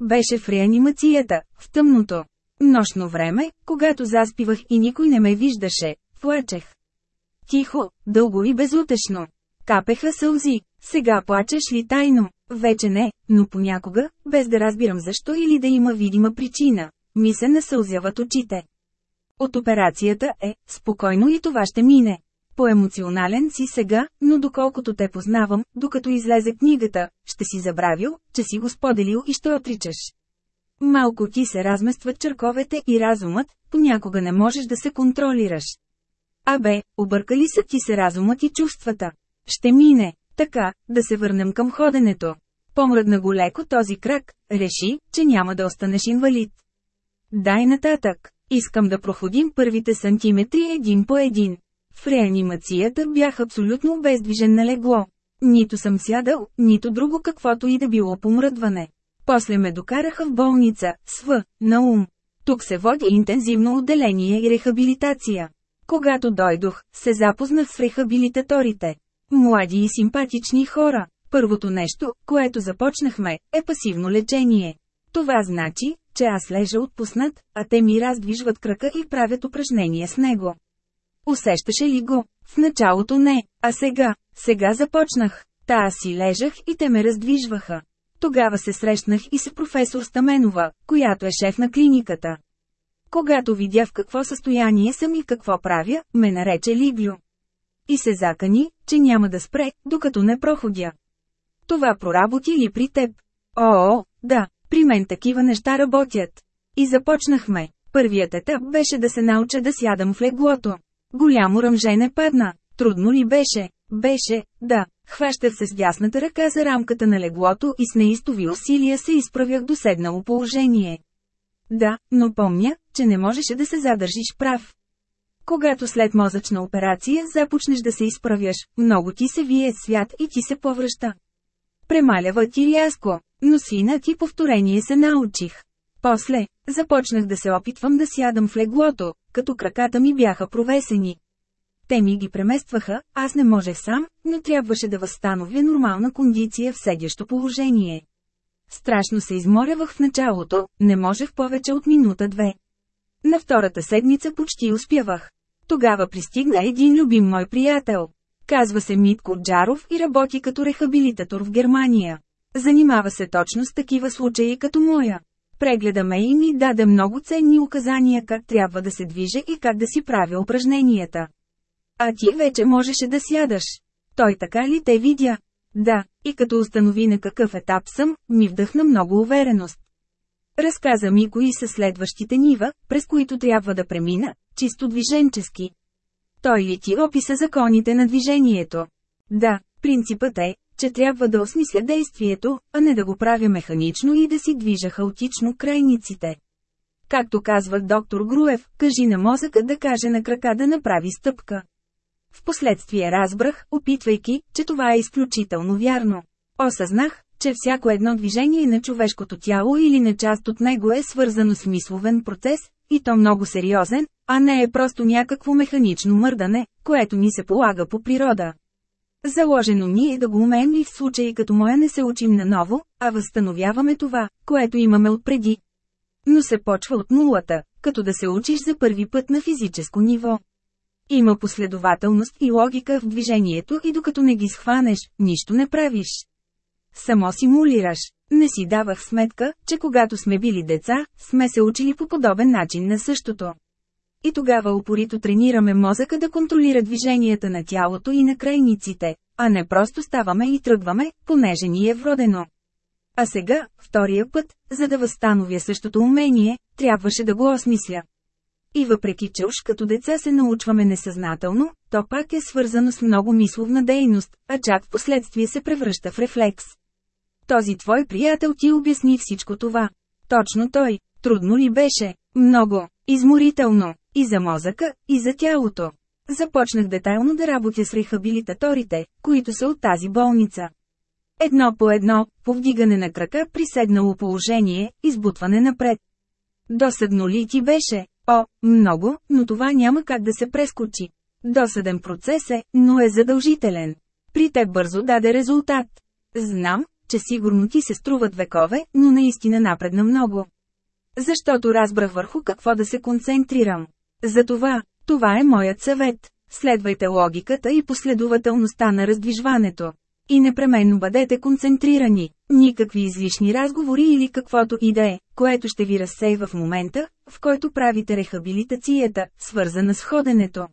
Беше в реанимацията, в тъмното. Нощно време, когато заспивах и никой не ме виждаше, плачех. Тихо, дълго и безутешно. Капеха сълзи. Сега плачеш ли тайно? Вече не, но понякога, без да разбирам защо или да има видима причина, ми се насълзяват очите. От операцията е, спокойно и това ще мине. По-емоционален си сега, но доколкото те познавам, докато излезе книгата, ще си забравил, че си го споделил и ще отричаш. Малко ти се разместват черковете и разумът, понякога не можеш да се контролираш. Абе, объркали са ти се разумът и чувствата. Ще мине. Така, да се върнем към ходенето. Помръдна го леко този крак, реши, че няма да останеш инвалид. Дай нататък. Искам да проходим първите сантиметри един по един. В реанимацията бях абсолютно обездвижен на легло. Нито съм сядал, нито друго каквото и да било помръдване. После ме докараха в болница, СВ, на ум. Тук се води интензивно отделение и рехабилитация. Когато дойдох, се запознах с рехабилитаторите. Млади и симпатични хора. Първото нещо, което започнахме, е пасивно лечение. Това значи, че аз лежа отпуснат, а те ми раздвижват крака и правят упражнения с него. Усещаше ли го? В началото не, а сега, сега започнах. Та аз си лежах и те ме раздвижваха. Тогава се срещнах и с професор Стаменова, която е шеф на клиниката. Когато видя в какво състояние съм и какво правя, ме нарече Лиглю. И се закани, че няма да спре, докато не проходя. Това проработи ли при теб? О, да, при мен такива неща работят. И започнахме. Първият етап беше да се науча да сядам в леглото. Голямо ръмжене падна. Трудно ли беше? Беше, да. Хващах се с дясната ръка за рамката на леглото и с неистови усилия се изправях до седнало положение. Да, но помня, че не можеше да се задържиш прав. Когато след мозъчна операция започнеш да се изправяш, много ти се вие свят и ти се повръща. Премалява ти рязко, но сина ти повторение се научих. После, започнах да се опитвам да сядам в леглото, като краката ми бяха провесени. Те ми ги преместваха, аз не можех сам, но трябваше да възстановя нормална кондиция в седящо положение. Страшно се изморявах в началото, не можех повече от минута-две. На втората седмица почти успявах. Тогава пристигна един любим мой приятел. Казва се Митко Джаров и работи като рехабилитатор в Германия. Занимава се точно с такива случаи като моя. Прегледа ме и ми даде много ценни указания как трябва да се движа и как да си правя упражненията. А ти вече можеше да сядаш. Той така ли те видя? Да, и като установи на какъв етап съм, ми вдъхна много увереност. Разказа ми кои са следващите нива, през които трябва да премина, чисто движенчески. Той ли ти описа законите на движението? Да, принципът е, че трябва да осмисля действието, а не да го правя механично и да си движа хаотично крайниците. Както казва доктор Груев, кажи на мозъка да каже на крака да направи стъпка. Впоследствие разбрах, опитвайки, че това е изключително вярно. Осъзнах, че всяко едно движение на човешкото тяло или на част от него е свързано с мисловен процес, и то много сериозен, а не е просто някакво механично мърдане, което ни се полага по природа. Заложено ни е да го умеем и в случаи като моя не се учим наново, а възстановяваме това, което имаме отпреди. Но се почва от нулата, като да се учиш за първи път на физическо ниво. Има последователност и логика в движението и докато не ги схванеш, нищо не правиш. Само симулираш. Не си давах сметка, че когато сме били деца, сме се учили по подобен начин на същото. И тогава упорито тренираме мозъка да контролира движенията на тялото и на крайниците, а не просто ставаме и тръгваме, понеже ни е вродено. А сега, втория път, за да възстановя същото умение, трябваше да го осмисля. И въпреки че уж като деца се научваме несъзнателно, то пак е свързано с много мисловна дейност, а чак в последствие се превръща в рефлекс. Този твой приятел ти обясни всичко това. Точно той. Трудно ли беше? Много. Изморително. И за мозъка, и за тялото. Започнах детайлно да работя с рехабилитаторите, които са от тази болница. Едно по едно, повдигане на крака при седнало положение, избутване напред. Досъдно ли ти беше? О, много, но това няма как да се прескочи. Досъден процес е, но е задължителен. При теб бързо даде резултат. Знам, че сигурно ти се струват векове, но наистина напредна много. Защото разбрах върху какво да се концентрирам. Затова, това е моят съвет. Следвайте логиката и последователността на раздвижването. И непременно бъдете концентрирани. Никакви излишни разговори или каквото и да е, което ще ви разсейва в момента, в който правите рехабилитацията, свързана с ходенето.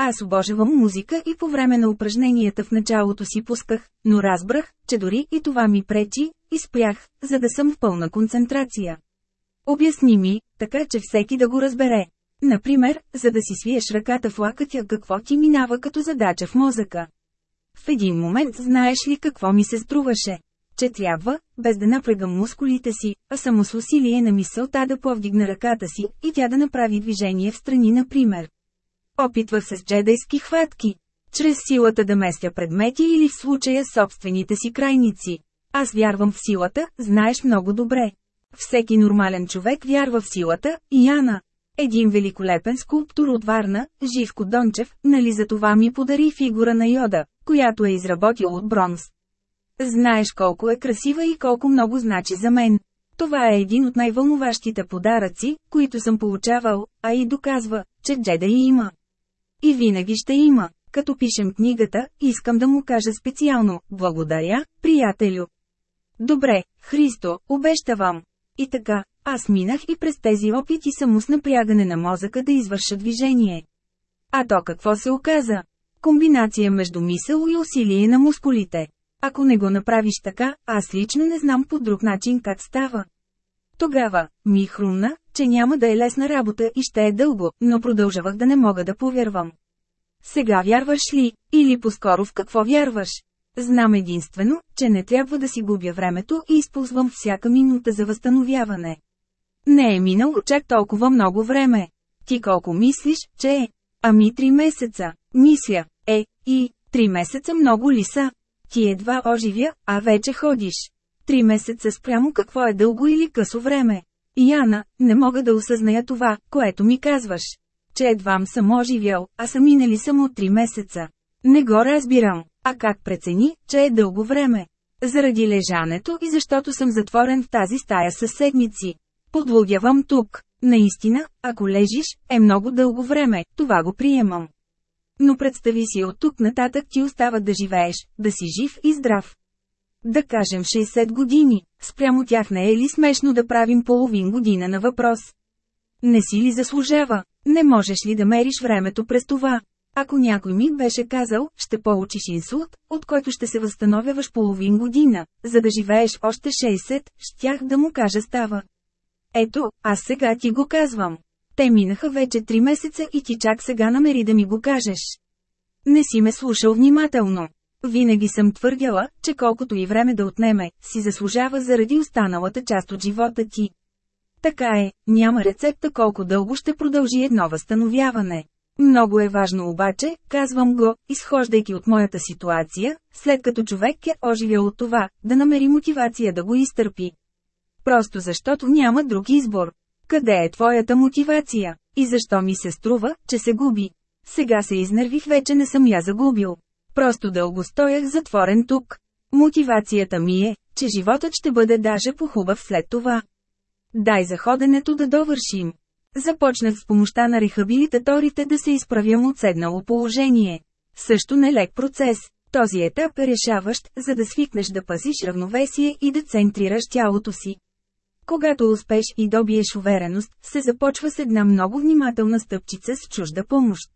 Аз обожавам музика и по време на упражненията в началото си пусках, но разбрах, че дори и това ми пречи, и спрях, за да съм в пълна концентрация. Обясни ми, така че всеки да го разбере. Например, за да си свиеш ръката в лакътя какво ти минава като задача в мозъка. В един момент знаеш ли какво ми се струваше? че трябва, без да напрегам мускулите си, а само с усилие на мисълта да повдигна ръката си и тя да направи движение в страни например. Опитвах се с джедайски хватки. Чрез силата да местя предмети или в случая собствените си крайници. Аз вярвам в силата, знаеш много добре. Всеки нормален човек вярва в силата, Яна. Един великолепен скулптор от Варна, Живко Дончев, нали за това ми подари фигура на Йода, която е изработил от бронз. Знаеш колко е красива и колко много значи за мен. Това е един от най-вълнуващите подаръци, които съм получавал, а и доказва, че Джеда и има. И винаги ще има. Като пишем книгата, искам да му кажа специално «Благодаря, приятелю». Добре, Христо, обещавам. И така, аз минах и през тези опити само с напрягане на мозъка да извърша движение. А то какво се оказа? Комбинация между мисъл и усилие на мускулите. Ако не го направиш така, аз лично не знам по друг начин как става. Тогава, ми хрумна, че няма да е лесна работа и ще е дълго, но продължавах да не мога да повярвам. Сега вярваш ли, или по-скоро в какво вярваш? Знам единствено, че не трябва да си губя времето и използвам всяка минута за възстановяване. Не е минало чак толкова много време. Ти колко мислиш, че е? Ами три месеца. Мисля, е, и, три месеца много ли са? Ти едва оживя, а вече ходиш. Три месеца спрямо какво е дълго или късо време. Яна, не мога да осъзная това, което ми казваш. Че едвам съм оживял, а са минали само три месеца. Не го разбирам. А как прецени, че е дълго време? Заради лежането и защото съм затворен в тази стая със седмици. Подлудявам тук. Наистина, ако лежиш, е много дълго време, това го приемам. Но представи си от тук нататък ти остава да живееш, да си жив и здрав. Да кажем 60 години, спрямо тях не е ли смешно да правим половин година на въпрос? Не си ли заслужава? Не можеш ли да мериш времето през това? Ако някой ми беше казал, ще получиш инсулт, от който ще се възстановяваш половин година, за да живееш още 60, щях да му кажа става. Ето, аз сега ти го казвам. Те минаха вече 3 месеца и ти чак сега намери да ми го кажеш. Не си ме слушал внимателно. Винаги съм твърдяла, че колкото и време да отнеме, си заслужава заради останалата част от живота ти. Така е, няма рецепта колко дълго ще продължи едно възстановяване. Много е важно обаче, казвам го, изхождайки от моята ситуация, след като човек е оживял от това, да намери мотивация да го изтърпи. Просто защото няма друг избор. Къде е твоята мотивация? И защо ми се струва, че се губи? Сега се изнервих вече не съм я загубил. Просто дълго стоях затворен тук. Мотивацията ми е, че животът ще бъде даже похубав след това. Дай за ходенето да довършим. Започнах с помощта на рехабилитаторите да се изправям от седнало положение. Също нелек процес. Този етап е решаващ, за да свикнеш да пазиш равновесие и да центрираш тялото си. Когато успеш и добиеш увереност, се започва с една много внимателна стъпчица с чужда помощ.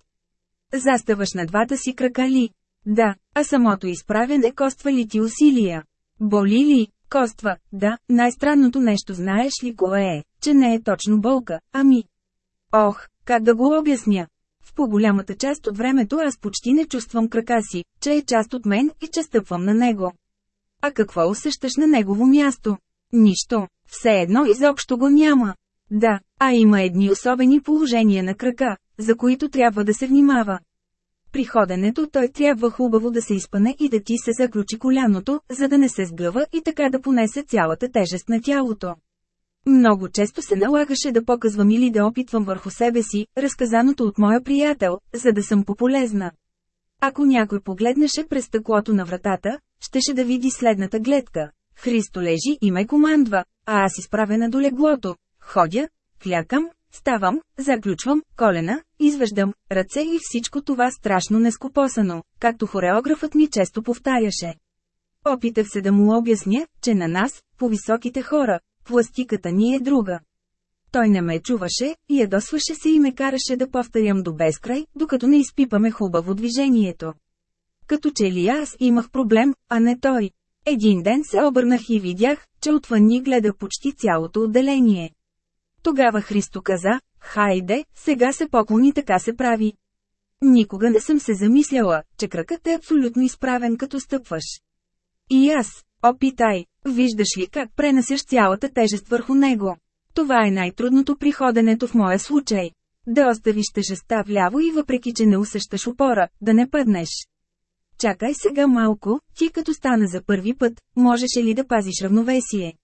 Заставаш на двата си крака ли? Да, а самото изправяне коства ли ти усилия? Боли ли? Коства, да, най-странното нещо знаеш ли кое е, че не е точно болка, ами. Ох, как да го обясня? В по-голямата част от времето аз почти не чувствам крака си, че е част от мен и че стъпвам на него. А какво усещаш на негово място? Нищо, все едно изобщо го няма. Да, а има едни особени положения на крака, за които трябва да се внимава. При ходенето той трябва хубаво да се изпане и да ти се заключи коляното, за да не се сгъва и така да понесе цялата тежест на тялото. Много често се налагаше да показвам или да опитвам върху себе си, разказаното от моя приятел, за да съм пополезна. Ако някой погледнеше през стъклото на вратата, щеше да види следната гледка. Христо лежи и ме командва, а аз изправена до леглото. Ходя, клякам, ставам, заключвам, колена, извеждам, ръце и всичко това страшно нескопосано, както хореографът ми често повтаряше. Опитах се да му обясня, че на нас, по високите хора, пластиката ни е друга. Той не ме чуваше, ядосваше се и ме караше да повторям до безкрай, докато не изпипаме хубаво движението. Като че ли аз имах проблем, а не той. Един ден се обърнах и видях, че отвън ни гледа почти цялото отделение. Тогава Христо каза, хайде, сега се поклони така се прави. Никога не съм се замисляла, че кракът е абсолютно изправен като стъпваш. И аз, Опитай, виждаш ли как пренасяш цялата тежест върху него. Това е най-трудното при ходенето в моя случай. Да оставиш тежестта вляво и въпреки, че не усещаш опора, да не пъднеш. Чакай сега малко, ти като стана за първи път, можеше ли да пазиш равновесие?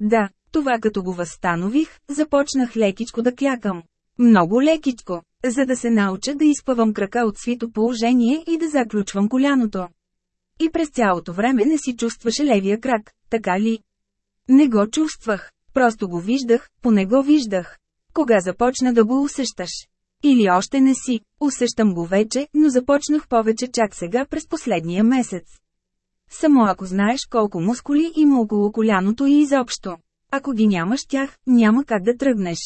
Да, това като го възстанових, започнах лекичко да клякам. Много лекичко, за да се науча да изпъвам крака от свито положение и да заключвам коляното. И през цялото време не си чувстваше левия крак, така ли? Не го чувствах, просто го виждах, поне го виждах. Кога започна да го усещаш? Или още не си, усещам го вече, но започнах повече чак сега през последния месец. Само ако знаеш колко мускули има около коляното и изобщо. Ако ги нямаш тях, няма как да тръгнеш.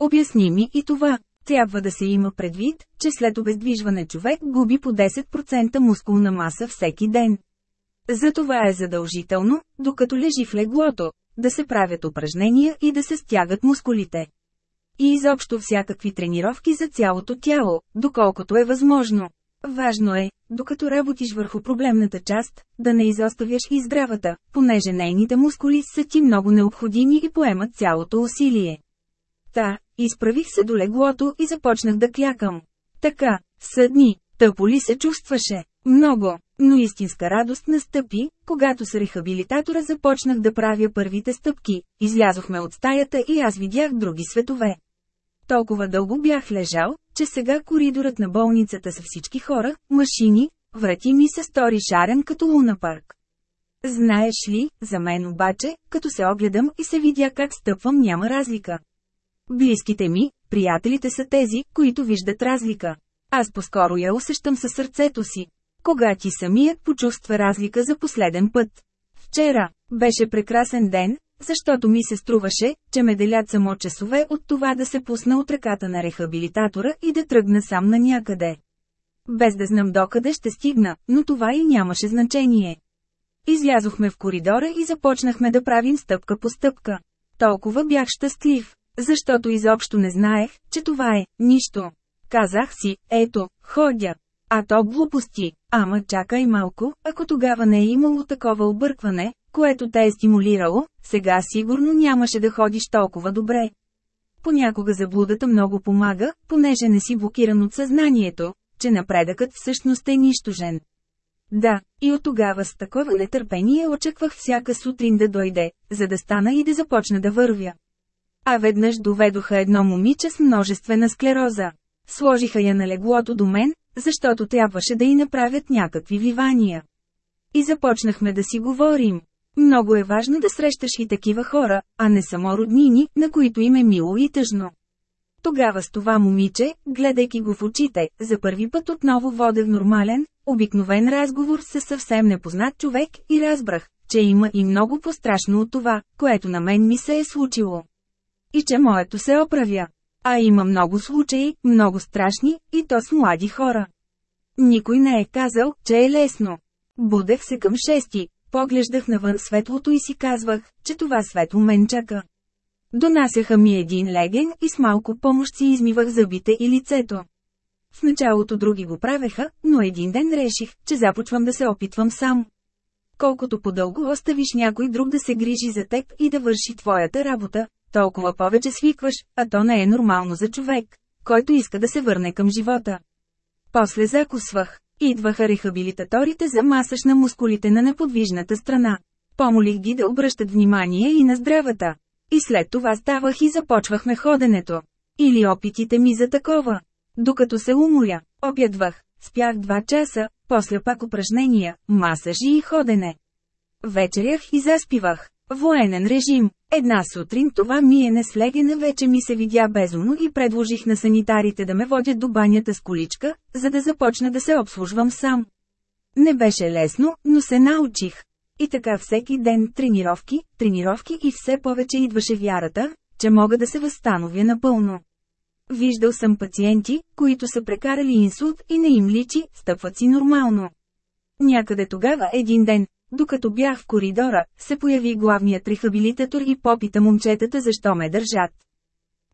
Обясни ми и това. Трябва да се има предвид, че след обездвижване човек губи по 10% мускулна маса всеки ден. Затова е задължително, докато лежи в леглото, да се правят упражнения и да се стягат мускулите. И изобщо всякакви тренировки за цялото тяло, доколкото е възможно. Важно е, докато работиш върху проблемната част, да не изоставяш и здравата, понеже нейните мускули са ти много необходими и поемат цялото усилие. Та, изправих се до леглото и започнах да клякам. Така, съдни, тъпо ли се чувстваше? Много, но истинска радост настъпи, когато с рехабилитатора започнах да правя първите стъпки, излязохме от стаята и аз видях други светове. Толкова дълго бях лежал, че сега коридорът на болницата са всички хора, машини, врати ми се стори шарен като луна парк. Знаеш ли, за мен обаче, като се огледам и се видя как стъпвам няма разлика. Близките ми, приятелите са тези, които виждат разлика. Аз по-скоро я усещам със сърцето си. Кога ти самият почувства разлика за последен път? Вчера, беше прекрасен ден, защото ми се струваше, че ме делят само часове от това да се пусна от ръката на рехабилитатора и да тръгна сам на някъде. Без да знам докъде ще стигна, но това и нямаше значение. Излязохме в коридора и започнахме да правим стъпка по стъпка. Толкова бях щастлив, защото изобщо не знаех, че това е нищо. Казах си, ето, ходя. А то глупости, ама чакай малко, ако тогава не е имало такова объркване, което те е стимулирало, сега сигурно нямаше да ходиш толкова добре. Понякога заблудата много помага, понеже не си блокиран от съзнанието, че напредъкът всъщност е нищожен. Да, и от тогава с такова нетърпение очаквах всяка сутрин да дойде, за да стана и да започна да вървя. А веднъж доведоха едно момиче с множествена склероза. Сложиха я на леглото до мен, защото трябваше да й направят някакви вливания. И започнахме да си говорим. Много е важно да срещаш и такива хора, а не само роднини, на които им е мило и тъжно. Тогава с това момиче, гледайки го в очите, за първи път отново водех нормален, обикновен разговор с съвсем непознат човек и разбрах, че има и много по-страшно от това, което на мен ми се е случило. И че моето се оправя. А има много случаи, много страшни, и то с млади хора. Никой не е казал, че е лесно. Будех се към шести, поглеждах навън светлото и си казвах, че това светло мен чака. Донасяха ми един леген и с малко помощ си измивах зъбите и лицето. В началото други го правеха, но един ден реших, че започвам да се опитвам сам. Колкото по-дълго оставиш някой друг да се грижи за теб и да върши твоята работа, толкова повече свикваш, а то не е нормално за човек, който иска да се върне към живота. После закусвах. Идваха рехабилитаторите за масаж на мускулите на неподвижната страна. Помолих ги да обръщат внимание и на здравата. И след това ставах и започвахме ходенето. Или опитите ми за такова. Докато се уморя, обядвах, спях два часа, после пак упражнения, масажи и ходене. Вечерях и заспивах. Военен режим. Една сутрин това миене с легена вече ми се видя безумно и предложих на санитарите да ме водят до банята с количка, за да започна да се обслужвам сам. Не беше лесно, но се научих. И така всеки ден тренировки, тренировки и все повече идваше вярата, че мога да се възстановя напълно. Виждал съм пациенти, които са прекарали инсулт и не им личи, стъпват си нормално. Някъде тогава един ден, докато бях в коридора, се появи главният рехабилитатор и попита момчетата защо ме държат.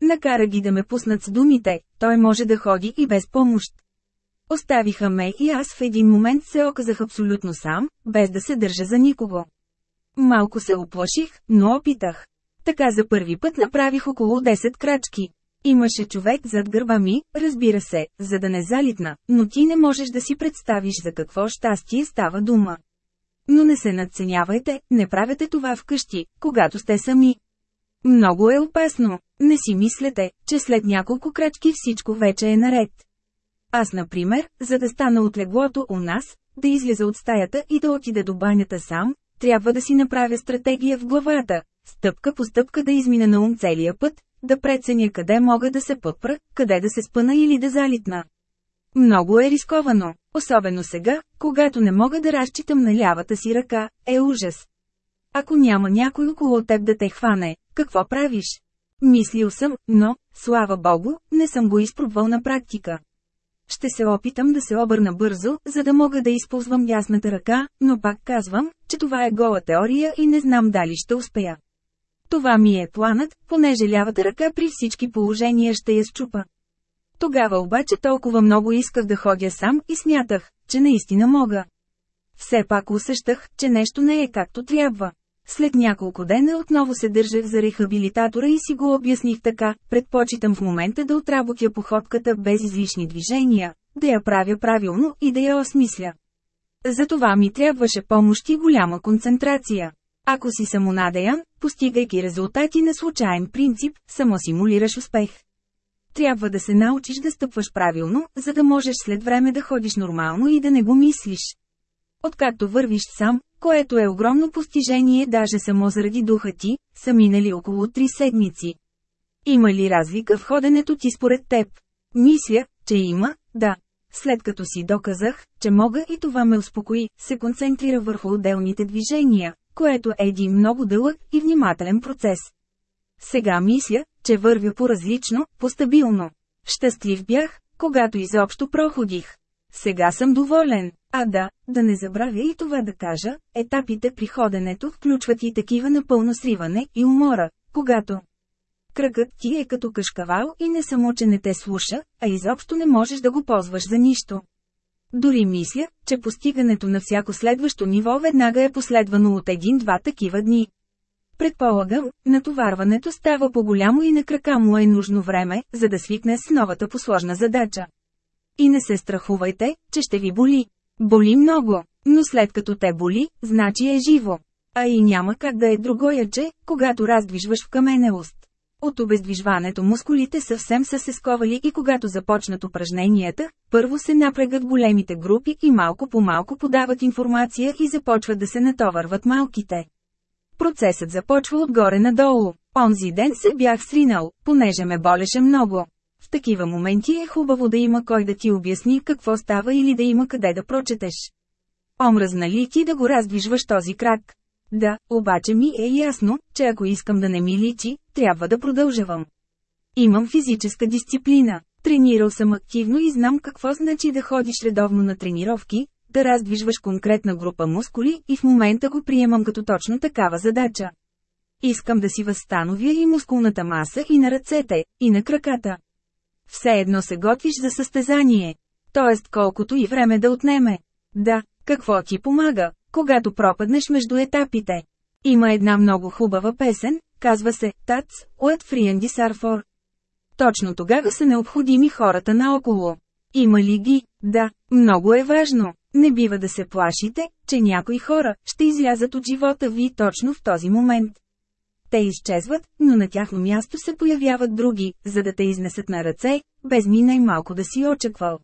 Накара ги да ме пуснат с думите, той може да ходи и без помощ. Оставиха ме и аз в един момент се оказах абсолютно сам, без да се държа за никого. Малко се оплаших, но опитах. Така за първи път направих около 10 крачки. Имаше човек зад гърба ми, разбира се, за да не залитна, но ти не можеш да си представиш за какво щастие става дума. Но не се надценявайте, не правете това вкъщи, когато сте сами. Много е опасно. Не си мислете, че след няколко крачки всичко вече е наред. Аз, например, за да стана от леглото у нас, да изляза от стаята и да отида до банята сам, трябва да си направя стратегия в главата, стъпка по стъпка да измина на ум целия път, да преценя къде мога да се подпра, къде да се спъна или да залитна. Много е рисковано, особено сега, когато не мога да разчитам на лявата си ръка, е ужас. Ако няма някой около теб да те хване, какво правиш? Мислил съм, но, слава богу, не съм го изпробвал на практика. Ще се опитам да се обърна бързо, за да мога да използвам ясната ръка, но пак казвам, че това е гола теория и не знам дали ще успея. Това ми е планът, понеже лявата ръка при всички положения ще я счупа. Тогава обаче толкова много исках да ходя сам и смятах, че наистина мога. Все пак усещах, че нещо не е както трябва. След няколко дена отново се държах за рехабилитатора и си го обясних така, предпочитам в момента да отработя походката без излишни движения, да я правя правилно и да я осмисля. За това ми трябваше помощ и голяма концентрация. Ако си самонадеян, постигайки резултати на случайен принцип, само симулираш успех. Трябва да се научиш да стъпваш правилно, за да можеш след време да ходиш нормално и да не го мислиш. Откакто вървиш сам, което е огромно постижение даже само заради духа ти, са минали около три седмици. Има ли разлика в ходенето ти според теб? Мисля, че има, да. След като си доказах, че мога и това ме успокои, се концентрира върху отделните движения, което е един много дълъг и внимателен процес. Сега мисля, че вървя по-различно, по-стабилно. Щастлив бях, когато изобщо проходих. Сега съм доволен. А да, да не забравя и това да кажа, етапите при ходенето включват и такива напълно сриване и умора, когато кръгът ти е като кашкавал и не само, че не те слуша, а изобщо не можеш да го ползваш за нищо. Дори мисля, че постигането на всяко следващо ниво веднага е последвано от един-два такива дни. Предполагам, натоварването става по-голямо и на крака му е нужно време, за да свикне с новата посложна задача. И не се страхувайте, че ще ви боли. Боли много, но след като те боли, значи е живо. А и няма как да е другояче, когато раздвижваш в каменелост. От обездвижването мускулите съвсем са се сковали и когато започнат упражненията, първо се напрегат големите групи и малко по малко подават информация и започват да се натоварват малките. Процесът започва отгоре надолу. Онзи ден се бях сринал, понеже ме болеше много. В такива моменти е хубаво да има кой да ти обясни какво става или да има къде да прочетеш. Омръзна ли ти да го раздвижваш този крак? Да, обаче ми е ясно, че ако искам да не ми личи, трябва да продължавам. Имам физическа дисциплина. Тренирал съм активно и знам какво значи да ходиш редовно на тренировки, да раздвижваш конкретна група мускули и в момента го приемам като точно такава задача. Искам да си възстановя и мускулната маса и на ръцете, и на краката. Все едно се готвиш за състезание. Тоест колкото и време да отнеме. Да, какво ти помага, когато пропаднеш между етапите? Има една много хубава песен, казва се «Тац, What Friendly Are Точно тогава са необходими хората наоколо. Има ли ги? Да, много е важно. Не бива да се плашите, че някои хора ще излязат от живота ви точно в този момент. Те изчезват, но на тяхно място се появяват други, за да те изнесат на ръце, без ни най-малко да си очаквал.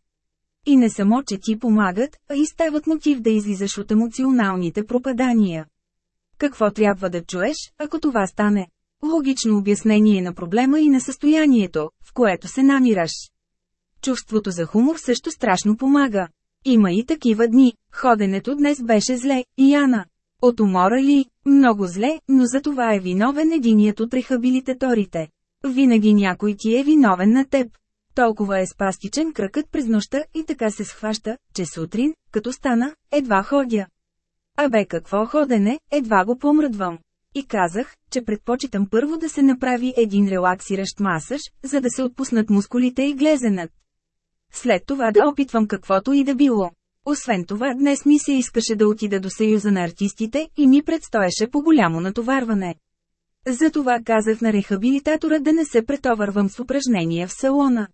И не само, че ти помагат, а и стават мотив да излизаш от емоционалните пропадания. Какво трябва да чуеш, ако това стане? Логично обяснение на проблема и на състоянието, в което се намираш. Чувството за хумор също страшно помага. Има и такива дни. Ходенето днес беше зле, и Яна. От умора ли? Много зле, но за това е виновен единият от рехабилитаторите. Винаги някой ти е виновен на теб. Толкова е спастичен кръкът през нощта и така се схваща, че сутрин, като стана, едва ходя. Абе какво ходене, едва го помръдвам. И казах, че предпочитам първо да се направи един релаксиращ масаж, за да се отпуснат мускулите и глезенът. След това да опитвам каквото и да било. Освен това днес ми се искаше да отида до Съюза на артистите и ми предстоеше по-голямо натоварване. Затова казах на рехабилитатора да не се претоварвам с упражнения в салона.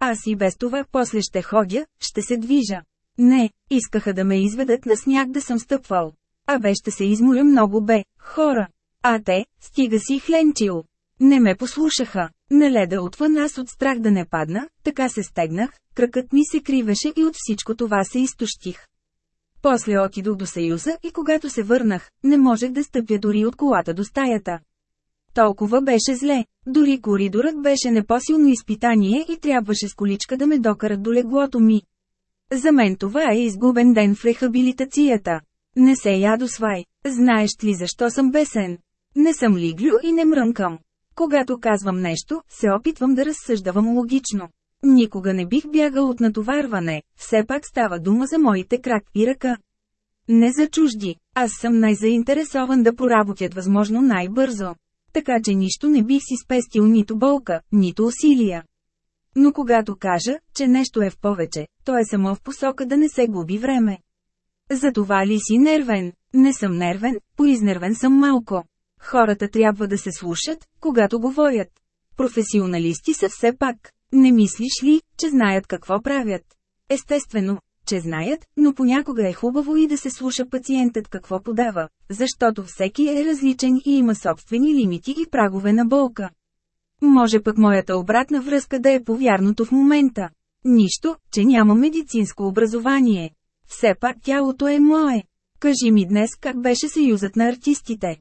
Аз и без това после ще ходя, ще се движа. Не, искаха да ме изведат на сняг да съм стъпвал. А бе ще се изморя много бе, хора. А те, стига си хленчил. Не ме послушаха. Наледа отвън аз от страх да не падна, така се стегнах, кръкът ми се кривеше и от всичко това се изтощих. После отидох до Съюза и когато се върнах, не можех да стъпя дори от колата до стаята. Толкова беше зле, дори коридорът беше непосилно изпитание и трябваше с количка да ме докарат до леглото ми. За мен това е изгубен ден в рехабилитацията. Не се ядосвай, знаеш ли защо съм бесен? Не съм лиглю и не мрънкам. Когато казвам нещо, се опитвам да разсъждавам логично. Никога не бих бягал от натоварване, все пак става дума за моите крак и ръка. Не за чужди, аз съм най-заинтересован да поработят възможно най-бързо. Така че нищо не бих си спестил нито болка, нито усилия. Но когато кажа, че нещо е в повече, то е само в посока да не се губи време. За това ли си нервен? Не съм нервен, поизнервен съм малко. Хората трябва да се слушат, когато говорят. Професионалисти са все пак. Не мислиш ли, че знаят какво правят? Естествено, че знаят, но понякога е хубаво и да се слуша пациентът какво подава, защото всеки е различен и има собствени лимити и прагове на болка. Може пък моята обратна връзка да е повярното в момента. Нищо, че няма медицинско образование. Все пак тялото е мое. Кажи ми днес как беше съюзът на артистите.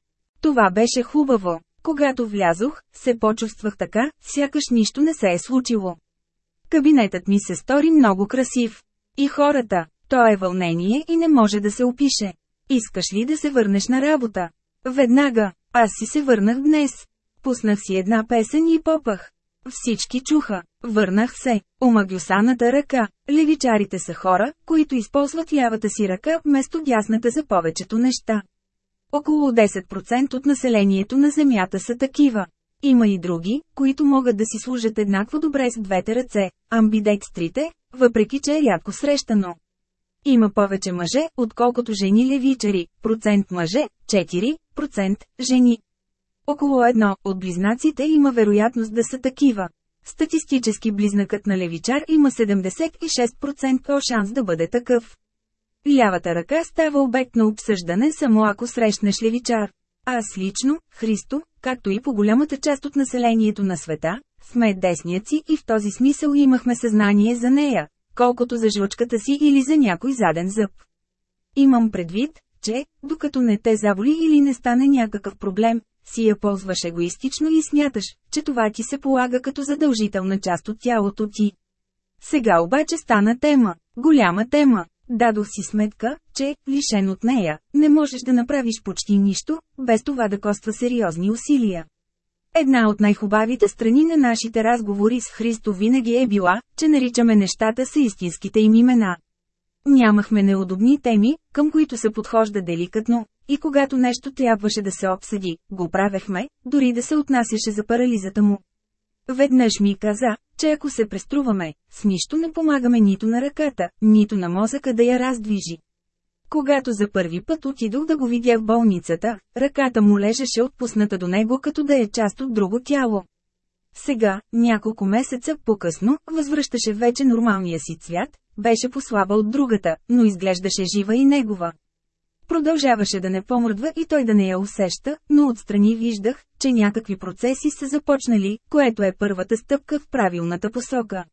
Това беше хубаво. Когато влязох, се почувствах така, сякаш нищо не се е случило. Кабинетът ми се стори много красив. И хората, то е вълнение и не може да се опише. Искаш ли да се върнеш на работа? Веднага, аз си се върнах днес. Пуснах си една песен и попах. Всички чуха. Върнах се. Омагюсаната ръка. Левичарите са хора, които използват лявата си ръка вместо дясната за повечето неща. Около 10% от населението на Земята са такива. Има и други, които могат да си служат еднакво добре с двете ръце, амбидекстрите, въпреки че е рядко срещано. Има повече мъже, отколкото жени левичари, процент мъже, 4, процент жени. Около едно от близнаците има вероятност да са такива. Статистически близнакът на левичар има 76% шанс да бъде такъв. Лявата ръка става обект на обсъждане само ако срещнеш левичар. Аз лично, Христо, както и по голямата част от населението на света, сме десняци и в този смисъл имахме съзнание за нея, колкото за жлъчката си или за някой заден зъб. Имам предвид, че, докато не те заболи или не стане някакъв проблем, си я ползваш егоистично и смяташ, че това ти се полага като задължителна част от тялото ти. Сега обаче стана тема, голяма тема. Дадох си сметка, че, лишен от нея, не можеш да направиш почти нищо, без това да коства сериозни усилия. Една от най-хубавите страни на нашите разговори с Христо винаги е била, че наричаме нещата с истинските им имена. Нямахме неудобни теми, към които се подхожда деликатно, и когато нещо трябваше да се обсъди, го правехме, дори да се отнасяше за парализата му. Веднъж ми каза, че ако се преструваме, с нищо не помагаме нито на ръката, нито на мозъка да я раздвижи. Когато за първи път отидох да го видя в болницата, ръката му лежеше отпусната до него като да е част от друго тяло. Сега, няколко месеца по-късно, възвръщаше вече нормалния си цвят, беше послаба от другата, но изглеждаше жива и негова. Продължаваше да не помръдва и той да не я усеща, но отстрани виждах, че някакви процеси са започнали, което е първата стъпка в правилната посока.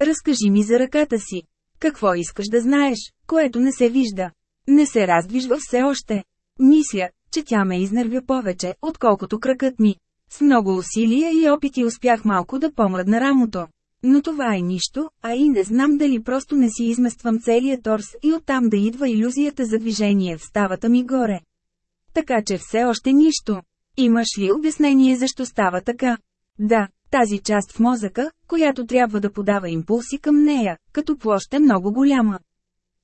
Разкажи ми за ръката си. Какво искаш да знаеш, което не се вижда? Не се раздвижва все още. Мисля, че тя ме изнервя повече, отколкото кръкът ми. С много усилия и опити успях малко да помръдна рамото. Но това е нищо, а и не знам дали просто не си измествам целия торс и оттам да идва иллюзията за движение в ставата ми горе. Така че все още нищо. Имаш ли обяснение защо става така? Да, тази част в мозъка, която трябва да подава импулси към нея, като площ е много голяма.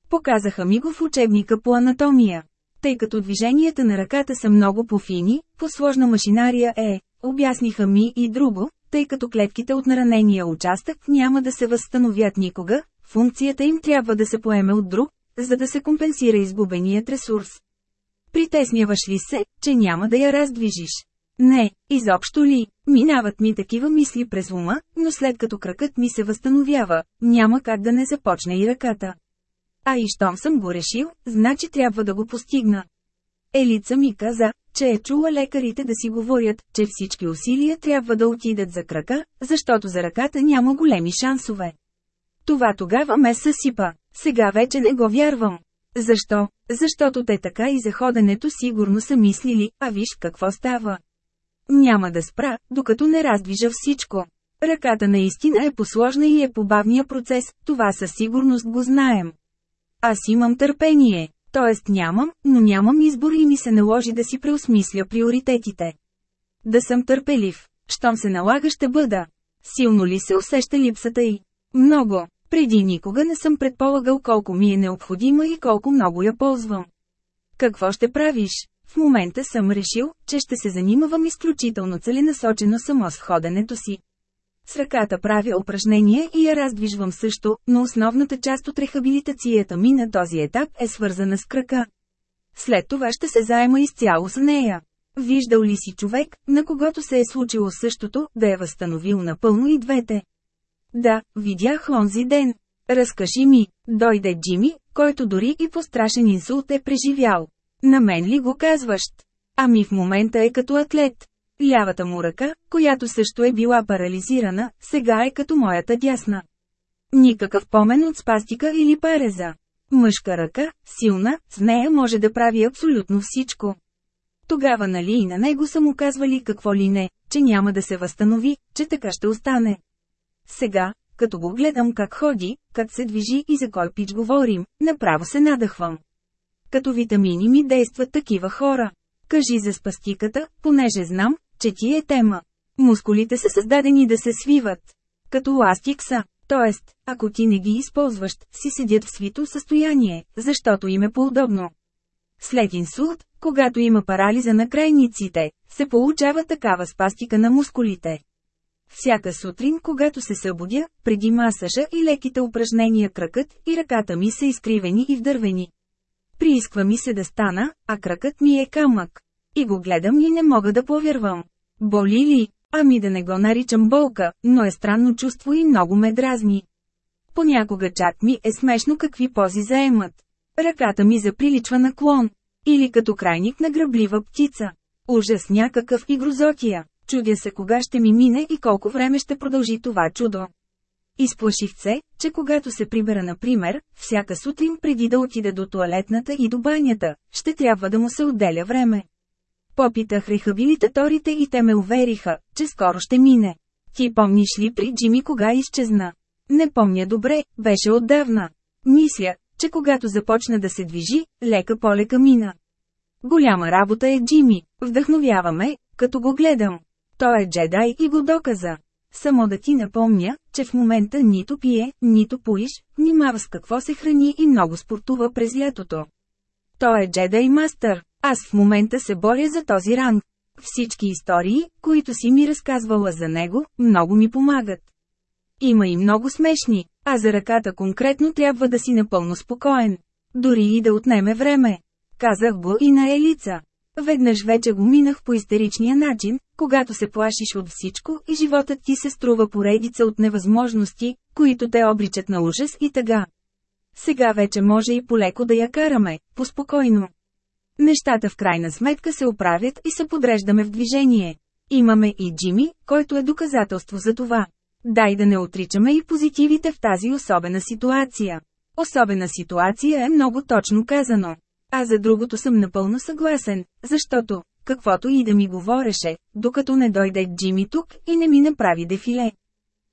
Показаха ми го в учебника по анатомия. Тъй като движенията на ръката са много по-фини, по-сложна машинария е, обясниха ми и друго, тъй като клетките от наранения участък няма да се възстановят никога, функцията им трябва да се поеме от друг, за да се компенсира изгубеният ресурс. Притесняваш ли се, че няма да я раздвижиш? Не, изобщо ли, минават ми такива мисли през ума, но след като кракът ми се възстановява, няма как да не започне и ръката. А и щом съм го решил, значи трябва да го постигна. Елица ми каза, че е чула лекарите да си говорят, че всички усилия трябва да отидат за крака, защото за ръката няма големи шансове. Това тогава ме съсипа. Сега вече не го вярвам. Защо? Защото те така и за ходенето сигурно са мислили, а виж какво става. Няма да спра, докато не раздвижа всичко. Ръката наистина е посложна и е побавния процес, това със сигурност го знаем. Аз имам търпение, т.е. нямам, но нямам избор и ми се наложи да си преосмисля приоритетите. Да съм търпелив, щом се налага ще бъда. Силно ли се усеща липсата й? Много. Преди никога не съм предполагал колко ми е необходима и колко много я ползвам. Какво ще правиш? В момента съм решил, че ще се занимавам изключително целенасочено само с ходенето си. С ръката правя упражнения и я раздвижвам също, но основната част от рехабилитацията ми на този етап е свързана с крака. След това ще се заема изцяло с нея. Виждал ли си човек, на когото се е случило същото, да е възстановил напълно и двете? Да, видях онзи ден. Разкажи ми, дойде Джими, който дори и по страшен инсулт е преживял. На мен ли го казваш? Ами в момента е като атлет. Лявата му ръка, която също е била парализирана, сега е като моята дясна. Никакъв помен от спастика или пареза. Мъжка ръка, силна, с нея може да прави абсолютно всичко. Тогава нали и на него са му казвали какво ли не, че няма да се възстанови, че така ще остане. Сега, като го гледам как ходи, как се движи и за кой пич говорим, направо се надъхвам. Като витамини ми действат такива хора. Кажи за спастиката, понеже знам, че ти е тема. Мускулите са създадени да се свиват. Като ластик са. Тоест, ако ти не ги използваш, си седят в свито състояние, защото им е по-удобно. След инсулт, когато има парализа на крайниците, се получава такава спастика на мускулите. Всяка сутрин, когато се събудя, преди масажа и леките упражнения кръкът и ръката ми са изкривени и вдървени. Приисква ми се да стана, а кръкът ми е камък. И го гледам и не мога да повярвам. Боли ли? Ами да не го наричам болка, но е странно чувство и много ме дразни. Понякога чак ми е смешно какви пози заемат. Ръката ми заприличва на клон. Или като крайник на гръблива птица. Ужас някакъв и грозотия. Чудя се кога ще ми мине и колко време ще продължи това чудо. Изплаших се, че когато се прибера например, всяка сутрин преди да отида до туалетната и до банята, ще трябва да му се отделя време. Попитах рехабилитаторите и те ме увериха, че скоро ще мине. Ти помниш ли при Джими кога изчезна? Не помня добре, беше отдавна. Мисля, че когато започна да се движи, лека полека мина. Голяма работа е Джими, вдъхновяваме, като го гледам. Той е джедай и го доказа. Само да ти напомня, че в момента нито пие, нито поиш, внимава с какво се храни и много спортува през лятото. Той е джедай мастър. Аз в момента се боря за този ранг. Всички истории, които си ми разказвала за него, много ми помагат. Има и много смешни, а за ръката конкретно трябва да си напълно спокоен. Дори и да отнеме време. Казах го и на Елица. Веднъж вече го минах по истеричния начин, когато се плашиш от всичко и животът ти се струва поредица от невъзможности, които те обричат на ужас и тъга. Сега вече може и полеко да я караме, поспокойно. Нещата в крайна сметка се оправят и се подреждаме в движение. Имаме и Джими, който е доказателство за това. Дай да не отричаме и позитивите в тази особена ситуация. Особена ситуация е много точно казано. А за другото съм напълно съгласен, защото, каквото и да ми говореше, докато не дойде Джими тук и не ми направи дефиле.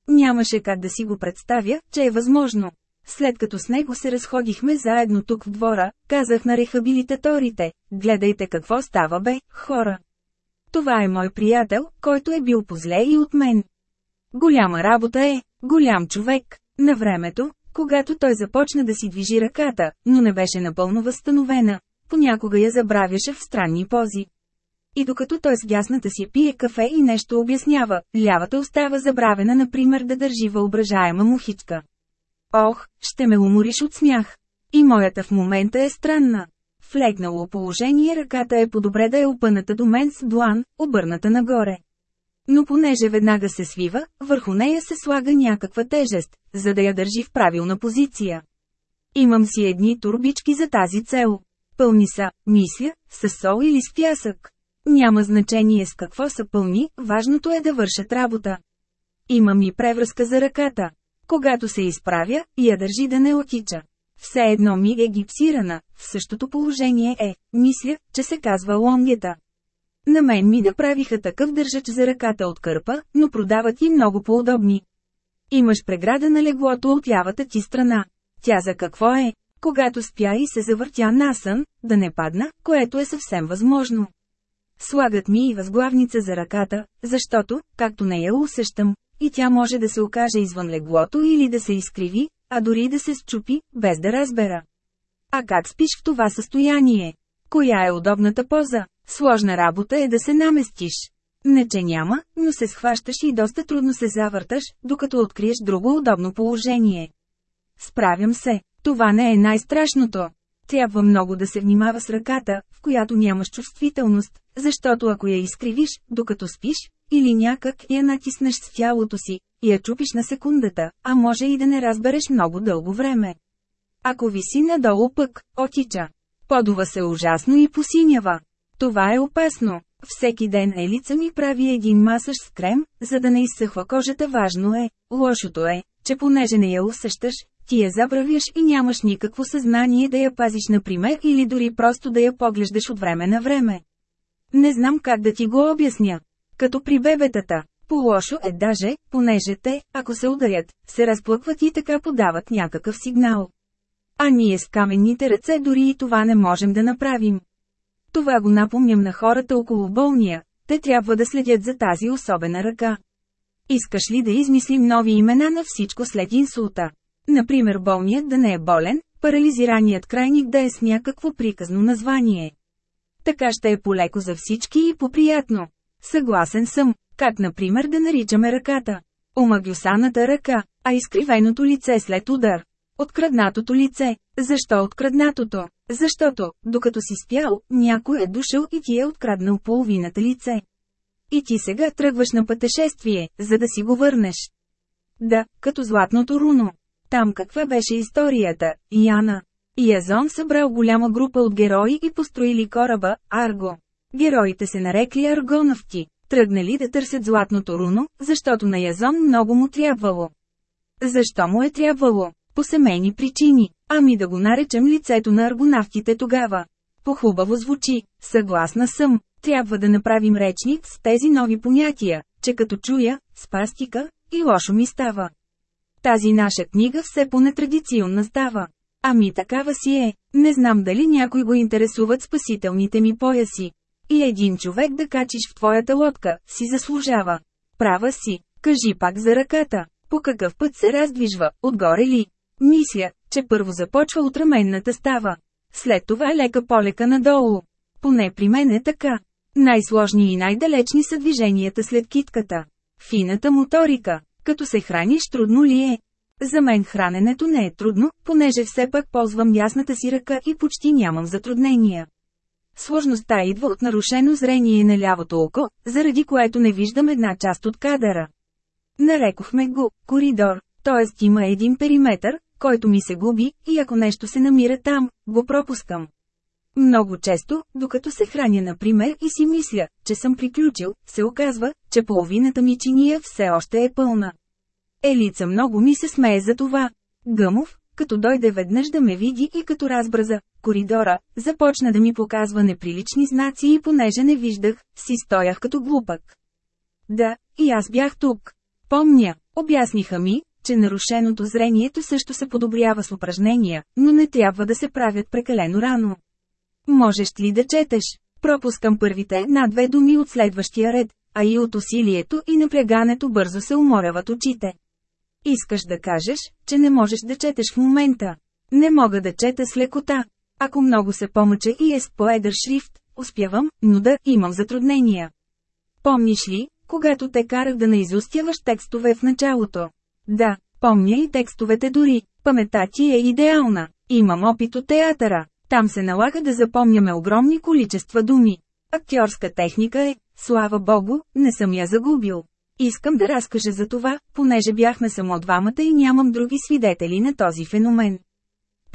Нямаше как да си го представя, че е възможно. След като с него се разходихме заедно тук в двора, казах на рехабилитаторите, гледайте какво става бе, хора. Това е мой приятел, който е бил позле и от мен. Голяма работа е, голям човек. На времето, когато той започна да си движи ръката, но не беше напълно възстановена, понякога я забравяше в странни пози. И докато той с дясната си пие кафе и нещо обяснява, лявата остава забравена например да държи въображаема мухичка. Ох, ще ме умориш от смях. И моята в момента е странна. В легнало положение ръката е по-добре да е опъната до мен с длан, обърната нагоре. Но понеже веднага се свива, върху нея се слага някаква тежест, за да я държи в правилна позиция. Имам си едни турбички за тази цел. Пълни са, мисля, с сол или с пясък. Няма значение с какво са пълни, важното е да вършат работа. Имам и превръзка за ръката. Когато се изправя, я държи да не отича. Все едно ми е гипсирана, в същото положение е, мисля, че се казва лонгета. На мен ми направиха такъв държач за ръката от кърпа, но продават и много по-удобни. Имаш преграда на леглото от лявата ти страна. Тя за какво е? Когато спя и се завъртя насън, да не падна, което е съвсем възможно. Слагат ми и възглавница за ръката, защото, както не я усещам, и тя може да се окаже извън леглото или да се изкриви, а дори да се счупи, без да разбера. А как спиш в това състояние? Коя е удобната поза? Сложна работа е да се наместиш. Не че няма, но се схващаш и доста трудно се завърташ, докато откриеш друго удобно положение. Справям се. Това не е най-страшното. Трябва много да се внимава с ръката, в която нямаш чувствителност, защото ако я изкривиш, докато спиш, или някак я натиснеш с тялото си, и я чупиш на секундата, а може и да не разбереш много дълго време. Ако виси надолу пък, отича. Подува се ужасно и посинява. Това е опасно. Всеки ден Елица ми прави един масаж с крем, за да не изсъхва кожата важно е. Лошото е, че понеже не я усещаш, ти я забравяш и нямаш никакво съзнание да я пазиш например или дори просто да я поглеждаш от време на време. Не знам как да ти го обясня. Като при бебетата. По-лошо е даже, понеже те, ако се ударят, се разплъкват и така подават някакъв сигнал. А ние с каменните ръце дори и това не можем да направим. Това го напомням на хората около болния, те трябва да следят за тази особена ръка. Искаш ли да измислим нови имена на всичко след инсулта? Например болният да не е болен, парализираният крайник да е с някакво приказно название. Така ще е полеко за всички и поприятно. Съгласен съм, как например да наричаме ръката. Омагюсаната ръка, а изкривеното лице след удар. Откраднатото лице. Защо откраднатото? Защото, докато си спял, някой е дошъл и ти е откраднал половината лице. И ти сега тръгваш на пътешествие, за да си го върнеш. Да, като златното руно. Там каква беше историята, Яна? Язон събрал голяма група от герои и построили кораба, Арго. Героите се нарекли аргонавти, тръгнали да търсят златното руно, защото на Язон много му трябвало. Защо му е трябвало? По семейни причини. Ами да го наречем лицето на аргонавтите тогава. Похубаво звучи, съгласна съм, трябва да направим речник с тези нови понятия, че като чуя, спастика, и лошо ми става. Тази наша книга все по-нетрадиционна става. Ами такава си е, не знам дали някой го интересуват спасителните ми пояси. И един човек да качиш в твоята лодка, си заслужава. Права си, кажи пак за ръката. По какъв път се раздвижва, отгоре ли? Мисля, че първо започва от раменната става. След това лека полека надолу. Поне при мен е така. Най-сложни и най-далечни са движенията след китката. Фината моторика. Като се храниш трудно ли е? За мен храненето не е трудно, понеже все пак ползвам ясната си ръка и почти нямам затруднения. Сложността идва от нарушено зрение на лявото око, заради което не виждам една част от кадъра. Нарекохме го коридор, т.е. има един периметър, който ми се губи, и ако нещо се намира там, го пропускам. Много често, докато се храня например и си мисля, че съм приключил, се оказва, че половината ми чиния все още е пълна. Елица много ми се смее за това. Гъмов, като дойде веднъж да ме види и като разбраза коридора, започна да ми показва неприлични знаци и понеже не виждах, си стоях като глупък. Да, и аз бях тук. Помня, обясниха ми, че нарушеното зрението също се подобрява с упражнения, но не трябва да се правят прекалено рано. Можеш ли да четеш? Пропускам първите една-две думи от следващия ред, а и от усилието и напрягането бързо се уморяват очите. Искаш да кажеш, че не можеш да четеш в момента. Не мога да чета с лекота. Ако много се помъча и е с поедър шрифт, успявам, но да имам затруднения. Помниш ли, когато те карах да наизустяваш текстове в началото? Да, помня и текстовете дори, памета ти е идеална. Имам опит от театъра. Там се налага да запомняме огромни количества думи. Актьорска техника е, слава богу, не съм я загубил. Искам да разкажа за това, понеже бяхме само двамата и нямам други свидетели на този феномен.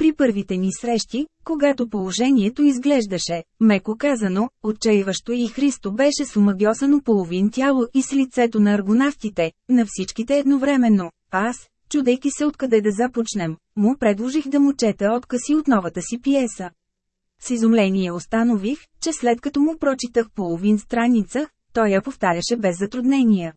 При първите ни срещи, когато положението изглеждаше, меко казано, отчаиващо и Христо беше с омагьосано половин тяло и с лицето на аргонавтите, на всичките едновременно, аз, чудейки се откъде да започнем, му предложих да му чета откъси от новата си пиеса. С изумление установих, че след като му прочитах половин страница, той я повтаряше без затруднения.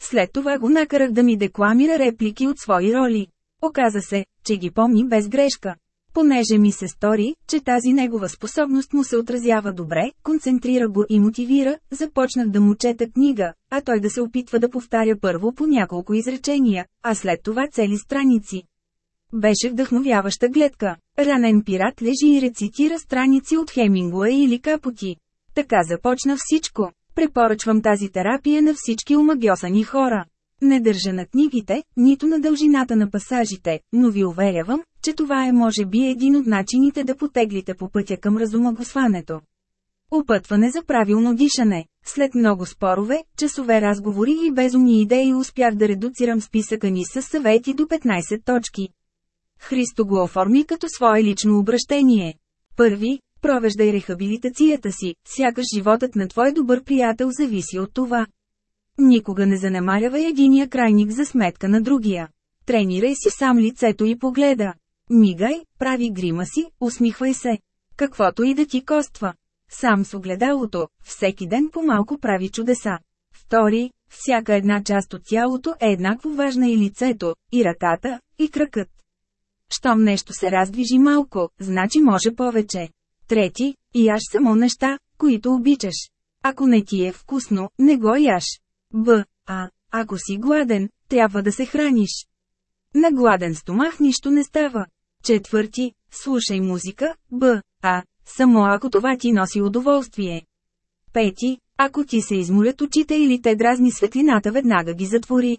След това го накарах да ми декламира реплики от свои роли. Оказа се, че ги помни без грешка. Понеже ми се стори, че тази негова способност му се отразява добре, концентрира го и мотивира, започнах да му чета книга, а той да се опитва да повтаря първо по няколко изречения, а след това цели страници. Беше вдъхновяваща гледка. Ранен пират лежи и рецитира страници от Хемингуа или Капоти. Така започна всичко. Препоръчвам тази терапия на всички омагьосани хора. Не държа на книгите, нито на дължината на пасажите, но ви уверявам, че това е може би един от начините да потеглите по пътя към разумогосването. Опътване за правилно дишане. След много спорове, часове разговори и безумни идеи успях да редуцирам списъка ни с съвети до 15 точки. Христо го оформи като свое лично обращение. Първи, провеждай рехабилитацията си, сякаш животът на твой добър приятел зависи от това. Никога не занемарявай единия крайник за сметка на другия. Тренирай си сам лицето и погледа. Мигай, прави грима си, усмихвай се. Каквото и да ти коства. Сам с огледалото, всеки ден по-малко прави чудеса. Втори, всяка една част от тялото е еднакво важна и лицето, и ръката, и кракът. Щом нещо се раздвижи малко, значи може повече. Трети, яш само неща, които обичаш. Ако не ти е вкусно, не го яш. Б. А. Ако си гладен, трябва да се храниш. На гладен стомах нищо не става. Четвърти. Слушай музика. Б. А. Само ако това ти носи удоволствие. Пети. Ако ти се измолят очите или те дразни светлината веднага ги затвори.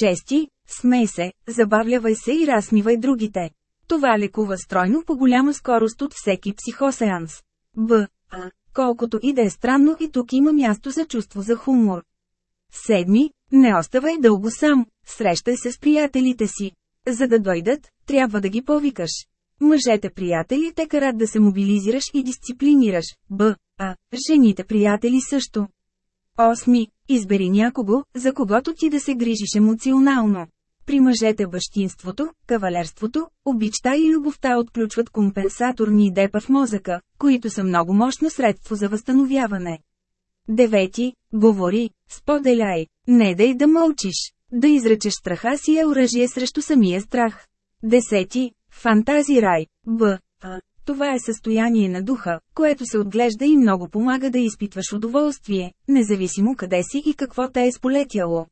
Шести. Смей се, забавлявай се и разсмивай другите. Това лекува стройно по голяма скорост от всеки психосеанс. Б. А. Колкото и да е странно и тук има място за чувство за хумор. Седми, не оставай дълго сам, срещай се с приятелите си. За да дойдат, трябва да ги повикаш. Мъжете приятели те карат да се мобилизираш и дисциплинираш, б, а, жените приятели също. Осми, избери някого, за когото ти да се грижиш емоционално. При мъжете бащинството, кавалерството, обичта и любовта отключват компенсаторни депа в мозъка, които са много мощно средство за възстановяване. Девети, говори, споделяй, не дай да мълчиш. Да изречеш страха си е оръжие срещу самия страх. Десети, фантазирай, б. А. Това е състояние на духа, което се отглежда и много помага да изпитваш удоволствие, независимо къде си и какво те е сполетяло.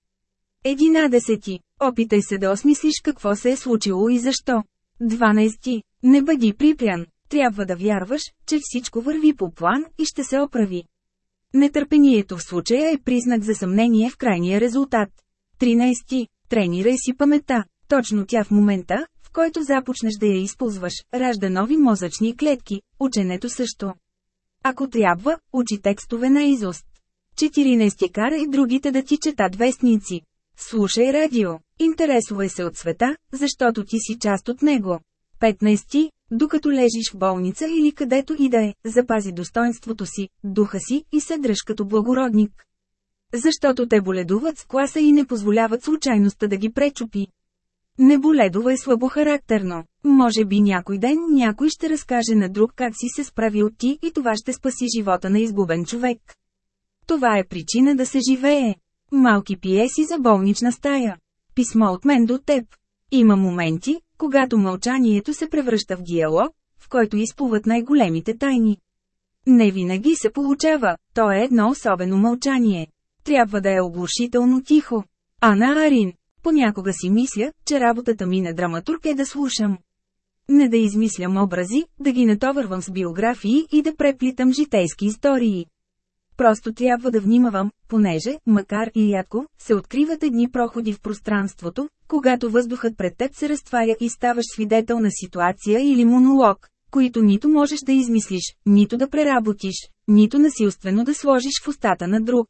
Единадесети. Опитай се да осмислиш какво се е случило и защо. 12. Не бъди припрян. Трябва да вярваш, че всичко върви по план и ще се оправи. Нетърпението в случая е признак за съмнение в крайния резултат. 13. Тренирай си памета. Точно тя в момента, в който започнеш да я използваш, ражда нови мозъчни клетки, ученето също. Ако трябва, учи текстове на изост. 14. Карай другите да ти четат вестници. Слушай радио. Интересувай се от света, защото ти си част от него. 15. Докато лежиш в болница или където и да е, запази достоинството си, духа си и се дръж като благородник. Защото те боледуват с класа и не позволяват случайността да ги пречупи. Не боледувай слабохарактерно. Може би някой ден някой ще разкаже на друг как си се справил ти и това ще спаси живота на изгубен човек. Това е причина да се живее. Малки пиеси за болнична стая. Писмо от мен до теб. Има моменти, когато мълчанието се превръща в диалог, в който изплуват най-големите тайни. Не винаги се получава, то е едно особено мълчание. Трябва да е оглушително тихо. Ана Арин. Понякога си мисля, че работата ми на драматург е да слушам. Не да измислям образи, да ги натовървам с биографии и да преплитам житейски истории. Просто трябва да внимавам, понеже, макар и рядко, се откриват едни проходи в пространството, когато въздухът пред теб се разтваря и ставаш свидетел на ситуация или монолог, които нито можеш да измислиш, нито да преработиш, нито насилствено да сложиш в устата на друг.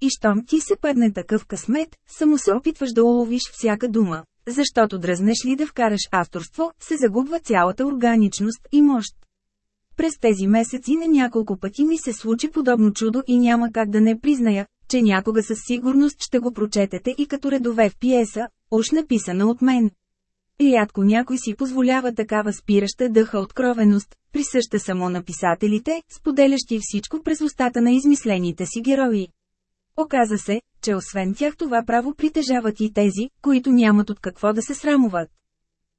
И щом ти се падне такъв късмет, само се опитваш да уловиш всяка дума, защото дръзнеш ли да вкараш авторство, се загубва цялата органичност и мощ. През тези месеци на няколко пъти ми се случи подобно чудо и няма как да не призная, че някога със сигурност ще го прочетете и като редове в пиеса, уж написана от мен. Рядко някой си позволява такава спираща дъха откровеност, присъща само на писателите, споделящи всичко през устата на измислените си герои. Оказа се, че освен тях това право притежават и тези, които нямат от какво да се срамуват.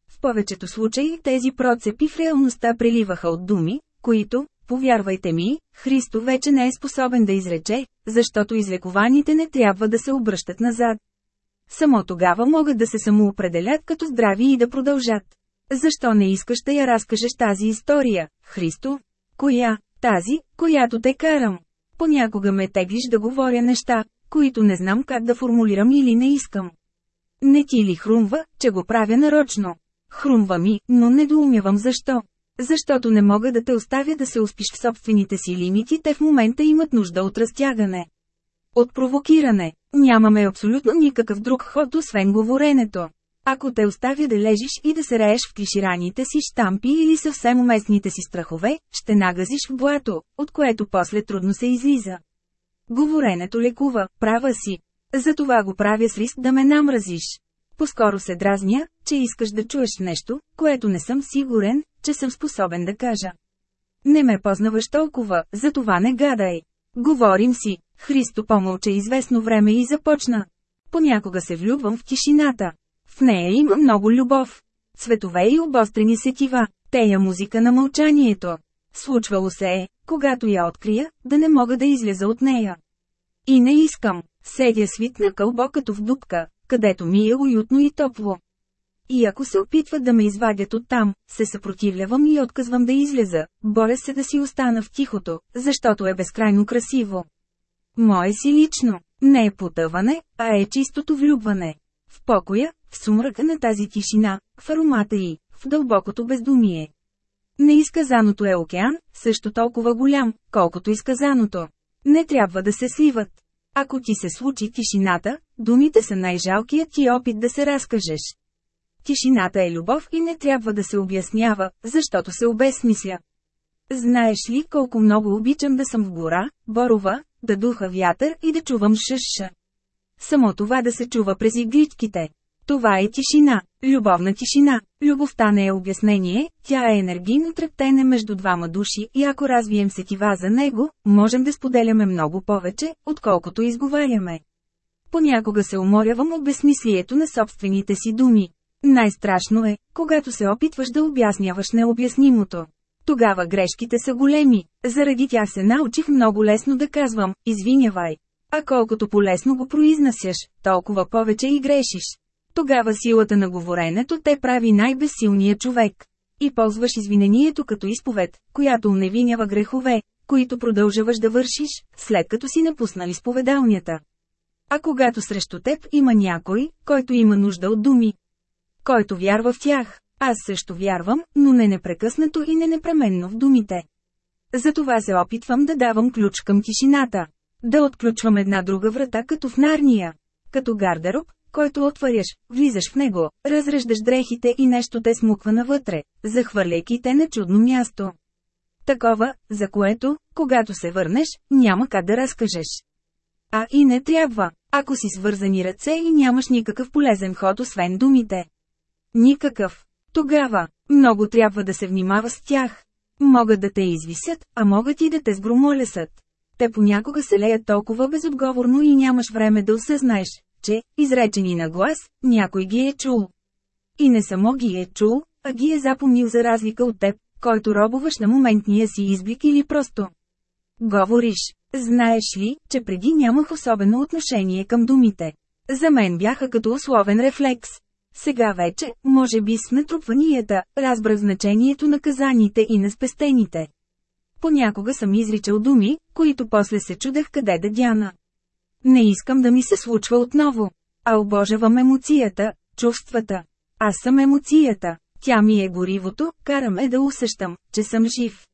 В повечето случаи тези процепи в реалността преливаха от думи, които, повярвайте ми, Христо вече не е способен да изрече, защото излекованите не трябва да се обръщат назад. Само тогава могат да се самоопределят като здрави и да продължат. Защо не искаш да я разкажеш тази история, Христо? Коя? Тази, която те карам. Понякога ме теглиш да говоря неща, които не знам как да формулирам или не искам. Не ти ли хрумва, че го правя нарочно? Хрумва ми, но не доумявам защо. Защото не мога да те оставя да се успиш в собствените си лимити, те в момента имат нужда от разтягане. От провокиране. Нямаме абсолютно никакъв друг ход, освен говоренето. Ако те оставя да лежиш и да се рееш в клишираните си штампи или съвсем уместните си страхове, ще нагазиш в блато, от което после трудно се излиза. Говоренето лекува, права си. Затова го правя с риск да ме намразиш. Поскоро се дразня, че искаш да чуеш нещо, което не съм сигурен, че съм способен да кажа. Не ме познаваш толкова, затова не гадай. Говорим си. Христо помълча известно време и започна. Понякога се влюбвам в тишината. В нея има много любов. Цветове и обострени сетива, тея музика на мълчанието. Случвало се е, когато я открия, да не мога да изляза от нея. И не искам. Седя свит на кълбо като в дупка, където ми е уютно и топло. И ако се опитват да ме извадят оттам, се съпротивлявам и отказвам да излеза, боря се да си остана в тихото, защото е безкрайно красиво. Мое си лично, не е потъване, а е чистото влюбване. В покоя, в сумръка на тази тишина, в аромата и, в дълбокото бездумие. Неизказаното е океан, също толкова голям, колкото изказаното. Не трябва да се сливат. Ако ти се случи тишината, думите са най-жалкият ти опит да се разкажеш. Тишината е любов и не трябва да се обяснява, защото се обесмисля. Знаеш ли колко много обичам да съм в гора, борова, да духа вятър и да чувам шъша. Само това да се чува през игличките. Това е тишина, любовна тишина. Любовта не е обяснение, тя е енергийно трептене между двама души и ако развием сетива за него, можем да споделяме много повече, отколкото изговаряме. Понякога се уморявам от безсмислието на собствените си думи. Най-страшно е, когато се опитваш да обясняваш необяснимото. Тогава грешките са големи, заради тях се научих много лесно да казвам, извинявай. А колкото полесно го произнасяш, толкова повече и грешиш. Тогава силата на говоренето те прави най-безсилния човек. И ползваш извинението като изповед, която уневинява грехове, които продължаваш да вършиш, след като си напуснал изповедалнята. А когато срещу теб има някой, който има нужда от думи, който вярва в тях, аз също вярвам, но не непрекъснато и не непременно в думите. Затова се опитвам да давам ключ към тишината. Да отключвам една друга врата като в нарния. Като гардероб, който отваряш, влизаш в него, разреждаш дрехите и нещо те смуква навътре, захвърляйки те на чудно място. Такова, за което, когато се върнеш, няма как да разкажеш. А и не трябва, ако си свързани ръце и нямаш никакъв полезен ход освен думите. Никакъв. Тогава, много трябва да се внимава с тях. Могат да те извисят, а могат и да те сгромолесат. Те понякога се леят толкова безотговорно и нямаш време да осъзнаеш, че, изречени на глас, някой ги е чул. И не само ги е чул, а ги е запомнил за разлика от теб, който робуваш на моментния си изблик или просто. Говориш, знаеш ли, че преди нямах особено отношение към думите. За мен бяха като условен рефлекс. Сега вече, може би с натрупванията, разбрах значението на казаните и на спестените. понякога съм изричал думи, които после се чудех къде да дяна. Не искам да ми се случва отново. А обожавам емоцията, чувствата. Аз съм емоцията. Тя ми е горивото, караме да усещам, че съм жив.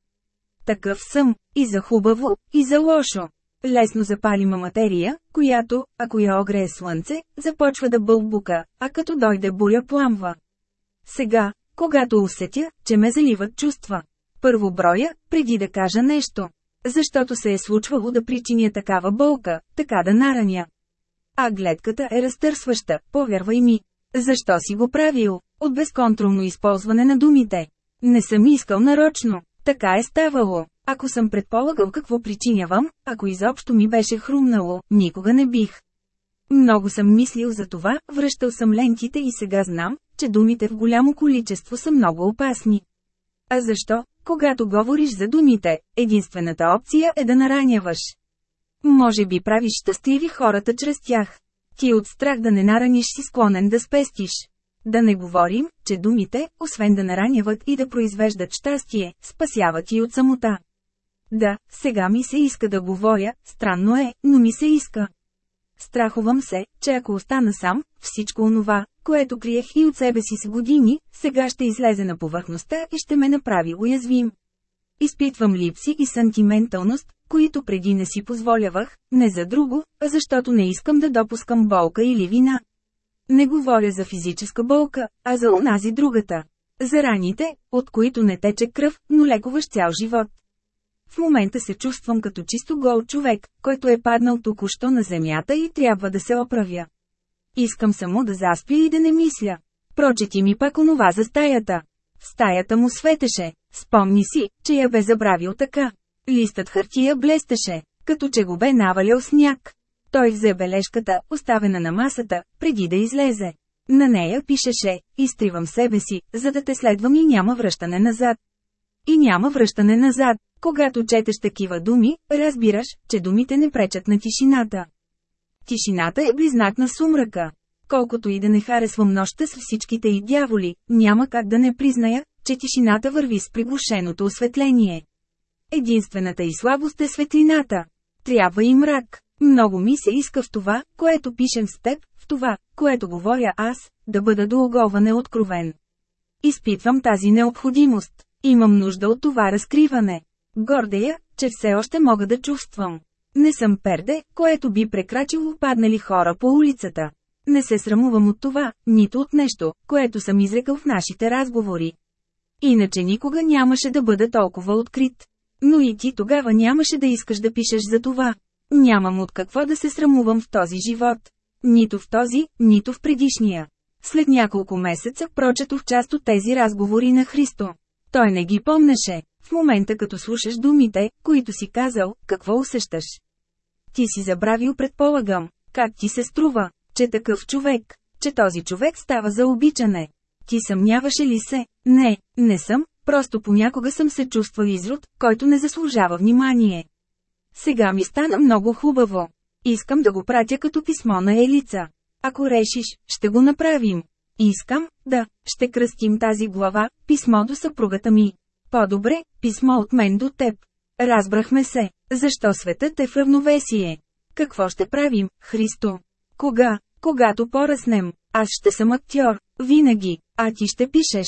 Такъв съм, и за хубаво, и за лошо. Лесно запалима материя, която, ако я огрее слънце, започва да бълбука, а като дойде буря пламва. Сега, когато усетя, че ме заливат чувства. Първо броя, преди да кажа нещо. Защото се е случвало да причиня такава болка, така да нараня. А гледката е разтърсваща, повярвай ми. Защо си го правил? От безконтролно използване на думите. Не съм искал нарочно. Така е ставало. Ако съм предполагал какво причинявам, ако изобщо ми беше хрумнало, никога не бих. Много съм мислил за това, връщал съм лентите и сега знам, че думите в голямо количество са много опасни. А защо, когато говориш за думите, единствената опция е да нараняваш? Може би правиш щастливи хората чрез тях. Ти от страх да не нараниш си склонен да спестиш. Да не говорим, че думите, освен да нараняват и да произвеждат щастие, спасяват и от самота. Да, сега ми се иска да говоря, странно е, но ми се иска. Страхувам се, че ако остана сам, всичко онова, което криех и от себе си с години, сега ще излезе на повърхността и ще ме направи уязвим. Изпитвам липси и сантименталност, които преди не си позволявах, не за друго, а защото не искам да допускам болка или вина. Не говоря за физическа болка, а за онази другата. За раните, от които не тече кръв, но лекуваш цял живот. В момента се чувствам като чисто гол човек, който е паднал току-що на земята и трябва да се оправя. Искам само да заспя и да не мисля. Прочети ми пак онова за стаята. В стаята му светеше. Спомни си, че я бе забравил така. Листът хартия блестеше, като че го бе навалял сняг. Той взе бележката, оставена на масата, преди да излезе. На нея пишеше, изтривам себе си, за да те следвам и няма връщане назад. И няма връщане назад. Когато четеш такива думи, разбираш, че думите не пречат на тишината. Тишината е близнак на сумрака. Колкото и да не харесвам нощта с всичките и дяволи, няма как да не призная, че тишината върви с приглушеното осветление. Единствената и слабост е светлината. Трябва и мрак. Много ми се иска в това, което пишем с теб, в това, което говоря аз, да бъда до оголване откровен. Изпитвам тази необходимост. Имам нужда от това разкриване. Гордея, че все още мога да чувствам. Не съм перде, което би прекрачило паднали хора по улицата. Не се срамувам от това, нито от нещо, което съм изрекал в нашите разговори. Иначе никога нямаше да бъда толкова открит. Но и ти тогава нямаше да искаш да пишеш за това. Нямам от какво да се срамувам в този живот. Нито в този, нито в предишния. След няколко месеца прочетох част от тези разговори на Христо. Той не ги помнеше. В момента като слушаш думите, които си казал, какво усещаш? Ти си забравил предполагам, как ти се струва, че такъв човек, че този човек става за обичане. Ти съмняваше ли се? Не, не съм, просто понякога съм се чувствал изрод, който не заслужава внимание. Сега ми стана много хубаво. Искам да го пратя като писмо на Елица. Ако решиш, ще го направим. Искам, да, ще кръстим тази глава, писмо до съпругата ми. По-добре, писмо от мен до теб. Разбрахме се, защо светът е в равновесие. Какво ще правим, Христо? Кога? Когато поръснем. Аз ще съм актьор, винаги, а ти ще пишеш.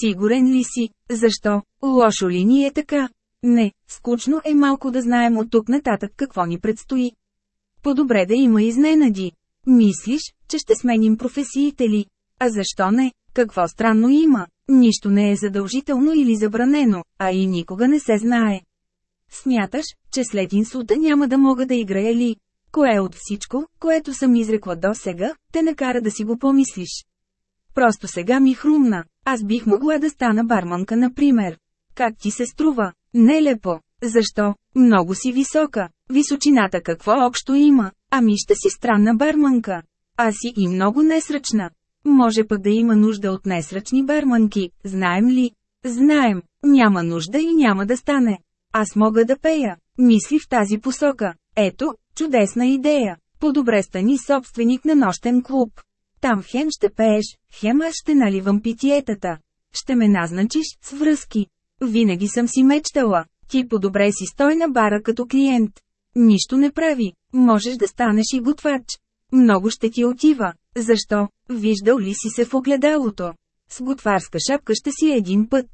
Сигурен ли си? Защо? Лошо ли ни е така? Не, скучно е малко да знаем от тук нататък какво ни предстои. По-добре да има изненади. Мислиш, че ще сменим професиите ли? А защо не? Какво странно има? Нищо не е задължително или забранено, а и никога не се знае. Смяташ, че след инсулта няма да мога да играя ли? Кое от всичко, което съм изрекла до сега, те накара да си го помислиш? Просто сега ми хрумна. Аз бих могла да стана барманка, например. Как ти се струва? Нелепо. Защо? Много си висока. Височината какво общо има? Ами ще си странна барманка. А си и много несръчна. Може пък да има нужда от несръчни барманки, знаем ли? Знаем, няма нужда и няма да стане. Аз мога да пея. Мисли в тази посока. Ето, чудесна идея. По-добре стани собственик на нощен клуб. Там хем ще пееш, хем аз ще наливам питиетата. Ще ме назначиш с връзки. Винаги съм си мечтала. Ти по-добре си стой на бара като клиент. Нищо не прави, можеш да станеш и готвач. Много ще ти отива. Защо? Виждал ли си се в огледалото? С готварска шапка ще си един път.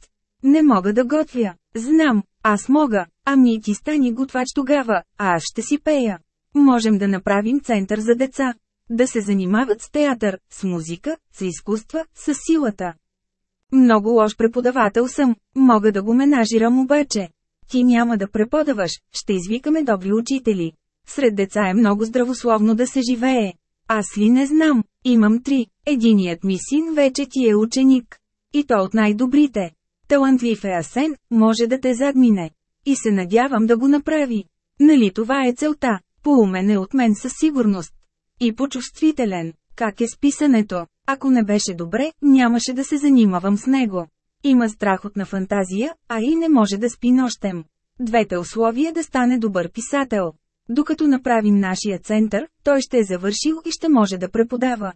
Не мога да готвя. Знам, аз мога. Ами ти стани готвач тогава, а аз ще си пея. Можем да направим център за деца. Да се занимават с театър, с музика, с изкуства, с силата. Много лош преподавател съм, мога да го менажирам обаче. Ти няма да преподаваш, ще извикаме добри учители. Сред деца е много здравословно да се живее. Аз ли не знам, имам три, единият ми син вече ти е ученик. И то от най-добрите. Талантлив е Асен, може да те задмине. И се надявам да го направи. Нали това е целта, поумен е от мен със сигурност. И почувствителен, как е с писането. Ако не беше добре, нямаше да се занимавам с него. Има страх от на фантазия, а и не може да спи нощем. Двете условия да стане добър писател. Докато направим нашия център, той ще е завършил и ще може да преподава.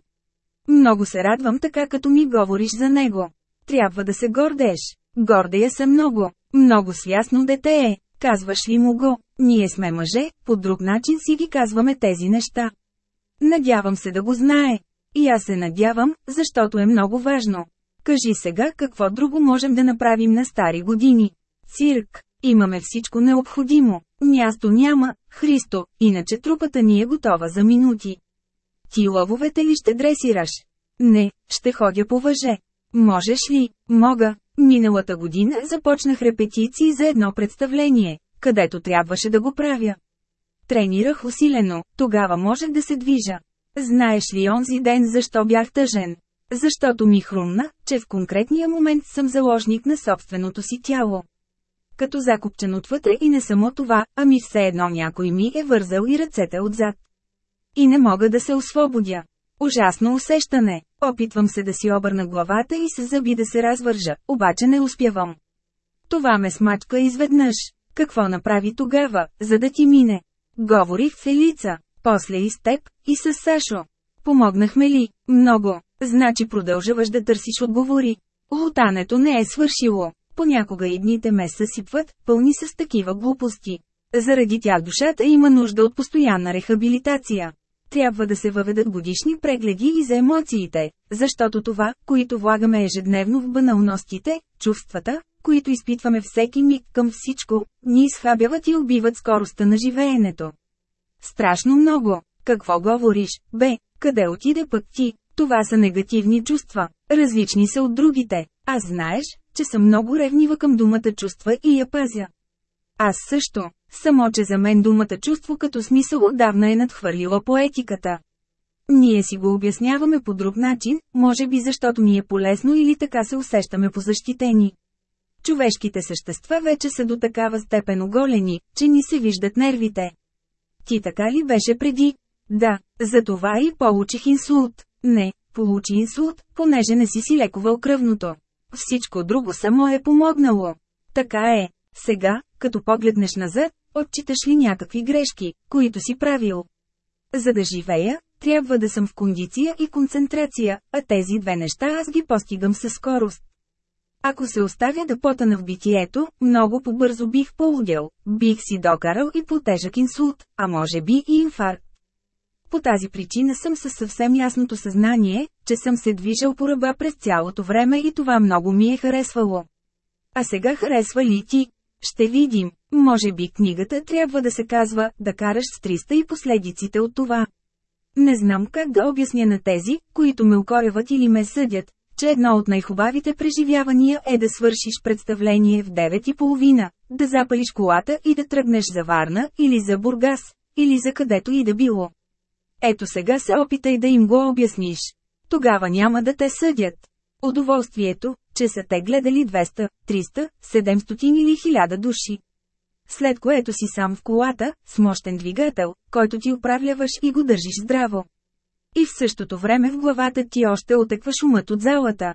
Много се радвам така като ми говориш за него. Трябва да се гордееш. Гордея се много. Много свясно дете е. Казваш ли му го? Ние сме мъже, по друг начин си ги казваме тези неща. Надявам се да го знае. И аз се надявам, защото е много важно. Кажи сега какво друго можем да направим на стари години. Цирк. Имаме всичко необходимо. Място няма, Христо, иначе трупата ни е готова за минути. Ти лъвовете ли ще дресираш? Не, ще ходя по въже. Можеш ли? Мога. Миналата година започнах репетиции за едно представление, където трябваше да го правя. Тренирах усилено, тогава можех да се движа. Знаеш ли онзи ден защо бях тъжен? Защото ми хрумна, че в конкретния момент съм заложник на собственото си тяло. Като закупчен отвътре и не само това, ами все едно някой ми е вързал и ръцете отзад. И не мога да се освободя. Ужасно усещане. Опитвам се да си обърна главата и се зъби да се развържа, обаче не успявам. Това ме смачка изведнъж. Какво направи тогава, за да ти мине? Говорих в Елица, после и с теб, и с Сашо. Помогнахме ли? Много. Значи продължаваш да търсиш отговори. Лутането не е свършило. Понякога и дните ме съсипват, пълни с такива глупости. Заради тях душата има нужда от постоянна рехабилитация. Трябва да се въведат годишни прегледи и за емоциите, защото това, което влагаме ежедневно в баналностите, чувствата, които изпитваме всеки миг към всичко, ни изхабяват и убиват скоростта на живеенето. Страшно много. Какво говориш, бе, къде отиде пък ти? Това са негативни чувства, различни са от другите. Аз знаеш, че съм много ревнива към думата чувства и я пазя. Аз също, само че за мен думата чувство като смисъл отдавна е надхвърлила поетиката. Ние си го обясняваме по друг начин, може би защото ни е полезно или така се усещаме позащитени. Човешките същества вече са до такава степен оголени, че ни се виждат нервите. Ти така ли беше преди? Да, за това и получих инсулт. Не, получи инсулт, понеже не си си лекувал кръвното. Всичко друго само е помогнало. Така е. Сега, като погледнеш назад, отчиташ ли някакви грешки, които си правил? За да живея, трябва да съм в кондиция и концентрация, а тези две неща аз ги постигам със скорост. Ако се оставя да потана в битието, много по-бързо бих полудял, бих си докарал и по-тежък инсулт, а може би и инфаркт. По тази причина съм със съвсем ясното съзнание, че съм се движил по ръба през цялото време и това много ми е харесвало. А сега харесва ли ти? Ще видим. Може би книгата трябва да се казва «Да караш с 300 и последиците от това». Не знам как да обясня на тези, които ме укоряват или ме съдят, че едно от най-хубавите преживявания е да свършиш представление в 9.30, да запалиш колата и да тръгнеш за Варна или за Бургас, или за където и да било. Ето сега се опитай да им го обясниш. Тогава няма да те съдят. Удоволствието, че са те гледали 200, 300, 700 или 1000 души. След което си сам в колата, с мощен двигател, който ти управляваш и го държиш здраво. И в същото време в главата ти още отеква шумът от залата.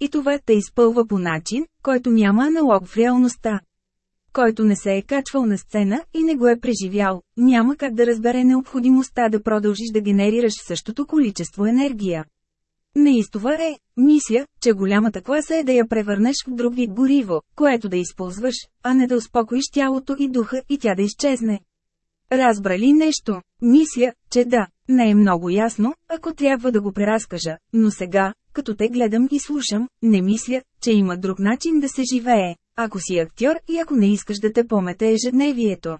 И това те изпълва по начин, който няма аналог в реалността. Който не се е качвал на сцена и не го е преживял, няма как да разбере необходимостта да продължиш да генерираш същото количество енергия. Неистова е, мисля, че голямата класа е да я превърнеш в друг вид гориво, което да използваш, а не да успокоиш тялото и духа и тя да изчезне. Разбра ли нещо? Мисля, че да. Не е много ясно, ако трябва да го преразкажа, но сега, като те гледам и слушам, не мисля, че има друг начин да се живее, ако си актьор и ако не искаш да те помете ежедневието.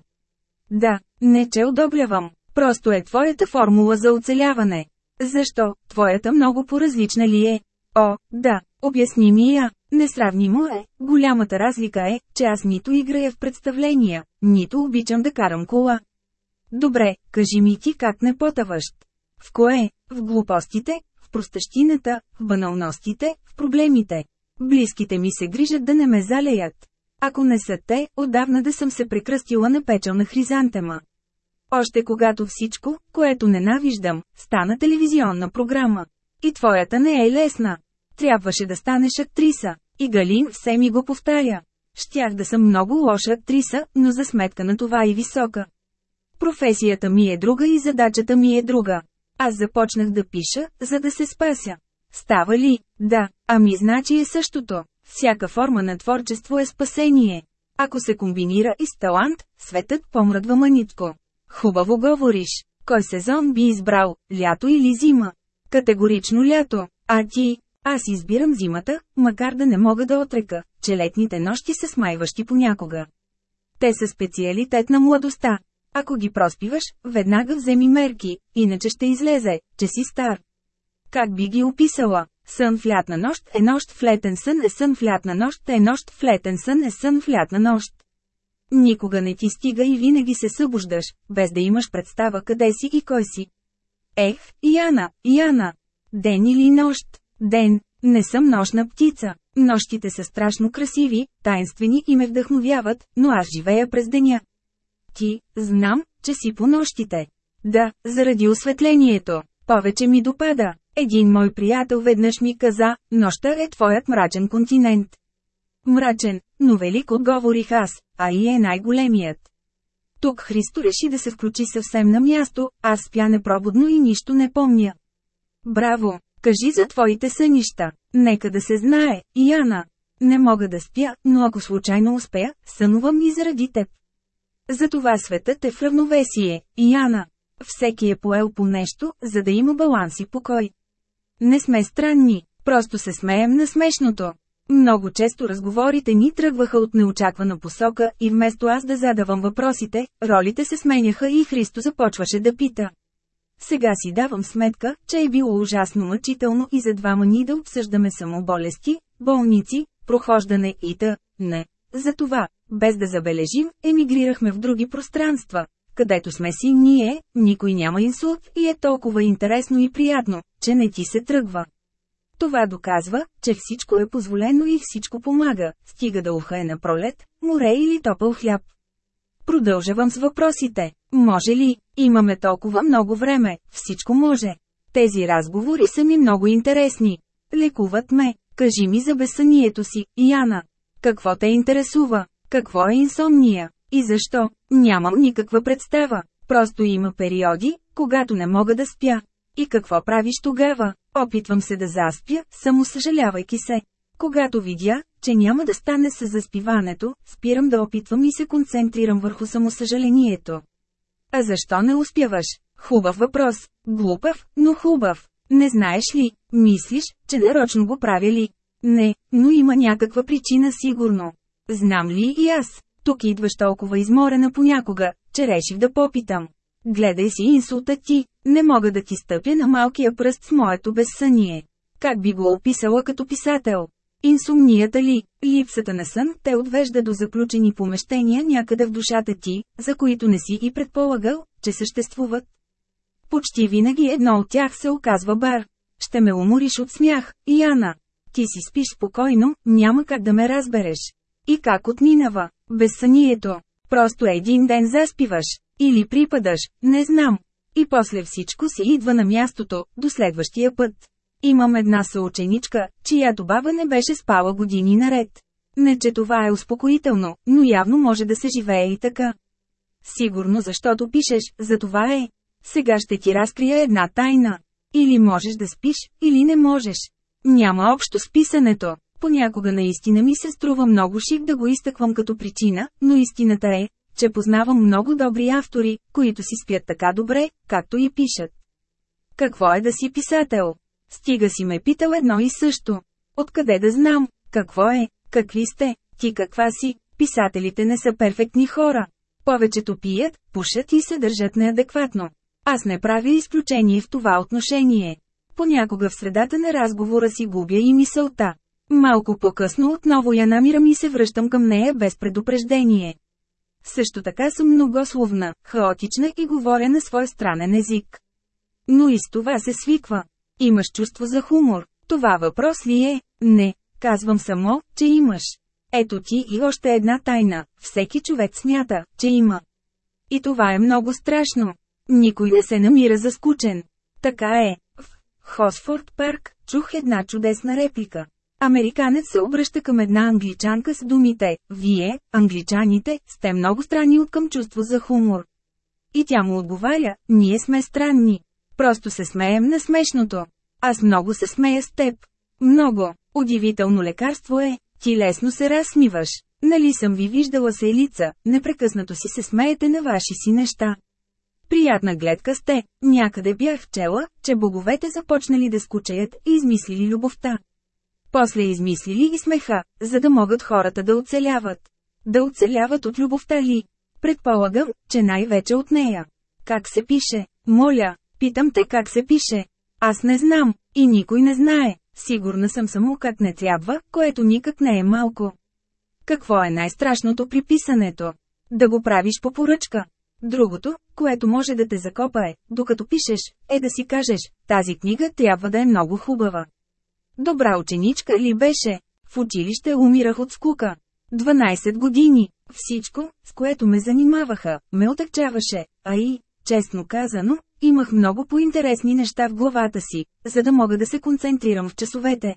Да, не че одобрявам, просто е твоята формула за оцеляване. Защо, твоята много поразлична ли е? О, да, обясни ми я. Несравнимо е, голямата разлика е, че аз нито играя в представления, нито обичам да карам кола. Добре, кажи ми ти как не потъваш. В кое? В глупостите, в простащината, в баналностите, в проблемите. Близките ми се грижат да не ме залеят. Ако не са те, отдавна да съм се прекръстила на печална хризантема. Още когато всичко, което ненавиждам, стана телевизионна програма. И твоята не е лесна. Трябваше да станеш актриса. И Галин все ми го повтаря. Щях да съм много лоша актриса, но за сметка на това и висока. Професията ми е друга и задачата ми е друга. Аз започнах да пиша, за да се спася. Става ли? Да, ами значи е същото. Всяка форма на творчество е спасение. Ако се комбинира и с талант, светът помръдва манитко. Хубаво говориш. Кой сезон би избрал, лято или зима? Категорично лято. А ти? Аз избирам зимата, макар да не мога да отрека, че летните нощи са смайващи понякога. Те са специалитет на младостта. Ако ги проспиваш, веднага вземи мерки, иначе ще излезе, че си стар. Как би ги описала? Сън в лятна нощ е нощ в летен сън е сън в лятна нощ е нощ в летен сън е сън в лятна нощ. Никога не ти стига и винаги се събуждаш, без да имаш представа къде си и кой си. Ех, Яна, Яна! Ден или нощ? Ден, не съм нощна птица. Нощите са страшно красиви, таинствени и ме вдъхновяват, но аз живея през деня. Ти, знам, че си по нощите. Да, заради осветлението. Повече ми допада. Един мой приятел веднъж ми каза, нощта е твоят мрачен континент. Мрачен, но велик отговорих аз, а и е най-големият. Тук Христо реши да се включи съвсем на място, аз спя непробудно и нищо не помня. Браво! Кажи за твоите сънища. Нека да се знае, Яна. Не мога да спя, но ако случайно успея, сънувам и заради теб. Затова светът е в равновесие, Яна. Всеки е поел по нещо, за да има баланс и покой. Не сме странни, просто се смеем на смешното. Много често разговорите ни тръгваха от неочаквана посока и вместо аз да задавам въпросите, ролите се сменяха и Христо започваше да пита. Сега си давам сметка, че е било ужасно мъчително и за двама ни да обсъждаме само болести, болници, прохождане и т. не. Затова, без да забележим, емигрирахме в други пространства, където сме си ние, никой няма инсулт и е толкова интересно и приятно, че не ти се тръгва. Това доказва, че всичко е позволено и всичко помага, стига да уха е на пролет, море или топъл хляб. Продължавам с въпросите. Може ли? Имаме толкова много време, всичко може. Тези разговори са ми много интересни. Лекуват ме. Кажи ми за безсънието си, Яна. Какво те интересува? Какво е инсомния? И защо? Нямам никаква представа. Просто има периоди, когато не мога да спя. И какво правиш тогава? Опитвам се да заспя, само съжалявайки се. Когато видя, че няма да стане с заспиването, спирам да опитвам и се концентрирам върху самосъжалението. А защо не успяваш? Хубав въпрос. Глупав, но хубав. Не знаеш ли, мислиш, че нарочно го правя ли? Не, но има някаква причина сигурно. Знам ли и аз? Тук идваш толкова изморена понякога, че реших да попитам. Гледай си инсулта ти, не мога да ти стъпя на малкия пръст с моето безсъние. Как би го описала като писател? Инсумнията ли, липсата на сън, те отвежда до заключени помещения някъде в душата ти, за които не си и предполагал, че съществуват. Почти винаги едно от тях се оказва бар. Ще ме умориш от смях, Яна. Ти си спиш спокойно, няма как да ме разбереш. И как отминава? Безсънието. Просто един ден заспиваш. Или припадаш, не знам. И после всичко си идва на мястото, до следващия път. Имам една съученичка, чиято баба не беше спала години наред. Не че това е успокоително, но явно може да се живее и така. Сигурно защото пишеш, за това е. Сега ще ти разкрия една тайна. Или можеш да спиш, или не можеш. Няма общо с писането. Понякога наистина ми се струва много шик да го изтъквам като причина, но истината е, че познавам много добри автори, които си спят така добре, както и пишат. Какво е да си писател? Стига си ме питал едно и също. Откъде да знам? Какво е? Какви сте? Ти каква си? Писателите не са перфектни хора. Повечето пият, пушат и се държат неадекватно. Аз не правя изключение в това отношение. Понякога в средата на разговора си губя и мисълта. Малко по-късно отново я намирам и се връщам към нея без предупреждение. Също така съм многословна, хаотична и говоря на свой странен език. Но и с това се свиква. Имаш чувство за хумор. Това въпрос ли е? Не. Казвам само, че имаш. Ето ти и още една тайна. Всеки човек смята, че има. И това е много страшно. Никой не се намира за скучен. Така е. В Хосфорд Парк чух една чудесна реплика. Американец се обръща към една англичанка с думите «Вие, англичаните, сте много странни от към чувство за хумор». И тя му отговаря «Ние сме странни. Просто се смеем на смешното. Аз много се смея с теб. Много. Удивително лекарство е, ти лесно се разсмиваш. Нали съм ви виждала се лица, непрекъснато си се смеете на ваши си неща. Приятна гледка сте, някъде бях чела, че боговете започнали да скучаят и измислили любовта. После измислили и смеха, за да могат хората да оцеляват. Да оцеляват от любовта ли? Предполагам, че най-вече от нея. Как се пише? Моля, питам те как се пише. Аз не знам, и никой не знае. Сигурна съм само как не трябва, което никак не е малко. Какво е най-страшното при писането? Да го правиш по поръчка. Другото, което може да те закопае, докато пишеш, е да си кажеш, тази книга трябва да е много хубава. Добра ученичка ли беше? В училище умирах от скука. 12 години. Всичко, с което ме занимаваха, ме отъкчаваше, а и, честно казано, имах много по-интересни неща в главата си, за да мога да се концентрирам в часовете.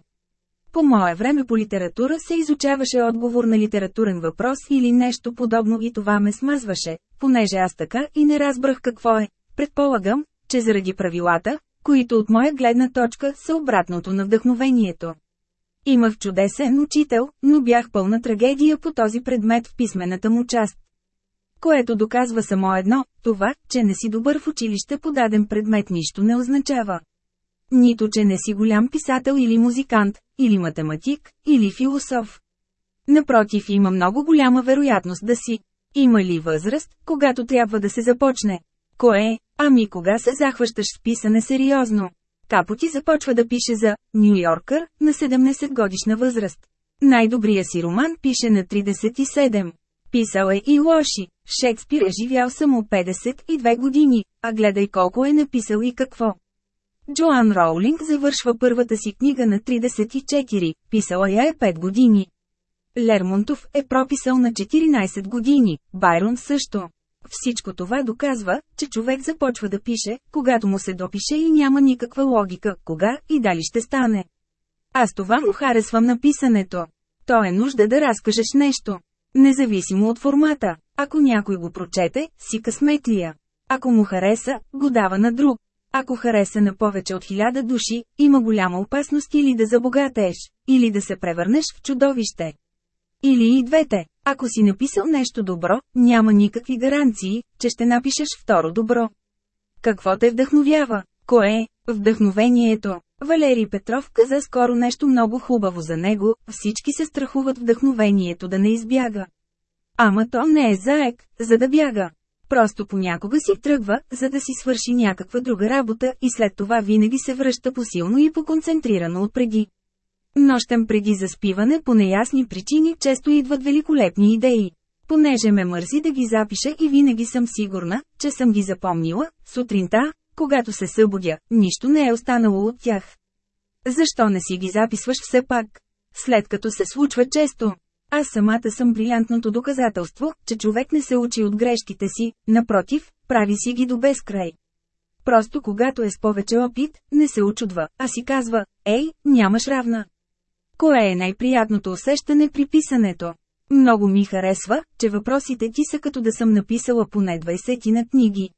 По мое време по литература се изучаваше отговор на литературен въпрос или нещо подобно и това ме смазваше, понеже аз така и не разбрах какво е. Предполагам, че заради правилата, които от моя гледна точка са обратното на вдъхновението. Имах чудесен учител, но бях пълна трагедия по този предмет в писмената му част. Което доказва само едно, това, че не си добър в училище по даден предмет нищо не означава. Нито, че не си голям писател или музикант, или математик, или философ. Напротив, има много голяма вероятност да си. Има ли възраст, когато трябва да се започне? Кое? Ами кога се захващаш с писане сериозно? Капоти започва да пише за Нью Йоркър на 17 годишна възраст. Най-добрия си роман пише на 37. Писал е и лоши. Шекспир е живял само 52 години, а гледай колко е написал и какво. Джоан Роулинг завършва първата си книга на 34, писала я е 5 години. Лермонтов е прописал на 14 години, Байрон също. Всичко това доказва, че човек започва да пише, когато му се допише и няма никаква логика, кога и дали ще стане. Аз това му харесвам на писането. То е нужда да разкажеш нещо. Независимо от формата. Ако някой го прочете, си късметлия. Ако му хареса, го дава на друг. Ако хареса на повече от хиляда души, има голяма опасност или да забогатееш, или да се превърнеш в чудовище. Или и двете. Ако си написал нещо добро, няма никакви гаранции, че ще напишеш второ добро. Какво те вдъхновява? Кое е? Вдъхновението. Валерий Петров каза скоро нещо много хубаво за него, всички се страхуват вдъхновението да не избяга. Ама то не е заек, за да бяга. Просто понякога си тръгва, за да си свърши някаква друга работа и след това винаги се връща посилно и поконцентрирано отпреди. Нощем преди заспиване по неясни причини често идват великолепни идеи. Понеже ме мързи да ги запиша и винаги съм сигурна, че съм ги запомнила, сутринта, когато се събудя, нищо не е останало от тях. Защо не си ги записваш все пак? След като се случва често. Аз самата съм брилянтното доказателство, че човек не се учи от грешките си, напротив, прави си ги до безкрай. Просто когато е с повече опит, не се очудва, а си казва, ей, нямаш равна. Кое е най-приятното усещане при писането? Много ми харесва, че въпросите ти са като да съм написала поне 20 на книги.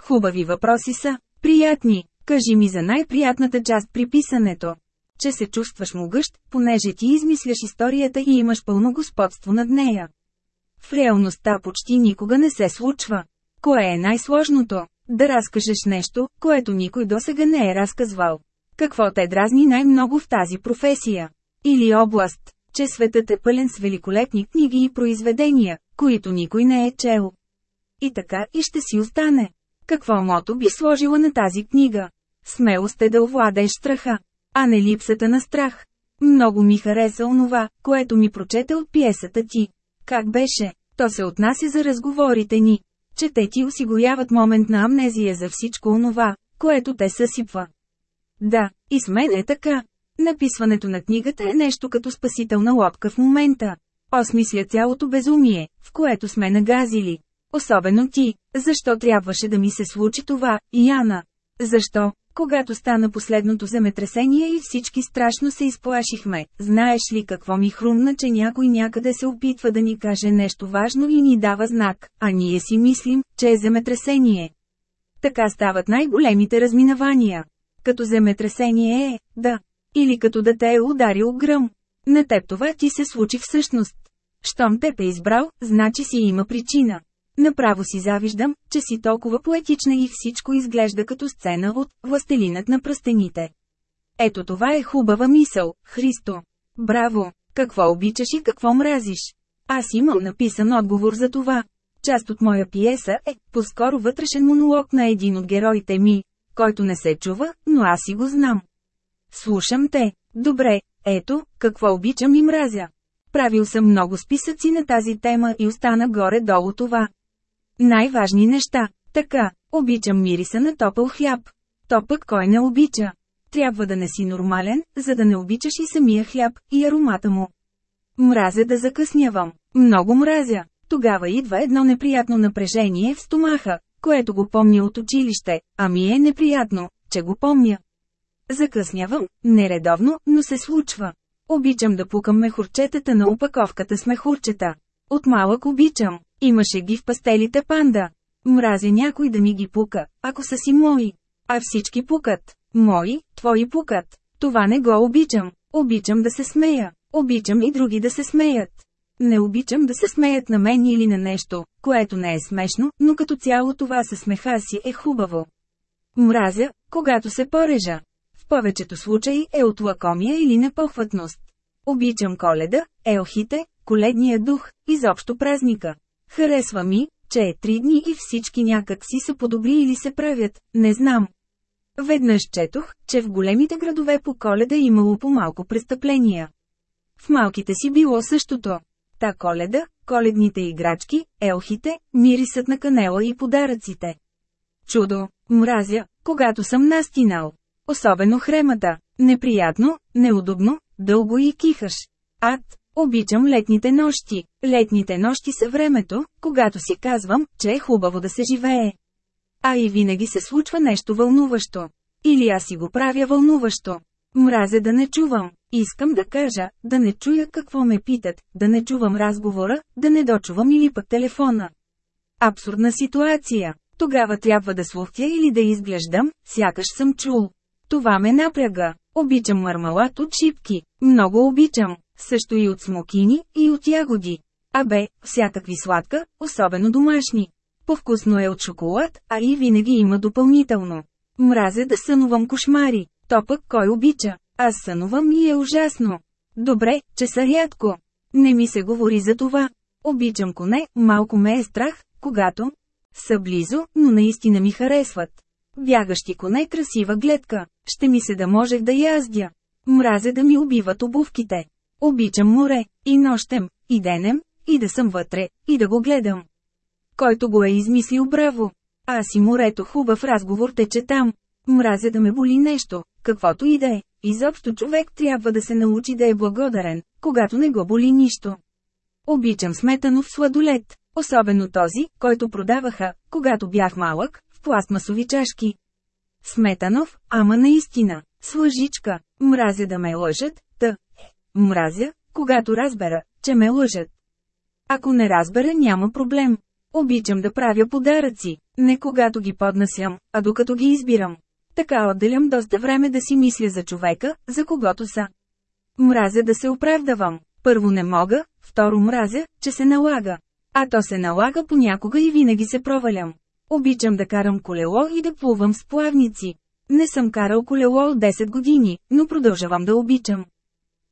Хубави въпроси са, приятни, Кажи ми за най-приятната част при писането. Че се чувстваш могъщ, понеже ти измисляш историята и имаш пълно господство над нея. В реалността почти никога не се случва. Кое е най-сложното? Да разкажеш нещо, което никой досега не е разказвал. Какво те дразни най-много в тази професия? Или област, че светът е пълен с великолепни книги и произведения, които никой не е чел. И така и ще си остане. Какво мото би сложила на тази книга? Смелост е да овладееш страха, а не липсата на страх. Много ми хареса онова, което ми прочете от пиесата ти. Как беше? То се отнася за разговорите ни. Че те ти осигуряват момент на амнезия за всичко онова, което те съсипва. Да, и с мен е така. Написването на книгата е нещо като спасителна лодка в момента. Осмисля цялото безумие, в което сме нагазили. Особено ти, защо трябваше да ми се случи това, Яна? Защо, когато стана последното земетресение и всички страшно се изплашихме, знаеш ли какво ми хрумна, че някой някъде се опитва да ни каже нещо важно и ни дава знак, а ние си мислим, че е земетресение. Така стават най-големите разминавания. Като земетресение е, да. Или като да те е ударил гръм. На теб това ти се случи всъщност. Щом те е избрал, значи си има причина. Направо си завиждам, че си толкова поетична и всичко изглежда като сцена от «Властелинът на пръстените». Ето това е хубава мисъл, Христо. Браво! Какво обичаш и какво мразиш? Аз имам написан отговор за това. Част от моя пиеса е по-скоро вътрешен монолог на един от героите ми, който не се чува, но аз си го знам. Слушам те. Добре, ето, какво обичам и мразя. Правил съм много списъци на тази тема и остана горе-долу това. Най-важни неща. Така, обичам мириса на топъл хляб. То пък кой не обича? Трябва да не си нормален, за да не обичаш и самия хляб, и аромата му. Мразя да закъснявам. Много мразя. Тогава идва едно неприятно напрежение в стомаха, което го помня от училище, а ми е неприятно, че го помня. Закъснявам, нередовно, но се случва. Обичам да пукам мехурчетата на упаковката с мехурчета. От малък обичам. Имаше ги в пастелите панда. Мразя някой да ми ги пука, ако са си мои. А всички пукат. Мои, твои пукат. Това не го обичам. Обичам да се смея. Обичам и други да се смеят. Не обичам да се смеят на мен или на нещо, което не е смешно, но като цяло това със смеха си е хубаво. Мразя, когато се порежа. Повечето случаи е от лакомия или непохватност. Обичам коледа, елхите, коледния дух, изобщо празника. Харесва ми, че е три дни и всички някак си са подобри или се правят, не знам. Веднъж четох, че в големите градове по коледа имало по-малко престъпления. В малките си било същото. Та коледа, коледните играчки, елхите, мирисът на канела и подаръците. Чудо, мразя, когато съм настинал. Особено хремата. Неприятно, неудобно, дълго и кихаш. Ад, Обичам летните нощи. Летните нощи са времето, когато си казвам, че е хубаво да се живее. А и винаги се случва нещо вълнуващо. Или аз си го правя вълнуващо. Мразя да не чувам. Искам да кажа, да не чуя какво ме питат, да не чувам разговора, да не дочувам или пък телефона. Абсурдна ситуация. Тогава трябва да слухтя или да изглеждам, сякаш съм чул. Това ме напряга. Обичам мармалат от шипки. Много обичам също и от смокини, и от ягоди. А бе, всякакви сладка, особено домашни. Повкусно е от шоколад, а и винаги има допълнително. Мразя да сънувам кошмари, то пък кой обича, аз сънувам и е ужасно. Добре, че са рядко. Не ми се говори за това. Обичам коне, малко ме е страх, когато са близо, но наистина ми харесват. Бягащи коне красива гледка, ще ми се да можех да яздя. Мразя да ми убиват обувките. Обичам море, и нощем, и денем, и да съм вътре, и да го гледам. Който го е измислил браво. Аз и морето хубав разговор тече там. Мразя да ме боли нещо, каквото и да е. Изобщо човек трябва да се научи да е благодарен, когато не го боли нищо. Обичам сметанов сладолет, особено този, който продаваха, когато бях малък, пластмасови чашки. Сметанов, ама наистина, с лъжичка, мразя да ме лъжат, та, Мразя, когато разбера, че ме лъжат. Ако не разбера няма проблем. Обичам да правя подаръци, не когато ги поднасям, а докато ги избирам. Така отделям доста време да си мисля за човека, за когото са. Мразя да се оправдавам. Първо не мога, второ мразя, че се налага. А то се налага понякога и винаги се провалям. Обичам да карам колело и да плувам с плавници. Не съм карал колело от 10 години, но продължавам да обичам.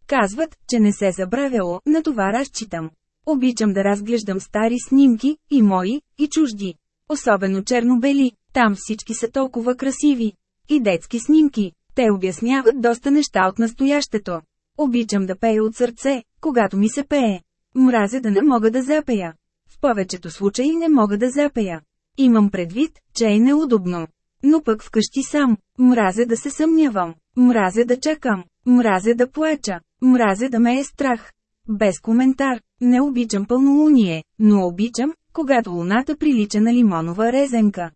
Казват, че не се забравяло, на това разчитам. Обичам да разглеждам стари снимки, и мои, и чужди. Особено черно-бели, там всички са толкова красиви. И детски снимки, те обясняват доста неща от настоящето. Обичам да пея от сърце, когато ми се пее. Мразя да не мога да запея. В повечето случаи не мога да запея. Имам предвид, че е неудобно. Но пък вкъщи сам, мразя да се съмнявам, мразя да чакам, мразя да плача, мразя да ме е страх. Без коментар, не обичам пълнолуние, но обичам, когато луната прилича на лимонова резенка.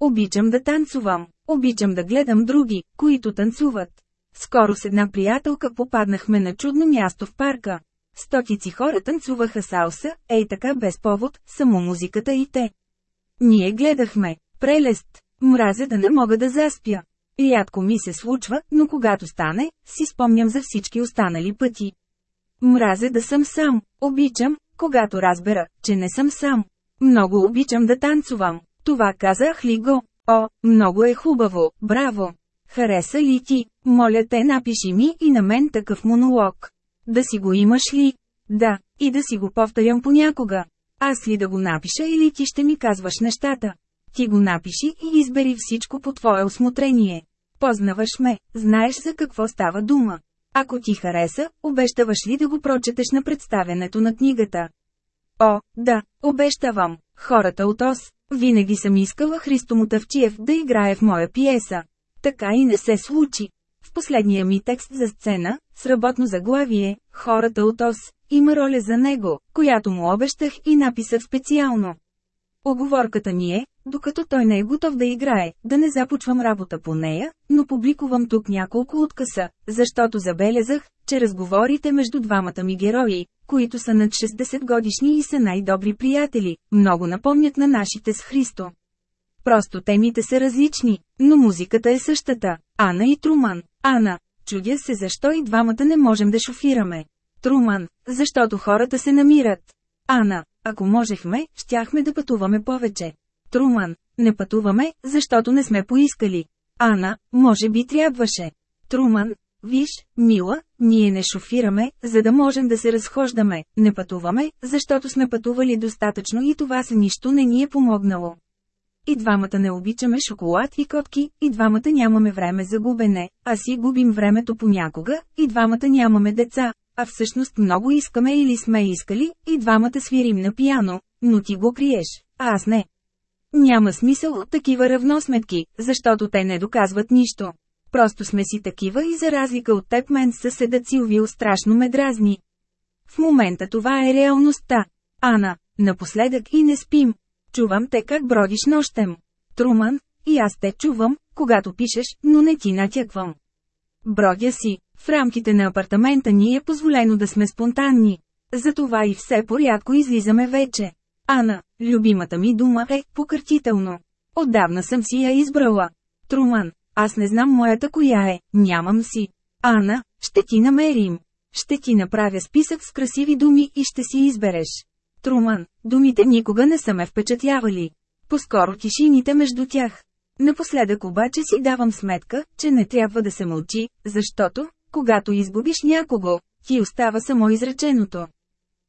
Обичам да танцувам, обичам да гледам други, които танцуват. Скоро с една приятелка попаднахме на чудно място в парка. Стотици хора танцуваха салса, ей така без повод, само музиката и те. Ние гледахме. Прелест. Мразя да не мога да заспя. Рядко ми се случва, но когато стане, си спомням за всички останали пъти. Мразя да съм сам. Обичам, когато разбера, че не съм сам. Много обичам да танцувам. Това казах ли го? О, много е хубаво, браво! Хареса ли ти? Моля те напиши ми и на мен такъв монолог. Да си го имаш ли? Да, и да си го повторям понякога. Аз ли да го напиша или ти ще ми казваш нещата? Ти го напиши и избери всичко по твое осмотрение. Познаваш ме, знаеш за какво става дума. Ако ти хареса, обещаваш ли да го прочетеш на представянето на книгата? О, да, обещавам. Хората от ОС. Винаги съм искала Христо Мотавчиев да играе в моя пиеса. Така и не се случи. В последния ми текст за сцена, с работно заглавие, хората от ОС, има роля за него, която му обещах и написах специално. Оговорката ми е, докато той не е готов да играе, да не започвам работа по нея, но публикувам тук няколко откъса, защото забелязах, че разговорите между двамата ми герои, които са над 60 годишни и са най-добри приятели, много напомнят на нашите с Христо. Просто темите са различни, но музиката е същата. Ана и Труман. Ана, чудя се защо и двамата не можем да шофираме. Труман, защото хората се намират. Ана, ако можехме, щяхме да пътуваме повече. Труман, не пътуваме, защото не сме поискали. Ана, може би трябваше. Труман, виж, мила, ние не шофираме, за да можем да се разхождаме, не пътуваме, защото сме пътували достатъчно и това с нищо не ни е помогнало. И двамата не обичаме шоколад и котки, и двамата нямаме време за губене, а си губим времето понякога, и двамата нямаме деца, а всъщност много искаме или сме искали, и двамата свирим на пияно, но ти го криеш, а аз не. Няма смисъл от такива равносметки, защото те не доказват нищо. Просто сме си такива и за разлика от теб мен съседът Силвио страшно ме дразни. В момента това е реалността. Ана, напоследък и не спим. Чувам те как бродиш нощем. Труман, и аз те чувам, когато пишеш, но не ти натяквам. Бродя си, в рамките на апартамента ни е позволено да сме спонтанни. Затова и все порядко излизаме вече. Ана, любимата ми дума е покъртително. Отдавна съм си я избрала. Труман, аз не знам моята коя е, нямам си. Ана, ще ти намерим. Ще ти направя списък с красиви думи и ще си избереш. Труман, думите никога не са ме впечатлявали. Поскоро тишините между тях. Напоследък обаче си давам сметка, че не трябва да се мълчи, защото, когато изгубиш някого, ти остава само изреченото.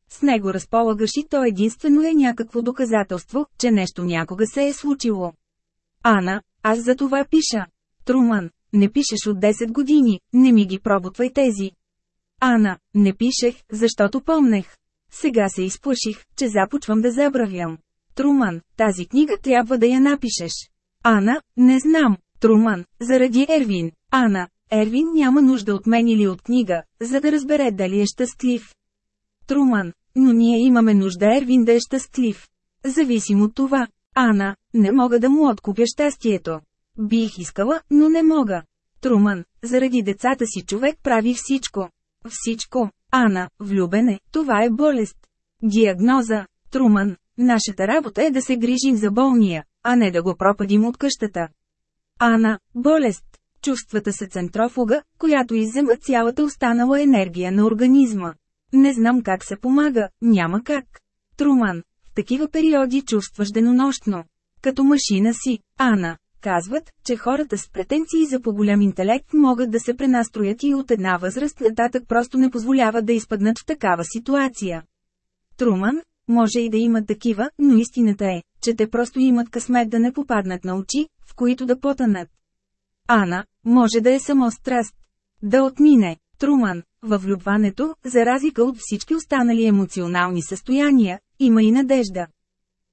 С него разполагаш и то единствено е някакво доказателство, че нещо някога се е случило. Ана, аз за това пиша. Труман, не пишеш от 10 години, не ми ги пробутвай тези. Ана, не пишех, защото помнех. Сега се изплаших, че започвам да забравям. Труман, тази книга трябва да я напишеш. Ана, не знам. Труман, заради Ервин. Ана, Ервин няма нужда от мен или от книга, за да разбере дали е щастлив. Труман, но ние имаме нужда Ервин да е щастлив. Зависим от това. Ана, не мога да му откупя щастието. Бих искала, но не мога. Труман, заради децата си човек прави всичко. Всичко. Ана, влюбене, това е болест. Диагноза. Труман, нашата работа е да се грижим за болния, а не да го пропадим от къщата. Ана, болест. Чувствата са центрофуга, която иззема цялата останала енергия на организма. Не знам как се помага, няма как. Труман, в такива периоди чувстваш денонощно. Като машина си, Ана. Казват, че хората с претенции за по-голям интелект могат да се пренастроят и от една възраст нататък просто не позволяват да изпаднат в такава ситуация. Труман, може и да имат такива, но истината е, че те просто имат късмет да не попаднат на очи, в които да потънат. Ана, може да е само страст. Да отмине. Труман, във влюбването, за разлика от всички останали емоционални състояния, има и надежда.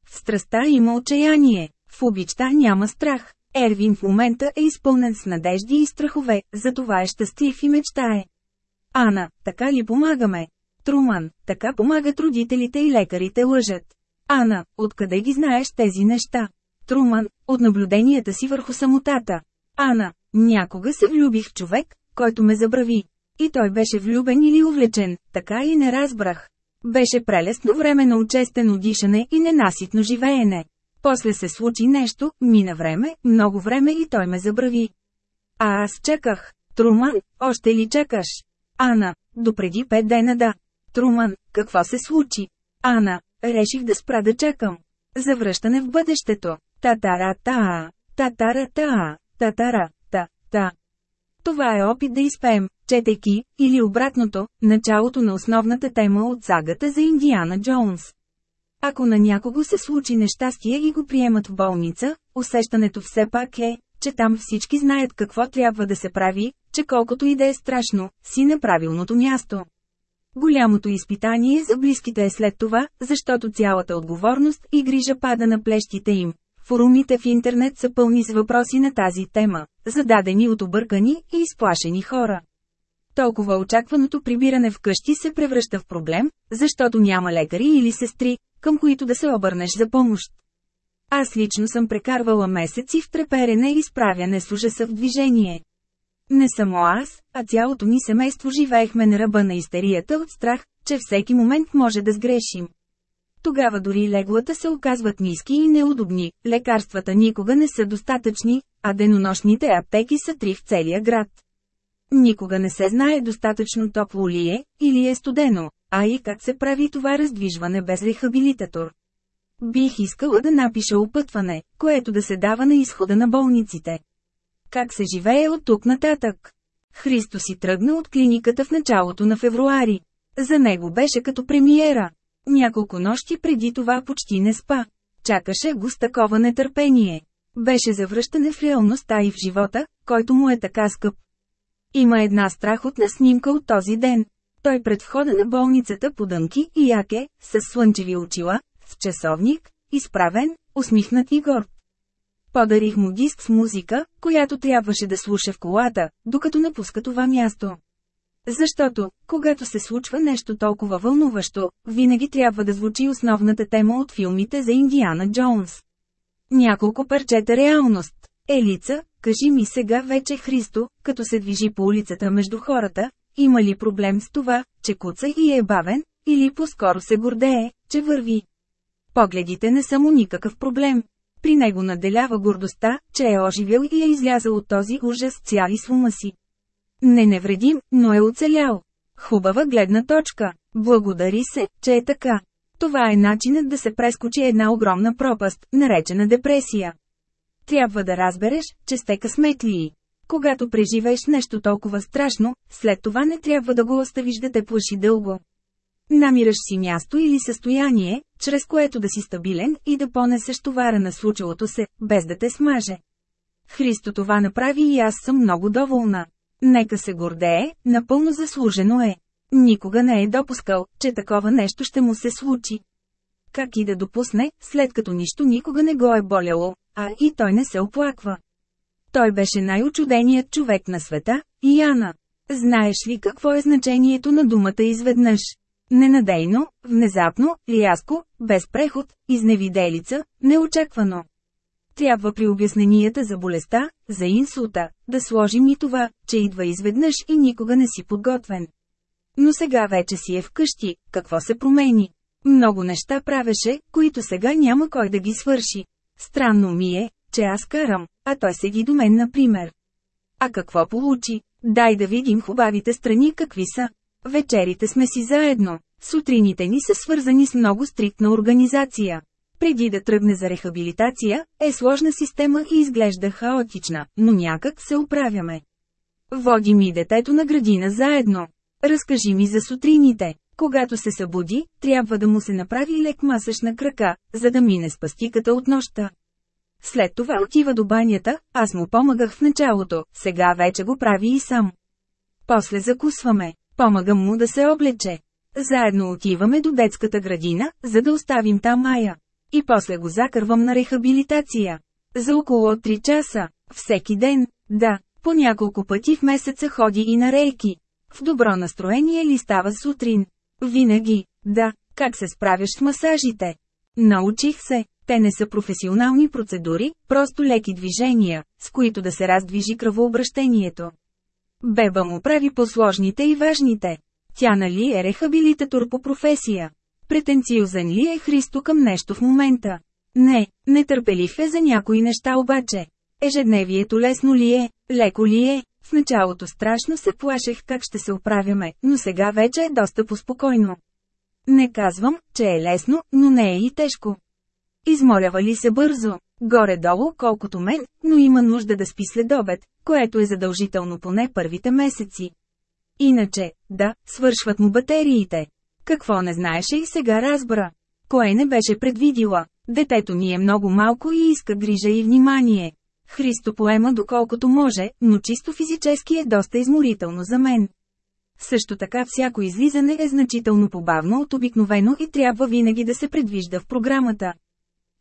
В страста има отчаяние, в обичта няма страх. Ервин в момента е изпълнен с надежди и страхове, затова е щастлив и мечтае. Ана, така ли помагаме? Труман, така помагат родителите и лекарите лъжат. Ана, откъде ги знаеш тези неща? Труман, от наблюденията си върху самотата. Ана, някога се влюбих човек, който ме забрави. И той беше влюбен или увлечен, така и не разбрах. Беше прелестно време на учестено дишане и ненаситно живеене. После се случи нещо, мина време, много време и той ме забрави. А аз чаках. Труман, още ли чакаш? Ана, допреди пет дена да. Труман, какво се случи? Ана, реших да спра да чакам. Завръщане в бъдещето. Татара-та, татара-та, татара-та-та. Това е опит да изпеем, четейки, или обратното, началото на основната тема от сагата за Индиана Джонс. Ако на някого се случи нещастие и го приемат в болница, усещането все пак е, че там всички знаят какво трябва да се прави, че колкото и да е страшно, си на правилното място. Голямото изпитание за близките е след това, защото цялата отговорност и грижа пада на плещите им. Форумите в интернет са пълни с въпроси на тази тема, зададени от объркани и изплашени хора. Толкова очакваното прибиране в къщи се превръща в проблем, защото няма лекари или сестри, към които да се обърнеш за помощ. Аз лично съм прекарвала месеци в треперене и справяне с ужаса в движение. Не само аз, а цялото ми семейство живеехме на ръба на истерията от страх, че всеки момент може да сгрешим. Тогава дори леглата се оказват ниски и неудобни, лекарствата никога не са достатъчни, а денонощните аптеки са три в целия град. Никога не се знае достатъчно топло ли е, или е студено, а и как се прави това раздвижване без рехабилитатор. Бих искала да напиша опътване, което да се дава на изхода на болниците. Как се живее от тук нататък? Христо си тръгна от клиниката в началото на февруари. За него беше като премиера. Няколко нощи преди това почти не спа. Чакаше го с такова нетърпение. Беше завръщане в реалността и в живота, който му е така скъп. Има една страхотна снимка от този ден. Той пред входа на болницата по дънки и яке, с слънчеви очила, с часовник, изправен, усмихнат и горд. Подарих му диск с музика, която трябваше да слуша в колата, докато напуска това място. Защото, когато се случва нещо толкова вълнуващо, винаги трябва да звучи основната тема от филмите за Индиана Джонс. Няколко парчета реалност. Елица, кажи ми сега вече Христо, като се движи по улицата между хората, има ли проблем с това, че куца и е бавен, или по-скоро се гордее, че върви. Погледите не са му никакъв проблем. При него наделява гордостта, че е оживил и е излязъл от този ужас цяли с ума си. Не невредим, но е оцелял. Хубава гледна точка. Благодари се, че е така. Това е начинът да се прескочи една огромна пропаст, наречена депресия. Трябва да разбереш, че сте късметлии. Когато преживееш нещо толкова страшно, след това не трябва да го оставиш да те плаши дълго. Намираш си място или състояние, чрез което да си стабилен и да понесеш товара на случилото се, без да те смаже. Христо това направи и аз съм много доволна. Нека се гордее, напълно заслужено е. Никога не е допускал, че такова нещо ще му се случи. Как и да допусне, след като нищо никога не го е боляло, а и той не се оплаква. Той беше най-очуденият човек на света, Яна. Знаеш ли какво е значението на думата изведнъж? Ненадейно, внезапно, рязко, без преход, изневиделица, неочаквано. Трябва при обясненията за болестта, за инсулта, да сложим и това, че идва изведнъж и никога не си подготвен. Но сега вече си е вкъщи, какво се промени? Много неща правеше, които сега няма кой да ги свърши. Странно ми е, че аз карам, а той седи до мен например. А какво получи? Дай да видим хубавите страни какви са. Вечерите сме си заедно. Сутрините ни са свързани с много стриктна организация. Преди да тръгне за рехабилитация, е сложна система и изглежда хаотична, но някак се оправяме. Води ми детето на градина заедно. Разкажи ми за сутрините. Когато се събуди, трябва да му се направи лек масаж на крака, за да мине с пастиката от нощта. След това отива до банята, аз му помагах в началото, сега вече го прави и сам. После закусваме, помагам му да се облече. Заедно отиваме до детската градина, за да оставим там Майя. И после го закървам на рехабилитация. За около 3 часа. Всеки ден, да, по няколко пъти в месеца ходи и на рейки. В добро настроение ли става сутрин? Винаги, да, как се справяш с масажите? Научих се, те не са професионални процедури, просто леки движения, с които да се раздвижи кръвообращението. Беба му прави по-сложните и важните. Тя нали е рехабилитатор по професия. Претенциозен ли е Христо към нещо в момента? Не, нетърпелив е за някои неща обаче. Ежедневието лесно ли е, леко ли е? В началото страшно се плашех как ще се оправяме, но сега вече е доста поспокойно. Не казвам, че е лесно, но не е и тежко. Изморява ли се бързо? Горе-долу, колкото мен, но има нужда да спи след обед, което е задължително поне първите месеци. Иначе, да, свършват му батериите. Какво не знаеше и сега разбра. Кое не беше предвидила? Детето ми е много малко и иска грижа и внимание. Христо поема доколкото може, но чисто физически е доста изморително за мен. Също така всяко излизане е значително побавно от обикновено и трябва винаги да се предвижда в програмата.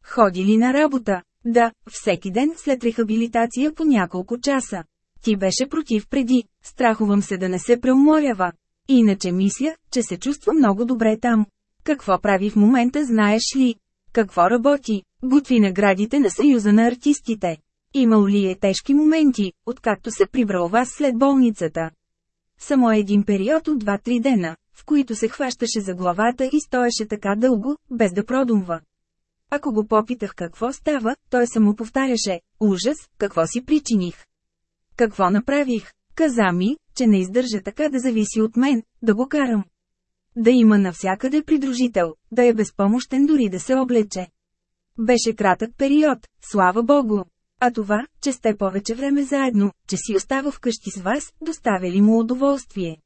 Ходи ли на работа? Да, всеки ден след рехабилитация по няколко часа. Ти беше против преди, страхувам се да не се преуморява. Иначе мисля, че се чувства много добре там. Какво прави в момента знаеш ли? Какво работи? Готви наградите на Съюза на артистите. Имал ли е тежки моменти, откакто се прибрал вас след болницата? Само един период от 2-3 дена, в които се хващаше за главата и стоеше така дълго, без да продумва. Ако го попитах какво става, той само повтаряше, ужас, какво си причиних. Какво направих? Каза ми, че не издържа така да зависи от мен, да го карам. Да има навсякъде придружител, да е безпомощен дори да се облече. Беше кратък период, слава богу. А това, че сте повече време заедно, че си остава вкъщи с вас, доставя ли му удоволствие?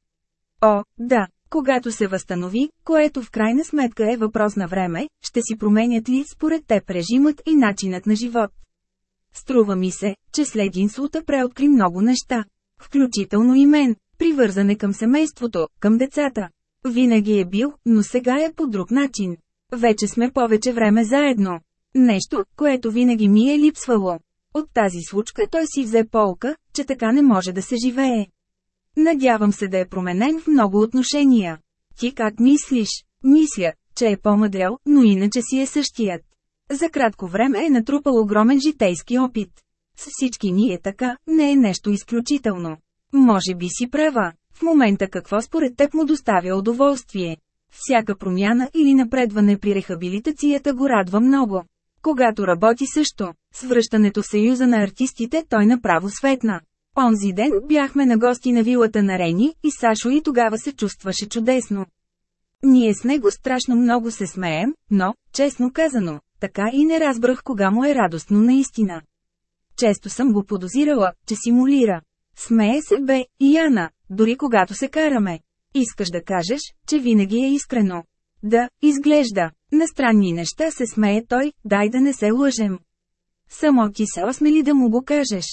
О, да, когато се възстанови, което в крайна сметка е въпрос на време, ще си променят ли според теб режимът и начинът на живот. Струва ми се, че след инсулта преоткри много неща. Включително и мен, привързане към семейството, към децата. Винаги е бил, но сега е по друг начин. Вече сме повече време заедно. Нещо, което винаги ми е липсвало. От тази случка той си взе полка, че така не може да се живее. Надявам се да е променен в много отношения. Ти как мислиш? Мисля, че е по-мъдрел, но иначе си е същият. За кратко време е натрупал огромен житейски опит. С всички ни е така, не е нещо изключително. Може би си права. В момента какво според теб му доставя удоволствие? Всяка промяна или напредване при рехабилитацията го радва много. Когато работи също, с връщането в Съюза на артистите той направо светна. Онзи ден бяхме на гости на вилата на Рени и Сашо и тогава се чувстваше чудесно. Ние с него страшно много се смеем, но, честно казано, така и не разбрах кога му е радостно наистина. Често съм го подозирала, че симулира. Смее се бе, Яна, дори когато се караме. Искаш да кажеш, че винаги е искрено. Да, изглежда. На странни неща се смее той, дай да не се лъжем. Само ти се осмели да му го кажеш.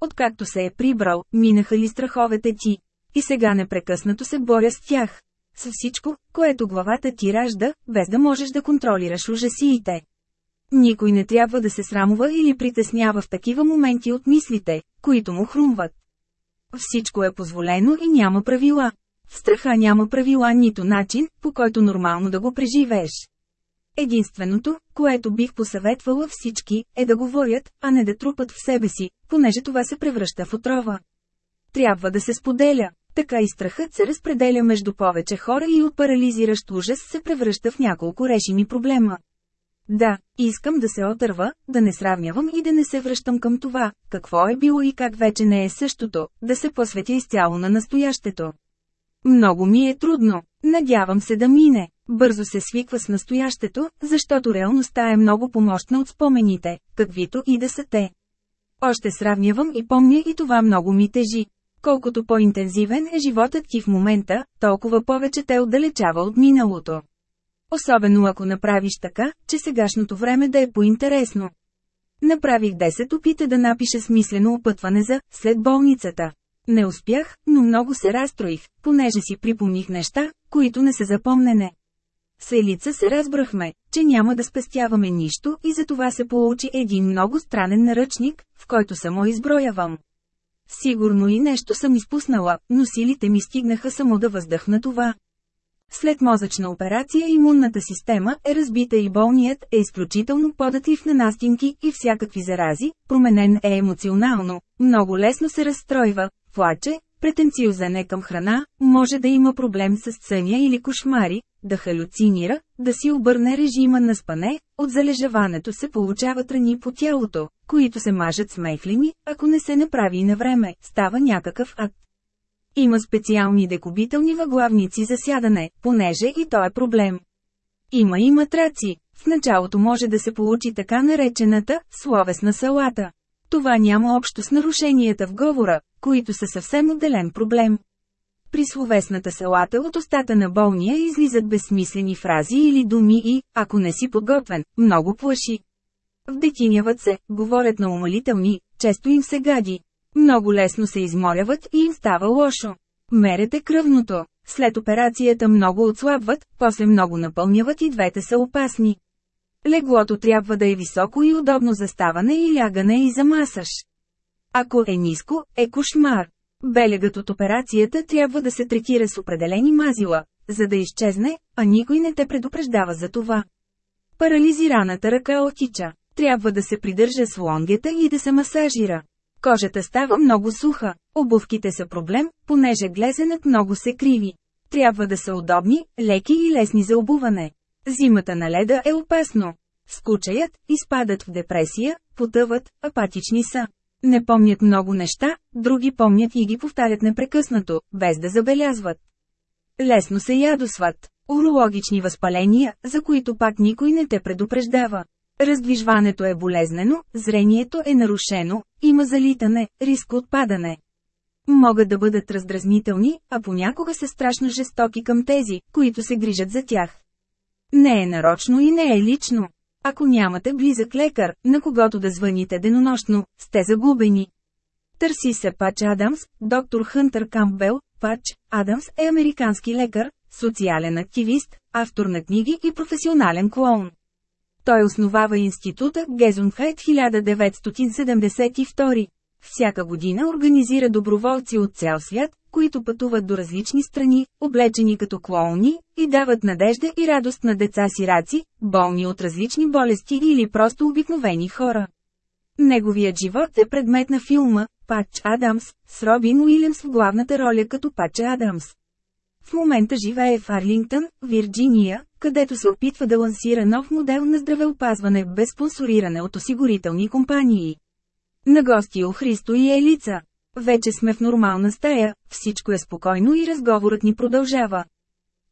Откакто се е прибрал, минаха ли страховете ти? И сега непрекъснато се боря с тях. С всичко, което главата ти ражда, без да можеш да контролираш ужасиите. Никой не трябва да се срамува или притеснява в такива моменти от мислите, които му хрумват. Всичко е позволено и няма правила. В страха няма правила нито начин, по който нормално да го преживееш. Единственото, което бих посъветвала всички, е да говорят, а не да трупат в себе си, понеже това се превръща в отрова. Трябва да се споделя. Така и страхът се разпределя между повече хора и от парализиращ ужас се превръща в няколко решими проблема. Да, искам да се отърва, да не сравнявам и да не се връщам към това, какво е било и как вече не е същото, да се посветя изцяло на настоящето. Много ми е трудно, надявам се да мине. Бързо се свиква с настоящето, защото реалността е много помощна от спомените, каквито и да са те. Още сравнявам и помня и това много ми тежи. Колкото по-интензивен е животът ти в момента, толкова повече те отдалечава от миналото. Особено ако направиш така, че сегашното време да е поинтересно. Направих 10 опита да напиша смислено опътване за «след болницата». Не успях, но много се разстроих, понеже си припомних неща, които не се запомнене. С Елица се разбрахме, че няма да спестяваме нищо и за това се получи един много странен наръчник, в който само изброявам. Сигурно и нещо съм изпуснала, но силите ми стигнаха само да въздъхна това. След мозъчна операция имунната система е разбита и болният е изключително податлив на настинки и всякакви зарази, променен е емоционално, много лесно се разстройва, плаче, претенциозен е към храна, може да има проблем с съня или кошмари, да халюцинира, да си обърне режима на спане, от залежаването се получават рани по тялото, които се мажат с мехлини, ако не се направи на време, става някакъв ад. Има специални декубителни въглавници за сядане, понеже и то е проблем. Има и матраци. В началото може да се получи така наречената словесна салата. Това няма общо с нарушенията в говора, които са съвсем отделен проблем. При словесната салата от устата на болния излизат безсмислени фрази или думи и, ако не си подготвен, много плаши. Вдетиняват се, говорят на умалителни, често им се гади. Много лесно се изморяват и им става лошо. Мерете кръвното. След операцията много отслабват, после много напълняват и двете са опасни. Леглото трябва да е високо и удобно за ставане и лягане и за масаж. Ако е ниско, е кошмар. Белегът от операцията трябва да се третира с определени мазила, за да изчезне, а никой не те предупреждава за това. Парализираната ръка отича. Трябва да се придържа с лонгета и да се масажира. Кожата става много суха, обувките са проблем, понеже глезенът много се криви. Трябва да са удобни, леки и лесни за обуване. Зимата на леда е опасно. Скучаят, изпадат в депресия, потъват, апатични са. Не помнят много неща, други помнят и ги повтарят непрекъснато, без да забелязват. Лесно се ядосват. Урологични възпаления, за които пак никой не те предупреждава. Раздвижването е болезнено, зрението е нарушено, има залитане, риск от падане. Могат да бъдат раздразнителни, а понякога са страшно жестоки към тези, които се грижат за тях. Не е нарочно и не е лично. Ако нямате близък лекар, на когото да звъните денонощно, сте загубени. Търси се Пач Адамс, доктор Хънтър Кампбел, Пач Адамс е американски лекар, социален активист, автор на книги и професионален клоун. Той основава института Гезунхайт 1972. Всяка година организира доброволци от цял свят, които пътуват до различни страни, облечени като клоуни, и дават надежда и радост на деца-сираци, болни от различни болести или просто обикновени хора. Неговият живот е предмет на филма «Пач Адамс» с Робин Уилямс в главната роля като Пач Адамс. В момента живее в Арлингтън, Вирджиния, където се опитва да лансира нов модел на здравеопазване без спонсориране от осигурителни компании. На гости у Христо и Елица. Вече сме в нормална стая, всичко е спокойно и разговорът ни продължава.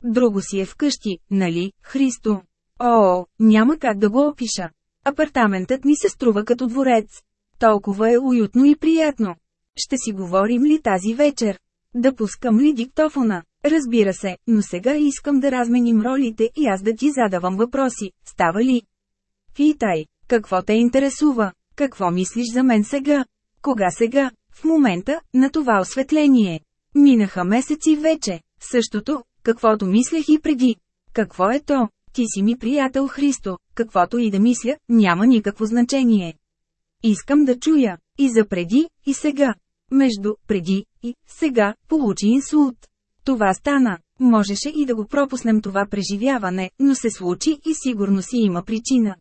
Друго си е вкъщи, нали, Христо? О, няма как да го опиша. Апартаментът ми се струва като дворец. Толкова е уютно и приятно. Ще си говорим ли тази вечер? Да пускам ли диктофона? Разбира се, но сега искам да разменим ролите и аз да ти задавам въпроси. Става ли? Питай, какво те интересува? Какво мислиш за мен сега? Кога сега? В момента, на това осветление. Минаха месеци вече. Същото, каквото мислех и преди. Какво е то? Ти си ми приятел Христо, каквото и да мисля, няма никакво значение. Искам да чуя, и за преди, и сега. Между преди и сега получи инсулт. Това стана. Можеше и да го пропуснем това преживяване, но се случи и сигурно си има причина.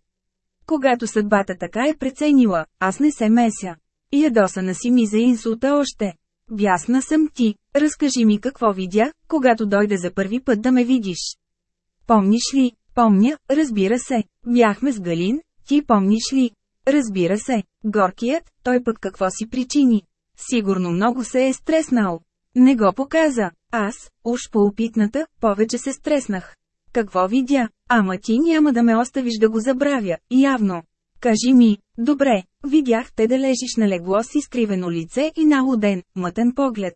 Когато съдбата така е преценила, аз не се меся. Ядосана си ми за инсулта още. Бясна съм ти, разкажи ми какво видя, когато дойде за първи път да ме видиш. Помниш ли, Помня, разбира се. Бяхме с Галин, ти помниш ли? Разбира се. Горкият, той пък какво си причини? Сигурно много се е стреснал. Не го показа. Аз, уж по опитната, повече се стреснах. Какво видя? Ама ти няма да ме оставиш да го забравя, явно. Кажи ми, добре, видях те да лежиш на легло с изкривено лице и налуден, мътен поглед.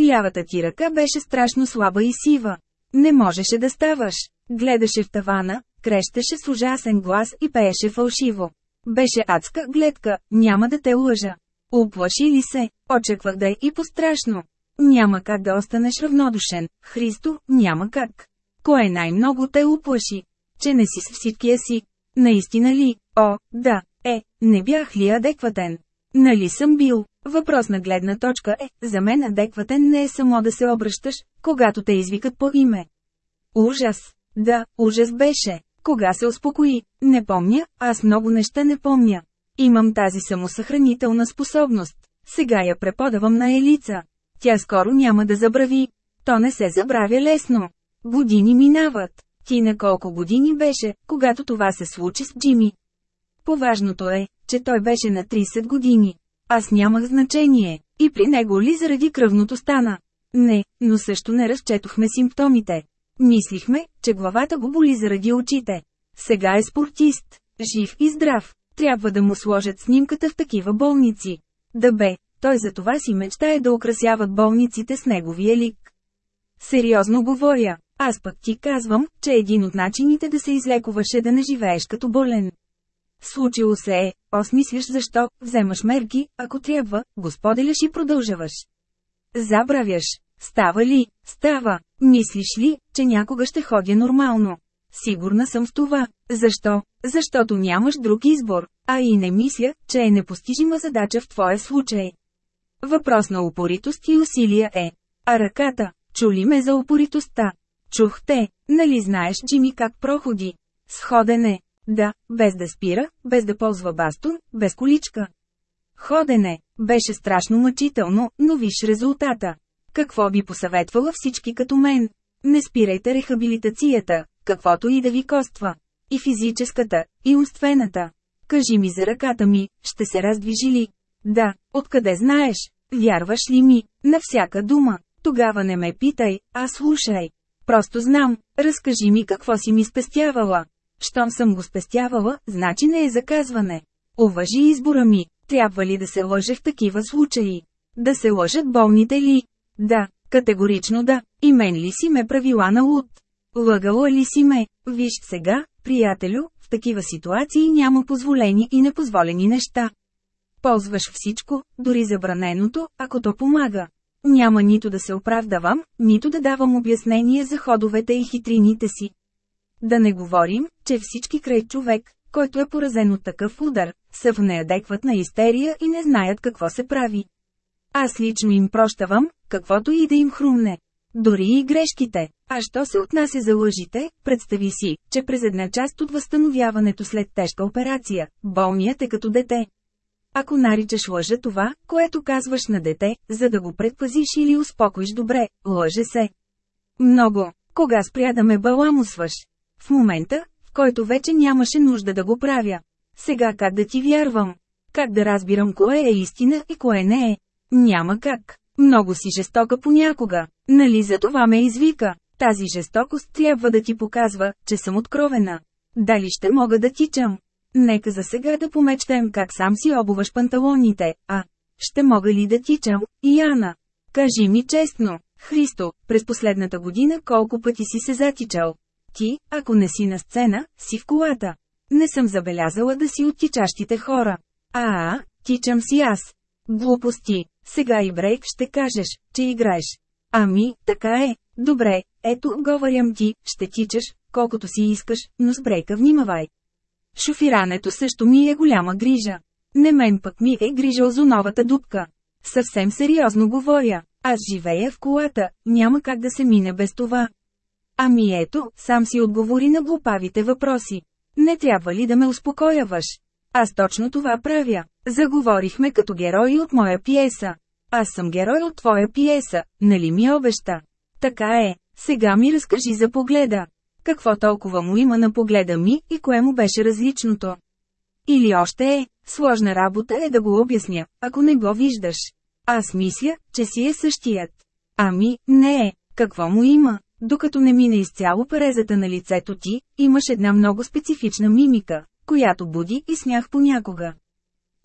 Лявата ти ръка беше страшно слаба и сива. Не можеше да ставаш. Гледаше в тавана, крещеше с ужасен глас и пееше фалшиво. Беше адска гледка, няма да те лъжа. Оплаши ли се, очаквах да е и пострашно. Няма как да останеш равнодушен, Христо, няма как. Кое най-много те уплаши? Че не си с всичкия си. Наистина ли? О, да, е, не бях ли адекватен? Нали съм бил? Въпрос на гледна точка е, за мен адекватен не е само да се обръщаш, когато те извикат по име. Ужас! Да, ужас беше. Кога се успокои? Не помня, аз много неща не помня. Имам тази самосъхранителна способност. Сега я преподавам на Елица. Тя скоро няма да забрави. То не се забравя лесно. Години минават. Ти на колко години беше, когато това се случи с Джими? Поважното е, че той беше на 30 години. Аз нямах значение. И при него ли заради кръвното стана? Не, но също не разчетохме симптомите. Мислихме, че главата го боли заради очите. Сега е спортист, жив и здрав. Трябва да му сложат снимката в такива болници. Да бе, той за това си мечтае да украсяват болниците с неговия лик. Сериозно говоря, аз пък ти казвам, че един от начините да се излекуваше да не живееш като болен. Случило се е, осмислиш защо, вземаш мерки, ако трябва, го споделяш и продължаваш. Забравяш. Става ли? Става. Мислиш ли, че някога ще ходя нормално? Сигурна съм в това. Защо? Защото нямаш друг избор, а и не мисля, че е непостижима задача в твоя случай. Въпрос на упоритост и усилия е. А ръката, чули ме за упоритостта? Чух те, нали знаеш Джими как проходи? Сходене. Да, без да спира, без да ползва бастун, без количка. Ходене. Беше страшно мъчително, но виж резултата. Какво би посъветвала всички като мен? Не спирайте рехабилитацията, каквото и да ви коства. И физическата, и умствената. Кажи ми за ръката ми, ще се раздвижи ли? Да, откъде знаеш? Вярваш ли ми? На всяка дума. Тогава не ме питай, а слушай. Просто знам, разкажи ми какво си ми спестявала. Щом съм го спестявала, значи не е заказване. Уважи избора ми, трябва ли да се лъже в такива случаи? Да се лъжат болните ли? Да, категорично да, и мен ли си ме правила на луд? Лъгала ли си ме? Виж сега, приятелю, в такива ситуации няма позволени и непозволени неща. Ползваш всичко, дори забраненото, ако то помага. Няма нито да се оправдавам, нито да давам обяснение за ходовете и хитрините си. Да не говорим, че всички край човек, който е поразен от такъв удар, са в неадекватна истерия и не знаят какво се прави. Аз лично им прощавам, каквото и да им хрумне. Дори и грешките. А що се отнася за лъжите, представи си, че през една част от възстановяването след тежка операция, болният е като дете. Ако наричаш лъжа това, което казваш на дете, за да го предпазиш или успокоиш добре, лъже се. Много. Кога спря да ме баламусваш? В момента, в който вече нямаше нужда да го правя. Сега как да ти вярвам? Как да разбирам кое е истина и кое не е? Няма как. Много си жестока понякога. Нали за това ме извика? Тази жестокост трябва да ти показва, че съм откровена. Дали ще мога да тичам? Нека за сега да помечтаем как сам си обуваш панталоните, а ще мога ли да тичам, Яна? Кажи ми честно, Христо, през последната година колко пъти си се затичал? Ти, ако не си на сцена, си в колата. Не съм забелязала да си от тичащите хора. А, тичам си аз. Глупости. Сега и брейк ще кажеш, че играеш. Ами, така е. Добре, ето, говорям ти, ще тичаш, колкото си искаш, но с брейка внимавай. Шофирането също ми е голяма грижа. Не мен пък ми е грижа озоновата дупка. Съвсем сериозно говоря. Аз живея в колата, няма как да се мине без това. Ами ето, сам си отговори на глупавите въпроси. Не трябва ли да ме успокояваш? Аз точно това правя. Заговорихме като герои от моя пиеса. Аз съм герой от твоя пиеса, нали ми обеща? Така е, сега ми разкажи за погледа. Какво толкова му има на погледа ми и кое му беше различното? Или още е, сложна работа е да го обясня, ако не го виждаш. Аз мисля, че си е същият. Ами, не е, какво му има? Докато не мине изцяло парезата на лицето ти, имаш една много специфична мимика, която буди и смях понякога.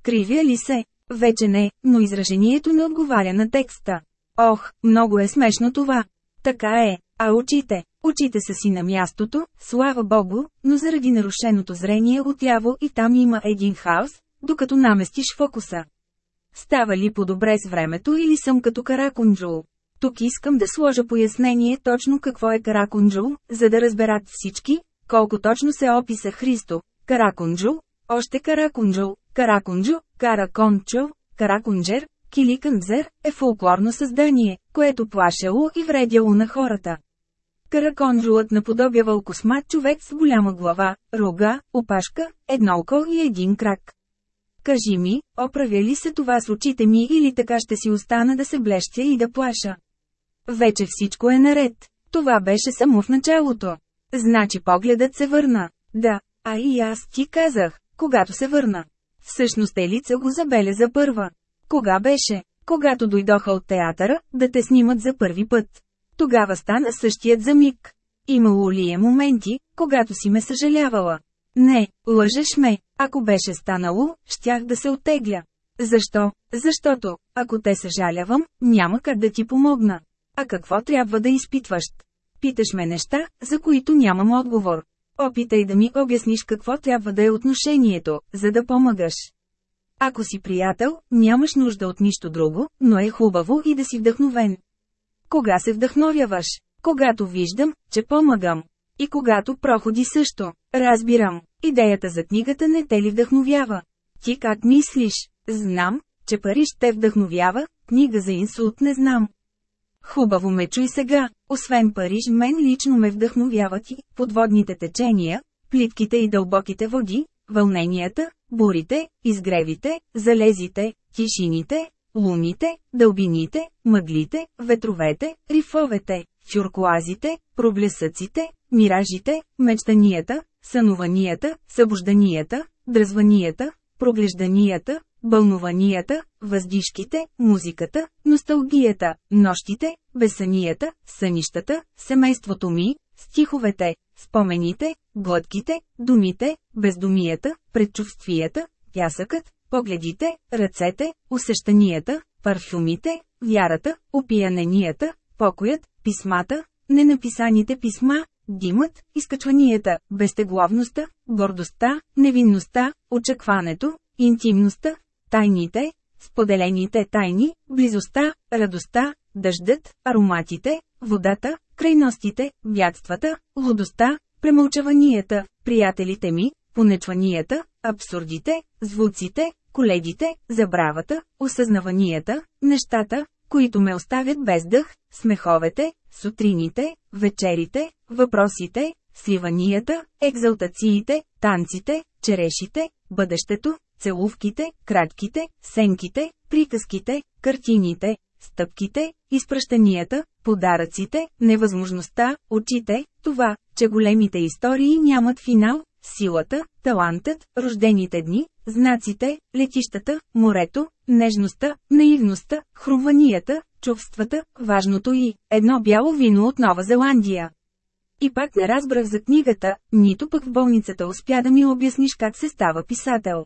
Кривя ли се? Вече не, но изражението не отговаря на текста. Ох, много е смешно това. Така е, а очите? Очите са си на мястото, слава богу, но заради нарушеното зрение отяво и там има един хаос, докато наместиш фокуса. Става ли по-добре с времето или съм като каракунджул? Тук искам да сложа пояснение точно какво е каракунджул, за да разберат всички, колко точно се описа Христо. Каракунджул, още каракунджул, каракунджу, каракончо, каракунджер, киликанзер е фолклорно създание, което плашело и вредяло на хората. Караконджулът наподобявал космат човек с голяма глава, рога, опашка, едно око и един крак. Кажи ми, оправя ли се това с очите ми или така ще си остана да се блещя и да плаша? Вече всичко е наред. Това беше само в началото. Значи погледът се върна. Да, а и аз ти казах, когато се върна. Всъщност Елица го забеляза първа. Кога беше? Когато дойдоха от театъра, да те снимат за първи път. Тогава стана същият за миг. Имало ли е моменти, когато си ме съжалявала? Не, лъжеш ме, ако беше станало, щях да се оттегля. Защо? Защото, ако те съжалявам, няма как да ти помогна. А какво трябва да изпитваш? Питаш ме неща, за които нямам отговор. Опитай да ми обясниш какво трябва да е отношението, за да помагаш. Ако си приятел, нямаш нужда от нищо друго, но е хубаво и да си вдъхновен. Кога се вдъхновяваш? Когато виждам, че помагам. И когато проходи също. Разбирам. Идеята за книгата не те ли вдъхновява? Ти как мислиш? Знам, че Париж те вдъхновява, книга за инсулт не знам. Хубаво ме чуй сега, освен Париж мен лично ме вдъхновяват и подводните течения, плитките и дълбоките води, вълненията, бурите, изгревите, залезите, тишините, луните, дълбините, мъглите, ветровете, рифовете, чуркуазите, проблесъците, миражите, мечтанията, сънуванията, събужданията, дръзванията, проглежданията, бълнуванията, въздишките, музиката, носталгията, нощите, безсанията, сънищата, семейството ми, стиховете, спомените, глътките, думите, бездумията, предчувствията, пясъкът, погледите, ръцете, усещанията, парфюмите, вярата, опияненията, покоят, писмата, ненаписаните писма, димът, изкачванията, безтегловността, гордостта, невинността, очакването, интимността, тайните, споделените тайни, близостта, радостта, дъждът, ароматите, водата, крайностите, бядствата, лудостта, премълчаванията, приятелите ми, понечванията, абсурдите, звуците, коледите, забравата, осъзнаванията, нещата, които ме оставят без дъх, смеховете, сутрините, вечерите, въпросите, сливанията, екзалтациите, танците, черешите, бъдещето, целувките, кратките, сенките, приказките, картините, стъпките, изпращанията, подаръците, невъзможността, очите, това, че големите истории нямат финал, силата, талантът, рождените дни, знаците, летищата, морето, нежността, наивността, хрумванията, чувствата, важното и едно бяло вино от Нова Зеландия. И пак не разбрах за книгата, нито пък в болницата успя да ми обясниш как се става писател.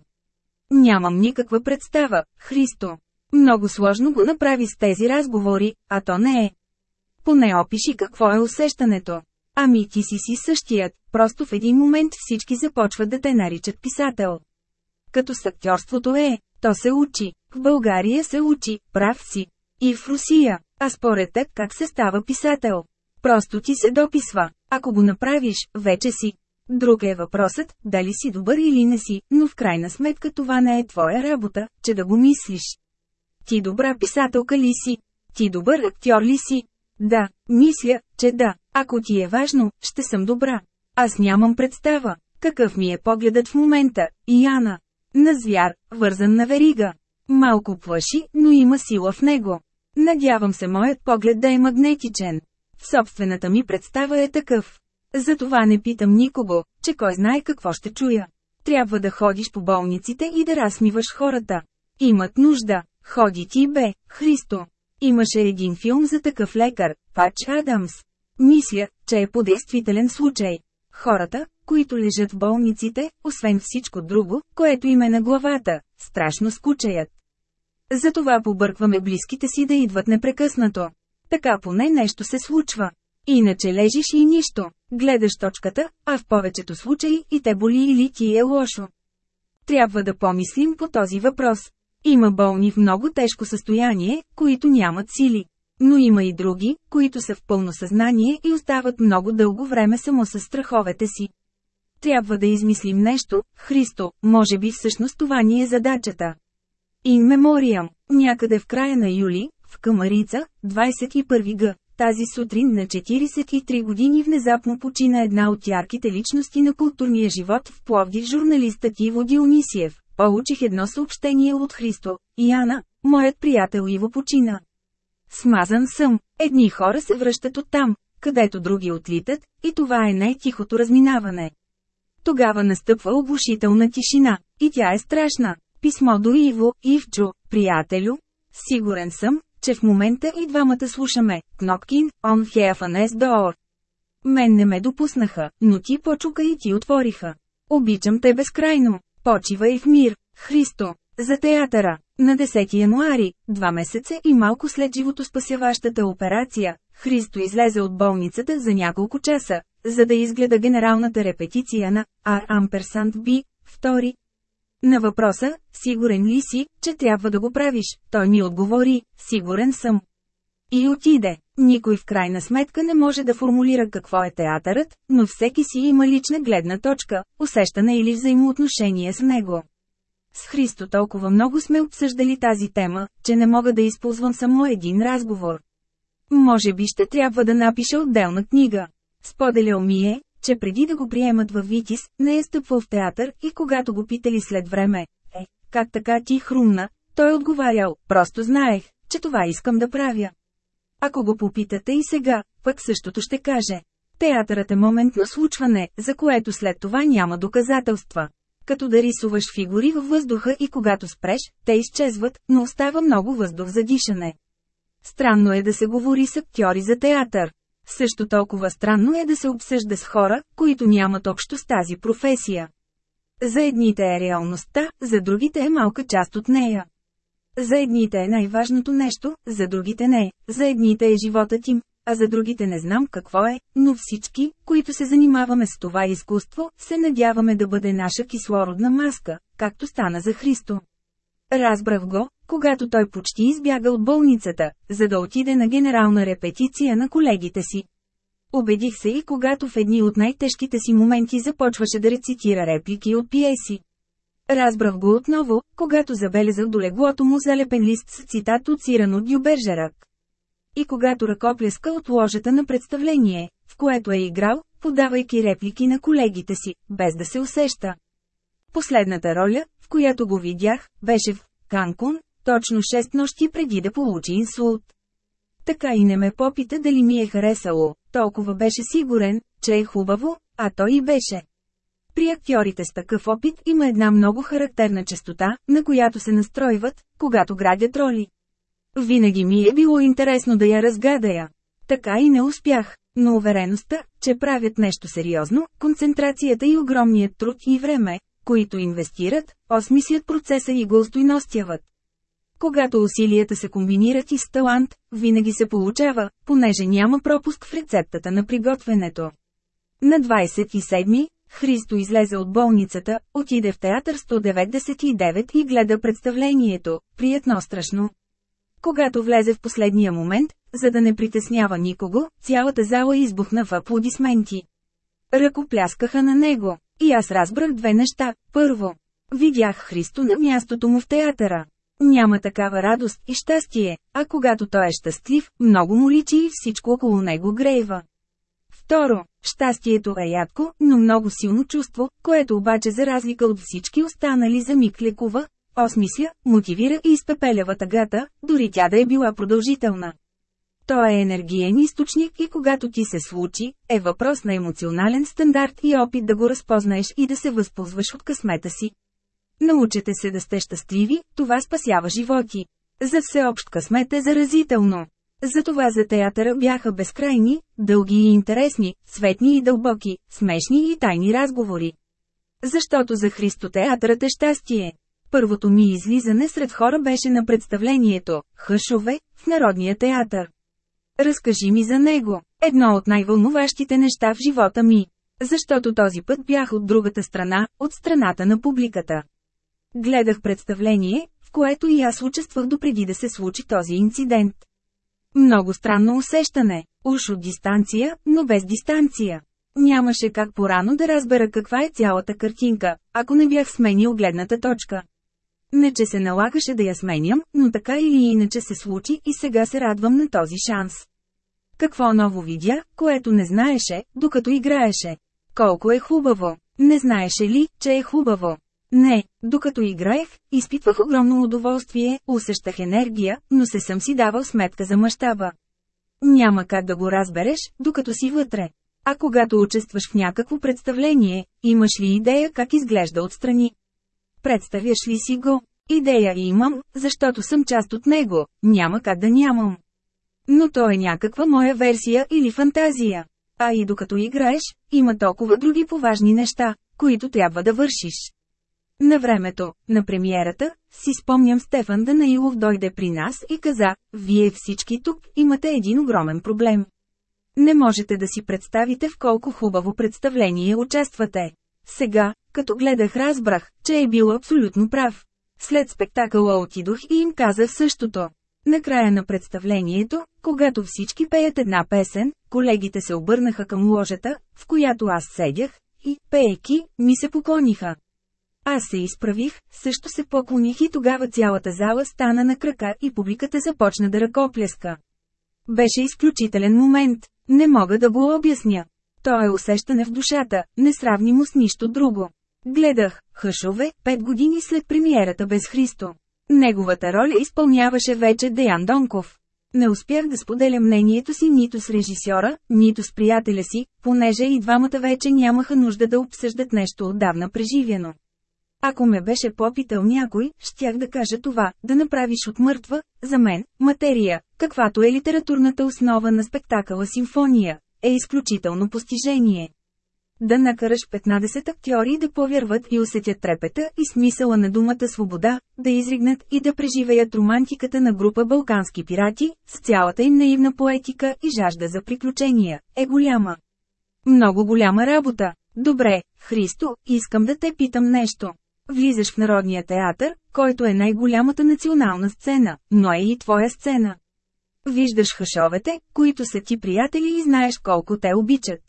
Нямам никаква представа, Христо. Много сложно го направи с тези разговори, а то не е. Поне опиши какво е усещането. Ами ти си си същият, просто в един момент всички започват да те наричат писател. Като с актьорството е, то се учи, в България се учи, прав си. И в Русия, а според теб как се става писател? Просто ти се дописва, ако го направиш, вече си. Друг е въпросът, дали си добър или не си, но в крайна сметка това не е твоя работа, че да го мислиш. Ти добра писателка ли си? Ти добър актьор ли си? Да, мисля, че да. Ако ти е важно, ще съм добра. Аз нямам представа. Какъв ми е погледът в момента, Яна? На звяр, вързан на верига. Малко плаши, но има сила в него. Надявам се моят поглед да е магнетичен. Собствената ми представа е такъв. Затова не питам никого, че кой знае какво ще чуя. Трябва да ходиш по болниците и да разсмиваш хората. Имат нужда. Ходи ти бе, Христо. Имаше един филм за такъв лекар, Пач Адамс. Мисля, че е подействителен случай. Хората, които лежат в болниците, освен всичко друго, което им е на главата, страшно скучаят. Затова побъркваме близките си да идват непрекъснато. Така поне нещо се случва. Иначе лежиш и нищо. Гледаш точката, а в повечето случаи и те боли или ти е лошо. Трябва да помислим по този въпрос. Има болни в много тежко състояние, които нямат сили. Но има и други, които са в пълно съзнание и остават много дълго време само с страховете си. Трябва да измислим нещо, Христо, може би всъщност това ни е задачата. In Memoriam, някъде в края на юли, в Камарица, 21 г. Тази сутрин на 43 години внезапно почина една от ярките личности на културния живот в Пловдив журналистът Иво Дионисиев. Получих едно съобщение от Христо. Яна, моят приятел Иво почина. Смазан съм. Едни хора се връщат оттам, където други отлитат, и това е най-тихото разминаване. Тогава настъпва оглушителна тишина, и тя е страшна. Писмо до Иво, Ивчо, приятелю. Сигурен съм, че в момента и двамата слушаме Кнопкин, он хеафанес door. Мен не ме допуснаха, но ти почука и ти отвориха. Обичам те безкрайно. Почивай в мир, Христо. За театъра. На 10 януари, два месеца и малко след животоспасяващата операция, Христо излезе от болницата за няколко часа, за да изгледа генералната репетиция на А. Амперсант Би, втори. На въпроса, сигурен ли си, че трябва да го правиш, той ми отговори, сигурен съм. И отиде. Никой в крайна сметка не може да формулира какво е театърът, но всеки си има лична гледна точка, усещане или взаимоотношение с него. С Христо толкова много сме обсъждали тази тема, че не мога да използвам само един разговор. Може би ще трябва да напиша отделна книга. Споделял ми е, че преди да го приемат във Витис, не е стъпвал в театър и когато го питали след време, е, как така ти хрумна, той отговарял, просто знаех, че това искам да правя. Ако го попитате и сега, пък същото ще каже. Театърът е момент на случване, за което след това няма доказателства. Като да рисуваш фигури във въздуха и когато спреш, те изчезват, но остава много въздух за дишане. Странно е да се говори с актьори за театър. Също толкова странно е да се обсъжда с хора, които нямат общо с тази професия. За едните е реалността, за другите е малка част от нея. За едните е най-важното нещо, за другите не, за едните е животът им, а за другите не знам какво е, но всички, които се занимаваме с това изкуство, се надяваме да бъде наша кислородна маска, както стана за Христо. Разбрах го, когато той почти избяга от болницата, за да отиде на генерална репетиция на колегите си. Убедих се и когато в едни от най-тежките си моменти започваше да рецитира реплики от пиеси. Разбрах го отново, когато забелязах до леглото му залепен лист с цитат от Сиран от Дюбержерак. И когато ръкопляска от ложата на представление, в което е играл, подавайки реплики на колегите си, без да се усеща. Последната роля, в която го видях, беше в Канкун, точно 6 нощи преди да получи инсулт. Така и не ме попита дали ми е харесало, толкова беше сигурен, че е хубаво, а той и беше. При актьорите с такъв опит има една много характерна частота, на която се настройват, когато градят роли. Винаги ми е било интересно да я разгадая. Така и не успях, но увереността, че правят нещо сериозно, концентрацията и огромният труд и време, които инвестират, осмислят процеса и го устойностяват. Когато усилията се комбинират и с талант, винаги се получава, понеже няма пропуск в рецептата на приготвянето. На 27 Христо излезе от болницата, отиде в театър 199 и гледа представлението, приятно страшно. Когато влезе в последния момент, за да не притеснява никого, цялата зала избухна в аплодисменти. Ръкопляскаха на него, и аз разбрах две неща. Първо, видях Христо на мястото му в театъра. Няма такава радост и щастие, а когато той е щастлив, много му личи и всичко около него грейва. Второ, щастието е ядко, но много силно чувство, което обаче за разлика от всички останали за миг лекува, осмисля, мотивира и изпепелява тъгата, дори тя да е била продължителна. Той е енергиен източник и когато ти се случи, е въпрос на емоционален стандарт и опит да го разпознаеш и да се възползваш от късмета си. Научете се да сте щастливи, това спасява животи. За всеобщ късмет е заразително. Затова за театъра бяха безкрайни, дълги и интересни, светни и дълбоки, смешни и тайни разговори. Защото за Христо театърът е щастие. Първото ми излизане сред хора беше на представлението «Хъшове» в Народния театър. Разкажи ми за него. Едно от най-вълнуващите неща в живота ми. Защото този път бях от другата страна, от страната на публиката. Гледах представление, в което и аз участвах допреди да се случи този инцидент. Много странно усещане, уж от дистанция, но без дистанция. Нямаше как порано да разбера каква е цялата картинка, ако не бях сменил гледната точка. Не че се налагаше да я сменям, но така или иначе се случи и сега се радвам на този шанс. Какво ново видя, което не знаеше, докато играеше? Колко е хубаво! Не знаеше ли, че е хубаво? Не, докато играех, изпитвах огромно удоволствие, усещах енергия, но се съм си давал сметка за мащаба. Няма как да го разбереш, докато си вътре. А когато участваш в някакво представление, имаш ли идея как изглежда отстрани? Представяш ли си го? Идея имам, защото съм част от него, няма как да нямам. Но то е някаква моя версия или фантазия. А и докато играеш, има толкова други поважни неща, които трябва да вършиш. На времето, на премиерата, си спомням Стефан Данаилов дойде при нас и каза, вие всички тук имате един огромен проблем. Не можете да си представите в колко хубаво представление участвате. Сега, като гледах разбрах, че е бил абсолютно прав. След спектакъла отидох и им казах същото. Накрая на представлението, когато всички пеят една песен, колегите се обърнаха към ложата, в която аз седях, и, пееки, ми се поклониха. Аз се изправих, също се поклоних и тогава цялата зала стана на крака и публиката започна да ръкопляска. Беше изключителен момент, не мога да го обясня. То е усещане в душата, несравнимо с нищо друго. Гледах «Хъшове» пет години след премиерата без Христо. Неговата роля изпълняваше вече Деян Донков. Не успях да споделя мнението си нито с режисьора, нито с приятеля си, понеже и двамата вече нямаха нужда да обсъждат нещо отдавна преживяно. Ако ме беше попитал някой, щях да кажа това, да направиш от мъртва, за мен, материя, каквато е литературната основа на спектакъла симфония, е изключително постижение. Да накараш 15 актьори да повярват и усетят трепета и смисъла на думата свобода, да изригнат и да преживеят романтиката на група балкански пирати, с цялата им наивна поетика и жажда за приключения, е голяма. Много голяма работа. Добре, Христо, искам да те питам нещо. Влизаш в Народния театър, който е най-голямата национална сцена, но е и твоя сцена. Виждаш хашовете, които са ти приятели и знаеш колко те обичат.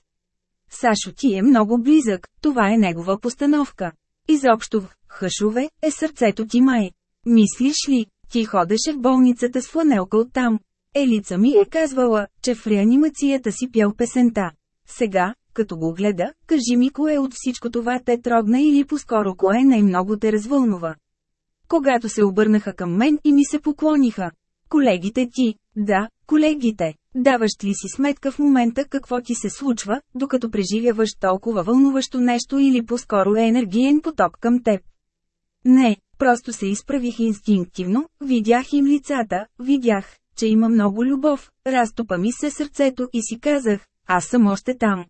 Сашо ти е много близък, това е негова постановка. Изобщо в Хъшове е сърцето ти май. Мислиш ли, ти ходеше в болницата с фланелка оттам. Елица ми е казвала, че в реанимацията си пял песента. Сега, като го гледа, кажи ми кое от всичко това те трогна или по-скоро кое най-много те развълнува. Когато се обърнаха към мен и ми се поклониха. Колегите ти, да, колегите, даваш ли си сметка в момента какво ти се случва, докато преживяваш толкова вълнуващо нещо или по-скоро е енергиен поток към теб? Не, просто се изправих инстинктивно, видях им лицата, видях, че има много любов, разтопа ми се сърцето и си казах, аз съм още там.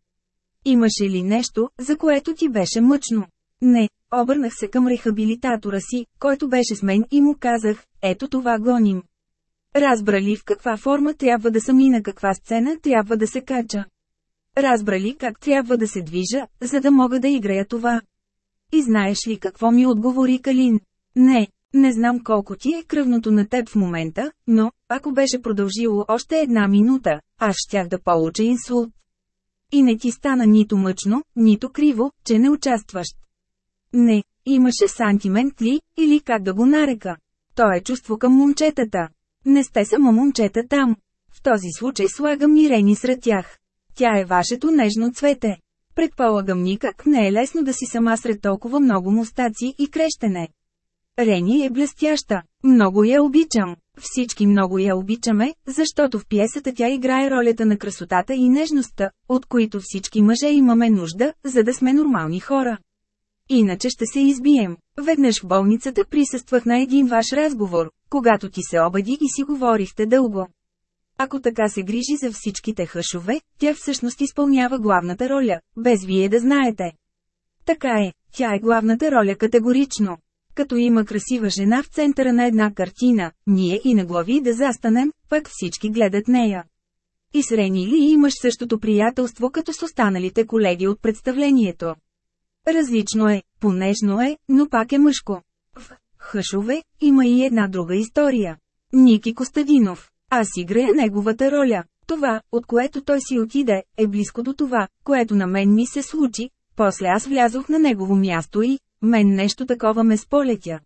Имаше ли нещо, за което ти беше мъчно? Не, обърнах се към рехабилитатора си, който беше с мен и му казах, ето това гоним. Разбрали в каква форма трябва да съм и на каква сцена трябва да се кача. Разбрали как трябва да се движа, за да мога да играя това. И знаеш ли какво ми отговори Калин? Не, не знам колко ти е кръвното на теб в момента, но, ако беше продължило още една минута, аз щях да получа инсулт. И не ти стана нито мъчно, нито криво, че не участваш. Не, имаше сантимент ли, или как да го нарека. То е чувство към момчетата. Не сте само момчета там. В този случай слагам Ирени сред тях. Тя е вашето нежно цвете. Предполагам никак не е лесно да си сама сред толкова много мустаци и крещене. Рени е блестяща. Много я обичам. Всички много я обичаме, защото в пиесата тя играе ролята на красотата и нежността, от които всички мъже имаме нужда, за да сме нормални хора. Иначе ще се избием. Веднъж в болницата присъствах на един ваш разговор, когато ти се обади и си говорихте дълго. Ако така се грижи за всичките хъшове, тя всъщност изпълнява главната роля, без вие да знаете. Така е, тя е главната роля категорично. Като има красива жена в центъра на една картина, ние и на глави да застанем, пък всички гледат нея. И с Рени ли имаш същото приятелство като с останалите колеги от представлението? Различно е, понежно е, но пак е мъжко. Хъшове има и една друга история. Ники Костадинов. Аз играя неговата роля. Това, от което той си отиде, е близко до това, което на мен ми се случи. После аз влязох на негово място и, мен нещо такова ме сполетя.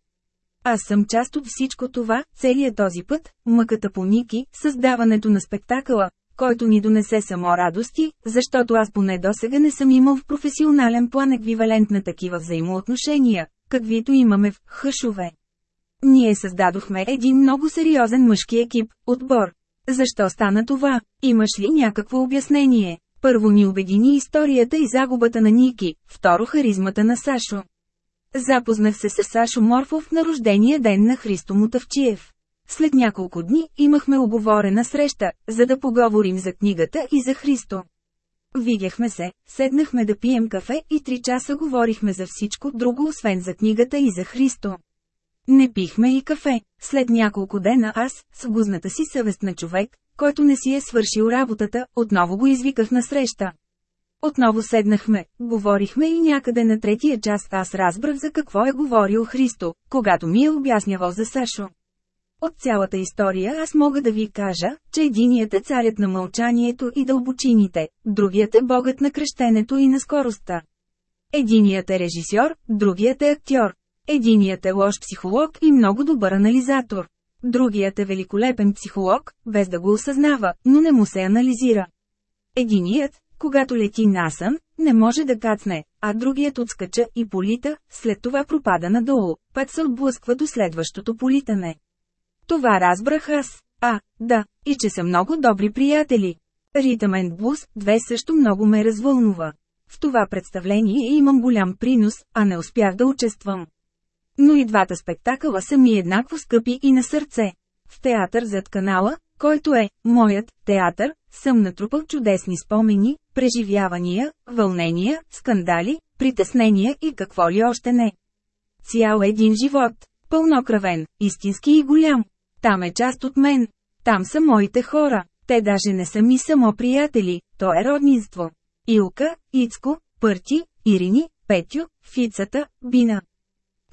Аз съм част от всичко това, целият този път, мъката по Ники, създаването на спектакъла, който ни донесе само радости, защото аз поне досега не съм имал в професионален план еквивалент на такива взаимоотношения, каквито имаме в хъшове. Ние създадохме един много сериозен мъжки екип, отбор. Защо стана това? Имаш ли някакво обяснение? Първо ни обедини историята и загубата на Ники, второ харизмата на Сашо. Запознах се с Сашо Морфов на рождения ден на Христо Мутавчиев. След няколко дни имахме оговорена среща, за да поговорим за книгата и за Христо. Видяхме се, седнахме да пием кафе и три часа говорихме за всичко друго освен за книгата и за Христо. Не пихме и кафе. След няколко дена аз, с гузната си съвест на човек, който не си е свършил работата, отново го извиках на среща. Отново седнахме, говорихме и някъде на третия час аз разбрах за какво е говорил Христо, когато ми е обяснявал за Сашо. От цялата история аз мога да ви кажа, че единият е царят на мълчанието и дълбочините, другият е богът на кръщенето и на скоростта. Единият е режисьор, другият е актьор. Единият е лош психолог и много добър анализатор. Другият е великолепен психолог, без да го осъзнава, но не му се анализира. Единият, когато лети насън, не може да кацне, а другият отскача и полита, след това пропада надолу, път се отблъсква до следващото политане. Това разбрах аз. А, да, и че са много добри приятели. Ритъмен блуз, две също много ме развълнува. В това представление имам голям принос, а не успях да участвам. Но и двата спектакъла са ми еднакво скъпи и на сърце. В театър зад канала, който е моят театър, съм натрупал чудесни спомени, преживявания, вълнения, скандали, притеснения и какво ли още не. Цял един живот, пълнокръвен, истински и голям. Там е част от мен. Там са моите хора. Те даже не са ми само приятели, то е роднинство. Илка, Ицко, Пърти, Ирини, Петю, Фицата, Бина.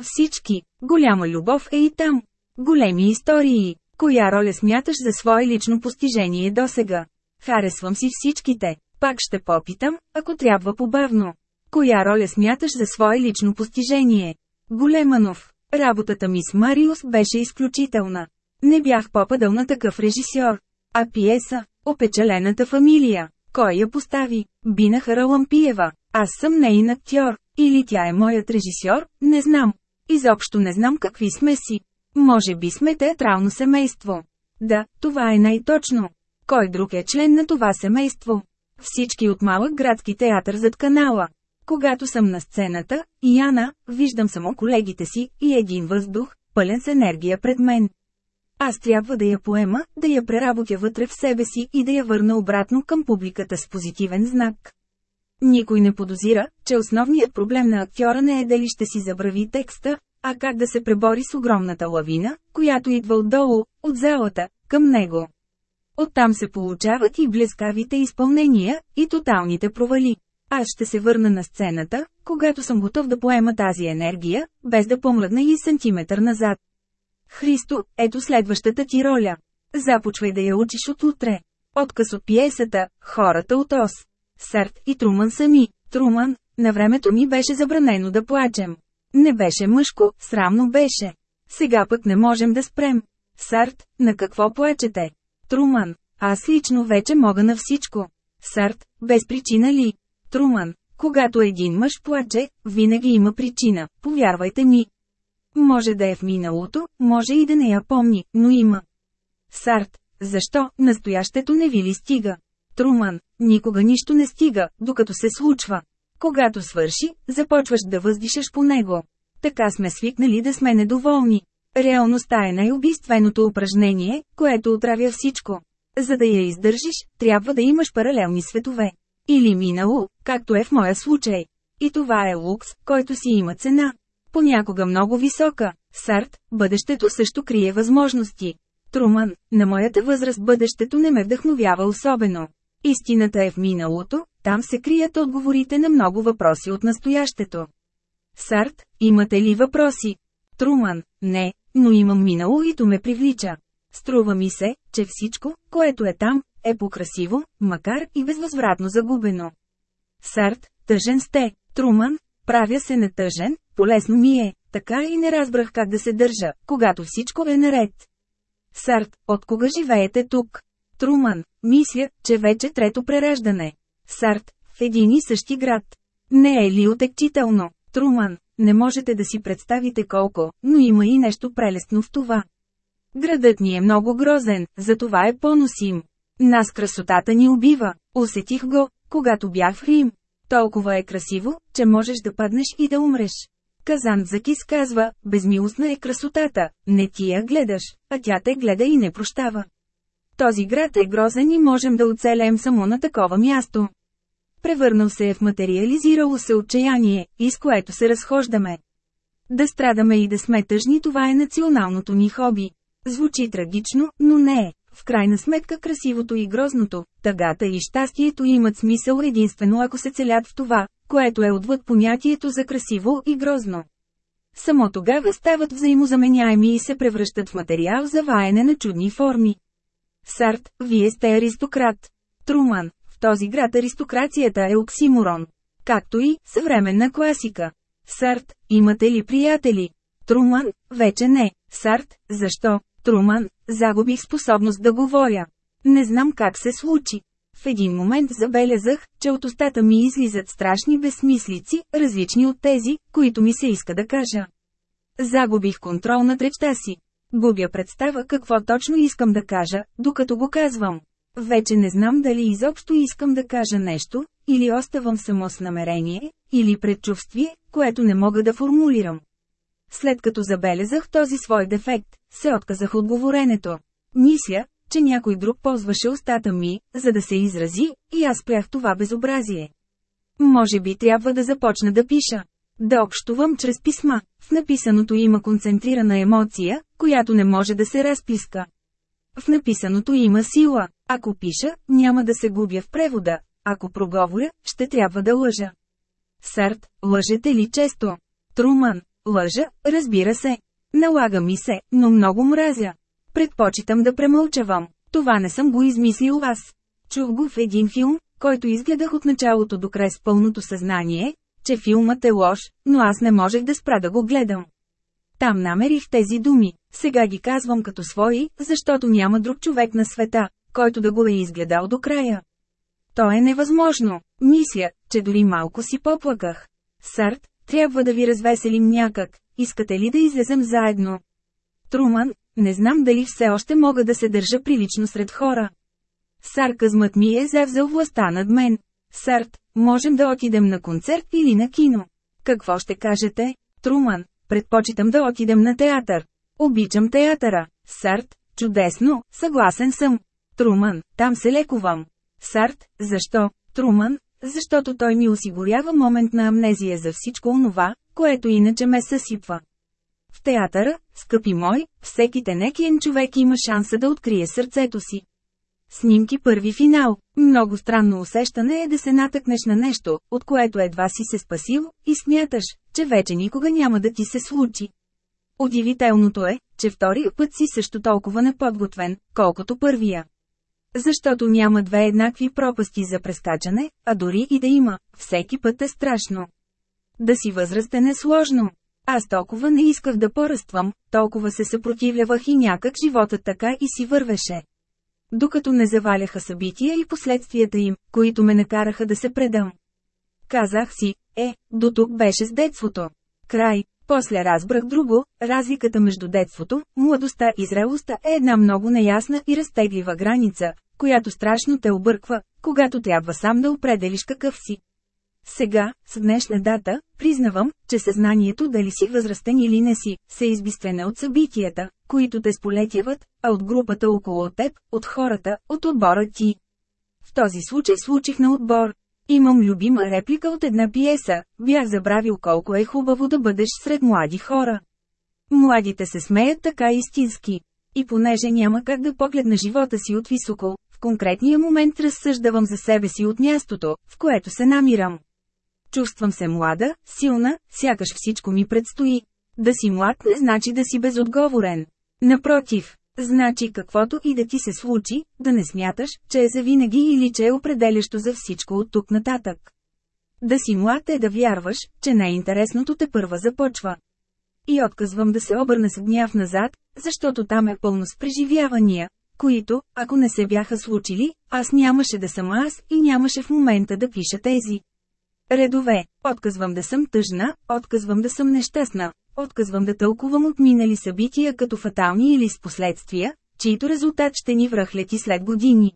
Всички. Голяма любов е и там. Големи истории. Коя роля смяташ за свое лично постижение досега? Харесвам си всичките. Пак ще попитам, ако трябва побавно. Коя роля смяташ за свое лично постижение? Големанов. Работата ми с Мариус беше изключителна. Не бях попадал на такъв режисьор. А пиеса – опечалената фамилия. Кой я постави? Бина Харалампиева. Аз съм нейн актьор. Или тя е моят режисьор, не знам. Изобщо не знам какви сме си. Може би сме театрално семейство. Да, това е най-точно. Кой друг е член на това семейство? Всички от малък градски театър зад канала. Когато съм на сцената, Яна, виждам само колегите си и един въздух, пълен с енергия пред мен. Аз трябва да я поема, да я преработя вътре в себе си и да я върна обратно към публиката с позитивен знак. Никой не подозира, че основният проблем на актьора не е дали ще си забрави текста, а как да се пребори с огромната лавина, която идва отдолу, от залата, към него. Оттам се получават и блескавите изпълнения, и тоталните провали. Аз ще се върна на сцената, когато съм готов да поема тази енергия, без да помръдна и сантиметър назад. Христо, ето следващата ти роля. Започвай да я учиш от утре. Отказ от пиесата, хората от Ос. Сарт и Труман сами. Труман, на времето ми беше забранено да плачем. Не беше мъжко, срамно беше. Сега пък не можем да спрем. Сарт, на какво плачете? Труман, аз лично вече мога на всичко. Сарт, без причина ли? Труман, когато един мъж плаче, винаги има причина, повярвайте ми. Може да е в миналото, може и да не я помни, но има. Сарт, защо, настоящето не ви ли стига? Труман, никога нищо не стига, докато се случва. Когато свърши, започваш да въздишаш по него. Така сме свикнали да сме недоволни. Реалността е най-убийственото упражнение, което отравя всичко. За да я издържиш, трябва да имаш паралелни светове. Или минало, както е в моя случай. И това е лукс, който си има цена. Понякога много висока. Сарт, бъдещето също крие възможности. Труман, на моята възраст бъдещето не ме вдъхновява особено. Истината е в миналото, там се крият отговорите на много въпроси от настоящето. Сарт, имате ли въпроси? Труман, не, но имам минало и то ме привлича. Струва ми се, че всичко, което е там, е покрасиво, макар и безвъзвратно загубено. Сарт, тъжен сте, Труман, правя се нетъжен, полезно ми е, така и не разбрах как да се държа, когато всичко е наред. Сарт, от кога живеете тук? Труман, мисля, че вече трето прераждане. Сарт, в един и същи град. Не е ли отекчително? Труман, не можете да си представите колко, но има и нещо прелестно в това. Градът ни е много грозен, затова е поносим. Нас красотата ни убива, усетих го, когато бях в Рим. Толкова е красиво, че можеш да паднеш и да умреш. Казан Закис казва, безмилостна е красотата, не ти я гледаш, а тя те гледа и не прощава. Този град е грозен и можем да оцелеем само на такова място. Превърнал се е в материализирало се отчаяние, из което се разхождаме. Да страдаме и да сме тъжни това е националното ни хоби. Звучи трагично, но не е. В крайна сметка красивото и грозното, тъгата и щастието имат смисъл единствено ако се целят в това, което е отвъд понятието за красиво и грозно. Само тогава стават взаимозаменяеми и се превръщат в материал за ваене на чудни форми. Сарт, вие сте аристократ. Труман, в този град аристокрацията е оксиморон. Както и съвременна класика. Сарт, имате ли приятели? Труман, вече не. Сарт, защо? Труман, загубих способност да говоря. Не знам как се случи. В един момент забелязах, че от устата ми излизат страшни безсмислици, различни от тези, които ми се иска да кажа. Загубих контрол над речта си. Губя представа какво точно искам да кажа, докато го казвам. Вече не знам дали изобщо искам да кажа нещо, или оставам само с намерение, или предчувствие, което не мога да формулирам. След като забелязах този свой дефект, се отказах от говоренето. Мисля, че някой друг ползваше устата ми, за да се изрази, и аз спрях това безобразие. Може би трябва да започна да пиша. Да общувам чрез писма. В написаното има концентрирана емоция, която не може да се разписка. В написаното има сила. Ако пиша, няма да се губя в превода. Ако проговоря, ще трябва да лъжа. Сарт, лъжете ли често? Труман, лъжа, разбира се. Налага ми се, но много мразя. Предпочитам да премълчавам. Това не съм го измислил аз. Чух го в един филм, който изгледах от началото до край с пълното съзнание, че филмът е лош, но аз не можех да спра да го гледам. Там намерих тези думи, сега ги казвам като свои, защото няма друг човек на света, който да го е изгледал до края. То е невъзможно. Мисля, че дори малко си поплаках. Сарт, трябва да ви развеселим някак, искате ли да излезем заедно? Труман, не знам дали все още мога да се държа прилично сред хора. Сарказмът ми е завзел властта над мен. Сарт, можем да отидем на концерт или на кино. Какво ще кажете? Труман, предпочитам да отидем на театър. Обичам театъра. Сарт, чудесно, съгласен съм. Труман, там се лекувам. Сарт, защо? Труман, защото той ми осигурява момент на амнезия за всичко онова, което иначе ме съсипва. В театъра, скъпи мой, всеки тенекиен човек има шанса да открие сърцето си. Снимки първи финал. Много странно усещане е да се натъкнеш на нещо, от което едва си се спасил, и смяташ, че вече никога няма да ти се случи. Удивителното е, че втори път си също толкова неподготвен, колкото първия. Защото няма две еднакви пропасти за прескачане, а дори и да има, всеки път е страшно. Да си възрастен е сложно. Аз толкова не исках да поръствам, толкова се съпротивлявах и някак живота така и си вървеше. Докато не заваляха събития и последствията им, които ме накараха да се предам. Казах си, е, до тук беше с детството. Край, После разбрах друго, разликата между детството, младостта и зрелостта е една много неясна и разтеглива граница, която страшно те обърква, когато трябва сам да определиш какъв си. Сега, с днешна дата, признавам, че съзнанието дали си възрастен или не си, се избиствена от събитията, които те сполетяват, а от групата около теб, от хората, от отбора ти. В този случай случих на отбор. Имам любима реплика от една пиеса, бях забравил колко е хубаво да бъдеш сред млади хора. Младите се смеят така истински. И понеже няма как да погледна живота си от високо, в конкретния момент разсъждавам за себе си от мястото, в което се намирам. Чувствам се млада, силна, сякаш всичко ми предстои. Да си млад не значи да си безотговорен. Напротив, значи каквото и да ти се случи, да не смяташ, че е завинаги или че е определящо за всичко от тук нататък. Да си млад е да вярваш, че най-интересното те първа започва. И отказвам да се обърна с гняв назад, защото там е пълно с преживявания, които, ако не се бяха случили, аз нямаше да съм аз и нямаше в момента да пиша тези. Редове. Отказвам да съм тъжна, отказвам да съм нещастна, отказвам да тълкувам от минали събития като фатални или с последствия, чието резултат ще ни връхлети след години.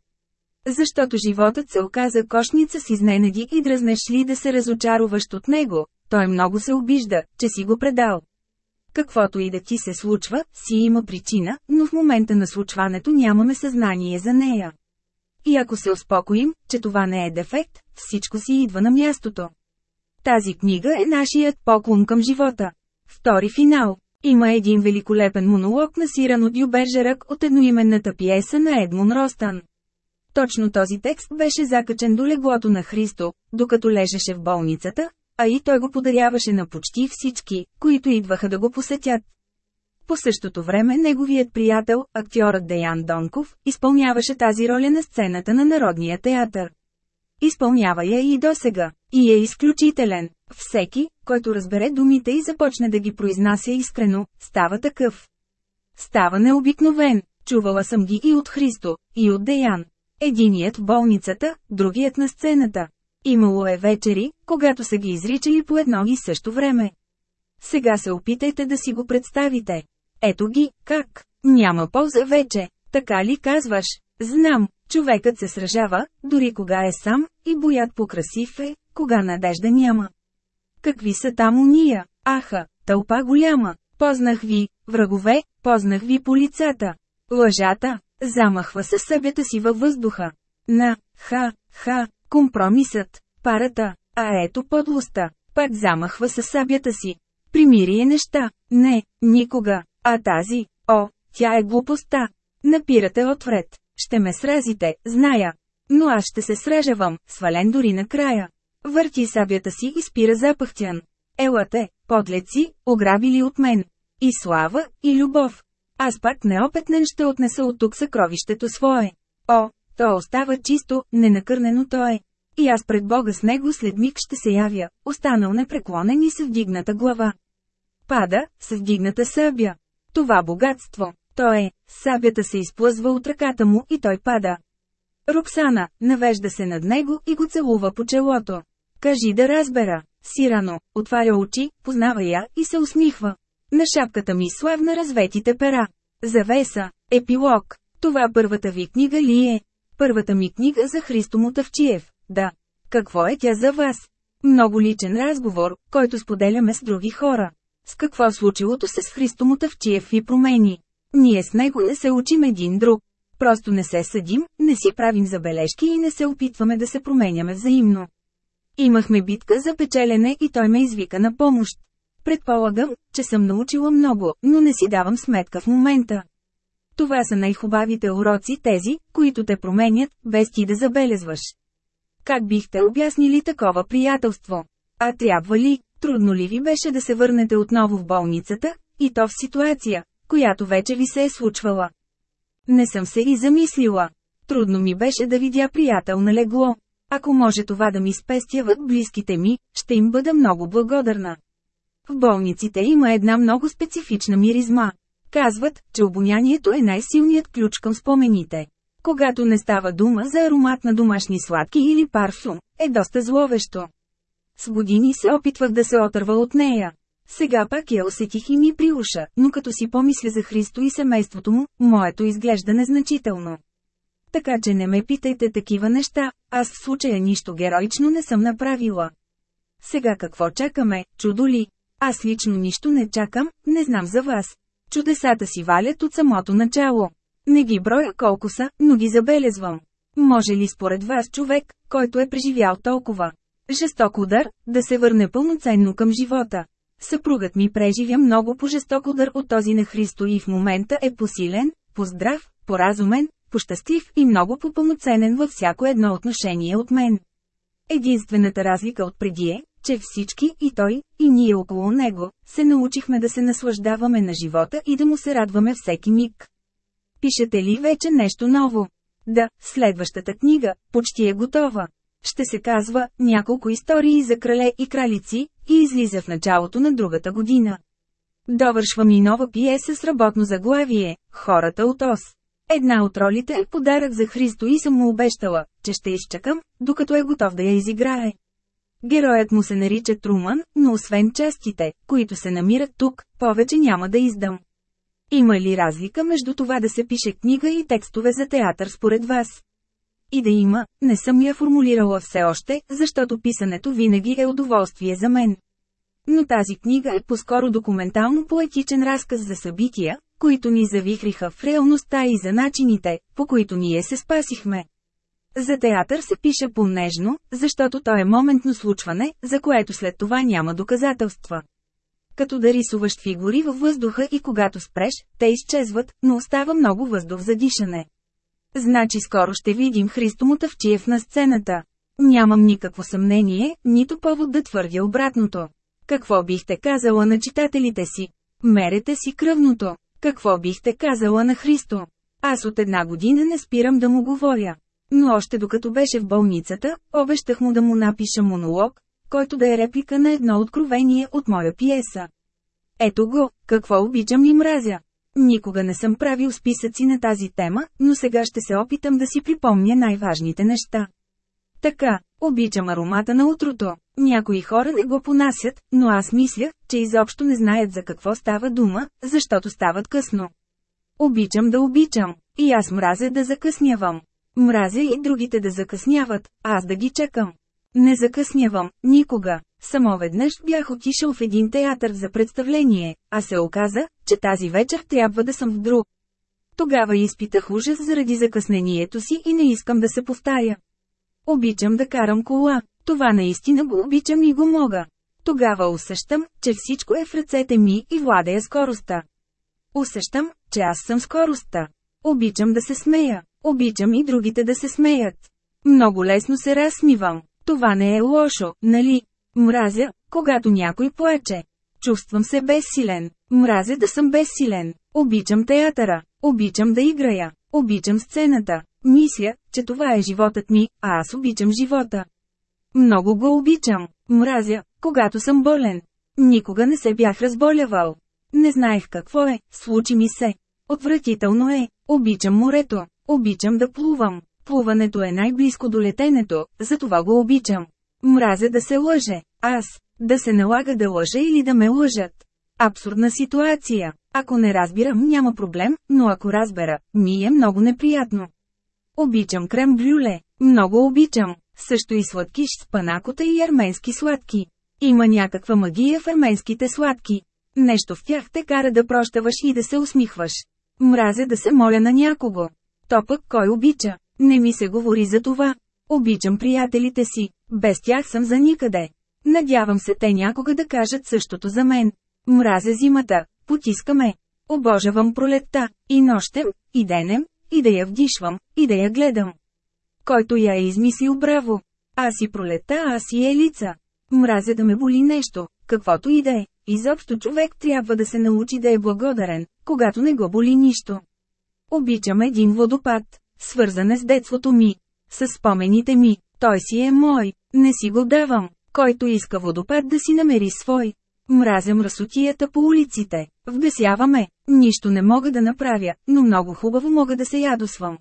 Защото животът се оказа кошница с изненади и дразнеш ли да се разочаруваш от него, той много се обижда, че си го предал. Каквото и да ти се случва, си има причина, но в момента на случването нямаме съзнание за нея. И ако се успокоим, че това не е дефект, всичко си идва на мястото. Тази книга е нашият поклон към живота. Втори финал. Има един великолепен монолог насиран от Юбержерък от едноименната пиеса на Едмон Ростан. Точно този текст беше закачен до леглото на Христо, докато лежеше в болницата, а и той го подаряваше на почти всички, които идваха да го посетят. По същото време неговият приятел, актьорът Деян Донков, изпълняваше тази роля на сцената на Народния театър. Изпълнява я и досега. И е изключителен. Всеки, който разбере думите и започне да ги произнася искрено, става такъв. Става необикновен. Чувала съм ги и от Христо, и от Деян. Единият в болницата, другият на сцената. Имало е вечери, когато са ги изричали по едно и също време. Сега се опитайте да си го представите. Ето ги, как? Няма полза вече. Така ли казваш? Знам, човекът се сражава, дори кога е сам, и боят по-красив е, кога надежда няма. Какви са там уния? Аха, тълпа голяма. Познах ви, врагове, познах ви по лицата. Лъжата, замахва се събята си във въздуха. На, ха, ха, компромисът, парата, а ето подлостта. Пак замахва със сабята си. Примирие неща. Не, никога. А тази, о, тя е глупостта. Напирате отвред. Ще ме сразите, зная. Но аз ще се сражавам, свален дори накрая. Върти сабята си и спира запъхтян. Елате, подлеци, ограбили от мен. И слава, и любов. Аз пак неопетнен ще отнеса от тук съкровището свое. О, то остава чисто, ненакърнено то е. И аз пред Бога с него след миг ще се явя, останал непреклонен и с вдигната глава. Пада, с вдигната събя. Това богатство, то е, сабята се изплъзва от ръката му и той пада. Роксана, навежда се над него и го целува по челото. Кажи да разбера. Сирано, отваря очи, познава я и се усмихва. На шапката ми славна разветите пера. Завеса, епилог. Това първата ви книга ли е? Първата ми книга за Христо Мотавчиев. Да. Какво е тя за вас? Много личен разговор, който споделяме с други хора. С какво случилото се с Христо Мотавчиев ви промени? Ние с него не се учим един друг. Просто не се съдим, не си правим забележки и не се опитваме да се променяме взаимно. Имахме битка за печелене и той ме извика на помощ. Предполагам, че съм научила много, но не си давам сметка в момента. Това са най-хубавите уроци тези, които те променят, без ти да забелезваш. Как бихте обяснили такова приятелство? А трябва ли, трудно ли ви беше да се върнете отново в болницата, и то в ситуация, която вече ви се е случвала? Не съм се и замислила. Трудно ми беше да видя приятел на легло. Ако може това да ми спестяват близките ми, ще им бъда много благодарна. В болниците има една много специфична миризма. Казват, че обонянието е най-силният ключ към спомените. Когато не става дума за аромат на домашни сладки или парфум, е доста зловещо. С години се опитвах да се отърва от нея. Сега пак я усетих и ми приуша, но като си помисля за Христо и семейството му, моето изглежда незначително. Така че не ме питайте такива неща, аз в случая нищо героично не съм направила. Сега какво чакаме, чудо ли? Аз лично нищо не чакам, не знам за вас. Чудесата си валят от самото начало. Не ги броя колко са, но ги забелезвам. Може ли според вас човек, който е преживял толкова жесток удар, да се върне пълноценно към живота? Съпругът ми преживя много по-жесток удар от този на Христо и в момента е посилен, поздрав, поразумен, пощастлив и много по-пълноценен във всяко едно отношение от мен. Единствената разлика от преди е, че всички, и той, и ние около него, се научихме да се наслаждаваме на живота и да му се радваме всеки миг. Пишете ли вече нещо ново? Да, следващата книга, почти е готова. Ще се казва «Няколко истории за крале и кралици» и излиза в началото на другата година. Довършвам и нова пиеса с работно заглавие «Хората от Ос». Една от ролите е подарък за Христо и съм му обещала, че ще изчакам, докато е готов да я изиграе. Героят му се нарича Труман, но освен частите, които се намират тук, повече няма да издам. Има ли разлика между това да се пише книга и текстове за театър според вас? И да има, не съм я формулирала все още, защото писането винаги е удоволствие за мен. Но тази книга е по-скоро документално-поетичен разказ за събития, които ни завихриха в реалността и за начините, по които ние се спасихме. За театър се пише по-нежно, защото то е моментно случване, за което след това няма доказателства. Като да рисуваш фигури във въздуха и когато спреш, те изчезват, но остава много въздух за дишане. Значи скоро ще видим Христо Мотавчиев на сцената. Нямам никакво съмнение, нито повод да твърдя обратното. Какво бихте казала на читателите си? Мерете си кръвното. Какво бихте казала на Христо? Аз от една година не спирам да му говоря. Но още докато беше в болницата, обещах му да му напиша монолог, който да е реплика на едно откровение от моя пиеса. Ето го, какво обичам и мразя. Никога не съм правил списъци на тази тема, но сега ще се опитам да си припомня най-важните неща. Така, обичам аромата на утрото. Някои хора не го понасят, но аз мисля, че изобщо не знаят за какво става дума, защото стават късно. Обичам да обичам. И аз мразя да закъснявам. Мразя и другите да закъсняват, аз да ги чекам. Не закъснявам, никога. Само веднъж бях отишъл в един театър за представление, а се оказа, че тази вечер трябва да съм в друг. Тогава изпитах ужас заради закъснението си и не искам да се повтаря. Обичам да карам кола, това наистина го обичам и го мога. Тогава усещам, че всичко е в ръцете ми и владея скоростта. Усещам, че аз съм скоростта. Обичам да се смея. Обичам и другите да се смеят. Много лесно се разсмивам. Това не е лошо, нали? Мразя, когато някой плаче. Чувствам се безсилен. Мразя да съм безсилен. Обичам театъра. Обичам да играя. Обичам сцената. Мисля, че това е животът ми, а аз обичам живота. Много го обичам. Мразя, когато съм болен. Никога не се бях разболявал. Не знаех какво е, случи ми се. Отвратително е. Обичам морето. Обичам да плувам. Плуването е най-близко до летенето, затова го обичам. Мразя да се лъже. Аз. Да се налага да лъжа или да ме лъжат. Абсурдна ситуация. Ако не разбирам, няма проблем, но ако разбера, ми е много неприятно. Обичам крем брюле. Много обичам. Също и сладкиш с панакота и арменски сладки. Има някаква магия в арменските сладки. Нещо в тях те кара да прощаваш и да се усмихваш. Мразя да се моля на някого. То пък кой обича? Не ми се говори за това. Обичам приятелите си, без тях съм за никъде. Надявам се те някога да кажат същото за мен. Мразя зимата, потискаме. Обожавам пролетта, и нощем, и денем, и да я вдишвам, и да я гледам. Който я е измислил браво. Аз и пролетта, аз и е лица. Мразя да ме боли нещо, каквото и да е. Изобщо човек трябва да се научи да е благодарен, когато не го боли нищо. Обичам един водопад, свързан с детството ми, с спомените ми, той си е мой, не си го давам, който иска водопад да си намери свой. Мразя мръсотията по улиците, вбесяваме, нищо не мога да направя, но много хубаво мога да се ядосвам.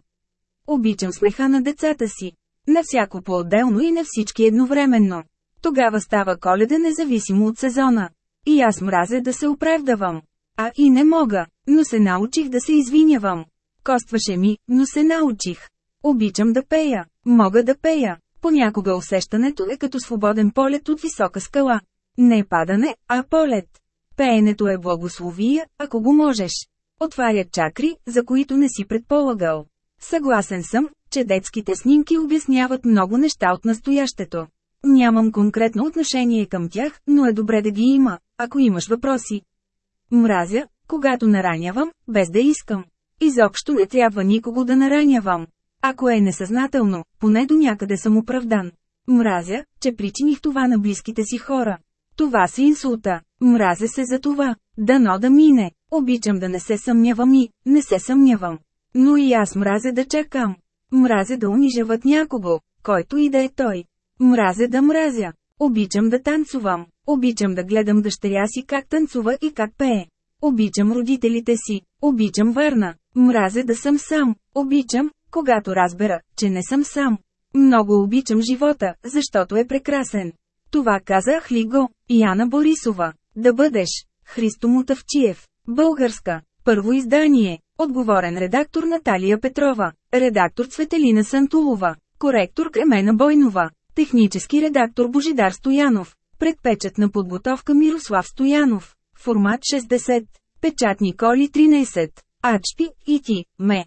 Обичам смеха на децата си. На всяко по-отделно и на всички едновременно. Тогава става коледа независимо от сезона. И аз мразя да се оправдавам. А и не мога, но се научих да се извинявам. Костваше ми, но се научих. Обичам да пея. Мога да пея. Понякога усещането е като свободен полет от висока скала. Не падане, а полет. Пеенето е благословия, ако го можеш. Отварят чакри, за които не си предполагал. Съгласен съм, че детските снимки обясняват много неща от настоящето. Нямам конкретно отношение към тях, но е добре да ги има, ако имаш въпроси. Мразя, когато наранявам, без да искам. Изобщо не трябва никого да наранявам. Ако е несъзнателно, поне до някъде съм оправдан. Мразя, че причиних това на близките си хора. Това си инсулта. Мразя се за това. Дано да мине. Обичам да не се съмнявам и, не се съмнявам. Но и аз мразя да чакам. Мразя да унижават някого, който и да е той. Мразя да мразя. Обичам да танцувам. Обичам да гледам дъщеря си как танцува и как пее. Обичам родителите си. Обичам върна. Мразя да съм сам. Обичам, когато разбера, че не съм сам. Много обичам живота, защото е прекрасен. Това каза Хлиго, Яна Борисова. Да бъдеш. Христо Мутавчиев. Българска. Първо издание. Отговорен редактор Наталия Петрова. Редактор Цветелина Сантулова. Коректор Кремена Бойнова. Технически редактор Божидар Стоянов. Предпечатна подготовка Мирослав Стоянов. Формат 60. Печатни коли 13. Ачпи, ти, ме.